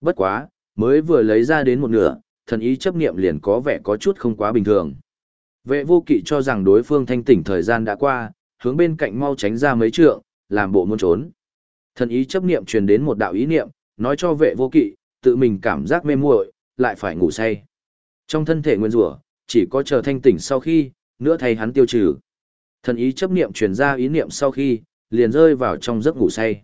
Bất quá, mới vừa lấy ra đến một nửa, thần ý chấp niệm liền có vẻ có chút không quá bình thường. Vệ vô kỵ cho rằng đối phương thanh tỉnh thời gian đã qua, hướng bên cạnh mau tránh ra mấy trượng, làm bộ muốn trốn. Thần ý chấp niệm truyền đến một đạo ý niệm, nói cho vệ vô kỵ, tự mình cảm giác mê muội, lại phải ngủ say. Trong thân thể nguyên rủa, chỉ có chờ thanh tỉnh sau khi, nữa thay hắn tiêu trừ. Thần ý chấp niệm truyền ra ý niệm sau khi, liền rơi vào trong giấc ngủ say.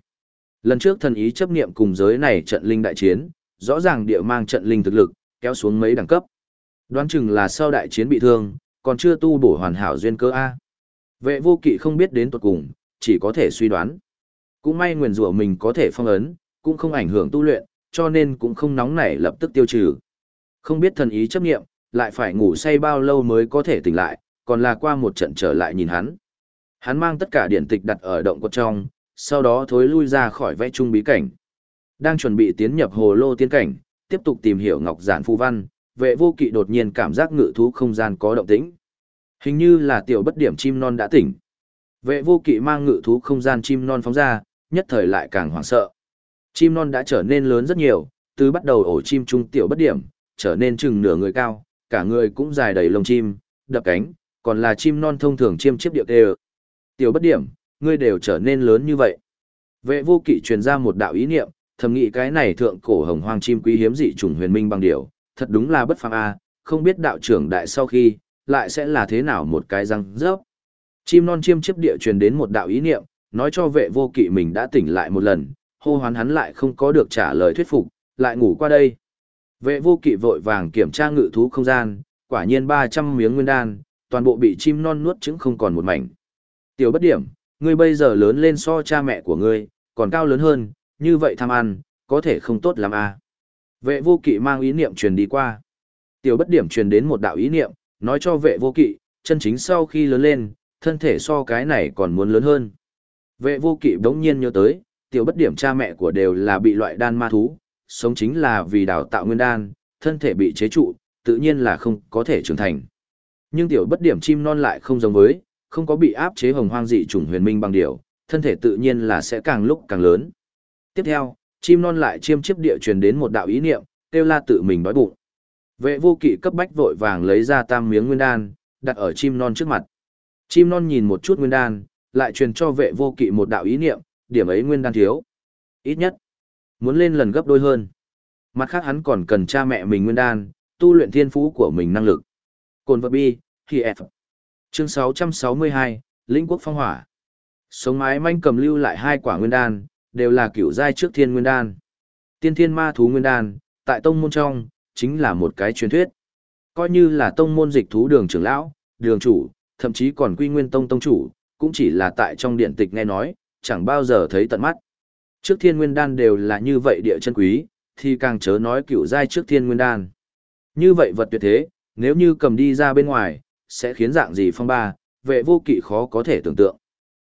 Lần trước thần ý chấp niệm cùng giới này trận linh đại chiến, rõ ràng địa mang trận linh thực lực, kéo xuống mấy đẳng cấp. Đoán chừng là sau đại chiến bị thương, còn chưa tu bổ hoàn hảo duyên cơ A. Vệ vô kỵ không biết đến tuột cùng, chỉ có thể suy đoán. Cũng may nguyền rủa mình có thể phong ấn, cũng không ảnh hưởng tu luyện, cho nên cũng không nóng nảy lập tức tiêu trừ. Không biết thần ý chấp nghiệm, lại phải ngủ say bao lâu mới có thể tỉnh lại, còn là qua một trận trở lại nhìn hắn. Hắn mang tất cả điện tịch đặt ở động cột trong, sau đó thối lui ra khỏi vẽ trung bí cảnh. Đang chuẩn bị tiến nhập hồ lô tiên cảnh, tiếp tục tìm hiểu ngọc giản phù văn, vệ vô kỵ đột nhiên cảm giác ngự thú không gian có động tĩnh. Hình như là tiểu bất điểm chim non đã tỉnh. Vệ vô kỵ mang ngự thú không gian chim non phóng ra, nhất thời lại càng hoảng sợ. Chim non đã trở nên lớn rất nhiều, từ bắt đầu ổ chim trung tiểu bất điểm, trở nên chừng nửa người cao, cả người cũng dài đầy lông chim, đập cánh, còn là chim non thông thường chiêm chiếp điệu đều. Tiểu bất điểm, ngươi đều trở nên lớn như vậy. Vệ vô kỵ truyền ra một đạo ý niệm, thầm nghĩ cái này thượng cổ hồng hoang chim quý hiếm dị trùng huyền minh bằng điệu, thật đúng là bất phàm a, không biết đạo trưởng đại sau khi, lại sẽ là thế nào một cái răng rớp. Chim non chiêm chiếp địa truyền đến một đạo ý niệm, nói cho vệ vô kỵ mình đã tỉnh lại một lần, hô hoán hắn lại không có được trả lời thuyết phục, lại ngủ qua đây. Vệ vô kỵ vội vàng kiểm tra ngự thú không gian, quả nhiên 300 miếng nguyên đan, toàn bộ bị chim non nuốt chứng không còn một mảnh. Tiểu bất điểm, ngươi bây giờ lớn lên so cha mẹ của ngươi, còn cao lớn hơn, như vậy tham ăn, có thể không tốt lắm à. Vệ vô kỵ mang ý niệm truyền đi qua. Tiểu bất điểm truyền đến một đạo ý niệm, nói cho vệ vô kỵ, chân chính sau khi lớn lên, thân thể so cái này còn muốn lớn hơn. Vệ vô kỵ đống nhiên nhớ tới, tiểu bất điểm cha mẹ của đều là bị loại đan ma thú, sống chính là vì đào tạo nguyên đan, thân thể bị chế trụ, tự nhiên là không có thể trưởng thành. Nhưng tiểu bất điểm chim non lại không giống với, không có bị áp chế hồng hoang dị chủng huyền minh bằng điều, thân thể tự nhiên là sẽ càng lúc càng lớn. Tiếp theo, chim non lại chiêm chiếp địa truyền đến một đạo ý niệm, kêu la tự mình đói bụng. Vệ vô kỵ cấp bách vội vàng lấy ra tam miếng nguyên đan, đặt ở chim non trước mặt. Chim non nhìn một chút nguyên đan, lại truyền cho vệ vô kỵ một đạo ý niệm, điểm ấy nguyên đan thiếu. Ít nhất, muốn lên lần gấp đôi hơn. Mặt khác hắn còn cần cha mẹ mình nguyên đan, tu luyện thiên phú của mình năng lực. Cồn vật bi, thì F. Chương 662, Lĩnh quốc phong hỏa. Sống mái manh cầm lưu lại hai quả nguyên đan, đều là kiểu giai trước thiên nguyên đan. Tiên thiên ma thú nguyên đan, tại tông môn trong, chính là một cái truyền thuyết. Coi như là tông môn dịch thú đường trưởng lão, đường chủ, thậm chí còn quy nguyên tông tông chủ, cũng chỉ là tại trong điện tịch nghe nói, chẳng bao giờ thấy tận mắt. Trước thiên nguyên đan đều là như vậy địa chân quý, thì càng chớ nói cựu giai trước thiên nguyên đan. Như vậy vật tuyệt thế, nếu như cầm đi ra bên ngoài, sẽ khiến dạng gì phong ba, vệ vô kỵ khó có thể tưởng tượng.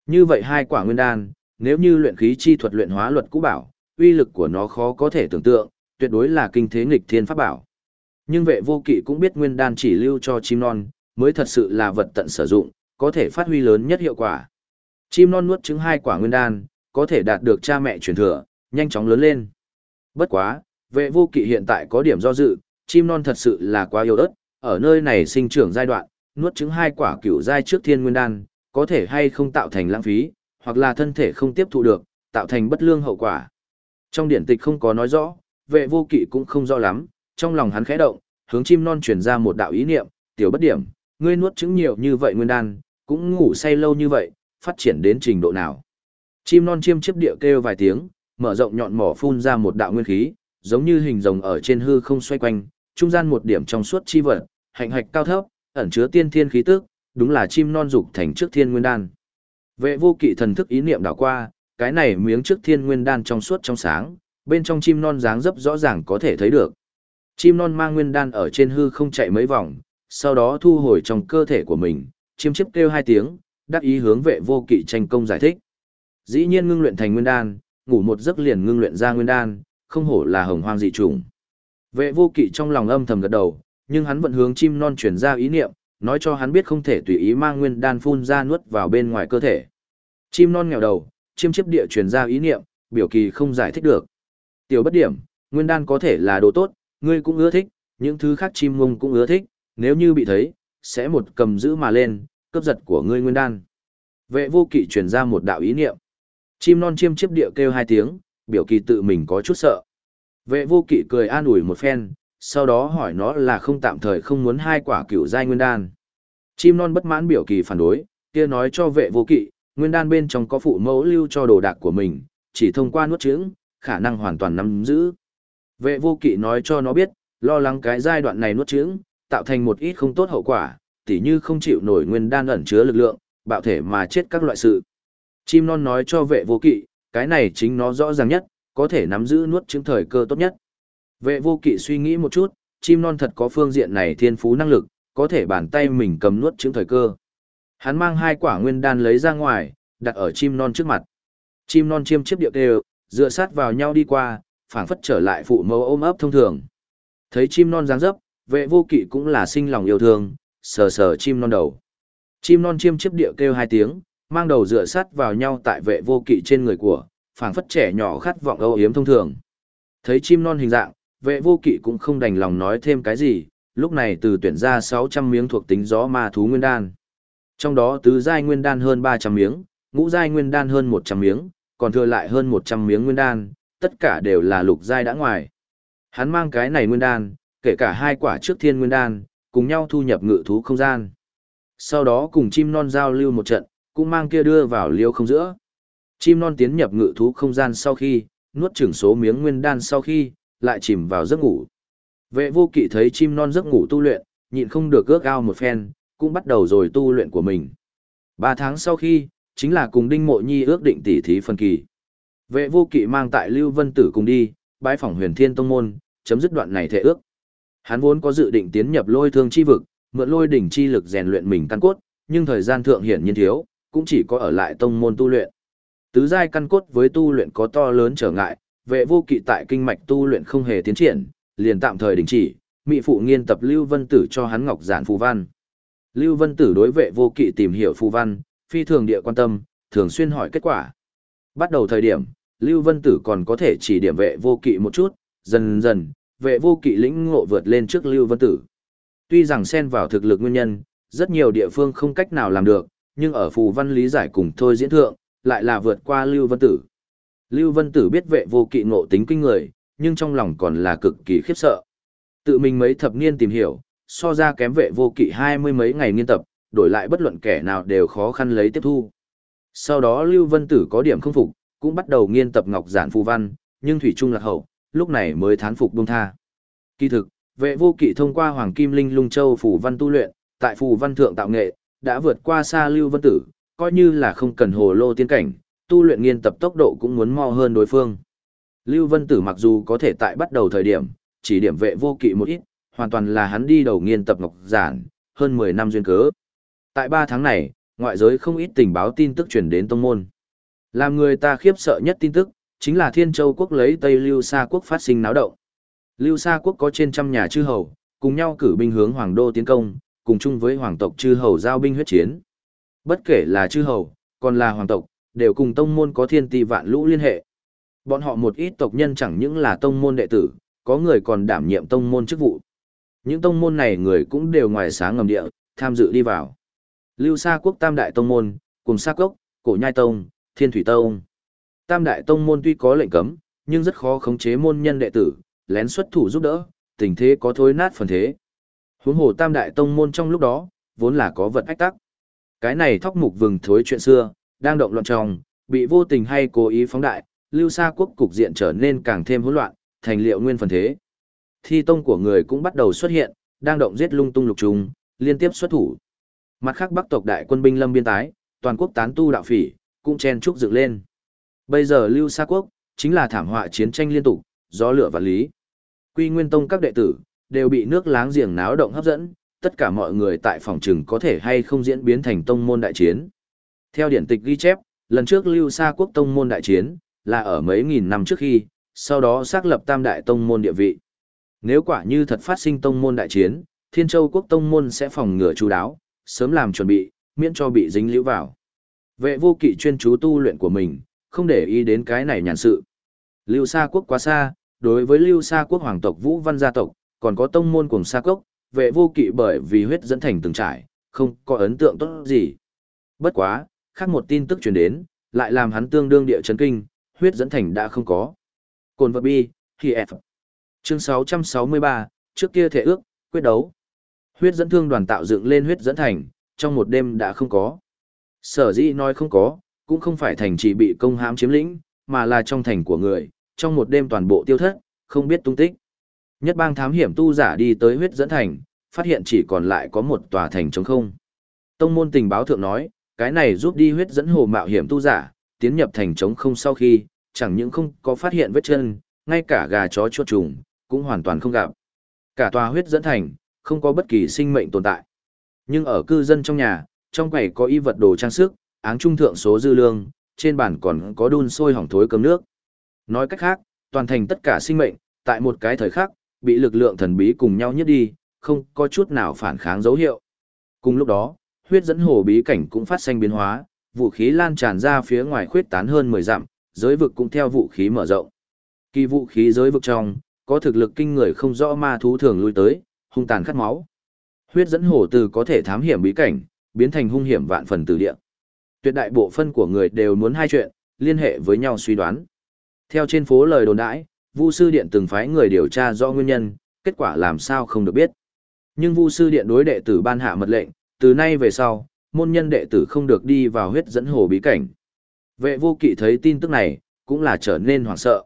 Như vậy hai quả nguyên đan, nếu như luyện khí chi thuật luyện hóa luật cũ bảo, uy lực của nó khó có thể tưởng tượng, tuyệt đối là kinh thế nghịch thiên pháp bảo. Nhưng vệ vô kỵ cũng biết nguyên đan chỉ lưu cho chim non, mới thật sự là vật tận sử dụng, có thể phát huy lớn nhất hiệu quả. Chim non nuốt trứng hai quả nguyên đan, có thể đạt được cha mẹ truyền thừa, nhanh chóng lớn lên. Bất quá, vệ vô kỵ hiện tại có điểm do dự, chim non thật sự là quá yếu ớt, ở nơi này sinh trưởng giai đoạn, nuốt trứng hai quả cửu giai trước thiên nguyên đan, có thể hay không tạo thành lãng phí, hoặc là thân thể không tiếp thụ được, tạo thành bất lương hậu quả. Trong điển tịch không có nói rõ, vệ vô kỵ cũng không rõ lắm, trong lòng hắn khẽ động, hướng chim non truyền ra một đạo ý niệm, tiểu bất điểm, ngươi nuốt trứng nhiều như vậy nguyên đan, cũng ngủ say lâu như vậy, phát triển đến trình độ nào. Chim non chiêm chiếp địa kêu vài tiếng, mở rộng nhọn mỏ phun ra một đạo nguyên khí, giống như hình rồng ở trên hư không xoay quanh, trung gian một điểm trong suốt chi vật, hạnh hạch cao thấp, ẩn chứa tiên thiên khí tức, đúng là chim non dục thành trước thiên nguyên đan. Vệ vô kỵ thần thức ý niệm đảo qua, cái này miếng trước thiên nguyên đan trong suốt trong sáng, bên trong chim non dáng dấp rõ ràng có thể thấy được. Chim non mang nguyên đan ở trên hư không chạy mấy vòng, sau đó thu hồi trong cơ thể của mình, chim chiếp kêu hai tiếng, đắc ý hướng vệ vô kỵ tranh công giải thích. Dĩ nhiên ngưng luyện thành nguyên đan, ngủ một giấc liền ngưng luyện ra nguyên đan, không hổ là hồng hoang dị trùng. Vệ vô kỵ trong lòng âm thầm gật đầu, nhưng hắn vẫn hướng chim non chuyển ra ý niệm, nói cho hắn biết không thể tùy ý mang nguyên đan phun ra nuốt vào bên ngoài cơ thể. Chim non nghèo đầu, chim chiếp địa truyền ra ý niệm, biểu kỳ không giải thích được. Tiểu bất điểm, nguyên đan có thể là đồ tốt, ngươi cũng ưa thích, những thứ khác chim mông cũng ưa thích, nếu như bị thấy, sẽ một cầm giữ mà lên, cướp giật của ngươi nguyên đan. Vệ vô kỵ truyền ra một đạo ý niệm. Chim non chiêm chiếp địa kêu hai tiếng, biểu kỳ tự mình có chút sợ. Vệ vô kỵ cười an ủi một phen, sau đó hỏi nó là không tạm thời không muốn hai quả cựu giai nguyên đan. Chim non bất mãn biểu kỳ phản đối, kia nói cho vệ vô kỵ, nguyên đan bên trong có phụ mẫu lưu cho đồ đạc của mình, chỉ thông qua nuốt trứng, khả năng hoàn toàn nắm giữ. Vệ vô kỵ nói cho nó biết, lo lắng cái giai đoạn này nuốt trứng, tạo thành một ít không tốt hậu quả, tỉ như không chịu nổi nguyên đan ẩn chứa lực lượng, bạo thể mà chết các loại sự. Chim non nói cho vệ vô kỵ, cái này chính nó rõ ràng nhất, có thể nắm giữ nuốt trứng thời cơ tốt nhất. Vệ vô kỵ suy nghĩ một chút, chim non thật có phương diện này thiên phú năng lực, có thể bàn tay mình cầm nuốt trứng thời cơ. Hắn mang hai quả nguyên đan lấy ra ngoài, đặt ở chim non trước mặt. Chim non chiêm chiếp điệu đều, dựa sát vào nhau đi qua, phảng phất trở lại phụ mẫu ôm ấp thông thường. Thấy chim non dáng dấp, vệ vô kỵ cũng là sinh lòng yêu thương, sờ sờ chim non đầu. Chim non chiêm chiếp địa kêu hai tiếng, mang đầu dựa sát vào nhau tại vệ vô kỵ trên người của, phảng phất trẻ nhỏ khát vọng âu yếm thông thường. Thấy chim non hình dạng, vệ vô kỵ cũng không đành lòng nói thêm cái gì, lúc này từ tuyển ra 600 miếng thuộc tính gió ma thú nguyên đan. Trong đó tứ giai nguyên đan hơn 300 miếng, ngũ giai nguyên đan hơn 100 miếng, còn thừa lại hơn 100 miếng nguyên đan, tất cả đều là lục giai đã ngoài. Hắn mang cái này nguyên đan, kể cả hai quả trước thiên nguyên đan, cùng nhau thu nhập ngự thú không gian. Sau đó cùng chim non giao lưu một trận, cũng mang kia đưa vào liêu không giữa. Chim non tiến nhập ngự thú không gian sau khi, nuốt chửng số miếng nguyên đan sau khi, lại chìm vào giấc ngủ. Vệ vô kỵ thấy chim non giấc ngủ tu luyện, nhịn không được ước ao một phen, cũng bắt đầu rồi tu luyện của mình. Ba tháng sau khi, chính là cùng Đinh Mộ Nhi ước định tỉ thí phân kỳ. Vệ vô kỵ mang tại Lưu Vân Tử cùng đi, bái phỏng huyền thiên tông môn, chấm dứt đoạn này thể ước. Hắn vốn có dự định tiến nhập lôi thương chi vực, mượn lôi đỉnh chi lực rèn luyện mình căn cốt, nhưng thời gian thượng hiển nhiên thiếu, cũng chỉ có ở lại tông môn tu luyện. Tứ giai căn cốt với tu luyện có to lớn trở ngại, vệ vô kỵ tại kinh mạch tu luyện không hề tiến triển, liền tạm thời đình chỉ, mị phụ nghiên tập Lưu Vân Tử cho hắn ngọc giản phù văn. Lưu Vân Tử đối vệ vô kỵ tìm hiểu phù văn, phi thường địa quan tâm, thường xuyên hỏi kết quả. Bắt đầu thời điểm, Lưu Vân Tử còn có thể chỉ điểm vệ vô kỵ một chút, dần dần, vệ vô kỵ lĩnh ngộ vượt lên trước Lưu Vân Tử. Tuy rằng xen vào thực lực nguyên nhân, rất nhiều địa phương không cách nào làm được, nhưng ở phù văn lý giải cùng thôi diễn thượng, lại là vượt qua Lưu Vân Tử. Lưu Vân Tử biết vệ vô kỵ ngộ tính kinh người, nhưng trong lòng còn là cực kỳ khiếp sợ. Tự mình mấy thập niên tìm hiểu, so ra kém vệ vô kỵ hai mươi mấy ngày nghiên tập, đổi lại bất luận kẻ nào đều khó khăn lấy tiếp thu. Sau đó Lưu Vân Tử có điểm không phục, cũng bắt đầu nghiên tập ngọc giản phù văn, nhưng thủy trung là hậu, lúc này mới thán phục buông tha. Kỳ thực, vệ vô kỵ thông qua Hoàng Kim Linh Lung Châu phù văn tu luyện, tại phù văn thượng tạo nghệ, đã vượt qua xa Lưu Vân Tử, coi như là không cần hồ lô tiên cảnh, tu luyện nghiên tập tốc độ cũng muốn mau hơn đối phương. Lưu Vân Tử mặc dù có thể tại bắt đầu thời điểm, chỉ điểm vệ vô kỵ một ít, hoàn toàn là hắn đi đầu nghiên tập ngọc giản, hơn 10 năm duyên cớ. Tại 3 tháng này, ngoại giới không ít tình báo tin tức truyền đến tông môn. Làm người ta khiếp sợ nhất tin tức, chính là Thiên Châu quốc lấy Tây Lưu Sa quốc phát sinh náo động. Lưu Sa quốc có trên trăm nhà chư hầu, cùng nhau cử binh hướng hoàng đô tiến công, cùng chung với hoàng tộc chư hầu giao binh huyết chiến. Bất kể là chư hầu, còn là hoàng tộc, đều cùng tông môn có thiên ti vạn lũ liên hệ. Bọn họ một ít tộc nhân chẳng những là tông môn đệ tử, có người còn đảm nhiệm tông môn chức vụ. Những tông môn này người cũng đều ngoài sáng ngầm địa, tham dự đi vào. Lưu Sa quốc tam đại tông môn, cùng Sa Cốc, Cổ Nhai Tông, Thiên Thủy Tông. Tam đại tông môn tuy có lệnh cấm, nhưng rất khó khống chế môn nhân đệ tử, lén xuất thủ giúp đỡ, tình thế có thối nát phần thế. Huống hồ tam đại tông môn trong lúc đó, vốn là có vật ách tắc. Cái này thóc mục vừng thối chuyện xưa, đang động loạn trong, bị vô tình hay cố ý phóng đại, lưu Sa quốc cục diện trở nên càng thêm hỗn loạn, thành liệu nguyên phần thế. Thi tông của người cũng bắt đầu xuất hiện, đang động giết lung tung lục trùng, liên tiếp xuất thủ. Mặt khác bắc tộc đại quân binh lâm biên tái, toàn quốc tán tu đạo phỉ, cũng chen trúc dựng lên. Bây giờ lưu xa quốc, chính là thảm họa chiến tranh liên tục, gió lửa và lý. Quy Nguyên Tông các đệ tử, đều bị nước láng giềng náo động hấp dẫn, tất cả mọi người tại phòng trừng có thể hay không diễn biến thành tông môn đại chiến. Theo điển tịch ghi chép, lần trước lưu xa quốc tông môn đại chiến, là ở mấy nghìn năm trước khi, sau đó xác lập tam đại tông môn địa vị. Nếu quả như thật phát sinh tông môn đại chiến, Thiên Châu quốc tông môn sẽ phòng ngừa chú đáo, sớm làm chuẩn bị, miễn cho bị dính liễu vào. Vệ vô kỵ chuyên chú tu luyện của mình, không để ý đến cái này nhàn sự. Lưu Sa quốc quá xa, đối với Lưu Sa quốc hoàng tộc Vũ Văn gia tộc, còn có tông môn cùng Sa cốc, vệ vô kỵ bởi vì huyết dẫn thành từng trải, không có ấn tượng tốt gì. Bất quá, khác một tin tức truyền đến, lại làm hắn tương đương địa chấn kinh, huyết dẫn thành đã không có. Cồn vật bi, khi F. Chương 663, trước kia thể ước, quyết đấu. Huyết dẫn thương đoàn tạo dựng lên huyết dẫn thành, trong một đêm đã không có. Sở dĩ nói không có, cũng không phải thành chỉ bị công hãm chiếm lĩnh, mà là trong thành của người, trong một đêm toàn bộ tiêu thất, không biết tung tích. Nhất bang thám hiểm tu giả đi tới huyết dẫn thành, phát hiện chỉ còn lại có một tòa thành trống không. Tông môn tình báo thượng nói, cái này giúp đi huyết dẫn hồ mạo hiểm tu giả, tiến nhập thành trống không sau khi, chẳng những không có phát hiện vết chân, ngay cả gà chó chuột trùng, cũng hoàn toàn không gặp. Cả tòa huyết dẫn thành, không có bất kỳ sinh mệnh tồn tại. Nhưng ở cư dân trong nhà, trong quầy có y vật đồ trang sức, áng trung thượng số dư lương, trên bàn còn có đun sôi hỏng thối cơm nước. Nói cách khác, toàn thành tất cả sinh mệnh, tại một cái thời khắc, bị lực lượng thần bí cùng nhau nhất đi, không có chút nào phản kháng dấu hiệu. Cùng lúc đó, huyết dẫn hồ bí cảnh cũng phát sinh biến hóa, vũ khí lan tràn ra phía ngoài khuyết tán hơn 10 dặm, giới vực cũng theo vũ khí mở rộng. Kỳ vũ khí giới vực trong, có thực lực kinh người không rõ ma thú thường lui tới, hung tàn khát máu. Huyết dẫn hổ từ có thể thám hiểm bí cảnh, biến thành hung hiểm vạn phần từ địa. Tuyệt đại bộ phân của người đều muốn hai chuyện, liên hệ với nhau suy đoán. Theo trên phố lời đồn đãi, Vu sư điện từng phái người điều tra rõ nguyên nhân, kết quả làm sao không được biết. Nhưng Vu sư điện đối đệ tử ban hạ mật lệnh, từ nay về sau, môn nhân đệ tử không được đi vào huyết dẫn hồ bí cảnh. Vệ vô kỵ thấy tin tức này, cũng là trở nên hoảng sợ.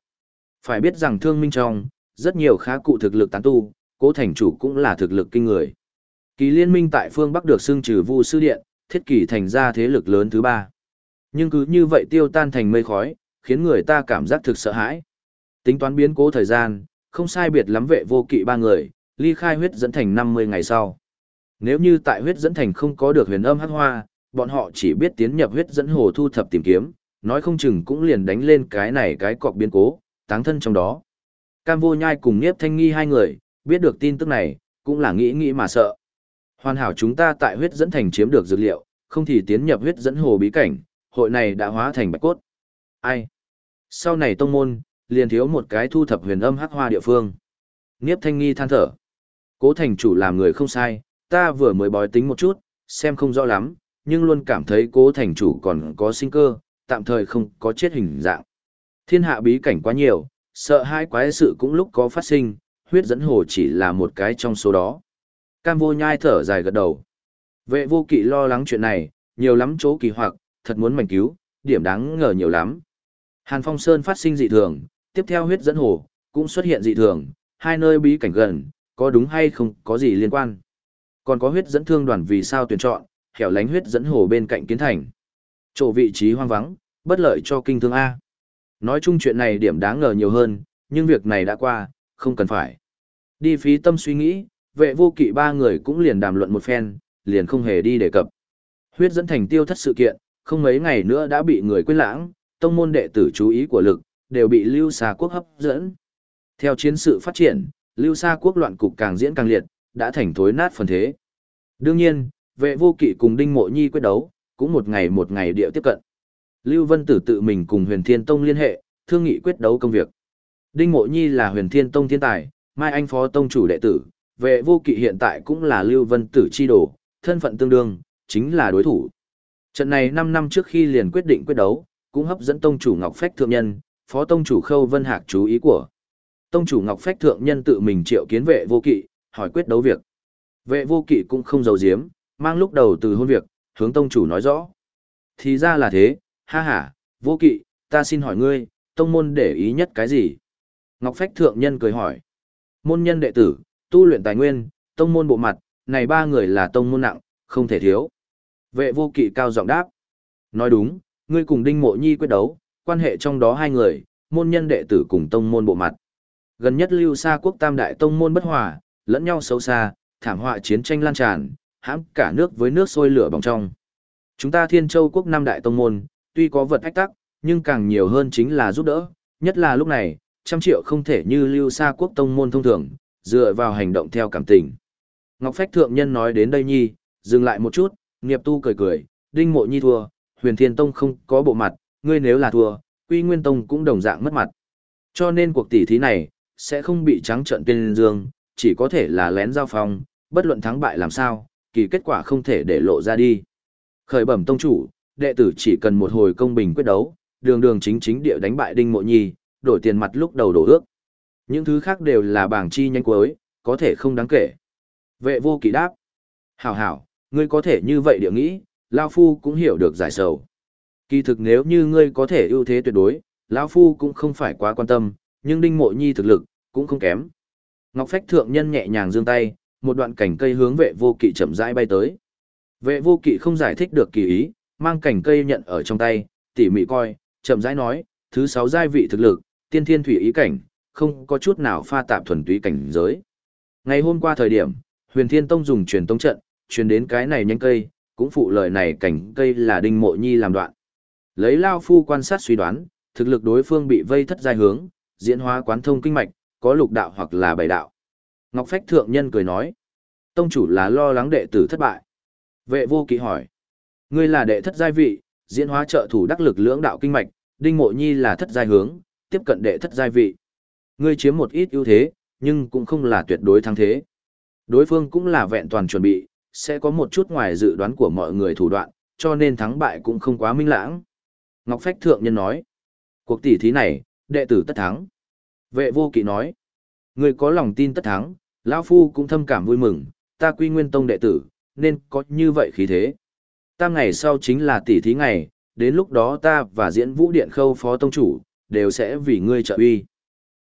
Phải biết rằng thương minh trong, rất nhiều khá cụ thực lực tán tu, cố thành chủ cũng là thực lực kinh người. Kỳ liên minh tại phương Bắc được xưng trừ vu sư điện, thiết kỳ thành ra thế lực lớn thứ ba. Nhưng cứ như vậy tiêu tan thành mây khói, khiến người ta cảm giác thực sợ hãi. Tính toán biến cố thời gian, không sai biệt lắm vệ vô kỵ ba người, ly khai huyết dẫn thành 50 ngày sau. Nếu như tại huyết dẫn thành không có được huyền âm hắc hoa, bọn họ chỉ biết tiến nhập huyết dẫn hồ thu thập tìm kiếm, nói không chừng cũng liền đánh lên cái này cái cọc biến cố, táng thân trong đó. Cam vô nhai cùng Niếp Thanh Nghi hai người, biết được tin tức này, cũng là nghĩ nghĩ mà sợ. Hoàn hảo chúng ta tại huyết dẫn thành chiếm được dược liệu, không thì tiến nhập huyết dẫn hồ bí cảnh, hội này đã hóa thành bạch cốt. Ai? Sau này tông môn, liền thiếu một cái thu thập huyền âm hắc hoa địa phương. Niếp Thanh Nghi than thở. Cố thành chủ làm người không sai, ta vừa mới bói tính một chút, xem không rõ lắm, nhưng luôn cảm thấy cố thành chủ còn có sinh cơ, tạm thời không có chết hình dạng. Thiên hạ bí cảnh quá nhiều, sợ hai quái sự cũng lúc có phát sinh, huyết dẫn hồ chỉ là một cái trong số đó. Cam vô nhai thở dài gật đầu. Vệ vô kỵ lo lắng chuyện này, nhiều lắm chỗ kỳ hoặc, thật muốn mảnh cứu, điểm đáng ngờ nhiều lắm. Hàn Phong Sơn phát sinh dị thường, tiếp theo huyết dẫn hồ, cũng xuất hiện dị thường, hai nơi bí cảnh gần, có đúng hay không có gì liên quan. Còn có huyết dẫn thương đoàn vì sao tuyển chọn, hẻo lánh huyết dẫn hồ bên cạnh kiến thành. Chỗ vị trí hoang vắng, bất lợi cho kinh thương A. Nói chung chuyện này điểm đáng ngờ nhiều hơn, nhưng việc này đã qua, không cần phải. Đi phí tâm suy nghĩ, vệ vô kỵ ba người cũng liền đàm luận một phen, liền không hề đi đề cập. Huyết dẫn thành tiêu thất sự kiện, không mấy ngày nữa đã bị người quên lãng, tông môn đệ tử chú ý của lực, đều bị lưu xa quốc hấp dẫn. Theo chiến sự phát triển, lưu xa quốc loạn cục càng diễn càng liệt, đã thành thối nát phần thế. Đương nhiên, vệ vô kỵ cùng Đinh Mộ Nhi quyết đấu, cũng một ngày một ngày địa tiếp cận. Lưu Vân Tử tự mình cùng Huyền Thiên Tông liên hệ, thương nghị quyết đấu công việc. Đinh Mộ Nhi là Huyền Thiên Tông thiên tài, Mai Anh phó tông chủ đệ tử, vệ vô kỵ hiện tại cũng là Lưu Vân Tử chi đồ, thân phận tương đương, chính là đối thủ. Trận này 5 năm trước khi liền quyết định quyết đấu, cũng hấp dẫn tông chủ Ngọc Phách thượng nhân, phó tông chủ Khâu Vân Hạc chú ý của. Tông chủ Ngọc Phách thượng nhân tự mình triệu kiến vệ vô kỵ, hỏi quyết đấu việc. Vệ vô kỵ cũng không giấu giếm, mang lúc đầu từ hôn việc, hướng tông chủ nói rõ. Thì ra là thế, ha ha, vô kỵ, ta xin hỏi ngươi, tông môn để ý nhất cái gì? Ngọc Phách thượng nhân cười hỏi. Môn nhân đệ tử, tu luyện tài nguyên, tông môn bộ mặt, này ba người là tông môn nặng, không thể thiếu. Vệ vô kỵ cao giọng đáp. Nói đúng, ngươi cùng Đinh Mộ Nhi quyết đấu, quan hệ trong đó hai người, môn nhân đệ tử cùng tông môn bộ mặt. Gần nhất lưu xa quốc tam đại tông môn bất hòa, lẫn nhau xấu xa, thảm họa chiến tranh lan tràn, hãm cả nước với nước sôi lửa bỏng trong. Chúng ta Thiên Châu quốc năm đại tông môn, tuy có vật ách tắc, nhưng càng nhiều hơn chính là giúp đỡ, nhất là lúc này, trăm triệu không thể như lưu xa quốc tông môn thông thường, dựa vào hành động theo cảm tình. Ngọc Phách Thượng Nhân nói đến đây nhi, dừng lại một chút, nghiệp tu cười cười, đinh mộ nhi thua, huyền thiên tông không có bộ mặt, ngươi nếu là thua, quy nguyên tông cũng đồng dạng mất mặt. Cho nên cuộc tỷ thí này, sẽ không bị trắng trận tên dương, chỉ có thể là lén giao phong, bất luận thắng bại làm sao, kỳ kết quả không thể để lộ ra đi. Khởi bẩm tông chủ, đệ tử chỉ cần một hồi công bình quyết đấu, đường đường chính chính địa đánh bại đinh mộ nhi, đổi tiền mặt lúc đầu đổ ước. Những thứ khác đều là bảng chi nhanh cuối, có thể không đáng kể. Vệ vô kỳ đáp. Hảo hảo, ngươi có thể như vậy địa nghĩ, Lao Phu cũng hiểu được giải sầu. Kỳ thực nếu như ngươi có thể ưu thế tuyệt đối, Lao Phu cũng không phải quá quan tâm, nhưng Đinh Mộ Nhi thực lực, cũng không kém. Ngọc Phách Thượng Nhân nhẹ nhàng giương tay, một đoạn cảnh cây hướng vệ vô kỵ chậm rãi bay tới. Vệ vô kỵ không giải thích được kỳ ý, mang cảnh cây nhận ở trong tay, tỉ mỉ coi, chậm rãi nói, thứ sáu giai vị thực lực, tiên thiên thủy ý cảnh, không có chút nào pha tạp thuần túy cảnh giới. Ngày hôm qua thời điểm, Huyền Thiên Tông dùng truyền tông trận, truyền đến cái này nhánh cây, cũng phụ lời này cảnh cây là đinh mộ nhi làm đoạn. Lấy Lao Phu quan sát suy đoán, thực lực đối phương bị vây thất giai hướng, diễn hóa quán thông kinh mạch, có lục đạo hoặc là bảy đạo. Ngọc Phách Thượng Nhân cười nói, tông chủ là lo lắng đệ tử thất bại. Vệ vô kỵ hỏi, ngươi là đệ thất giai vị, diễn hóa trợ thủ đắc lực lưỡng đạo kinh mạch, đinh mộ nhi là thất giai hướng, tiếp cận đệ thất giai vị. Ngươi chiếm một ít ưu thế, nhưng cũng không là tuyệt đối thắng thế. Đối phương cũng là vẹn toàn chuẩn bị, sẽ có một chút ngoài dự đoán của mọi người thủ đoạn, cho nên thắng bại cũng không quá minh lãng. Ngọc Phách Thượng Nhân nói, cuộc tỷ thí này, đệ tử tất thắng. Vệ vô kỵ nói, người có lòng tin tất thắng, lão Phu cũng thâm cảm vui mừng, ta quy nguyên tông đệ tử, nên có như vậy khí thế. ta ngày sau chính là tỷ thí ngày, đến lúc đó ta và diễn vũ điện khâu phó tông chủ, đều sẽ vì ngươi trợ uy.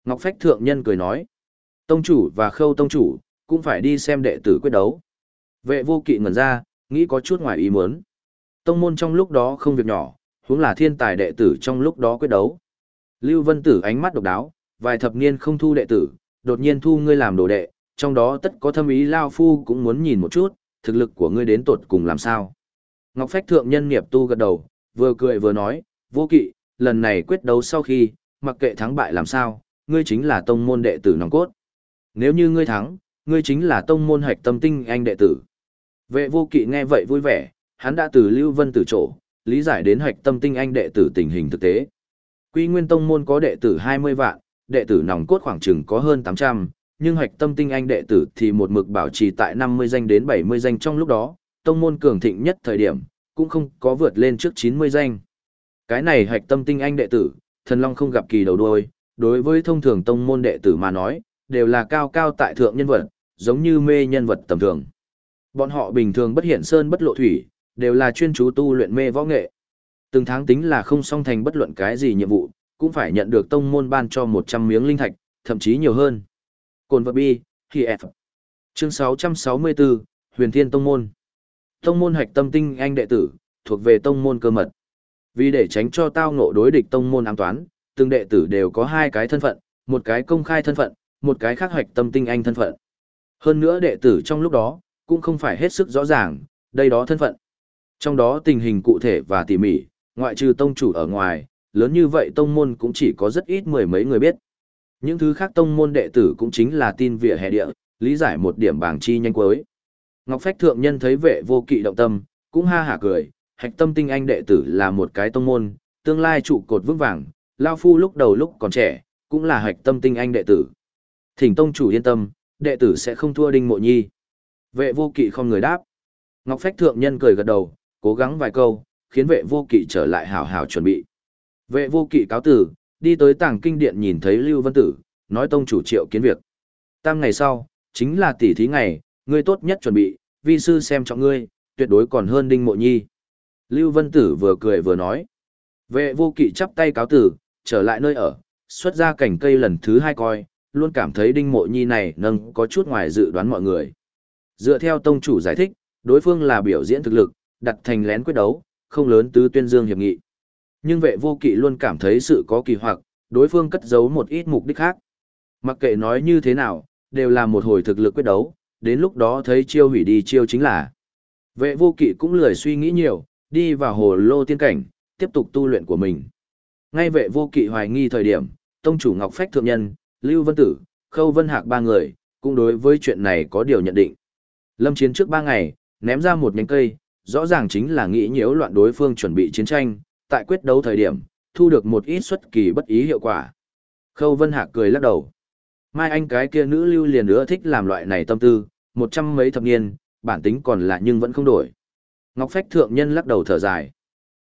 Ngọc Phách Thượng Nhân cười nói, tông chủ và khâu tông chủ, cũng phải đi xem đệ tử quyết đấu. Vệ vô kỵ ngẩn ra, nghĩ có chút ngoài ý muốn. Tông môn trong lúc đó không việc nhỏ, huống là thiên tài đệ tử trong lúc đó quyết đấu. Lưu Vân Tử ánh mắt độc đáo, vài thập niên không thu đệ tử, đột nhiên thu ngươi làm đồ đệ, trong đó tất có thâm ý Lao Phu cũng muốn nhìn một chút, thực lực của ngươi đến tột cùng làm sao. Ngọc Phách Thượng Nhân nghiệp tu gật đầu, vừa cười vừa nói, vô kỵ, lần này quyết đấu sau khi, mặc kệ thắng bại làm sao, ngươi chính là tông môn đệ tử nòng cốt. Nếu như ngươi thắng, ngươi chính là tông môn hạch tâm tinh anh đệ tử. Vệ vô kỵ nghe vậy vui vẻ, hắn đã từ Lưu Vân từ chỗ, lý giải đến hạch tâm tinh anh đệ tử tình hình thực tế. Quy Nguyên Tông môn có đệ tử 20 vạn, đệ tử nòng cốt khoảng chừng có hơn 800, nhưng hạch tâm tinh anh đệ tử thì một mực bảo trì tại 50 danh đến 70 danh trong lúc đó, tông môn cường thịnh nhất thời điểm, cũng không có vượt lên trước 90 danh. Cái này hạch tâm tinh anh đệ tử, thần long không gặp kỳ đầu đuôi, đối với thông thường tông môn đệ tử mà nói, đều là cao cao tại thượng nhân vật, giống như mê nhân vật tầm thường. Bọn họ bình thường bất hiện sơn bất lộ thủy, đều là chuyên chú tu luyện mê võ nghệ. Từng tháng tính là không song thành bất luận cái gì nhiệm vụ, cũng phải nhận được tông môn ban cho 100 miếng linh thạch, thậm chí nhiều hơn. Cồn vật bi, khi F. Chương 664, Huyền Thiên Tông Môn. Tông môn hạch tâm tinh anh đệ tử, thuộc về tông môn cơ mật. Vì để tránh cho tao ngộ đối địch tông môn ám toán, từng đệ tử đều có hai cái thân phận, một cái công khai thân phận, một cái khác hoạch tâm tinh anh thân phận. Hơn nữa đệ tử trong lúc đó, cũng không phải hết sức rõ ràng, đây đó thân phận. Trong đó tình hình cụ thể và tỉ mỉ, ngoại trừ tông chủ ở ngoài, lớn như vậy tông môn cũng chỉ có rất ít mười mấy người biết. Những thứ khác tông môn đệ tử cũng chính là tin vỉa hè địa, lý giải một điểm bảng chi nhanh cuối. Ngọc Phách Thượng Nhân thấy vệ vô kỵ động tâm, cũng ha hả cười, hạch tâm tinh anh đệ tử là một cái tông môn, tương lai trụ cột vững vàng, Lao Phu lúc đầu lúc còn trẻ, cũng là hạch tâm tinh anh đệ tử. Thỉnh tông chủ yên tâm, đệ tử sẽ không thua đinh mộ nhi. Vệ vô kỵ không người đáp. Ngọc Phách Thượng Nhân cười gật đầu, cố gắng vài câu, khiến vệ vô kỵ trở lại hào hào chuẩn bị. Vệ vô kỵ cáo tử, đi tới tàng kinh điện nhìn thấy Lưu Vân Tử, nói tông chủ triệu kiến việc. Tam ngày sau, chính là tỷ thí ngày, ngươi tốt nhất chuẩn bị, vi sư xem trọng ngươi, tuyệt đối còn hơn đinh mộ nhi. Lưu Vân Tử vừa cười vừa nói. Vệ vô kỵ chắp tay cáo tử, trở lại nơi ở, xuất ra cảnh cây lần thứ hai coi, luôn cảm thấy đinh mộ nhi này nâng có chút ngoài dự đoán mọi người. Dựa theo tông chủ giải thích, đối phương là biểu diễn thực lực, đặt thành lén quyết đấu, không lớn tứ tuyên dương hiệp nghị. Nhưng vệ vô kỵ luôn cảm thấy sự có kỳ hoặc, đối phương cất giấu một ít mục đích khác. Mặc kệ nói như thế nào, đều là một hồi thực lực quyết đấu, đến lúc đó thấy chiêu hủy đi chiêu chính là. Vệ vô kỵ cũng lười suy nghĩ nhiều, đi vào hồ lô tiên cảnh, tiếp tục tu luyện của mình. Ngay vệ vô kỵ hoài nghi thời điểm, tông chủ Ngọc Phách Thượng Nhân, Lưu Vân Tử, Khâu Vân Hạc ba người, cũng đối với chuyện này có điều nhận định. Lâm chiến trước ba ngày, ném ra một nhánh cây, rõ ràng chính là nghĩ nhiễu loạn đối phương chuẩn bị chiến tranh, tại quyết đấu thời điểm, thu được một ít xuất kỳ bất ý hiệu quả. Khâu Vân Hạc cười lắc đầu. Mai anh cái kia nữ lưu liền nữa thích làm loại này tâm tư, một trăm mấy thập niên, bản tính còn lạ nhưng vẫn không đổi. Ngọc Phách Thượng Nhân lắc đầu thở dài.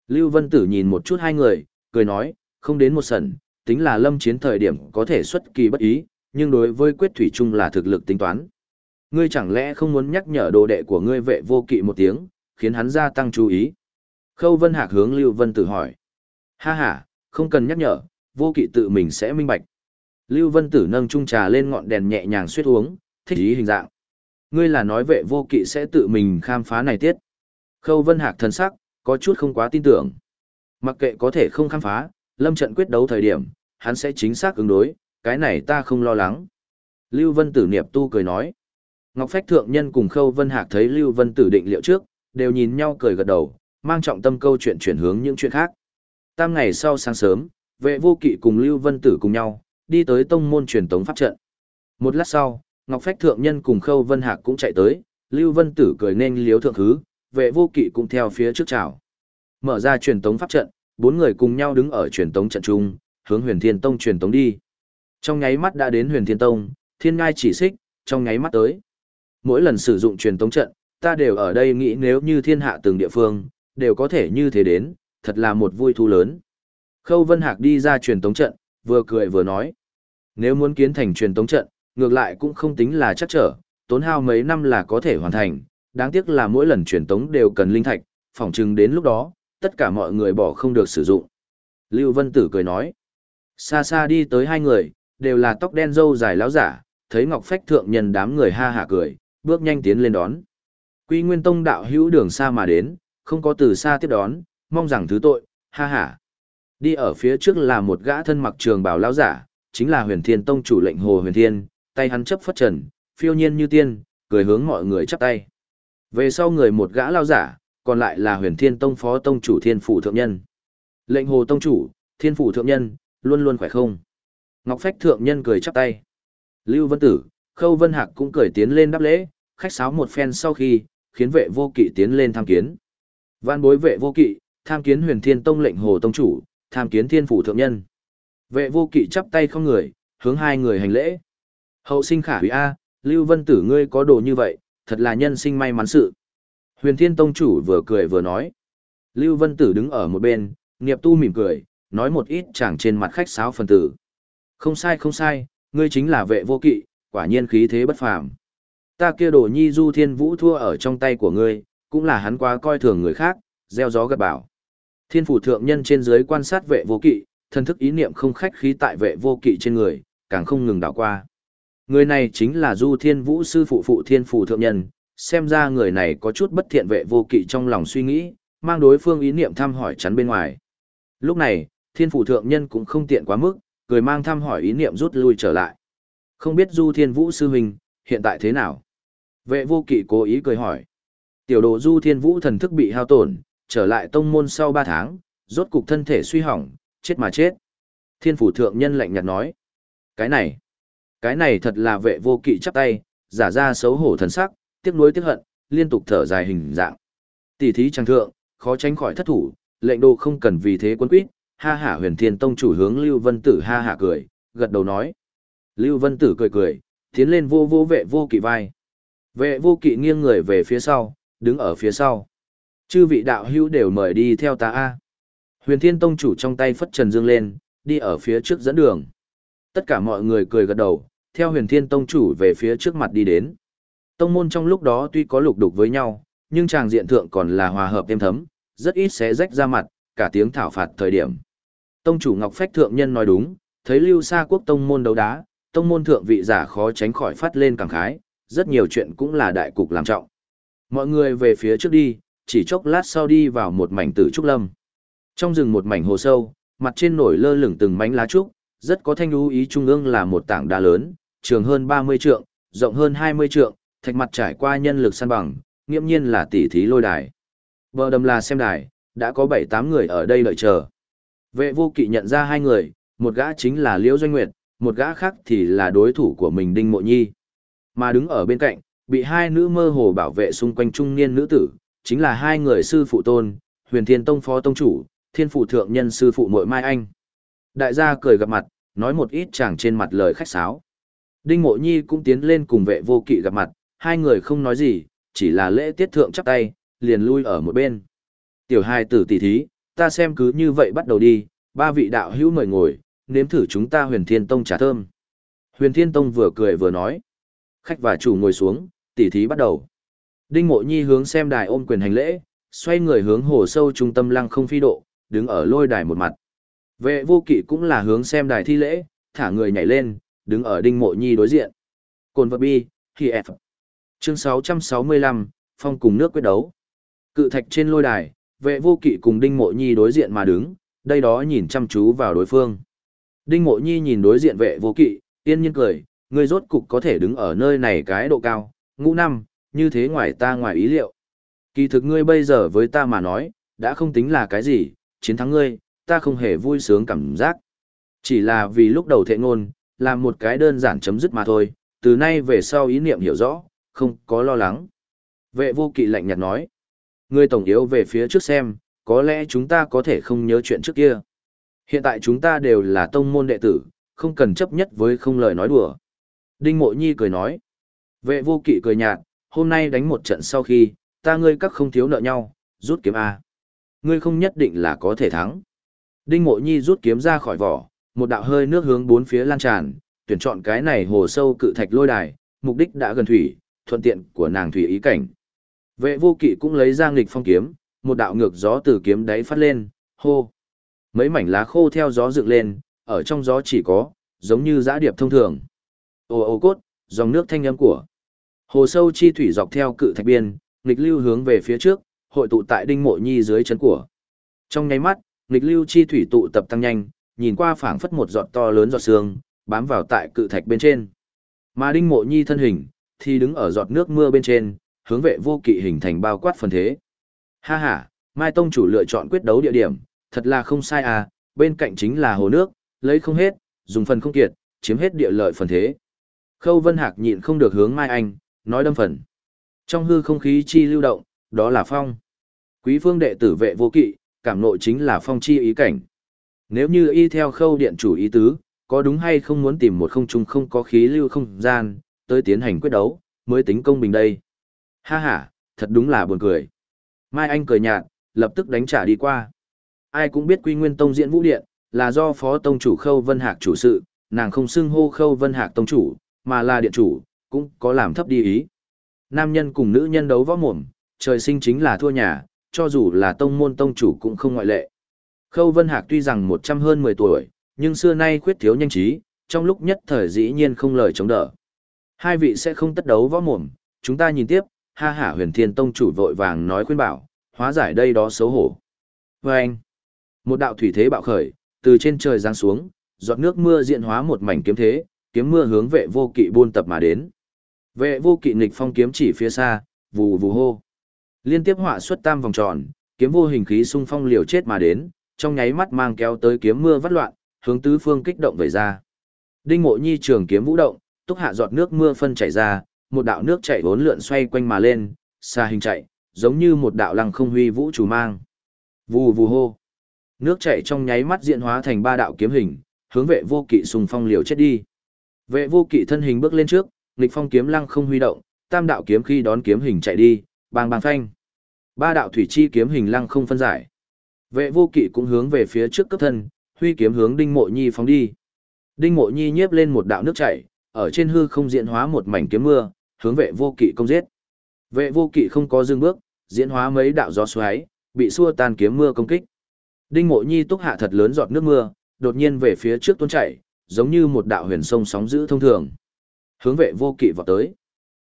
Lưu Vân Tử nhìn một chút hai người, cười nói, không đến một sần, tính là lâm chiến thời điểm có thể xuất kỳ bất ý, nhưng đối với quyết thủy chung là thực lực tính toán. Ngươi chẳng lẽ không muốn nhắc nhở đồ đệ của ngươi vệ vô kỵ một tiếng, khiến hắn gia tăng chú ý. Khâu Vân Hạc hướng Lưu Vân Tử hỏi. Ha ha, không cần nhắc nhở, vô kỵ tự mình sẽ minh bạch. Lưu Vân Tử nâng chung trà lên ngọn đèn nhẹ nhàng suyết uống, thích ý hình dạng. Ngươi là nói vệ vô kỵ sẽ tự mình khám phá này tiết. Khâu Vân Hạc thần sắc, có chút không quá tin tưởng. Mặc kệ có thể không khám phá, lâm trận quyết đấu thời điểm, hắn sẽ chính xác ứng đối, cái này ta không lo lắng. Lưu Vân Tử niệm tu cười nói. Ngọc Phách Thượng Nhân cùng Khâu Vân Hạc thấy Lưu Vân Tử định liệu trước, đều nhìn nhau cười gật đầu, mang trọng tâm câu chuyện chuyển hướng những chuyện khác. Tam ngày sau sáng sớm, vệ vô kỵ cùng Lưu Vân Tử cùng nhau, đi tới tông môn truyền tống pháp trận. Một lát sau, Ngọc Phách Thượng Nhân cùng Khâu Vân Hạc cũng chạy tới, Lưu Vân Tử cười nên liếu thượng hứ, vệ vô kỵ cũng theo phía trước chào. Mở ra truyền tống pháp trận, bốn người cùng nhau đứng ở truyền tống trận trung, hướng Huyền Thiên Tông truyền tống đi. Trong nháy mắt đã đến Huyền Thiên Tông, Thiên Ngai chỉ xích, trong nháy mắt tới. Mỗi lần sử dụng truyền tống trận, ta đều ở đây nghĩ nếu như thiên hạ từng địa phương, đều có thể như thế đến, thật là một vui thu lớn. Khâu Vân Hạc đi ra truyền tống trận, vừa cười vừa nói. Nếu muốn kiến thành truyền tống trận, ngược lại cũng không tính là chắc trở, tốn hao mấy năm là có thể hoàn thành, đáng tiếc là mỗi lần truyền tống đều cần linh thạch, phỏng chừng đến lúc đó, tất cả mọi người bỏ không được sử dụng. Lưu Vân Tử cười nói. Xa xa đi tới hai người, đều là tóc đen râu dài láo giả, thấy Ngọc Phách thượng nhân đám người ha hả cười, bước nhanh tiến lên đón. Quy Nguyên Tông đạo hữu đường xa mà đến, không có từ xa tiếp đón, mong rằng thứ tội, ha hả. Đi ở phía trước là một gã thân mặc trường bào lão giả, chính là Huyền Thiên Tông chủ lệnh Hồ Huyền Thiên, tay hắn chấp phất trần, phiêu nhiên như tiên, cười hướng mọi người chắp tay. Về sau người một gã lao giả, còn lại là Huyền Thiên Tông phó tông chủ Thiên Phủ thượng nhân. Lệnh Hồ tông chủ, Thiên Phủ thượng nhân, luôn luôn khỏe không? Ngọc Phách thượng nhân cười chắp tay. Lưu Vân Tử, Khâu Vân Hạc cũng cười tiến lên đáp lễ, khách sáo một phen sau khi, khiến vệ vô kỵ tiến lên tham kiến. Văn bối vệ vô kỵ, tham kiến huyền thiên tông lệnh hồ tông chủ, tham kiến thiên phủ thượng nhân. Vệ vô kỵ chắp tay không người, hướng hai người hành lễ. Hậu sinh khả hủy A, Lưu Vân Tử ngươi có đồ như vậy, thật là nhân sinh may mắn sự. Huyền thiên tông chủ vừa cười vừa nói. Lưu Vân Tử đứng ở một bên, nghiệp tu mỉm cười, nói một ít chẳng trên mặt khách sáo phần tử. Không sai không sai, ngươi chính là vệ vô kỵ, quả nhiên khí thế bất phàm. Ta kia Đổ nhi du thiên vũ thua ở trong tay của ngươi, cũng là hắn quá coi thường người khác, gieo gió gật bảo. Thiên phủ thượng nhân trên dưới quan sát vệ vô kỵ, thân thức ý niệm không khách khí tại vệ vô kỵ trên người, càng không ngừng đảo qua. Người này chính là du thiên vũ sư phụ phụ thiên phủ thượng nhân, xem ra người này có chút bất thiện vệ vô kỵ trong lòng suy nghĩ, mang đối phương ý niệm thăm hỏi chắn bên ngoài. Lúc này, thiên phủ thượng nhân cũng không tiện quá mức, cười mang thăm hỏi ý niệm rút lui trở lại. Không biết du thiên vũ sư huynh, hiện tại thế nào? Vệ vô kỵ cố ý cười hỏi. Tiểu đồ du thiên vũ thần thức bị hao tổn, trở lại tông môn sau 3 tháng, rốt cục thân thể suy hỏng, chết mà chết. Thiên phủ thượng nhân lạnh nhạt nói. Cái này, cái này thật là vệ vô kỵ chắp tay, giả ra xấu hổ thần sắc, tiếc nuối tiếc hận, liên tục thở dài hình dạng. Tỷ thí trang thượng, khó tránh khỏi thất thủ, lệnh đồ không cần vì thế quân quýt, ha hả huyền thiên tông chủ hướng Lưu Vân Tử ha hả cười, gật đầu nói. Lưu Vân Tử cười cười, tiến lên vô vô vệ vô kỵ vai. Vệ vô kỵ nghiêng người về phía sau, đứng ở phía sau. Chư vị đạo hữu đều mời đi theo ta A. Huyền Thiên Tông chủ trong tay phất trần dương lên, đi ở phía trước dẫn đường. Tất cả mọi người cười gật đầu, theo huyền Thiên Tông chủ về phía trước mặt đi đến. Tông môn trong lúc đó tuy có lục đục với nhau, nhưng chàng diện thượng còn là hòa hợp êm thấm, rất ít sẽ rách ra mặt, cả tiếng thảo phạt thời điểm. Tông chủ Ngọc Phách Thượng Nhân nói đúng, thấy lưu xa quốc tông môn đấu đá, tông môn thượng vị giả khó tránh khỏi phát lên cảm khái, rất nhiều chuyện cũng là đại cục làm trọng. Mọi người về phía trước đi, chỉ chốc lát sau đi vào một mảnh tử trúc lâm. Trong rừng một mảnh hồ sâu, mặt trên nổi lơ lửng từng mảnh lá trúc, rất có thanh lưu ý trung ương là một tảng đá lớn, trường hơn 30 trượng, rộng hơn 20 trượng, thạch mặt trải qua nhân lực săn bằng, nghiêm nhiên là tỷ thí lôi đài. Bờ đầm là xem đài, đã có 7-8 người ở đây đợi chờ. Vệ vô kỵ nhận ra hai người, một gã chính là Liễu Doanh Nguyệt, một gã khác thì là đối thủ của mình Đinh Mộ Nhi. Mà đứng ở bên cạnh, bị hai nữ mơ hồ bảo vệ xung quanh trung niên nữ tử, chính là hai người sư phụ tôn, huyền thiên tông phó tông chủ, thiên phụ thượng nhân sư phụ mội mai anh. Đại gia cười gặp mặt, nói một ít chàng trên mặt lời khách sáo. Đinh mộ nhi cũng tiến lên cùng vệ vô kỵ gặp mặt, hai người không nói gì, chỉ là lễ tiết thượng chắp tay, liền lui ở một bên. Tiểu hai tử tỷ thí, ta xem cứ như vậy bắt đầu đi, ba vị đạo hữu mời ngồi, nếm thử chúng ta huyền thiên tông trà thơm. Huyền thiên tông vừa cười vừa nói. Khách và chủ ngồi xuống, tỷ thí bắt đầu. Đinh Mộ Nhi hướng xem đài ôm quyền hành lễ, xoay người hướng hồ sâu trung tâm lăng không phi độ, đứng ở lôi đài một mặt. Vệ vô kỵ cũng là hướng xem đài thi lễ, thả người nhảy lên, đứng ở Đinh Mộ Nhi đối diện. Cồn vật bi, khi F. Chương 665, phong cùng nước quyết đấu. Cự thạch trên lôi đài, vệ vô kỵ cùng Đinh Mộ Nhi đối diện mà đứng, đây đó nhìn chăm chú vào đối phương. Đinh Mộ Nhi nhìn đối diện vệ vô kỵ, tiên nhiên cười, người rốt cục có thể đứng ở nơi này cái độ cao, ngũ năm, như thế ngoài ta ngoài ý liệu. Kỳ thực ngươi bây giờ với ta mà nói, đã không tính là cái gì, chiến thắng ngươi, ta không hề vui sướng cảm giác. Chỉ là vì lúc đầu thệ ngôn, làm một cái đơn giản chấm dứt mà thôi, từ nay về sau ý niệm hiểu rõ, không có lo lắng. Vệ vô kỵ lạnh nhạt nói, ngươi tổng yếu về phía trước xem, có lẽ chúng ta có thể không nhớ chuyện trước kia. Hiện tại chúng ta đều là tông môn đệ tử, không cần chấp nhất với không lời nói đùa. Đinh Mộ Nhi cười nói. Vệ vô kỵ cười nhạt, hôm nay đánh một trận sau khi, ta ngươi các không thiếu nợ nhau, rút kiếm A. Ngươi không nhất định là có thể thắng. Đinh Mộ Nhi rút kiếm ra khỏi vỏ, một đạo hơi nước hướng bốn phía lan tràn, tuyển chọn cái này hồ sâu cự thạch lôi đài, mục đích đã gần thủy, thuận tiện của nàng thủy ý cảnh. Vệ vô kỵ cũng lấy ra nghịch phong kiếm, một đạo ngược gió từ kiếm đáy phát lên, hô. Mấy mảnh lá khô theo gió dựng lên, ở trong gió chỉ có, giống như giã điệp thông thường. Ô ô cốt, dòng nước thanh âm của. Hồ sâu chi thủy dọc theo cự thạch biên, nghịch lưu hướng về phía trước, hội tụ tại đinh mộ nhi dưới chân của. Trong nháy mắt, nghịch lưu chi thủy tụ tập tăng nhanh, nhìn qua phảng phất một giọt to lớn giọt sương, bám vào tại cự thạch bên trên. Mà đinh mộ nhi thân hình, thì đứng ở giọt nước mưa bên trên, hướng vệ vô kỵ hình thành bao quát phần thế. Ha ha, Mai Tông chủ lựa chọn quyết đấu địa điểm, thật là không sai à, bên cạnh chính là hồ nước, lấy không hết, dùng phần không kiệt, chiếm hết địa lợi phần thế. Khâu Vân Hạc nhịn không được hướng Mai Anh, nói đâm phần. Trong hư không khí chi lưu động, đó là phong. Quý phương đệ tử vệ vô kỵ, cảm nội chính là phong chi ý cảnh. Nếu như y theo khâu điện chủ ý tứ, có đúng hay không muốn tìm một không trung không có khí lưu không gian, tới tiến hành quyết đấu, mới tính công bình đây. Ha ha, thật đúng là buồn cười. Mai Anh cười nhạt, lập tức đánh trả đi qua. Ai cũng biết Quy Nguyên Tông diễn vũ điện, là do Phó Tông chủ Khâu Vân Hạc chủ sự, nàng không xưng hô Khâu Vân Hạc Tông chủ, mà là điện chủ, cũng có làm thấp đi ý. Nam nhân cùng nữ nhân đấu võ mồm, trời sinh chính là thua nhà, cho dù là tông môn tông chủ cũng không ngoại lệ. Khâu Vân Hạc tuy rằng một trăm hơn mười tuổi, nhưng xưa nay khuyết thiếu nhanh trí, trong lúc nhất thời dĩ nhiên không lời chống đỡ. Hai vị sẽ không tất đấu võ mồm, chúng ta nhìn tiếp, ha hả huyền thiên tông chủ vội vàng nói khuyên bảo, hóa giải đây đó xấu hổ. Và anh, một đạo thủy thế bạo khởi, từ trên trời giáng xuống, giọt nước mưa diện hóa một mảnh kiếm thế, kiếm mưa hướng vệ vô kỵ buôn tập mà đến. Vệ vô kỵ nghịch phong kiếm chỉ phía xa, vù vù hô. Liên tiếp họa xuất tam vòng tròn, kiếm vô hình khí xung phong liều chết mà đến, trong nháy mắt mang kéo tới kiếm mưa vắt loạn, hướng tứ phương kích động về ra. Đinh Mộ Nhi trường kiếm vũ động, túc hạ giọt nước mưa phân chảy ra, một đạo nước chảy vốn lượn xoay quanh mà lên, xa hình chạy, giống như một đạo lăng không huy vũ chủ mang. Vù vù hô. Nước chảy trong nháy mắt diễn hóa thành ba đạo kiếm hình, hướng vệ vô kỵ xung phong liều chết đi. Vệ vô kỵ thân hình bước lên trước, nghịch phong kiếm lăng không huy động, tam đạo kiếm khi đón kiếm hình chạy đi, bang bang phanh. Ba đạo thủy chi kiếm hình lăng không phân giải. Vệ vô kỵ cũng hướng về phía trước cấp thân, huy kiếm hướng Đinh Mộ Nhi phóng đi. Đinh Mộ Nhi nhiếp lên một đạo nước chảy, ở trên hư không diễn hóa một mảnh kiếm mưa, hướng vệ vô kỵ công giết. Vệ vô kỵ không có dừng bước, diễn hóa mấy đạo gió xoáy, bị xua tan kiếm mưa công kích. Đinh Mộ Nhi túc hạ thật lớn giọt nước mưa, đột nhiên về phía trước tuôn chảy, giống như một đạo huyền sông sóng dữ thông thường. Hướng vệ vô kỵ vọt tới.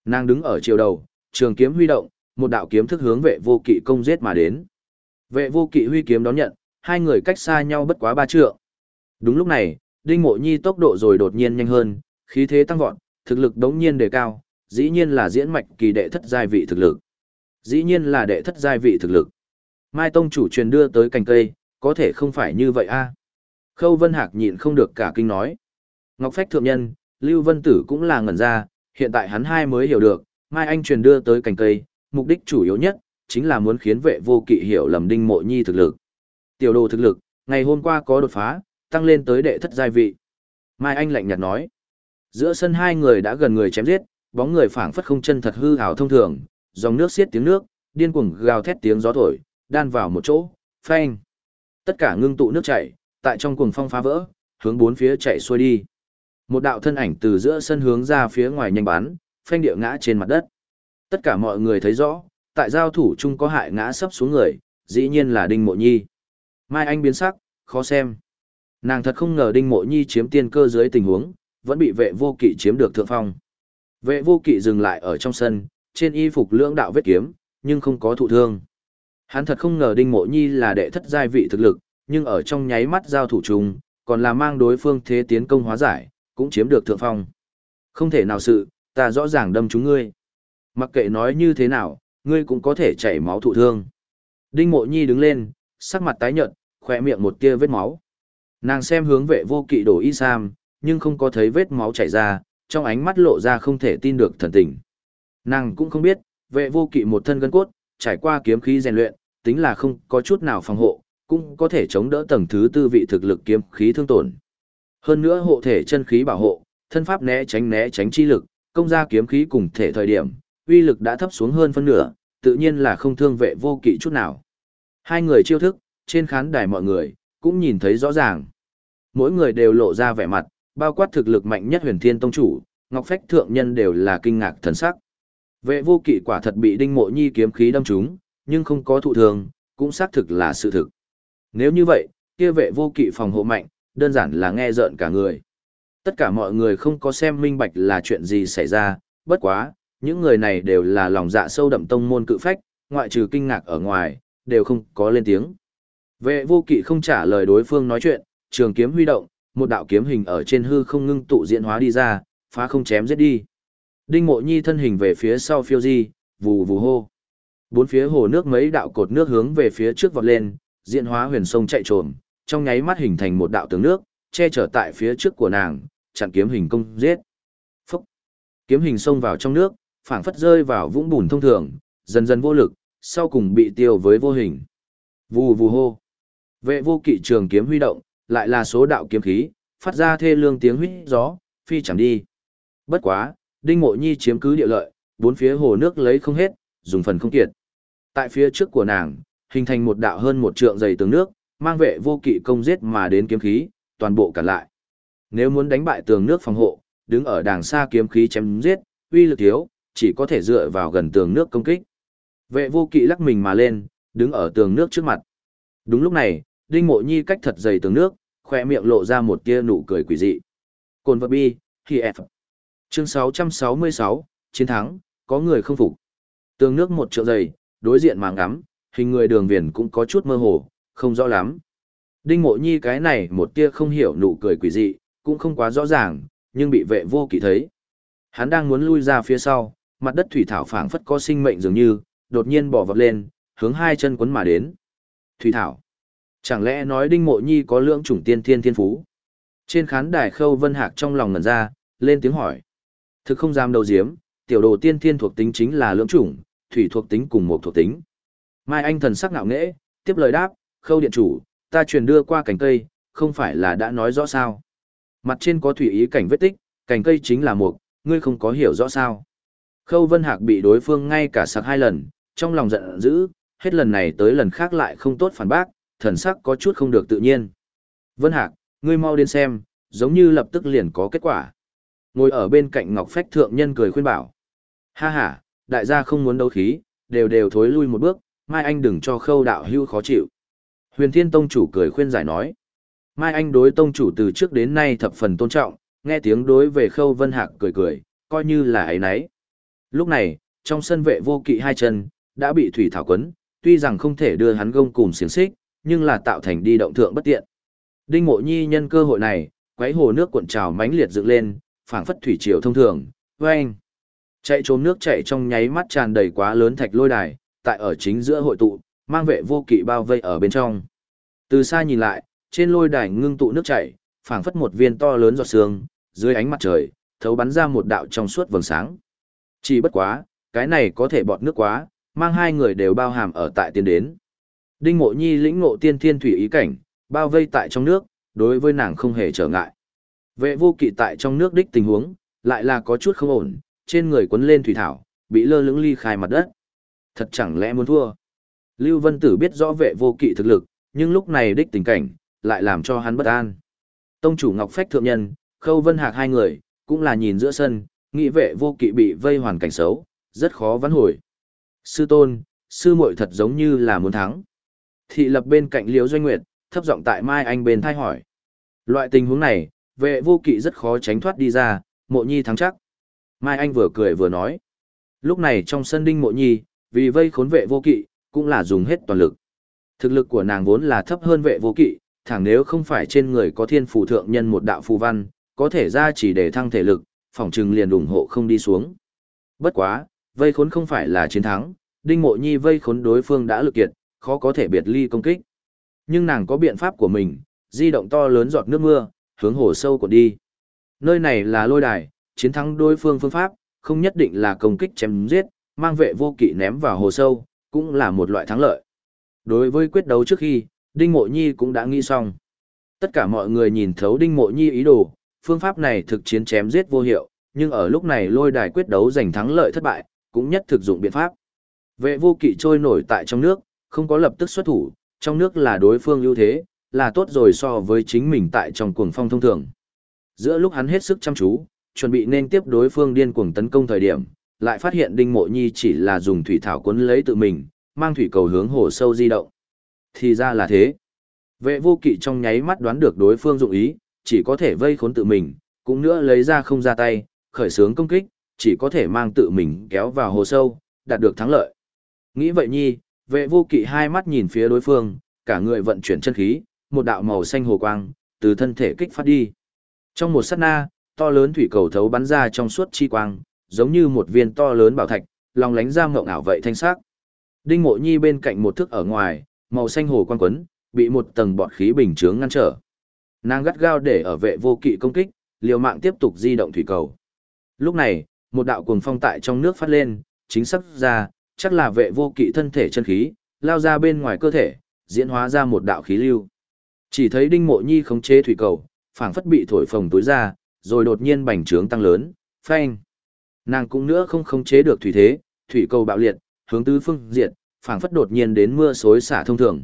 Nàng đứng ở chiều đầu, trường kiếm huy động, một đạo kiếm thức hướng vệ vô kỵ công giết mà đến. Vệ vô kỵ huy kiếm đón nhận, hai người cách xa nhau bất quá ba trượng. Đúng lúc này, Đinh Mộ Nhi tốc độ rồi đột nhiên nhanh hơn, khí thế tăng vọt, thực lực đống nhiên đề cao, dĩ nhiên là diễn mạch kỳ đệ thất giai vị thực lực. Dĩ nhiên là đệ thất giai vị thực lực. Mai Tông chủ truyền đưa tới cành cây, có thể không phải như vậy a Khâu Vân Hạc nhịn không được cả kinh nói. Ngọc Phách Thượng Nhân, Lưu Vân Tử cũng là ngẩn ra, hiện tại hắn hai mới hiểu được, Mai Anh truyền đưa tới cành cây, mục đích chủ yếu nhất, chính là muốn khiến vệ vô kỵ hiểu lầm đinh mộ nhi thực lực. Tiểu đồ thực lực, ngày hôm qua có đột phá, tăng lên tới đệ thất giai vị. Mai Anh lạnh nhạt nói. Giữa sân hai người đã gần người chém giết, bóng người phảng phất không chân thật hư hào thông thường, dòng nước xiết tiếng nước, điên cuồng gào thét tiếng gió thổi, đan vào một chỗ, phanh. Tất cả ngưng tụ nước chảy, tại trong cuồng phong phá vỡ, hướng bốn phía chạy xuôi đi. Một đạo thân ảnh từ giữa sân hướng ra phía ngoài nhanh bắn, phanh địa ngã trên mặt đất. Tất cả mọi người thấy rõ, tại giao thủ chung có hại ngã sấp xuống người, dĩ nhiên là Đinh Mộ Nhi. Mai Anh biến sắc, khó xem. Nàng thật không ngờ Đinh Mộ Nhi chiếm tiên cơ dưới tình huống, vẫn bị vệ vô kỵ chiếm được thượng phong. Vệ vô kỵ dừng lại ở trong sân, trên y phục lưỡng đạo vết kiếm, nhưng không có thụ thương. Hắn thật không ngờ Đinh Mộ Nhi là đệ thất giai vị thực lực, nhưng ở trong nháy mắt giao thủ chung, còn là mang đối phương thế tiến công hóa giải, cũng chiếm được thượng phong. Không thể nào sự, ta rõ ràng đâm chúng ngươi. Mặc kệ nói như thế nào, ngươi cũng có thể chảy máu thụ thương. Đinh Mộ Nhi đứng lên, sắc mặt tái nhợt, khỏe miệng một tia vết máu. Nàng xem hướng vệ vô kỵ đổ y sam, nhưng không có thấy vết máu chảy ra, trong ánh mắt lộ ra không thể tin được thần tình. Nàng cũng không biết, vệ vô kỵ một thân gân cốt, trải qua kiếm khí rèn luyện, tính là không có chút nào phòng hộ, cũng có thể chống đỡ tầng thứ tư vị thực lực kiếm khí thương tổn. Hơn nữa hộ thể chân khí bảo hộ, thân pháp né tránh né tránh chi lực, công ra kiếm khí cùng thể thời điểm, uy lực đã thấp xuống hơn phân nửa, tự nhiên là không thương vệ vô kỵ chút nào. Hai người chiêu thức, trên khán đài mọi người, cũng nhìn thấy rõ ràng. Mỗi người đều lộ ra vẻ mặt, bao quát thực lực mạnh nhất huyền thiên tông chủ, ngọc phách thượng nhân đều là kinh ngạc thần sắc. Vệ vô kỵ quả thật bị đinh mộ nhi kiếm khí đâm trúng, nhưng không có thụ thường, cũng xác thực là sự thực. Nếu như vậy, kia vệ vô kỵ phòng hộ mạnh, đơn giản là nghe rợn cả người. Tất cả mọi người không có xem minh bạch là chuyện gì xảy ra, bất quá, những người này đều là lòng dạ sâu đậm tông môn cự phách, ngoại trừ kinh ngạc ở ngoài, đều không có lên tiếng. Vệ vô kỵ không trả lời đối phương nói chuyện, trường kiếm huy động, một đạo kiếm hình ở trên hư không ngưng tụ diễn hóa đi ra, phá không chém giết đi. Đinh mộ nhi thân hình về phía sau phiêu di, vù vù hô. Bốn phía hồ nước mấy đạo cột nước hướng về phía trước vọt lên, diễn hóa huyền sông chạy trồm, trong nháy mắt hình thành một đạo tường nước, che chở tại phía trước của nàng, chặn kiếm hình công giết. Phúc! Kiếm hình xông vào trong nước, phảng phất rơi vào vũng bùn thông thường, dần dần vô lực, sau cùng bị tiêu với vô hình. Vù vù hô! Vệ vô kỵ trường kiếm huy động, lại là số đạo kiếm khí, phát ra thê lương tiếng huyết gió, phi chẳng đi. Bất quá, Đinh Mộ Nhi chiếm cứ địa lợi, bốn phía hồ nước lấy không hết, dùng phần không kiệt. Tại phía trước của nàng, hình thành một đạo hơn một trượng dày tường nước, mang vệ vô kỵ công giết mà đến kiếm khí, toàn bộ cản lại. Nếu muốn đánh bại tường nước phòng hộ, đứng ở đàng xa kiếm khí chém giết, uy lực thiếu, chỉ có thể dựa vào gần tường nước công kích. Vệ vô kỵ lắc mình mà lên, đứng ở tường nước trước mặt. Đúng lúc này, Đinh Mộ Nhi cách thật dày tường nước, khoe miệng lộ ra một tia nụ cười quỷ dị. Cồn vật bi, khi F. Chương 666, chiến thắng, có người không phục. Tường nước một trượng dày, đối diện mà ngắm, hình người đường viền cũng có chút mơ hồ, không rõ lắm. Đinh mộ nhi cái này một tia không hiểu nụ cười quỷ dị, cũng không quá rõ ràng, nhưng bị vệ vô kỵ thấy. Hắn đang muốn lui ra phía sau, mặt đất thủy thảo phảng phất có sinh mệnh dường như, đột nhiên bỏ vật lên, hướng hai chân quấn mà đến. Thủy thảo. Chẳng lẽ nói đinh mộ nhi có lưỡng chủng tiên thiên thiên phú? Trên khán đài khâu vân hạc trong lòng ngẩn ra, lên tiếng hỏi. Thực không dám đầu diếm, tiểu đồ tiên thiên thuộc tính chính là lưỡng chủng, thủy thuộc tính cùng một thuộc tính. Mai Anh thần sắc ngạo nghễ, tiếp lời đáp, khâu điện chủ, ta truyền đưa qua cành cây, không phải là đã nói rõ sao. Mặt trên có thủy ý cảnh vết tích, cành cây chính là một, ngươi không có hiểu rõ sao. Khâu Vân Hạc bị đối phương ngay cả sạc hai lần, trong lòng giận dữ, hết lần này tới lần khác lại không tốt phản bác, thần sắc có chút không được tự nhiên. Vân Hạc, ngươi mau đến xem, giống như lập tức liền có kết quả. Ngồi ở bên cạnh Ngọc Phách Thượng Nhân cười khuyên bảo. Ha ha, đại gia không muốn đấu khí, đều đều thối lui một bước, Mai Anh đừng cho khâu đạo hưu khó chịu. Huyền Thiên Tông chủ cười khuyên giải nói. Mai Anh đối Tông chủ từ trước đến nay thập phần tôn trọng, nghe tiếng đối về khâu vân hạc cười cười, coi như là ấy nấy. Lúc này, trong sân vệ vô kỵ hai chân, đã bị thủy thảo quấn, tuy rằng không thể đưa hắn gông cùng xiềng xích, nhưng là tạo thành đi động thượng bất tiện. Đinh Mộ Nhi nhân cơ hội này, quấy hồ nước cuộn trào mãnh liệt dựng lên, phảng phất thủy triều thông thường, anh Chạy trốn nước chảy trong nháy mắt tràn đầy quá lớn thạch lôi đài, tại ở chính giữa hội tụ, mang vệ vô kỵ bao vây ở bên trong. Từ xa nhìn lại, trên lôi đài ngưng tụ nước chảy, phảng phất một viên to lớn giọt sương, dưới ánh mặt trời, thấu bắn ra một đạo trong suốt vầng sáng. Chỉ bất quá, cái này có thể bọt nước quá, mang hai người đều bao hàm ở tại tiến đến. Đinh Mộ Nhi lĩnh ngộ tiên thiên thủy ý cảnh, bao vây tại trong nước, đối với nàng không hề trở ngại. Vệ vô kỵ tại trong nước đích tình huống, lại là có chút không ổn, trên người quấn lên thủy thảo, bị lơ lửng ly khai mặt đất. Thật chẳng lẽ muốn thua? Lưu Vân Tử biết rõ vệ vô kỵ thực lực, nhưng lúc này đích tình cảnh, lại làm cho hắn bất an. Tông chủ Ngọc Phách Thượng Nhân, Khâu Vân Hạc hai người, cũng là nhìn giữa sân, nghĩ vệ vô kỵ bị vây hoàn cảnh xấu, rất khó vãn hồi. Sư tôn, sư muội thật giống như là muốn thắng. Thị lập bên cạnh Liễu Doanh Nguyệt, thấp giọng tại Mai Anh bên thay hỏi. Loại tình huống này, vệ vô kỵ rất khó tránh thoát đi ra, mộ nhi thắng chắc. Mai Anh vừa cười vừa nói. Lúc này trong sân đinh mộ nhi, vì vây khốn vệ vô kỵ, cũng là dùng hết toàn lực. Thực lực của nàng vốn là thấp hơn vệ vô kỵ, thẳng nếu không phải trên người có thiên phù thượng nhân một đạo phù văn, có thể ra chỉ để thăng thể lực, Phỏng trừng liền ủng hộ không đi xuống. Bất quá, vây khốn không phải là chiến thắng, đinh mộ nhi vây khốn đối phương đã lực kiệt, khó có thể biệt ly công kích. Nhưng nàng có biện pháp của mình, di động to lớn giọt nước mưa, hướng hồ sâu của đi. Nơi này là lôi đài, chiến thắng đối phương phương pháp, không nhất định là công kích chém giết, mang vệ vô kỵ ném vào hồ sâu, cũng là một loại thắng lợi. Đối với quyết đấu trước khi, Đinh Mộ Nhi cũng đã nghĩ xong. Tất cả mọi người nhìn thấu Đinh Mộ Nhi ý đồ, phương pháp này thực chiến chém giết vô hiệu, nhưng ở lúc này lôi đài quyết đấu giành thắng lợi thất bại, cũng nhất thực dụng biện pháp. Vệ vô kỵ trôi nổi tại trong nước, không có lập tức xuất thủ, trong nước là đối phương ưu thế, là tốt rồi so với chính mình tại trong cuồng phong thông thường. Giữa lúc hắn hết sức chăm chú, chuẩn bị nên tiếp đối phương điên cuồng tấn công thời điểm, lại phát hiện Đinh Mộ Nhi chỉ là dùng thủy thảo cuốn lấy tự mình, mang thủy cầu hướng hồ sâu di động. Thì ra là thế. Vệ vô kỵ trong nháy mắt đoán được đối phương dụng ý, chỉ có thể vây khốn tự mình, cũng nữa lấy ra không ra tay, khởi sướng công kích, chỉ có thể mang tự mình kéo vào hồ sâu, đạt được thắng lợi. Nghĩ vậy nhi, vệ vô kỵ hai mắt nhìn phía đối phương, cả người vận chuyển chân khí, một đạo màu xanh hồ quang, từ thân thể kích phát đi. Trong một sát na, to lớn thủy cầu thấu bắn ra trong suốt chi quang, giống như một viên to lớn bảo thạch, lòng lánh ra mộng ảo vậy thanh sắc. Đinh Mộ Nhi bên cạnh một thước ở ngoài, màu xanh hồ quang quấn, bị một tầng bọt khí bình chướng ngăn trở. Nàng gắt gao để ở vệ vô kỵ công kích, liều mạng tiếp tục di động thủy cầu. Lúc này, một đạo cuồng phong tại trong nước phát lên, chính xác ra, chắc là vệ vô kỵ thân thể chân khí, lao ra bên ngoài cơ thể, diễn hóa ra một đạo khí lưu. Chỉ thấy Đinh Mộ Nhi khống chế thủy cầu, phảng phất bị thổi phồng tối ra, rồi đột nhiên bành trướng tăng lớn, phanh. Nàng cũng nữa không khống chế được thủy thế, thủy cầu bạo liệt, hướng tứ phương diệt, phảng phất đột nhiên đến mưa xối xả thông thường.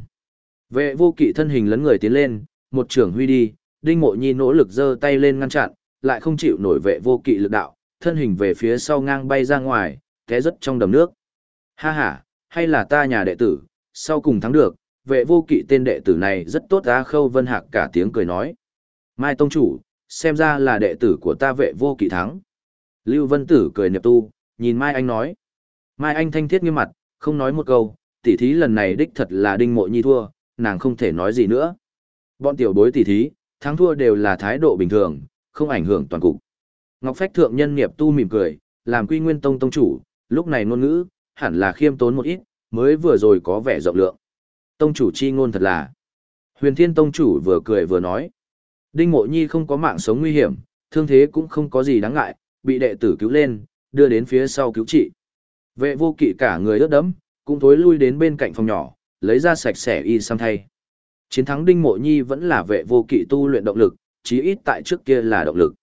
Vệ vô kỵ thân hình lấn người tiến lên, một trưởng huy đi, Đinh Mộ Nhi nỗ lực giơ tay lên ngăn chặn, lại không chịu nổi vệ vô kỵ lực đạo, thân hình về phía sau ngang bay ra ngoài, té rất trong đầm nước. Ha ha, hay là ta nhà đệ tử, sau cùng thắng được, vệ vô kỵ tên đệ tử này rất tốt á khâu vân hạc cả tiếng cười nói. Mai Tông Chủ, xem ra là đệ tử của ta vệ vô kỵ thắng. Lưu Vân Tử cười niệm tu, nhìn Mai Anh nói. Mai Anh thanh thiết nghiêm mặt, không nói một câu, tỉ thí lần này đích thật là đinh mộ nhi thua, nàng không thể nói gì nữa. Bọn tiểu bối tỉ thí, thắng thua đều là thái độ bình thường, không ảnh hưởng toàn cục. Ngọc Phách Thượng Nhân nghiệp tu mỉm cười, làm quy nguyên tông tông chủ, lúc này ngôn ngữ, hẳn là khiêm tốn một ít, mới vừa rồi có vẻ rộng lượng. Tông chủ chi ngôn thật là. Huyền Thiên Tông chủ vừa cười vừa nói. Đinh Mộ Nhi không có mạng sống nguy hiểm, thương thế cũng không có gì đáng ngại, bị đệ tử cứu lên, đưa đến phía sau cứu trị. Vệ vô kỵ cả người ướt đẫm, cũng thối lui đến bên cạnh phòng nhỏ, lấy ra sạch sẽ y sang thay. Chiến thắng Đinh Mộ Nhi vẫn là vệ vô kỵ tu luyện động lực, chí ít tại trước kia là động lực.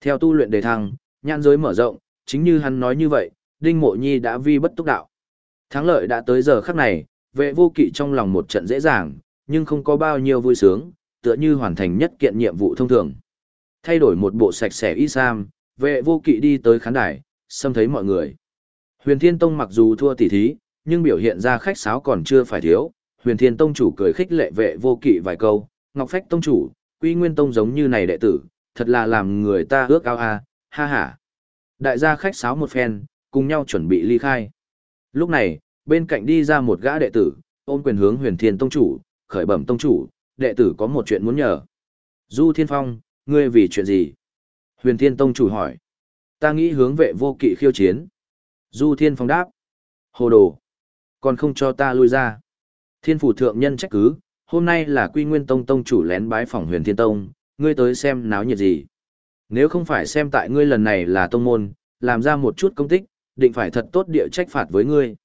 Theo tu luyện đề thăng, nhãn giới mở rộng, chính như hắn nói như vậy, Đinh Mộ Nhi đã vi bất túc đạo. Thắng lợi đã tới giờ khắc này, vệ vô kỵ trong lòng một trận dễ dàng, nhưng không có bao nhiêu vui sướng, tựa như hoàn thành nhất kiện nhiệm vụ thông thường. Thay đổi một bộ sạch sẽ y sam, vệ vô kỵ đi tới khán đài, xâm thấy mọi người. Huyền Thiên Tông mặc dù thua tỷ thí, nhưng biểu hiện ra khách sáo còn chưa phải thiếu. Huyền Thiên Tông chủ cười khích lệ vệ vô kỵ vài câu, Ngọc Phách Tông chủ, Quy Nguyên Tông giống như này đệ tử, thật là làm người ta ước ao a, ha ha. Đại gia khách sáo một phen, cùng nhau chuẩn bị ly khai. Lúc này, bên cạnh đi ra một gã đệ tử, ôm quyền hướng huyền thiên tông chủ, khởi bẩm tông chủ, đệ tử có một chuyện muốn nhờ. Du Thiên Phong, ngươi vì chuyện gì? Huyền thiên tông chủ hỏi. Ta nghĩ hướng vệ vô kỵ khiêu chiến. Du Thiên Phong đáp. Hồ đồ. Còn không cho ta lui ra. Thiên phủ thượng nhân trách cứ, hôm nay là quy nguyên tông tông chủ lén bái phỏng huyền thiên tông, ngươi tới xem náo nhiệt gì. Nếu không phải xem tại ngươi lần này là tông môn, làm ra một chút công tích, định phải thật tốt địa trách phạt với ngươi.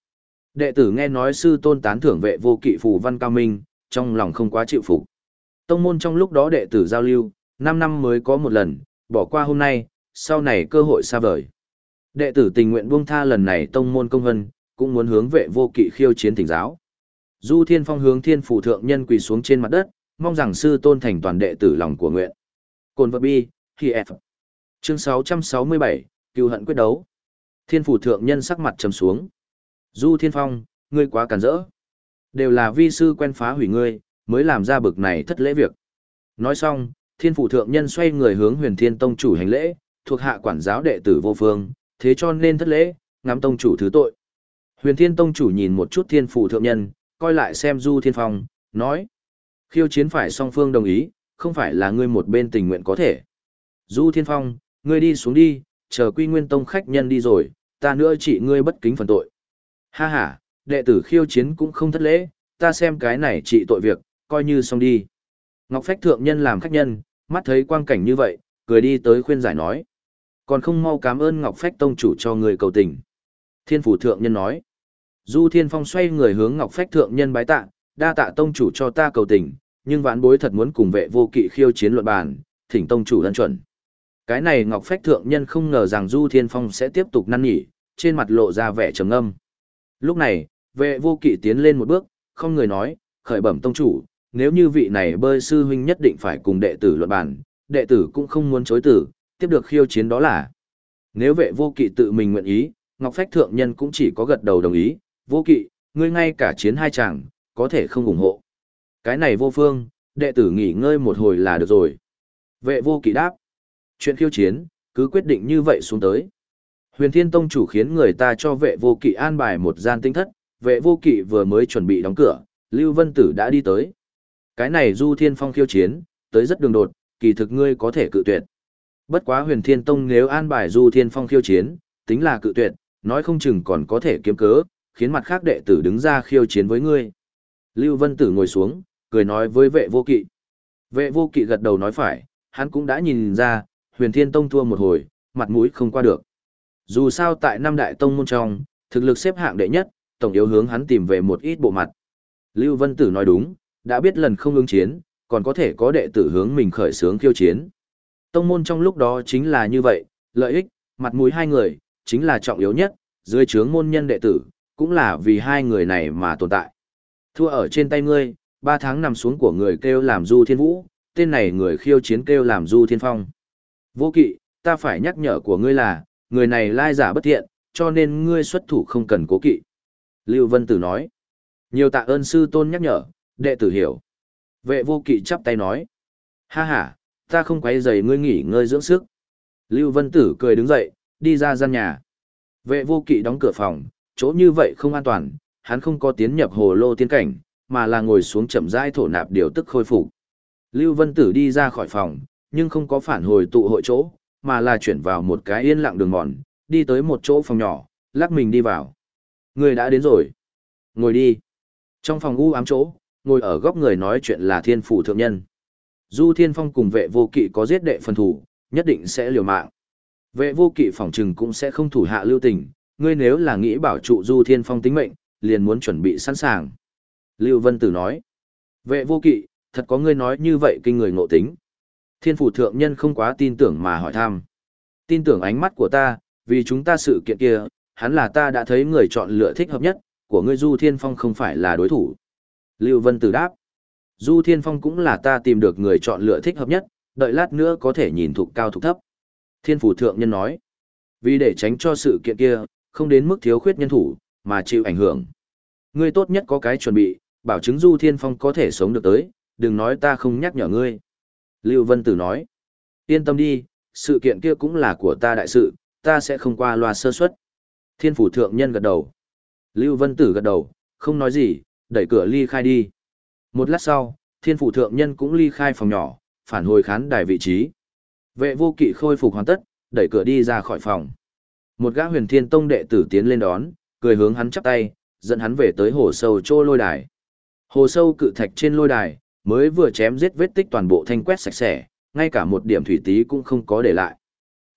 Đệ tử nghe nói sư tôn tán thưởng vệ vô kỵ phù văn cao minh, trong lòng không quá chịu phục. Tông môn trong lúc đó đệ tử giao lưu, 5 năm mới có một lần, bỏ qua hôm nay, sau này cơ hội xa vời. Đệ tử tình nguyện buông tha lần này tông môn công vân, cũng muốn hướng vệ vô kỵ khiêu chiến thỉnh giáo. Du Thiên Phong hướng Thiên phủ thượng nhân quỳ xuống trên mặt đất, mong rằng sư tôn thành toàn đệ tử lòng của nguyện. Cồn vật bi, khi F. Chương 667, cựu hận quyết đấu. Thiên phủ thượng nhân sắc mặt trầm xuống. Du Thiên Phong, ngươi quá cản rỡ. Đều là vi sư quen phá hủy ngươi, mới làm ra bực này thất lễ việc. Nói xong, thiên phủ thượng nhân xoay người hướng huyền thiên tông chủ hành lễ, thuộc hạ quản giáo đệ tử vô phương, thế cho nên thất lễ, ngắm tông chủ thứ tội. Huyền thiên tông chủ nhìn một chút thiên phủ thượng nhân, coi lại xem Du Thiên Phong, nói. Khiêu chiến phải song phương đồng ý, không phải là ngươi một bên tình nguyện có thể. Du Thiên Phong, ngươi đi xuống đi, chờ quy nguyên tông khách nhân đi rồi, ta nữa chỉ ngươi bất kính phần tội. Ha ha, đệ tử khiêu chiến cũng không thất lễ, ta xem cái này trị tội việc, coi như xong đi. Ngọc Phách Thượng Nhân làm khách nhân, mắt thấy quang cảnh như vậy, cười đi tới khuyên giải nói. Còn không mau cảm ơn Ngọc Phách Tông chủ cho người cầu tình. Thiên Phủ Thượng Nhân nói. Du Thiên Phong xoay người hướng Ngọc Phách Thượng Nhân bái tạ, đa tạ Tông chủ cho ta cầu tình, nhưng vãn bối thật muốn cùng vệ vô kỵ khiêu chiến luận bàn, thỉnh Tông chủ ân chuẩn. Cái này Ngọc Phách Thượng Nhân không ngờ rằng Du Thiên Phong sẽ tiếp tục năn nỉ, trên mặt lộ ra vẻ trầm ngâm. Lúc này, vệ vô kỵ tiến lên một bước, không người nói, khởi bẩm tông chủ, nếu như vị này bơi sư huynh nhất định phải cùng đệ tử luận bàn, đệ tử cũng không muốn chối tử, tiếp được khiêu chiến đó là. Nếu vệ vô kỵ tự mình nguyện ý, Ngọc Phách Thượng Nhân cũng chỉ có gật đầu đồng ý, vô kỵ, ngươi ngay cả chiến hai chàng, có thể không ủng hộ. Cái này vô phương, đệ tử nghỉ ngơi một hồi là được rồi. Vệ vô kỵ đáp. Chuyện khiêu chiến, cứ quyết định như vậy xuống tới. Huyền Thiên Tông chủ khiến người ta cho vệ vô kỵ an bài một gian tinh thất, vệ vô kỵ vừa mới chuẩn bị đóng cửa, Lưu Vân Tử đã đi tới. Cái này Du Thiên Phong khiêu chiến, tới rất đường đột, kỳ thực ngươi có thể cự tuyệt. Bất quá Huyền Thiên Tông nếu an bài Du Thiên Phong khiêu chiến, tính là cự tuyệt, nói không chừng còn có thể kiếm cớ, khiến mặt khác đệ tử đứng ra khiêu chiến với ngươi. Lưu Vân Tử ngồi xuống, cười nói với vệ vô kỵ. Vệ vô kỵ gật đầu nói phải, hắn cũng đã nhìn ra, huyền thiên tông thua một hồi, mặt mũi không qua được. Dù sao tại năm đại tông môn trong, thực lực xếp hạng đệ nhất, tổng yếu hướng hắn tìm về một ít bộ mặt. Lưu Vân Tử nói đúng, đã biết lần không ứng chiến, còn có thể có đệ tử hướng mình khởi sướng khiêu chiến. Tông môn trong lúc đó chính là như vậy, lợi ích, mặt mũi hai người, chính là trọng yếu nhất, dưới trướng môn nhân đệ tử, cũng là vì hai người này mà tồn tại. Thua ở trên tay ngươi, ba tháng nằm xuống của người kêu làm Du Thiên Vũ, tên này người khiêu chiến kêu làm Du Thiên Phong. Vô kỵ, ta phải nhắc nhở của ngươi là, người này lai giả bất thiện, cho nên ngươi xuất thủ không cần cố kỵ. Lưu Vân Tử nói. Nhiều tạ ơn sư tôn nhắc nhở, đệ tử hiểu. Vệ vô kỵ chắp tay nói. Ha ha, ta không quấy rầy ngươi nghỉ ngơi dưỡng sức. Lưu Vân Tử cười đứng dậy, đi ra gian nhà. Vệ vô kỵ đóng cửa phòng, chỗ như vậy không an toàn, hắn không có tiến nhập hồ lô tiên cảnh, mà là ngồi xuống chậm rãi thổ nạp điều tức khôi phục. Lưu Vân Tử đi ra khỏi phòng, nhưng không có phản hồi tụ hội chỗ, mà là chuyển vào một cái yên lặng đường mòn, đi tới một chỗ phòng nhỏ, lắc mình đi vào. Người đã đến rồi. Ngồi đi. Trong phòng u ám chỗ, ngồi ở góc người nói chuyện là thiên phủ thượng nhân. Du Thiên Phong cùng vệ vô kỵ có giết đệ phần thủ, nhất định sẽ liều mạng. Vệ vô kỵ phòng trừng cũng sẽ không thủ hạ lưu tình, ngươi nếu là nghĩ bảo trụ Du Thiên Phong tính mệnh, liền muốn chuẩn bị sẵn sàng. Lưu Vân Tử nói, vệ vô kỵ, thật có ngươi nói như vậy kinh người ngộ tính. Thiên phủ thượng nhân không quá tin tưởng mà hỏi thăm. Tin tưởng ánh mắt của ta, vì chúng ta sự kiện kia, hắn là ta đã thấy người chọn lựa thích hợp nhất, của ngươi Du Thiên Phong không phải là đối thủ. Lưu Vân Tử đáp. Du Thiên Phong cũng là ta tìm được người chọn lựa thích hợp nhất, đợi lát nữa có thể nhìn thục cao thục thấp. Thiên phủ thượng nhân nói. Vì để tránh cho sự kiện kia, không đến mức thiếu khuyết nhân thủ, mà chịu ảnh hưởng. Ngươi tốt nhất có cái chuẩn bị, bảo chứng Du Thiên Phong có thể sống được tới, đừng nói ta không nhắc nhở ngươi. Lưu Vân Tử nói, yên tâm đi, sự kiện kia cũng là của ta đại sự, ta sẽ không qua loa sơ suất. Thiên phủ thượng nhân gật đầu. Lưu Vân Tử gật đầu, không nói gì, đẩy cửa ly khai đi. Một lát sau, thiên phủ thượng nhân cũng ly khai phòng nhỏ, phản hồi khán đài vị trí. Vệ vô kỵ khôi phục hoàn tất, đẩy cửa đi ra khỏi phòng. Một gã huyền thiên tông đệ tử tiến lên đón, cười hướng hắn chắp tay, dẫn hắn về tới hồ sâu chỗ lôi đài. Hồ sâu cự thạch trên lôi đài, mới vừa chém giết vết tích toàn bộ thanh quét sạch sẽ, ngay cả một điểm thủy tí cũng không có để lại.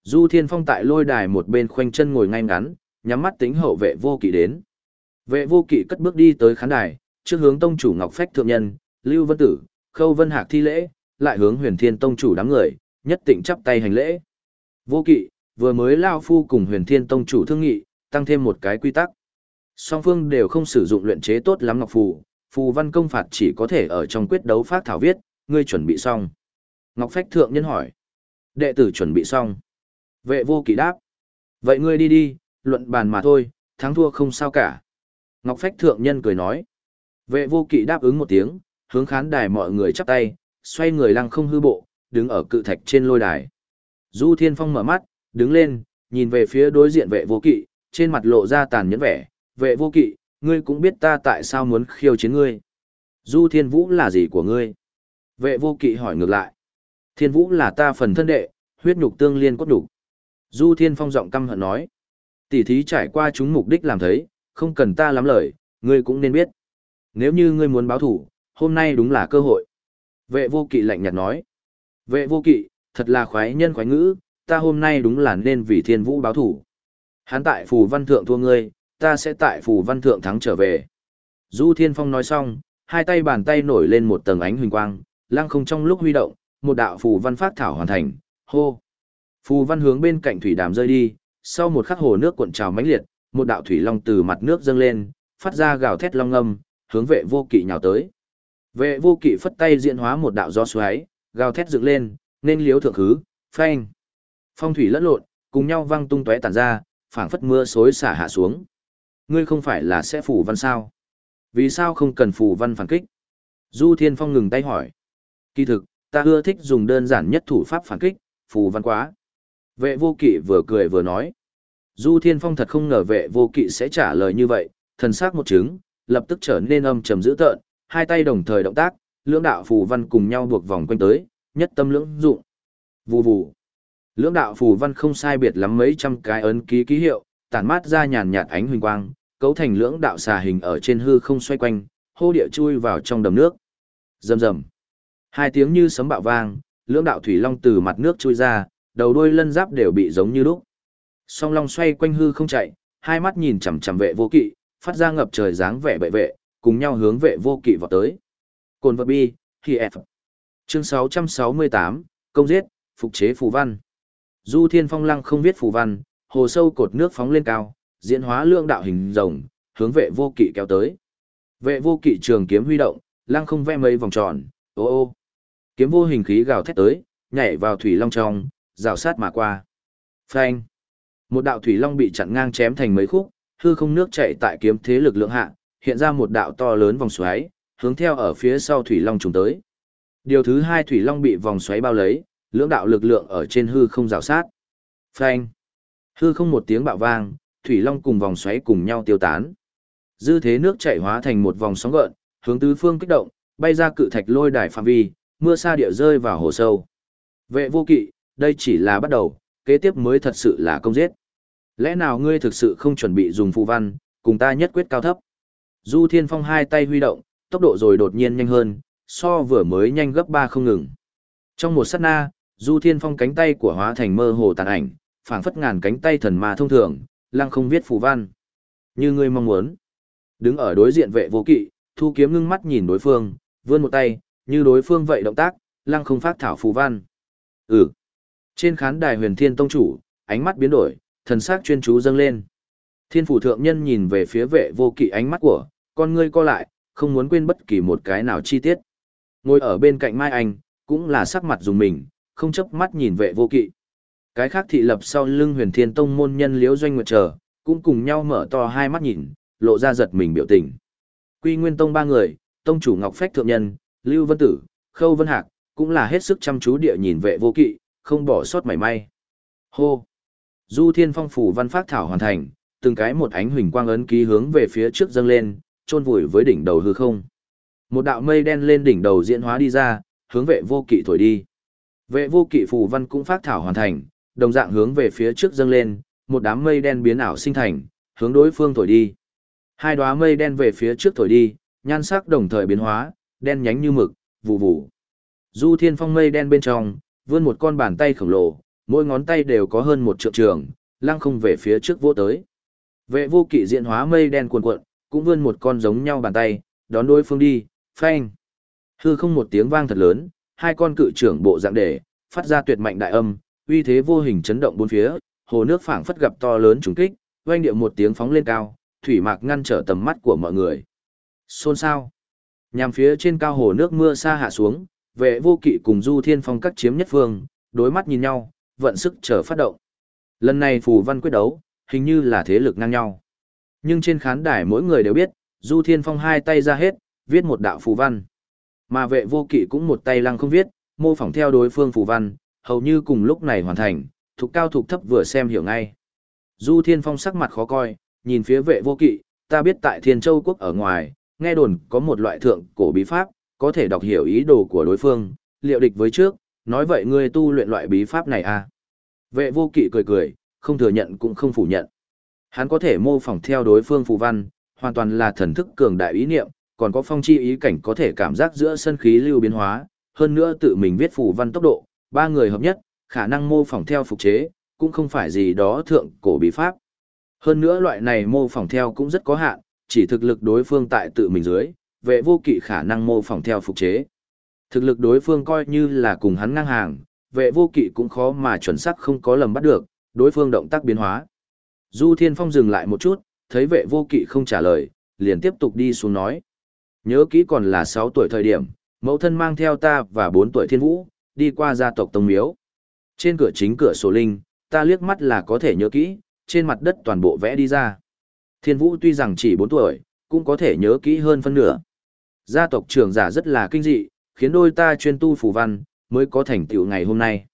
Du Thiên Phong tại lôi đài một bên khoanh chân ngồi ngay ngắn, nhắm mắt tính hậu vệ vô kỵ đến. Vệ vô kỵ cất bước đi tới khán đài, trước hướng tông chủ Ngọc Phách thượng nhân, Lưu Vân Tử, Khâu Vân Hạc thi lễ, lại hướng Huyền Thiên tông chủ đám người, nhất tịnh chắp tay hành lễ. Vô kỵ, vừa mới lao phu cùng Huyền Thiên tông chủ thương nghị, tăng thêm một cái quy tắc. Song phương đều không sử dụng luyện chế tốt lắm ngọc phù, phù văn công phạt chỉ có thể ở trong quyết đấu phát thảo viết, ngươi chuẩn bị xong. Ngọc Phách Thượng Nhân hỏi. Đệ tử chuẩn bị xong. Vệ vô kỵ đáp. Vậy ngươi đi đi, luận bàn mà thôi, thắng thua không sao cả. Ngọc Phách Thượng Nhân cười nói. Vệ vô kỵ đáp ứng một tiếng, hướng khán đài mọi người chắp tay, xoay người lăng không hư bộ, đứng ở cự thạch trên lôi đài. Du Thiên Phong mở mắt, đứng lên, nhìn về phía đối diện vệ vô kỵ, trên mặt lộ ra tàn nhẫn vẻ. Vệ vô kỵ, ngươi cũng biết ta tại sao muốn khiêu chiến ngươi. Du Thiên Vũ là gì của ngươi? Vệ vô kỵ hỏi ngược lại. Thiên Vũ là ta phần thân đệ, huyết nhục tương liên cốt đủ. Du Thiên Phong giọng căm hận nói. Tỷ thí trải qua chúng mục đích làm thấy, không cần ta lắm lời, ngươi cũng nên biết. Nếu như ngươi muốn báo thủ, hôm nay đúng là cơ hội. Vệ vô kỵ lạnh nhạt nói. Vệ vô kỵ, thật là khoái nhân khoái ngữ, ta hôm nay đúng là nên vì thiên vũ báo thủ. Hắn tại phù văn thượng thua ngươi, ta sẽ tại phù văn thượng thắng trở về. Du Thiên Phong nói xong, hai tay bàn tay nổi lên một tầng ánh huỳnh quang, lăng không trong lúc huy động, một đạo phù văn phát thảo hoàn thành, hô. Phù văn hướng bên cạnh thủy đàm rơi đi, sau một khắc hồ nước cuộn trào mãnh liệt, một đạo thủy long từ mặt nước dâng lên, phát ra gào thét long âm, hướng vệ vô kỵ nhào tới. Vệ vô kỵ phất tay diễn hóa một đạo gió xoáy, gào thét dựng lên, nên liếu thượng khứ, phanh. Phong thủy lẫn lộn, cùng nhau văng tung tóe tản ra, phảng phất mưa xối xả hạ xuống. Ngươi không phải là sẽ phủ văn sao? Vì sao không cần phủ văn phản kích? Du Thiên Phong ngừng tay hỏi. Kỳ thực, ta ưa thích dùng đơn giản nhất thủ pháp phản kích, phù văn quá. Vệ vô kỵ vừa cười vừa nói. Du Thiên Phong thật không ngờ vệ vô kỵ sẽ trả lời như vậy, thần sắc một chứng, lập tức trở nên âm trầm dữ tợn, hai tay đồng thời động tác, lưỡng đạo phù văn cùng nhau buộc vòng quanh tới, nhất tâm lưỡng dụng. Vù vù. Lưỡng đạo phù văn không sai biệt lắm mấy trăm cái ấn ký ký hiệu, tản mát ra nhàn nhạt ánh huỳnh quang, cấu thành lưỡng đạo xà hình ở trên hư không xoay quanh, hô địa chui vào trong đầm nước. Rầm rầm. Hai tiếng như sấm bạo vang, lưỡng đạo thủy long từ mặt nước chui ra, đầu đuôi lân giáp đều bị giống như lúc. Song long xoay quanh hư không chạy, hai mắt nhìn chằm chằm vệ vô kỵ, phát ra ngập trời dáng vẻ bệ vệ, cùng nhau hướng vệ vô kỵ vào tới. Cồn vật bi, khi F. Chương 668, công giết, phục chế phù văn. Du Thiên Phong lăng không viết phù văn, hồ sâu cột nước phóng lên cao, diễn hóa lượng đạo hình rồng, hướng vệ vô kỵ kéo tới. Vệ vô kỵ trường kiếm huy động, lăng không vẽ mấy vòng tròn, ô ô. Kiếm vô hình khí gào thét tới, nhảy vào thủy long trong, rào sát mà qua. Phanh. Một đạo thủy long bị chặn ngang chém thành mấy khúc, hư không nước chảy tại kiếm thế lực lượng hạ, hiện ra một đạo to lớn vòng xoáy, hướng theo ở phía sau thủy long trùng tới. Điều thứ hai thủy long bị vòng xoáy bao lấy, lưỡng đạo lực lượng ở trên hư không rào sát. Phanh. Hư không một tiếng bạo vang, thủy long cùng vòng xoáy cùng nhau tiêu tán. Dư thế nước chảy hóa thành một vòng sóng gợn, hướng tứ phương kích động, bay ra cự thạch lôi đài phạm vi, mưa sa địa rơi vào hồ sâu. Vệ vô kỵ, đây chỉ là bắt đầu, kế tiếp mới thật sự là công giết. Lẽ nào ngươi thực sự không chuẩn bị dùng phù văn, cùng ta nhất quyết cao thấp? Du Thiên Phong hai tay huy động, tốc độ rồi đột nhiên nhanh hơn, so vừa mới nhanh gấp ba không ngừng. Trong một sát na, Du Thiên Phong cánh tay của hóa thành mơ hồ tàn ảnh, phảng phất ngàn cánh tay thần ma thông thường, lăng không viết phù văn. Như ngươi mong muốn. Đứng ở đối diện vệ vô kỵ, thu kiếm ngưng mắt nhìn đối phương, vươn một tay, như đối phương vậy động tác, lăng không phát thảo phù văn. Ừ. Trên khán đài huyền thiên tông chủ, ánh mắt biến đổi, thần sắc chuyên chú dâng lên. Thiên phủ thượng nhân nhìn về phía vệ vô kỵ ánh mắt của, con ngươi co lại, không muốn quên bất kỳ một cái nào chi tiết. Ngồi ở bên cạnh Mai Anh, cũng là sắc mặt dùng mình, không chấp mắt nhìn vệ vô kỵ. Cái khác thị lập sau lưng huyền thiên tông môn nhân liễu doanh nguyệt trở, cũng cùng nhau mở to hai mắt nhìn, lộ ra giật mình biểu tình. Quy nguyên tông ba người, tông chủ Ngọc Phách Thượng Nhân, Lưu Vân Tử, Khâu Vân Hạc, cũng là hết sức chăm chú địa nhìn vệ vô kỵ, không bỏ sót mảy may. Hô! Du thiên phong phủ văn phát thảo hoàn thành, từng cái một ánh huỳnh quang ấn ký hướng về phía trước dâng lên, chôn vùi với đỉnh đầu hư không. Một đạo mây đen lên đỉnh đầu diễn hóa đi ra, hướng vệ vô kỵ thổi đi. Vệ vô kỵ phù văn cũng phát thảo hoàn thành, đồng dạng hướng về phía trước dâng lên, một đám mây đen biến ảo sinh thành, hướng đối phương thổi đi. Hai đóa mây đen về phía trước thổi đi, nhan sắc đồng thời biến hóa, đen nhánh như mực, vụ vụ. Du thiên phong mây đen bên trong, vươn một con bàn tay khổng lồ, mỗi ngón tay đều có hơn một trượng trường, lăng không về phía trước vô tới. Vệ vô kỵ diện hóa mây đen cuồn cuộn, cũng vươn một con giống nhau bàn tay, đón đối phương đi, phanh. Hư không một tiếng vang thật lớn, hai con cự trưởng bộ dạng để, phát ra tuyệt mạnh đại âm, uy thế vô hình chấn động bốn phía, hồ nước phảng phất gặp to lớn trùng kích, oanh điệu một tiếng phóng lên cao, thủy mạc ngăn trở tầm mắt của mọi người. Xôn xao. Nhằm phía trên cao hồ nước mưa xa hạ xuống, vệ vô kỵ cùng Du Thiên Phong các chiếm nhất phương, đối mắt nhìn nhau, vận sức chờ phát động. Lần này phù văn quyết đấu, hình như là thế lực ngang nhau. Nhưng trên khán đài mỗi người đều biết, Du Thiên Phong hai tay ra hết, viết một đạo phù văn. Mà vệ vô kỵ cũng một tay lăng không viết, mô phỏng theo đối phương phù văn, hầu như cùng lúc này hoàn thành, thuộc cao thuộc thấp vừa xem hiểu ngay. Du Thiên Phong sắc mặt khó coi, nhìn phía vệ vô kỵ, ta biết tại Thiên Châu Quốc ở ngoài, nghe đồn có một loại thượng cổ bí pháp, có thể đọc hiểu ý đồ của đối phương, liệu địch với trước, nói vậy ngươi tu luyện loại bí pháp này à? Vệ vô kỵ cười cười, không thừa nhận cũng không phủ nhận. Hắn có thể mô phỏng theo đối phương phù văn, hoàn toàn là thần thức cường đại ý niệm, còn có phong chi ý cảnh có thể cảm giác giữa sân khí lưu biến hóa, hơn nữa tự mình viết phù văn tốc độ, ba người hợp nhất, khả năng mô phỏng theo phục chế, cũng không phải gì đó thượng cổ bí pháp. Hơn nữa loại này mô phỏng theo cũng rất có hạn, chỉ thực lực đối phương tại tự mình dưới, vệ vô kỵ khả năng mô phỏng theo phục chế. Thực lực đối phương coi như là cùng hắn ngang hàng, vệ vô kỵ cũng khó mà chuẩn xác không có lầm bắt được, đối phương động tác biến hóa. Du Thiên Phong dừng lại một chút, thấy vệ vô kỵ không trả lời, liền tiếp tục đi xuống nói. Nhớ kỹ còn là 6 tuổi thời điểm, mẫu thân mang theo ta và 4 tuổi thiên vũ, đi qua gia tộc Tông Miếu. Trên cửa chính cửa sổ linh, ta liếc mắt là có thể nhớ kỹ, trên mặt đất toàn bộ vẽ đi ra. Thiên Vũ tuy rằng chỉ 4 tuổi, cũng có thể nhớ kỹ hơn phân nửa. Gia tộc trưởng giả rất là kinh dị, khiến đôi ta chuyên tu phù văn, mới có thành tựu ngày hôm nay.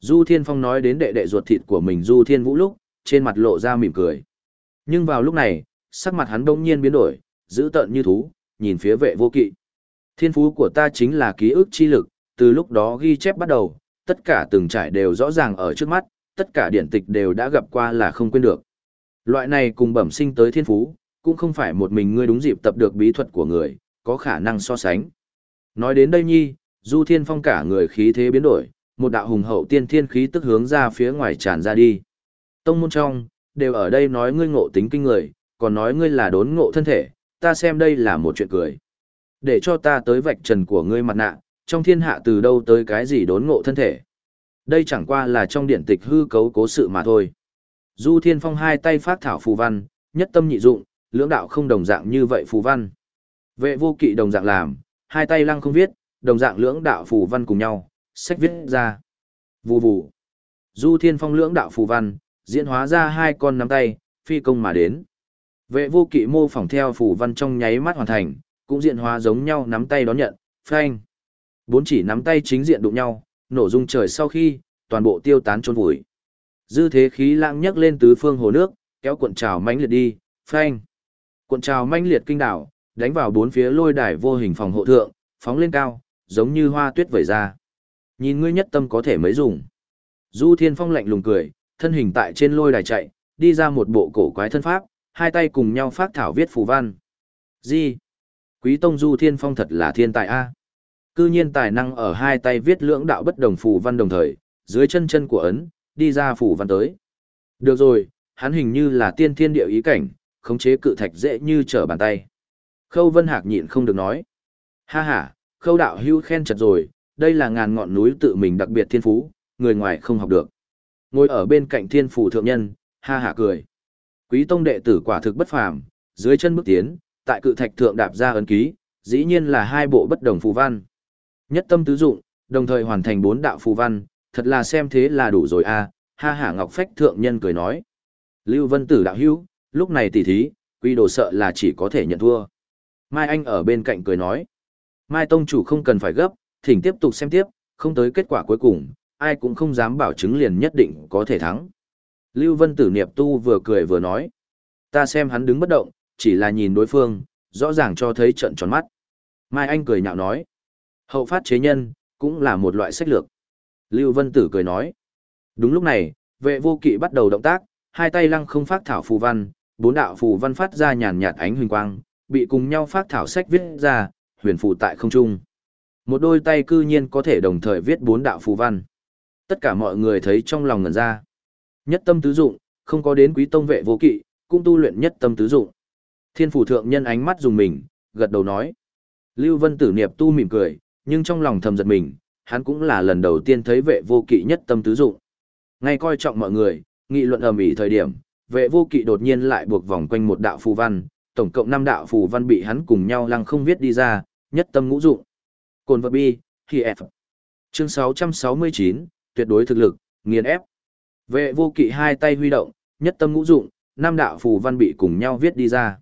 Du Thiên Phong nói đến đệ đệ ruột thịt của mình Du Thiên Vũ lúc, trên mặt lộ ra mỉm cười. Nhưng vào lúc này, sắc mặt hắn bỗng nhiên biến đổi, giữ tợn như thú, nhìn phía vệ vô kỵ. Thiên phú của ta chính là ký ức chi lực, từ lúc đó ghi chép bắt đầu, tất cả từng trải đều rõ ràng ở trước mắt, tất cả điển tịch đều đã gặp qua là không quên được. Loại này cùng bẩm sinh tới thiên phú, cũng không phải một mình ngươi đúng dịp tập được bí thuật của người, có khả năng so sánh. Nói đến đây nhi, Du Thiên Phong cả người khí thế biến đổi, một đạo hùng hậu tiên thiên khí tức hướng ra phía ngoài tràn ra đi. Tông môn trong, đều ở đây nói ngươi ngộ tính kinh người, còn nói ngươi là đốn ngộ thân thể, ta xem đây là một chuyện cười. Để cho ta tới vạch trần của ngươi mặt nạ, trong thiên hạ từ đâu tới cái gì đốn ngộ thân thể. Đây chẳng qua là trong điện tịch hư cấu cố sự mà thôi. Du Thiên Phong hai tay phát thảo phù văn, nhất tâm nhị dụng, lưỡng đạo không đồng dạng như vậy phù văn. Vệ vô kỵ đồng dạng làm, hai tay lăng không viết, đồng dạng lưỡng đạo phù văn cùng nhau, sách viết ra. Vù vù. Du Thiên Phong lưỡng đạo phù văn, diễn hóa ra hai con nắm tay, phi công mà đến. Vệ vô kỵ mô phỏng theo phủ văn trong nháy mắt hoàn thành, cũng diện hóa giống nhau nắm tay đón nhận, phanh. Bốn chỉ nắm tay chính diện đụng nhau, nổ rung trời sau khi, toàn bộ tiêu tán trôn vùi. Dư thế khí lãng nhấc lên tứ phương hồ nước, kéo cuộn trào mãnh liệt đi, phanh. Cuộn trào mãnh liệt kinh đảo, đánh vào bốn phía lôi đài vô hình phòng hộ thượng, phóng lên cao, giống như hoa tuyết vẩy ra. Nhìn ngươi nhất tâm có thể mấy dùng. Du Thiên Phong lạnh lùng cười, thân hình tại trên lôi đài chạy, đi ra một bộ cổ quái thân pháp, hai tay cùng nhau phát thảo viết phù văn. Gì? Quý Tông Du Thiên Phong thật là thiên tài a. Cư nhiên tài năng ở hai tay viết lưỡng đạo bất đồng phù văn đồng thời, dưới chân chân của ấn, đi ra phù văn tới. Được rồi, hắn hình như là tiên thiên địa ý cảnh, khống chế cự thạch dễ như trở bàn tay. Khâu Vân Hạc nhịn không được nói. Ha ha, khâu đạo hưu khen chật rồi, đây là ngàn ngọn núi tự mình đặc biệt thiên phú, người ngoài không học được. Ngồi ở bên cạnh thiên phủ thượng nhân, ha ha cười. Quý tông đệ tử quả thực bất phàm, dưới chân bước tiến, tại cự thạch thượng đạp ra ấn ký, dĩ nhiên là hai bộ bất đồng phù văn. Nhất tâm tứ dụng, đồng thời hoàn thành bốn đạo phù văn, thật là xem thế là đủ rồi a. ha hả ngọc phách thượng nhân cười nói. Lưu Vân Tử đạo hữu, lúc này tỉ thí, quy đồ sợ là chỉ có thể nhận thua. Mai Anh ở bên cạnh cười nói. Mai Tông chủ không cần phải gấp, thỉnh tiếp tục xem tiếp, không tới kết quả cuối cùng, ai cũng không dám bảo chứng liền nhất định có thể thắng. Lưu Vân Tử Niệm Tu vừa cười vừa nói. Ta xem hắn đứng bất động, chỉ là nhìn đối phương, rõ ràng cho thấy trận tròn mắt. Mai Anh cười nhạo nói. Hậu phát chế nhân, cũng là một loại sách lược. Lưu Vân Tử cười nói. Đúng lúc này, vệ vô kỵ bắt đầu động tác, hai tay lăng không phát thảo phù văn, bốn đạo phù văn phát ra nhàn nhạt ánh huỳnh quang, bị cùng nhau phát thảo sách viết ra, huyền phù tại không trung. Một đôi tay cư nhiên có thể đồng thời viết bốn đạo phù văn. Tất cả mọi người thấy trong lòng ngẩn ra. Nhất tâm tứ dụng, không có đến quý tông vệ vô kỵ, cũng tu luyện nhất tâm tứ dụng. Thiên phủ thượng nhân ánh mắt dùng mình, gật đầu nói. Lưu Vân Tử Niệm tu mỉm cười, nhưng trong lòng thầm giật mình, hắn cũng là lần đầu tiên thấy vệ vô kỵ nhất tâm tứ dụng. Ngay coi trọng mọi người, nghị luận ầm ĩ thời điểm, vệ vô kỵ đột nhiên lại buộc vòng quanh một đạo phù văn, tổng cộng năm đạo phù văn bị hắn cùng nhau lăng không viết đi ra, nhất tâm ngũ dụng. Cồn vật bi, khi F. Chương 669, tuyệt đối thực lực, nghiền ép. Vệ vô kỵ hai tay huy động, nhất tâm ngũ dụng, Nam đạo phù văn bị cùng nhau viết đi ra.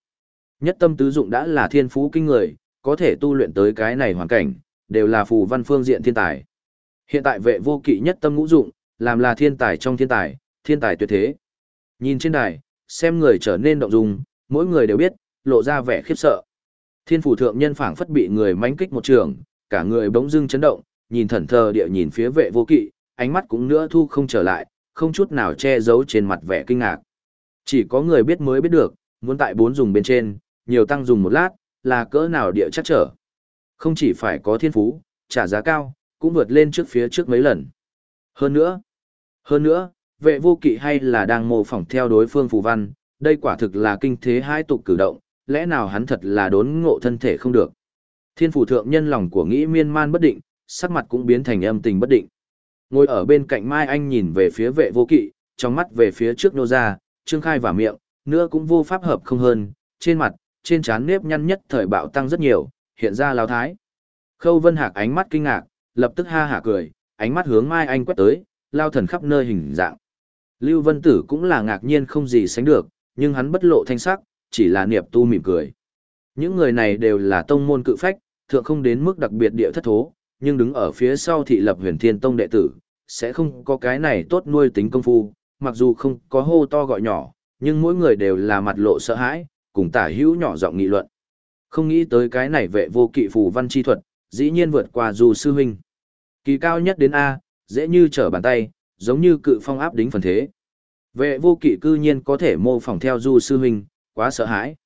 Nhất tâm tứ dụng đã là thiên phú kinh người, có thể tu luyện tới cái này hoàn cảnh, đều là phù văn phương diện thiên tài. Hiện tại vệ vô kỵ nhất tâm ngũ dụng, làm là thiên tài trong thiên tài, thiên tài tuyệt thế. Nhìn trên đài, xem người trở nên động dung, mỗi người đều biết, lộ ra vẻ khiếp sợ. Thiên phủ thượng nhân phảng phất bị người mánh kích một trường, cả người bỗng dưng chấn động, nhìn thần thờ địa nhìn phía vệ vô kỵ, ánh mắt cũng nữa thu không trở lại, không chút nào che giấu trên mặt vẻ kinh ngạc. Chỉ có người biết mới biết được, muốn tại bốn dùng bên trên, nhiều tăng dùng một lát, là cỡ nào địa chắc trở. Không chỉ phải có thiên phú, trả giá cao, cũng vượt lên trước phía trước mấy lần. Hơn nữa, hơn nữa, vệ vô kỵ hay là đang mô phỏng theo đối phương phù văn, đây quả thực là kinh thế hai tục cử động, lẽ nào hắn thật là đốn ngộ thân thể không được. Thiên phủ thượng nhân lòng của nghĩ miên man bất định, sắc mặt cũng biến thành âm tình bất định. Ngồi ở bên cạnh Mai Anh nhìn về phía vệ vô kỵ, trong mắt về phía trước nô ra, trương khai và miệng, nữa cũng vô pháp hợp không hơn, trên mặt, trên trán nếp nhăn nhất thời bạo tăng rất nhiều, hiện ra lao thái. Khâu Vân Hạc ánh mắt kinh ngạc, lập tức ha hả cười, ánh mắt hướng Mai Anh quét tới, lao thần khắp nơi hình dạng. Lưu Vân Tử cũng là ngạc nhiên không gì sánh được, nhưng hắn bất lộ thanh sắc, chỉ là niệm tu mỉm cười. Những người này đều là tông môn cự phách, thượng không đến mức đặc biệt địa thất thố, nhưng đứng ở phía sau thị lập huyền thiên tông đệ tử, sẽ không có cái này tốt nuôi tính công phu, mặc dù không có hô to gọi nhỏ, nhưng mỗi người đều là mặt lộ sợ hãi, cùng tả hữu nhỏ giọng nghị luận. Không nghĩ tới cái này vệ vô kỵ phù văn chi thuật, dĩ nhiên vượt qua dù sư huynh. Kỳ cao nhất đến A, dễ như trở bàn tay, giống như cự phong áp đính phần thế. Vệ vô kỵ cư nhiên có thể mô phỏng theo du sư huynh, quá sợ hãi.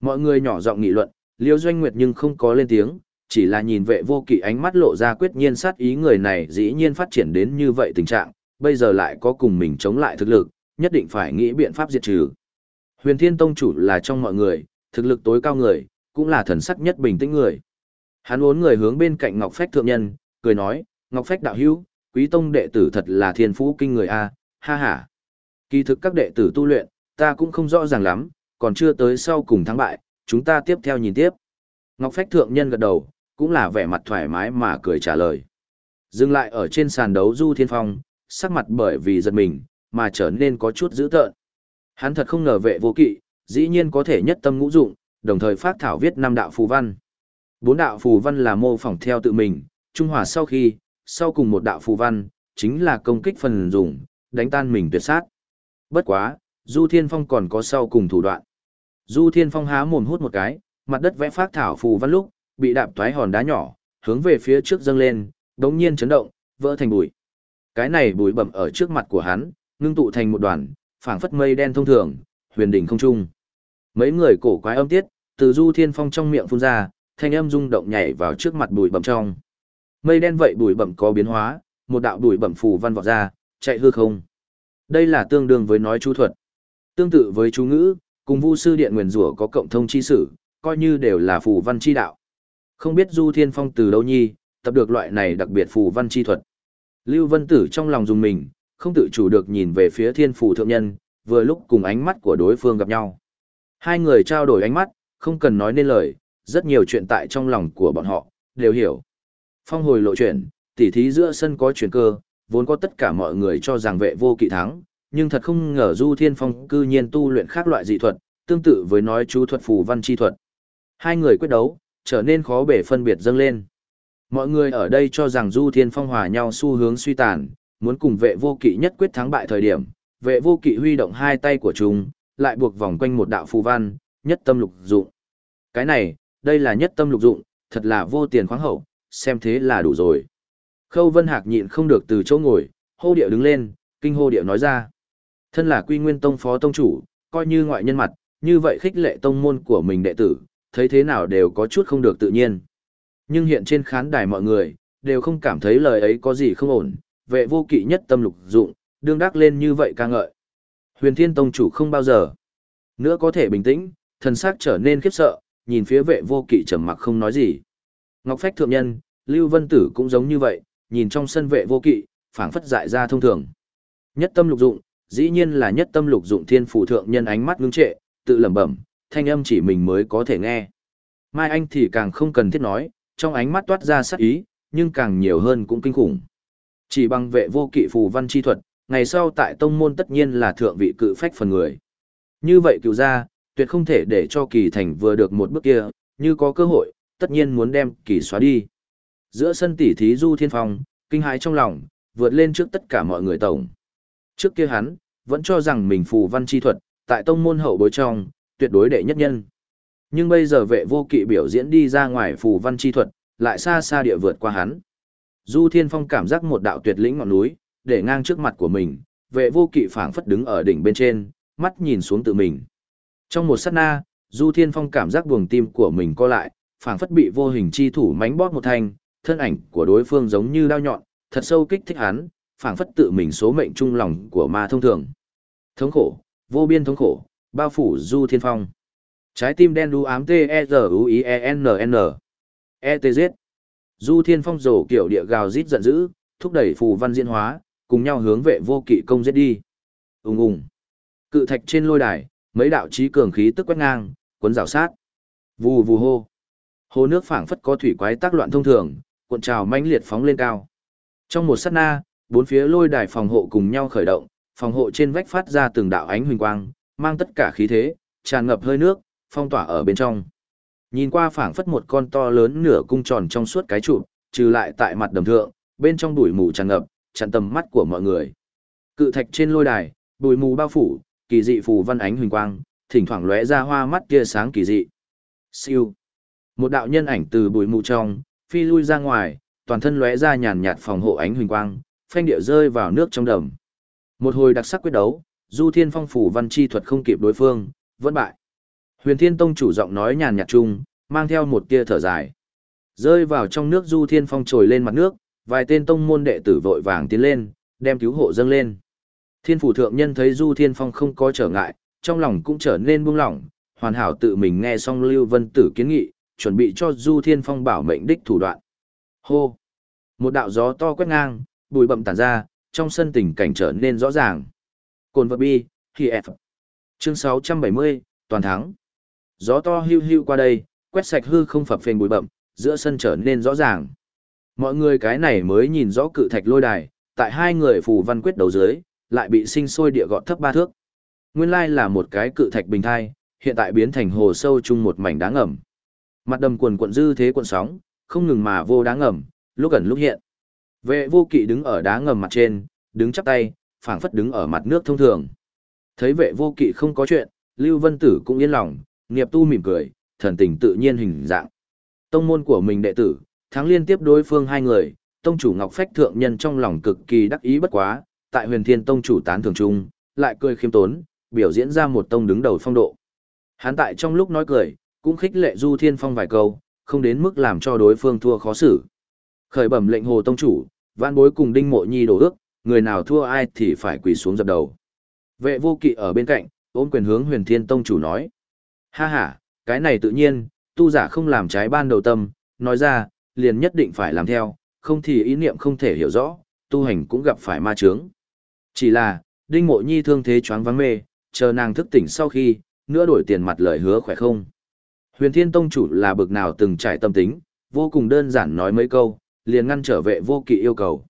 Mọi người nhỏ giọng nghị luận, liêu doanh nguyệt nhưng không có lên tiếng, chỉ là nhìn vệ vô kỵ ánh mắt lộ ra quyết nhiên sát ý người này dĩ nhiên phát triển đến như vậy tình trạng, bây giờ lại có cùng mình chống lại thực lực, nhất định phải nghĩ biện pháp diệt trừ. Huyền Thiên Tông chủ là trong mọi người, thực lực tối cao người, cũng là thần sắc nhất bình tĩnh người. Hắn uốn người hướng bên cạnh Ngọc Phách thượng nhân, cười nói, Ngọc Phách đạo hữu, quý tông đệ tử thật là thiên phú kinh người a, ha ha. Kỳ thực các đệ tử tu luyện, ta cũng không rõ ràng lắm, còn chưa tới sau cùng thắng bại, chúng ta tiếp theo nhìn tiếp. Ngọc Phách thượng nhân gật đầu, cũng là vẻ mặt thoải mái mà cười trả lời. Dừng lại ở trên sàn đấu Du Thiên Phong, sắc mặt bởi vì giật mình, mà trở nên có chút dữ tợn. Hắn thật không ngờ vệ vô kỵ, dĩ nhiên có thể nhất tâm ngũ dụng, đồng thời phát thảo viết năm đạo phù văn. Bốn đạo phù văn là mô phỏng theo tự mình, trung hòa sau khi, sau cùng một đạo phù văn, chính là công kích phần dùng, đánh tan mình tuyệt sát. Bất quá, Du Thiên Phong còn có sau cùng thủ đoạn. Du Thiên Phong há mồm hút một cái, mặt đất vẽ phát thảo phù văn lúc, bị đạp thoái hòn đá nhỏ, hướng về phía trước dâng lên, đống nhiên chấn động, vỡ thành bụi. Cái này bụi bẩm ở trước mặt của hắn, ngưng tụ thành một đoàn, phảng phất mây đen thông thường, huyền đỉnh không trung. Mấy người cổ quái âm tiết, từ Du Thiên Phong trong miệng phun ra, thanh âm rung động nhảy vào trước mặt bụi bẩm trong. Mây đen vậy bụi bẩm có biến hóa, một đạo bụi bẩm phù văn vọt ra, chạy hư không. Đây là tương đương với nói chú thuật. Tương tự với chú ngữ, cùng Vu sư điện nguyền rủa có cộng thông chi sử, coi như đều là phù văn chi đạo. Không biết Du Thiên Phong từ đâu nhi, tập được loại này đặc biệt phù văn chi thuật. Lưu Vân Tử trong lòng dùng mình, không tự chủ được nhìn về phía thiên phù thượng nhân, vừa lúc cùng ánh mắt của đối phương gặp nhau. Hai người trao đổi ánh mắt, không cần nói nên lời, rất nhiều chuyện tại trong lòng của bọn họ, đều hiểu. Phong hồi lộ chuyện tỉ thí giữa sân có chuyển cơ, vốn có tất cả mọi người cho rằng vệ vô kỵ thắng, nhưng thật không ngờ Du Thiên Phong cư nhiên tu luyện khác loại dị thuật, tương tự với nói chú thuật phù văn chi thuật. Hai người quyết đấu, trở nên khó bể phân biệt dâng lên. Mọi người ở đây cho rằng Du Thiên Phong hòa nhau xu hướng suy tàn, muốn cùng vệ vô kỵ nhất quyết thắng bại thời điểm, vệ vô kỵ huy động hai tay của chúng, lại buộc vòng quanh một đạo phù văn, nhất tâm lục dụng. Cái này, đây là nhất tâm lục dụng, thật là vô tiền khoáng hậu, xem thế là đủ rồi. Khâu Vân Hạc nhịn không được từ chỗ ngồi, hô điệu đứng lên, kinh hô điệu nói ra. Thân là quy nguyên tông phó tông chủ, coi như ngoại nhân mặt, như vậy khích lệ tông môn của mình đệ tử, thấy thế nào đều có chút không được tự nhiên. Nhưng hiện trên khán đài mọi người, đều không cảm thấy lời ấy có gì không ổn, vệ vô kỵ nhất tâm lục dụng, đương đắc lên như vậy ca ngợi. Huyền Thiên Tông chủ không bao giờ nữa có thể bình tĩnh, thần sắc trở nên khiếp sợ, nhìn phía vệ vô kỵ trầm mặc không nói gì. Ngọc Phách thượng nhân, Lưu Vân Tử cũng giống như vậy, nhìn trong sân vệ vô kỵ, phảng phất dại ra thông thường. Nhất tâm lục dụng, dĩ nhiên là nhất tâm lục dụng thiên phủ thượng nhân ánh mắt ngưng trệ, tự lẩm bẩm, thanh âm chỉ mình mới có thể nghe. Mai Anh thì càng không cần thiết nói, trong ánh mắt toát ra sắc ý, nhưng càng nhiều hơn cũng kinh khủng. Chỉ bằng vệ vô kỵ phù văn chi thuật, ngày sau tại tông môn tất nhiên là thượng vị cự phách phần người. Như vậy cựu ra, tuyệt không thể để cho kỳ thành vừa được một bước kia, như có cơ hội, tất nhiên muốn đem kỳ xóa đi. Giữa sân tỷ thí du thiên phong, kinh hãi trong lòng, vượt lên trước tất cả mọi người tổng. Trước kia hắn, vẫn cho rằng mình phù văn chi thuật, tại tông môn hậu bối trong, tuyệt đối đệ nhất nhân. Nhưng bây giờ vệ vô kỵ biểu diễn đi ra ngoài phù văn chi thuật, lại xa xa địa vượt qua hắn. Du Thiên Phong cảm giác một đạo tuyệt lĩnh ngọn núi, để ngang trước mặt của mình, vệ vô kỵ phảng phất đứng ở đỉnh bên trên, mắt nhìn xuống tự mình. Trong một sát na, Du Thiên Phong cảm giác buồng tim của mình co lại, phảng phất bị vô hình chi thủ mánh bóp một thanh, thân ảnh của đối phương giống như đao nhọn, thật sâu kích thích hắn, phảng phất tự mình số mệnh trung lòng của ma thông thường. Thống khổ, vô biên thống khổ, bao phủ Du Thiên Phong. Trái tim đen đu ám T E R U I E N N E-T-Z. Du Thiên Phong rổ kiểu địa gào rít giận dữ, thúc đẩy phù văn diễn hóa, cùng nhau hướng vệ vô kỵ công giết đi. Ùng ùng. Cự thạch trên lôi đài, mấy đạo chí cường khí tức quét ngang, cuốn rào sát. Vù vù hô. Hồ nước phảng phất có thủy quái tác loạn thông thường, cuộn trào mãnh liệt phóng lên cao. Trong một sát na, bốn phía lôi đài phòng hộ cùng nhau khởi động, phòng hộ trên vách phát ra từng đạo ánh huỳnh quang, mang tất cả khí thế, tràn ngập hơi nước, phong tỏa ở bên trong. Nhìn qua phảng phất một con to lớn nửa cung tròn trong suốt cái trụ, trừ lại tại mặt đầm thượng, bên trong bụi mù tràn ngập, chặn tầm mắt của mọi người. Cự thạch trên lôi đài, bụi mù bao phủ, kỳ dị phù văn ánh huỳnh quang, thỉnh thoảng lóe ra hoa mắt kia sáng kỳ dị. Siêu. Một đạo nhân ảnh từ bụi mù trong, phi lui ra ngoài, toàn thân lóe ra nhàn nhạt phòng hộ ánh huỳnh quang, phanh điệu rơi vào nước trong đầm. Một hồi đặc sắc quyết đấu, Du Thiên Phong phủ văn chi thuật không kịp đối phương, vẫn bại. Huyền Thiên Tông chủ giọng nói nhàn nhạt chung, mang theo một tia thở dài. Rơi vào trong nước Du Thiên Phong trồi lên mặt nước, vài tên tông môn đệ tử vội vàng tiến lên, đem cứu hộ dâng lên. Thiên phủ thượng nhân thấy Du Thiên Phong không có trở ngại, trong lòng cũng trở nên buông lỏng, hoàn hảo tự mình nghe xong Lưu Vân Tử kiến nghị, chuẩn bị cho Du Thiên Phong bảo mệnh đích thủ đoạn. Hô! Một đạo gió to quét ngang, bụi bậm tản ra, trong sân tình cảnh trở nên rõ ràng. Cồn vật bi, khi F. Chương 670, toàn thắng. Gió to hưu hưu qua đây, quét sạch hư không phập phền bụi bậm, giữa sân trở nên rõ ràng. Mọi người cái này mới nhìn rõ cự thạch lôi đài, tại hai người phù văn quyết đầu dưới, lại bị sinh sôi địa gọt thấp ba thước. Nguyên lai là một cái cự thạch bình thai, hiện tại biến thành hồ sâu chung một mảnh đá ngầm. Mặt đầm quần quận dư thế cuộn sóng, không ngừng mà vô đá ngầm, lúc gần lúc hiện. Vệ vô kỵ đứng ở đá ngầm mặt trên, đứng chắp tay, phảng phất đứng ở mặt nước thông thường. Thấy vệ vô kỵ không có chuyện, Lưu Vân Tử cũng yên lòng, nghiệp tu mỉm cười, thần tình tự nhiên hình dạng. Tông môn của mình đệ tử, thắng liên tiếp đối phương hai người, tông chủ Ngọc Phách thượng nhân trong lòng cực kỳ đắc ý bất quá, tại Huyền Thiên tông chủ tán thường trung, lại cười khiêm tốn, biểu diễn ra một tông đứng đầu phong độ. Hắn tại trong lúc nói cười, cũng khích lệ Du Thiên Phong vài câu, không đến mức làm cho đối phương thua khó xử. Khởi bẩm lệnh hồ tông chủ, văn bối cùng đinh mộ nhi đổ ước, người nào thua ai thì phải quỳ xuống dập đầu. Vệ vô kỵ ở bên cạnh, ôm quyền hướng huyền thiên tông chủ nói. Ha ha, cái này tự nhiên, tu giả không làm trái ban đầu tâm, nói ra, liền nhất định phải làm theo, không thì ý niệm không thể hiểu rõ, tu hành cũng gặp phải ma chướng. Chỉ là, đinh mộ nhi thương thế choáng vắng mê, chờ nàng thức tỉnh sau khi, nữa đổi tiền mặt lời hứa khỏe không. Huyền Thiên Tông chủ là bực nào từng trải tâm tính, vô cùng đơn giản nói mấy câu, liền ngăn trở vệ vô kỵ yêu cầu.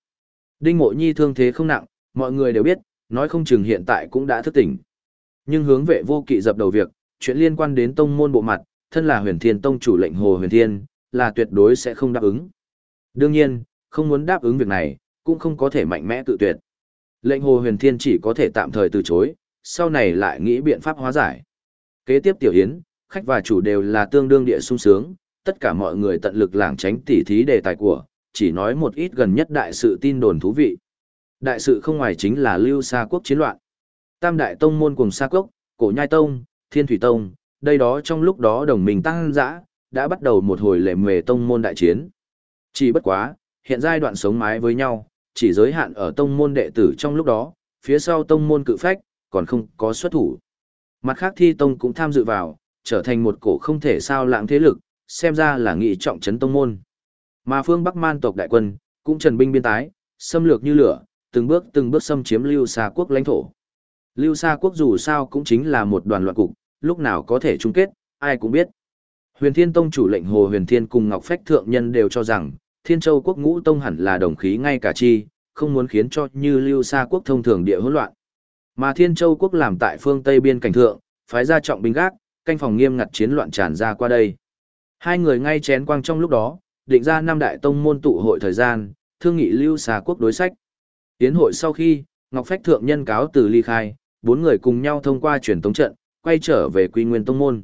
Đinh mộ nhi thương thế không nặng, mọi người đều biết, nói không chừng hiện tại cũng đã thức tỉnh. Nhưng hướng vệ vô kỵ dập đầu việc, chuyện liên quan đến tông môn bộ mặt, thân là huyền thiên tông chủ lệnh hồ huyền thiên, là tuyệt đối sẽ không đáp ứng. Đương nhiên, không muốn đáp ứng việc này, cũng không có thể mạnh mẽ tự tuyệt. Lệnh hồ huyền thiên chỉ có thể tạm thời từ chối, sau này lại nghĩ biện pháp hóa giải. Kế tiếp tiểu hiến, khách và chủ đều là tương đương địa sung sướng, tất cả mọi người tận lực lảng tránh tỉ thí đề tài của, chỉ nói một ít gần nhất đại sự tin đồn thú vị. Đại sự không ngoài chính là lưu xa quốc chiến loạn. Tam đại tông môn cùng xa quốc, cổ nhai tông, thiên thủy tông, đây đó trong lúc đó đồng minh tăng dã, đã bắt đầu một hồi lệ mề tông môn đại chiến. Chỉ bất quá, hiện giai đoạn sống mái với nhau, chỉ giới hạn ở tông môn đệ tử trong lúc đó, phía sau tông môn cự phách, còn không có xuất thủ. Mặt khác thi tông cũng tham dự vào, trở thành một cổ không thể sao lãng thế lực, xem ra là nghị trọng trấn tông môn. Mà phương Bắc man tộc đại quân, cũng trần binh biên tái, xâm lược như lửa, từng bước từng bước xâm chiếm Lưu Sa quốc lãnh thổ. Lưu Sa quốc dù sao cũng chính là một đoàn loạn cục, lúc nào có thể chung kết, ai cũng biết. Huyền Thiên Tông chủ lệnh Hồ Huyền Thiên cùng Ngọc Phách thượng nhân đều cho rằng, Thiên Châu quốc ngũ tông hẳn là đồng khí ngay cả chi, không muốn khiến cho như Lưu Sa quốc thông thường địa hỗn loạn. Mà Thiên Châu quốc làm tại phương Tây biên cảnh thượng, phái ra trọng binh gác, canh phòng nghiêm ngặt chiến loạn tràn ra qua đây. Hai người ngay chén quang trong lúc đó, định ra năm đại tông môn tụ hội thời gian, thương nghị lưu xà quốc đối sách. Tiến hội sau khi, Ngọc Phách Thượng nhân cáo từ ly khai, bốn người cùng nhau thông qua truyền tống trận, quay trở về quy nguyên tông môn.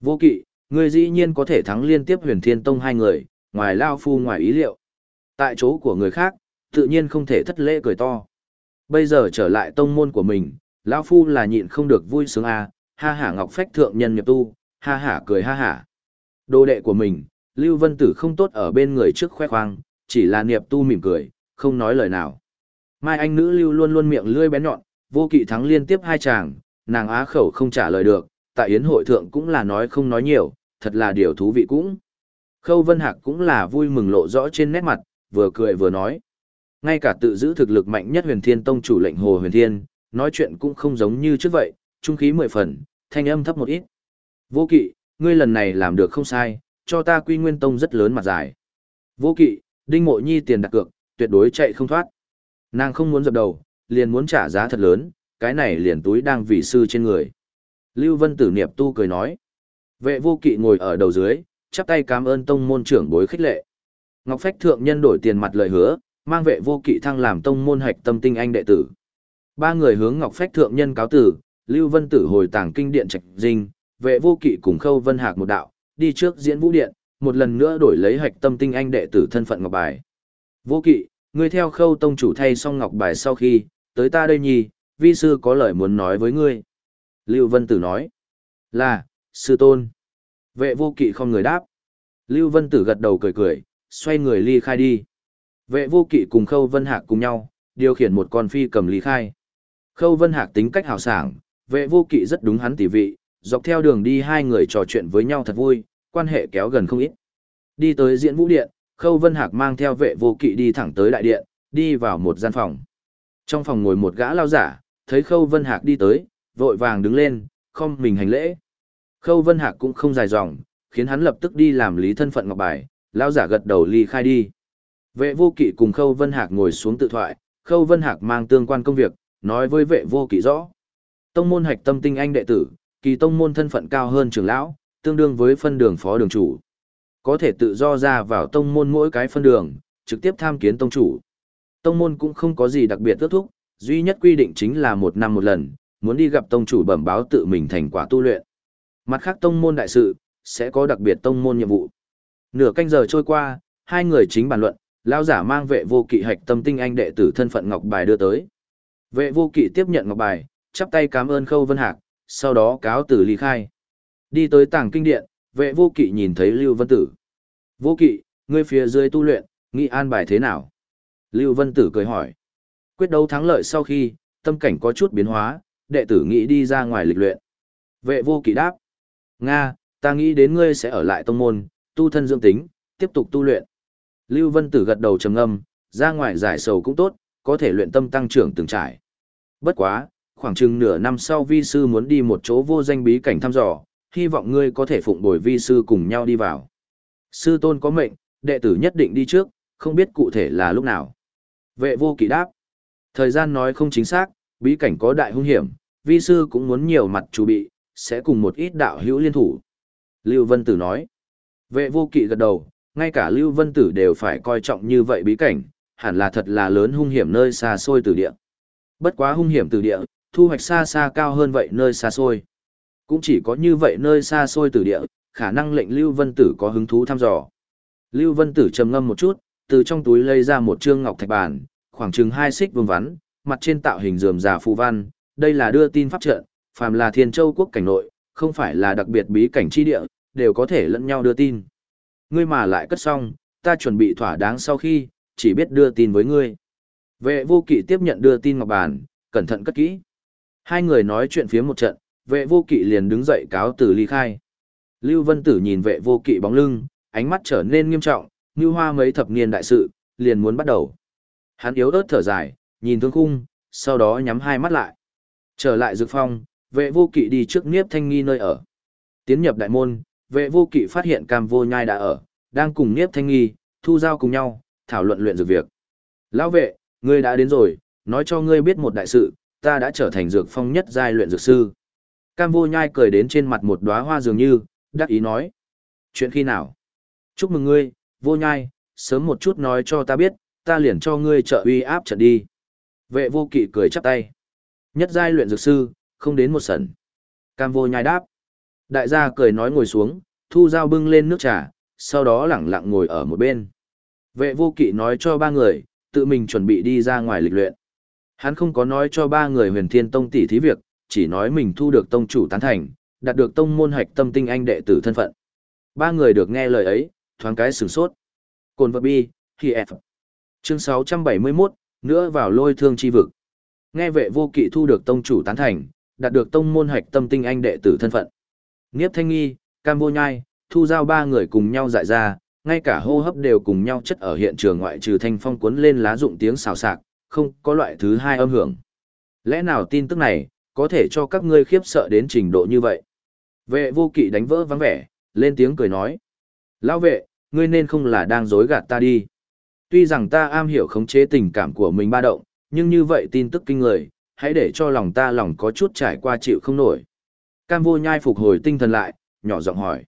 Vô kỵ, người dĩ nhiên có thể thắng liên tiếp huyền thiên tông hai người, ngoài lao phu ngoài ý liệu. Tại chỗ của người khác, tự nhiên không thể thất lễ cười to. Bây giờ trở lại tông môn của mình, lão phu là nhịn không được vui sướng a, à, ha hả Ngọc Phách Thượng nhân nhập tu, ha hả cười ha hả. Đồ đệ của mình, Lưu Vân Tử không tốt ở bên người trước khoe khoang, chỉ là niệm tu mỉm cười, không nói lời nào. Mai Anh nữ Lưu luôn luôn miệng lưỡi bén nhọn, vô kỵ thắng liên tiếp hai chàng, nàng á khẩu không trả lời được, tại yến hội thượng cũng là nói không nói nhiều, thật là điều thú vị cũng. Khâu Vân Hạc cũng là vui mừng lộ rõ trên nét mặt, vừa cười vừa nói. Ngay cả tự giữ thực lực mạnh nhất huyền thiên tông chủ lệnh Hồ Huyền Thiên, nói chuyện cũng không giống như trước vậy, trung khí mười phần, thanh âm thấp một ít. Vô kỵ, ngươi lần này làm được không sai, cho ta quy nguyên tông rất lớn mặt dài. Vô kỵ, đinh mộ nhi tiền đặt cược, tuyệt đối chạy không thoát. Nàng không muốn dập đầu, liền muốn trả giá thật lớn, cái này liền túi đang vì sư trên người. Lưu Vân Tử Niệm Tu cười nói. Vệ vô kỵ ngồi ở đầu dưới, chắp tay cảm ơn tông môn trưởng bối khích lệ. Ngọc Phách Thượng Nhân đổi tiền mặt lời hứa, mang vệ vô kỵ thăng làm tông môn hạch tâm tinh anh đệ tử. Ba người hướng Ngọc Phách thượng nhân cáo tử, Lưu Vân Tử hồi tàng kinh điện trạch dinh, vệ vô kỵ cùng Khâu Vân Hạc một đạo, đi trước diễn vũ điện, một lần nữa đổi lấy hạch tâm tinh anh đệ tử thân phận ngọc bài. Vô kỵ, ngươi theo Khâu tông chủ thay xong ngọc bài sau khi, tới ta đây nhì, vi sư có lời muốn nói với ngươi. Lưu Vân Tử nói, là, sư tôn. Vệ vô kỵ không người đáp. Lưu Vân Tử gật đầu cười cười, xoay người ly khai đi. Vệ vô kỵ cùng Khâu Vân Hạc cùng nhau, điều khiển một con phi cầm ly khai. Khâu Vân Hạc tính cách hào sảng, vệ vô kỵ rất đúng hắn tỉ vị, dọc theo đường đi hai người trò chuyện với nhau thật vui, quan hệ kéo gần không ít. Đi tới diễn vũ điện, Khâu Vân Hạc mang theo vệ vô kỵ đi thẳng tới đại điện, đi vào một gian phòng. Trong phòng ngồi một gã lao giả, thấy Khâu Vân Hạc đi tới, vội vàng đứng lên, không mình hành lễ. Khâu Vân Hạc cũng không dài dòng, khiến hắn lập tức đi làm lý thân phận ngọc bài, lao giả gật đầu ly khai đi. Vệ vô kỵ cùng Khâu Vân Hạc ngồi xuống tự thoại, Khâu Vân Hạc mang tương quan công việc, nói với vệ vô kỵ rõ. Tông môn hạch tâm tinh anh đệ tử, kỳ tông môn thân phận cao hơn trưởng lão, tương đương với phân đường phó đường chủ. Có thể tự do ra vào tông môn mỗi cái phân đường, trực tiếp tham kiến tông chủ. Tông môn cũng không có gì đặc biệt tước thúc, duy nhất quy định chính là một năm một lần, muốn đi gặp tông chủ bẩm báo tự mình thành quả tu luyện. Mặt khác tông môn đại sự, sẽ có đặc biệt tông môn nhiệm vụ. Nửa canh giờ trôi qua, hai người chính bàn luận, lão giả mang vệ vô kỵ hạch tâm tinh anh đệ tử thân phận ngọc bài đưa tới. Vệ vô kỵ tiếp nhận ngọc bài, chắp tay cảm ơn Khâu Vân Hạc, sau đó cáo từ ly khai. Đi tới tàng kinh điện, vệ vô kỵ nhìn thấy Lưu Vân Tử. Vô kỵ, ngươi phía dưới tu luyện, nghĩ an bài thế nào? Lưu Vân Tử cười hỏi. Quyết đấu thắng lợi sau khi, tâm cảnh có chút biến hóa, đệ tử nghĩ đi ra ngoài lịch luyện. Vệ vô kỵ đáp. Nga, ta nghĩ đến ngươi sẽ ở lại tông môn, tu thân dưỡng tính, tiếp tục tu luyện. Lưu Vân Tử gật đầu trầm ngâm, ra ngoài giải sầu cũng tốt, có thể luyện tâm tăng trưởng từng trải. Bất quá, khoảng chừng nửa năm sau vi sư muốn đi một chỗ vô danh bí cảnh thăm dò, hy vọng ngươi có thể phụng bồi vi sư cùng nhau đi vào. Sư tôn có mệnh, đệ tử nhất định đi trước, không biết cụ thể là lúc nào. Vệ vô kỵ đáp. Thời gian nói không chính xác, bí cảnh có đại hung hiểm, vi sư cũng muốn nhiều mặt chuẩn bị, sẽ cùng một ít đạo hữu liên thủ. Lưu Vân Tử nói. Vệ vô kỵ gật đầu, ngay cả Lưu Vân Tử đều phải coi trọng như vậy bí cảnh, hẳn là thật là lớn hung hiểm nơi xa xôi từ địa. Bất quá hung hiểm từ địa, thu hoạch xa xa cao hơn vậy nơi xa xôi. Cũng chỉ có như vậy nơi xa xôi từ địa, khả năng lệnh Lưu Vân Tử có hứng thú thăm dò. Lưu Vân Tử trầm ngâm một chút, từ trong túi lấy ra một trương ngọc thạch bản khoảng chừng hai xích vương vắn, mặt trên tạo hình rườm rà phù văn, đây là đưa tin pháp trận, phàm là Thiên Châu quốc cảnh nội, không phải là đặc biệt bí cảnh chi địa, đều có thể lẫn nhau đưa tin. Ngươi mà lại cất xong, ta chuẩn bị thỏa đáng sau khi, chỉ biết đưa tin với ngươi. Vệ vô kỵ tiếp nhận đưa tin ngọc bản cẩn thận cất kỹ. Hai người nói chuyện phía một trận, vệ vô kỵ liền đứng dậy cáo từ ly khai. Lưu Vân Tử nhìn vệ vô kỵ bóng lưng, ánh mắt trở nên nghiêm trọng, như hoa mấy thập niên đại sự, liền muốn bắt đầu. Hắn yếu ớt thở dài, nhìn thương khung, sau đó nhắm hai mắt lại. Trở lại dược phong, vệ vô kỵ đi trước Niếp Thanh Nghi nơi ở. Tiến nhập đại môn, vệ vô kỵ phát hiện cam vô nhai đã ở, đang cùng Niếp Thanh Nghi, thu giao cùng nhau, thảo luận luyện dược việc. Lão vệ, ngươi đã đến rồi, nói cho ngươi biết một đại sự, ta đã trở thành dược phong nhất giai luyện dược sư. Cam vô nhai cười đến trên mặt một đóa hoa dường như, đắc ý nói. Chuyện khi nào? Chúc mừng ngươi, vô nhai, sớm một chút nói cho ta biết, ta liền cho ngươi trợ uy áp trận đi. Vệ vô kỵ cười chắp tay. Nhất giai luyện dược sư, không đến một sẩn. Cam vô nhai đáp. Đại gia cười nói ngồi xuống, thu dao bưng lên nước trà, sau đó lẳng lặng ngồi ở một bên. Vệ vô kỵ nói cho ba người, tự mình chuẩn bị đi ra ngoài lịch luyện. Hắn không có nói cho ba người huyền thiên tông tỷ thí việc, chỉ nói mình thu được tông chủ tán thành, đạt được tông môn hạch tâm tinh anh đệ tử thân phận. Ba người được nghe lời ấy, thoáng cái sửng sốt. Cồn vật bi, thì F. Chương 671, nữa vào lôi thương chi vực. Nghe vệ vô kỵ thu được tông chủ tán thành, đạt được tông môn hạch tâm tinh anh đệ tử thân phận. Nghiếp thanh nghi, cam vô nhai, thu giao ba người cùng nhau dại ra, ngay cả hô hấp đều cùng nhau chất ở hiện trường ngoại trừ thanh phong cuốn lên lá dụng tiếng xào xạc, không có loại thứ hai âm hưởng. Lẽ nào tin tức này, có thể cho các ngươi khiếp sợ đến trình độ như vậy? Vệ vô kỵ đánh vỡ vắng vẻ, lên tiếng cười nói. Lão vệ, ngươi nên không là đang dối gạt ta đi. Tuy rằng ta am hiểu khống chế tình cảm của mình ba động, nhưng như vậy tin tức kinh người, hãy để cho lòng ta lòng có chút trải qua chịu không nổi. Cam vô nhai phục hồi tinh thần lại, nhỏ giọng hỏi.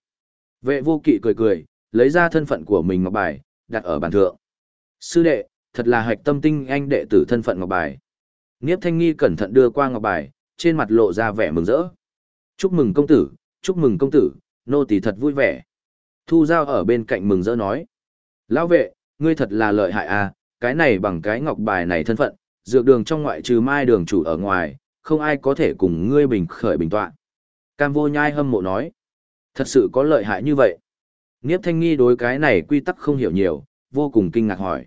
Vệ vô kỵ cười cười, lấy ra thân phận của mình ngọc bài, đặt ở bàn thượng. Sư đệ, thật là hạch tâm tinh anh đệ tử thân phận ngọc bài. Niếp Thanh Nghi cẩn thận đưa qua ngọc bài, trên mặt lộ ra vẻ mừng rỡ. Chúc mừng công tử, chúc mừng công tử, nô tỳ thật vui vẻ. Thu Giao ở bên cạnh mừng rỡ nói. Lão vệ, ngươi thật là lợi hại à, cái này bằng cái ngọc bài này thân phận, dược đường trong ngoại trừ mai đường chủ ở ngoài, không ai có thể cùng ngươi bình khởi bình tọa. Cam vô nhai hâm mộ nói. Thật sự có lợi hại như vậy. Niếp thanh nghi đối cái này quy tắc không hiểu nhiều, vô cùng kinh ngạc hỏi.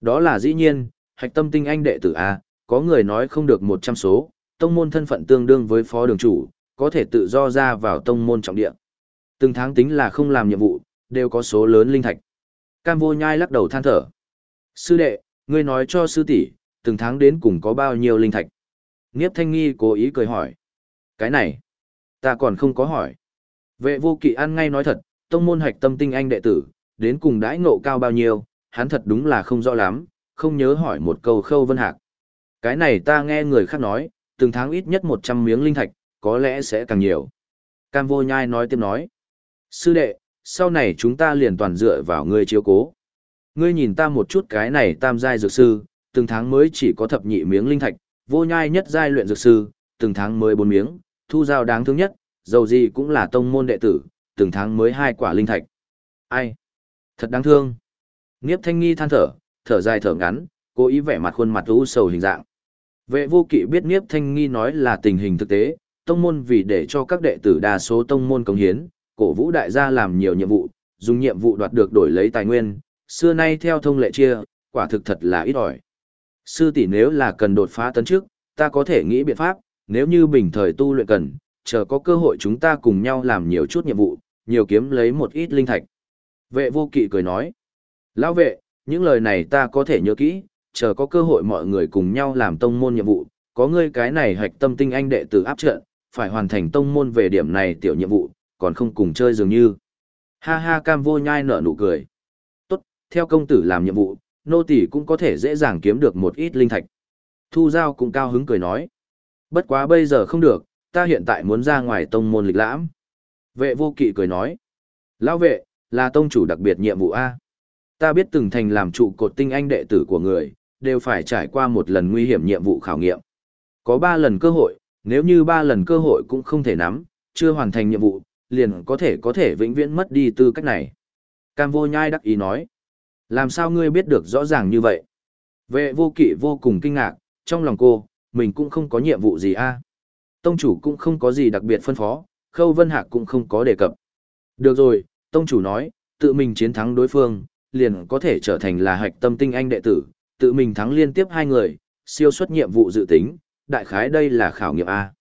Đó là dĩ nhiên, hạch tâm tinh anh đệ tử A, có người nói không được 100 số, tông môn thân phận tương đương với phó đường chủ, có thể tự do ra vào tông môn trọng địa. Từng tháng tính là không làm nhiệm vụ, đều có số lớn linh thạch. Cam vô nhai lắc đầu than thở. Sư đệ, ngươi nói cho sư tỷ, từng tháng đến cùng có bao nhiêu linh thạch. Niếp thanh nghi cố ý cười hỏi. Cái này, ta còn không có hỏi. Vệ vô kỵ ăn ngay nói thật, tông môn hạch tâm tinh anh đệ tử, đến cùng đãi ngộ cao bao nhiêu, hắn thật đúng là không rõ lắm, không nhớ hỏi một câu khâu vân hạc. Cái này ta nghe người khác nói, từng tháng ít nhất 100 miếng linh thạch, có lẽ sẽ càng nhiều. Cam vô nhai nói tiếp nói. Sư đệ, sau này chúng ta liền toàn dựa vào ngươi chiếu cố. Ngươi nhìn ta một chút cái này tam giai dược sư, từng tháng mới chỉ có thập nhị miếng linh thạch, vô nhai nhất giai luyện dược sư, từng tháng mới bốn miếng, thu giao đáng thương nhất, dầu gì cũng là tông môn đệ tử, từng tháng mới hai quả linh thạch. Ai? Thật đáng thương. Niếp thanh nghi than thở, thở dài thở ngắn, cố ý vẻ mặt khuôn mặt u sầu hình dạng. Vệ vô kỵ biết Niếp thanh nghi nói là tình hình thực tế, tông môn vì để cho các đệ tử đa số tông môn cống hiến, cổ vũ đại gia làm nhiều nhiệm vụ, dùng nhiệm vụ đoạt được đổi lấy tài nguyên, xưa nay theo thông lệ chia, quả thực thật là ít ỏi. Sư tỷ nếu là cần đột phá tấn trước, ta có thể nghĩ biện pháp, nếu như bình thời tu luyện cần, chờ có cơ hội chúng ta cùng nhau làm nhiều chút nhiệm vụ, nhiều kiếm lấy một ít linh thạch. Vệ vô kỵ cười nói, lão vệ, những lời này ta có thể nhớ kỹ, chờ có cơ hội mọi người cùng nhau làm tông môn nhiệm vụ, có ngươi cái này hạch tâm tinh anh đệ tử áp trận, phải hoàn thành tông môn về điểm này tiểu nhiệm vụ, còn không cùng chơi dường như. Ha ha cam vô nhai nở nụ cười. Tốt, theo công tử làm nhiệm vụ, nô tỷ cũng có thể dễ dàng kiếm được một ít linh thạch. Thu Giao cũng cao hứng cười nói. Bất quá bây giờ không được, ta hiện tại muốn ra ngoài tông môn lịch lãm. Vệ vô kỵ cười nói. Lão vệ, là tông chủ đặc biệt nhiệm vụ A. Ta biết từng thành làm trụ cột tinh anh đệ tử của người, đều phải trải qua một lần nguy hiểm nhiệm vụ khảo nghiệm. Có ba lần cơ hội, nếu như ba lần cơ hội cũng không thể nắm, chưa hoàn thành nhiệm vụ, liền có thể có thể vĩnh viễn mất đi tư cách này. Cam vô nhai đắc ý nói. Làm sao ngươi biết được rõ ràng như vậy? Vệ vô kỵ vô cùng kinh ngạc, trong lòng cô, mình cũng không có nhiệm vụ gì a Tông chủ cũng không có gì đặc biệt phân phó, Khâu Vân Hạc cũng không có đề cập. Được rồi, Tông chủ nói, tự mình chiến thắng đối phương, liền có thể trở thành là hạch tâm tinh anh đệ tử, tự mình thắng liên tiếp hai người, siêu xuất nhiệm vụ dự tính, đại khái đây là khảo nghiệm A.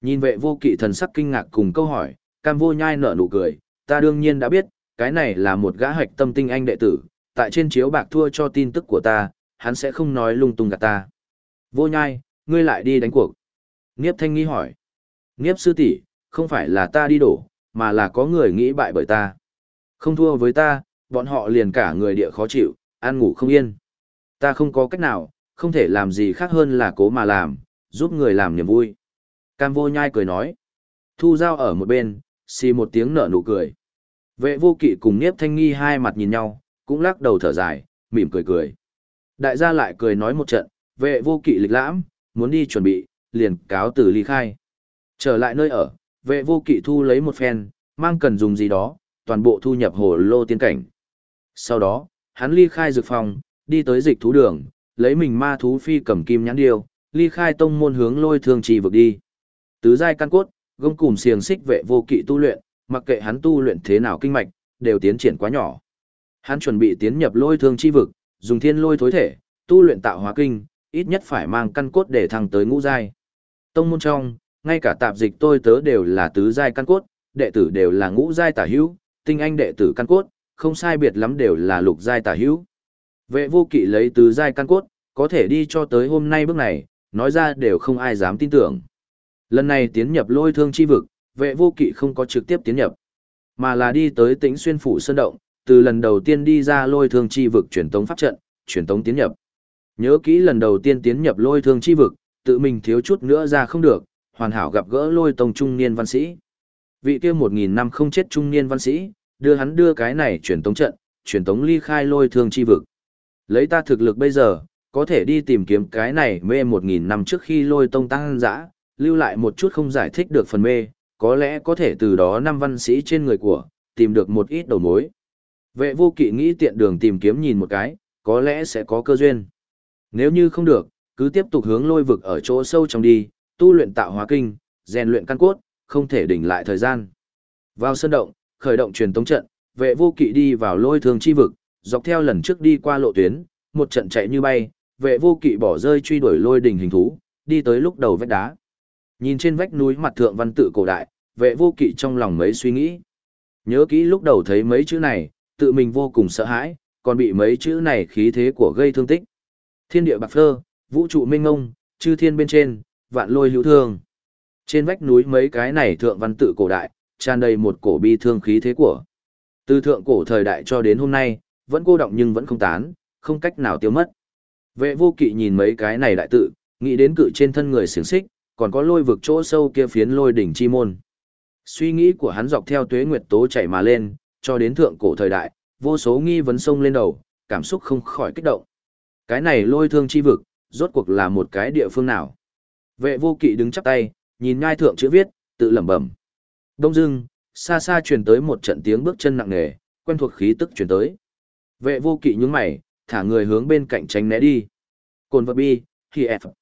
Nhìn vệ vô kỵ thần sắc kinh ngạc cùng câu hỏi, cam vô nhai nở nụ cười, ta đương nhiên đã biết, cái này là một gã hạch tâm tinh anh đệ tử, tại trên chiếu bạc thua cho tin tức của ta, hắn sẽ không nói lung tung gạt ta. Vô nhai, ngươi lại đi đánh cuộc. Niếp thanh nghi hỏi. Niếp sư tỷ, không phải là ta đi đổ, mà là có người nghĩ bại bởi ta. Không thua với ta, bọn họ liền cả người địa khó chịu, ăn ngủ không yên. Ta không có cách nào, không thể làm gì khác hơn là cố mà làm, giúp người làm niềm vui. Cam vô nhai cười nói. Thu dao ở một bên, xì một tiếng nở nụ cười. Vệ vô kỵ cùng Niếp Thanh Nghi hai mặt nhìn nhau, cũng lắc đầu thở dài, mỉm cười cười. Đại gia lại cười nói một trận, vệ vô kỵ lịch lãm, muốn đi chuẩn bị, liền cáo từ ly khai. Trở lại nơi ở, vệ vô kỵ thu lấy một phen, mang cần dùng gì đó, toàn bộ thu nhập hồ lô tiên cảnh. Sau đó, hắn ly khai dược phòng, đi tới dịch thú đường, lấy mình ma thú phi cầm kim nhãn điêu, ly khai tông môn hướng lôi thương trì vực đi. Tứ giai căn cốt, gông cùm xiềng xích vệ vô kỵ tu luyện, mặc kệ hắn tu luyện thế nào kinh mạch, đều tiến triển quá nhỏ. Hắn chuẩn bị tiến nhập lôi thương chi vực, dùng thiên lôi thối thể, tu luyện tạo hóa kinh, ít nhất phải mang căn cốt để thăng tới ngũ giai. Tông môn trong, ngay cả tạp dịch tôi tớ đều là tứ giai căn cốt, đệ tử đều là ngũ giai tả hữu, tinh anh đệ tử căn cốt, không sai biệt lắm đều là lục giai tả hữu. Vệ vô kỵ lấy tứ giai căn cốt, có thể đi cho tới hôm nay bước này, nói ra đều không ai dám tin tưởng. Lần này tiến nhập lôi thương chi vực, vệ vô kỵ không có trực tiếp tiến nhập, mà là đi tới tĩnh xuyên phủ sơn động, từ lần đầu tiên đi ra lôi thương chi vực truyền tống pháp trận, truyền tống tiến nhập. Nhớ kỹ lần đầu tiên tiến nhập lôi thương chi vực, tự mình thiếu chút nữa ra không được, hoàn hảo gặp gỡ lôi tông trung niên văn sĩ. Vị kia một nghìn năm không chết trung niên văn sĩ, đưa hắn đưa cái này truyền tống trận, truyền tống ly khai lôi thương chi vực. Lấy ta thực lực bây giờ, có thể đi tìm kiếm cái này mê một nghìn năm trước khi lôi tông tăng dã, lưu lại một chút không giải thích được phần mê, có lẽ có thể từ đó năm văn sĩ trên người của, tìm được một ít đầu mối. Vệ vô kỵ nghĩ tiện đường tìm kiếm nhìn một cái, có lẽ sẽ có cơ duyên. Nếu như không được, cứ tiếp tục hướng lôi vực ở chỗ sâu trong đi, tu luyện tạo hóa kinh, rèn luyện căn cốt, không thể đỉnh lại thời gian. Vào sân động, khởi động truyền tống trận, vệ vô kỵ đi vào lôi thường chi vực, dọc theo lần trước đi qua lộ tuyến, một trận chạy như bay, vệ vô kỵ bỏ rơi truy đuổi lôi đỉnh hình thú, đi tới lúc đầu vách đá. Nhìn trên vách núi mặt thượng văn tự cổ đại, vệ vô kỵ trong lòng mấy suy nghĩ. Nhớ kỹ lúc đầu thấy mấy chữ này, tự mình vô cùng sợ hãi, còn bị mấy chữ này khí thế của gây thương tích. Thiên địa bạc phơ, vũ trụ minh ngông, chư thiên bên trên, vạn lôi hữu thương. Trên vách núi mấy cái này thượng văn tự cổ đại, tràn đầy một cổ bi thương khí thế của. Từ thượng cổ thời đại cho đến hôm nay, vẫn cô động nhưng vẫn không tán, không cách nào tiêu mất. Vệ vô kỵ nhìn mấy cái này đại tự, nghĩ đến cự trên thân người xiềng xích, còn có lôi vực chỗ sâu kia phiến lôi đỉnh chi môn. Suy nghĩ của hắn dọc theo tuế nguyệt tố chảy mà lên, cho đến thượng cổ thời đại, vô số nghi vấn sông lên đầu, cảm xúc không khỏi kích động. Cái này lôi thương chi vực, rốt cuộc là một cái địa phương nào? Vệ vô kỵ đứng chắp tay, nhìn ngai thượng chữ viết, tự lẩm bẩm. Đông dưng, xa xa truyền tới một trận tiếng bước chân nặng nề, quen thuộc khí tức truyền tới. Vệ vô kỵ nhướng mày, thả người hướng bên cạnh tránh né đi. Cồn vật bi, khi F.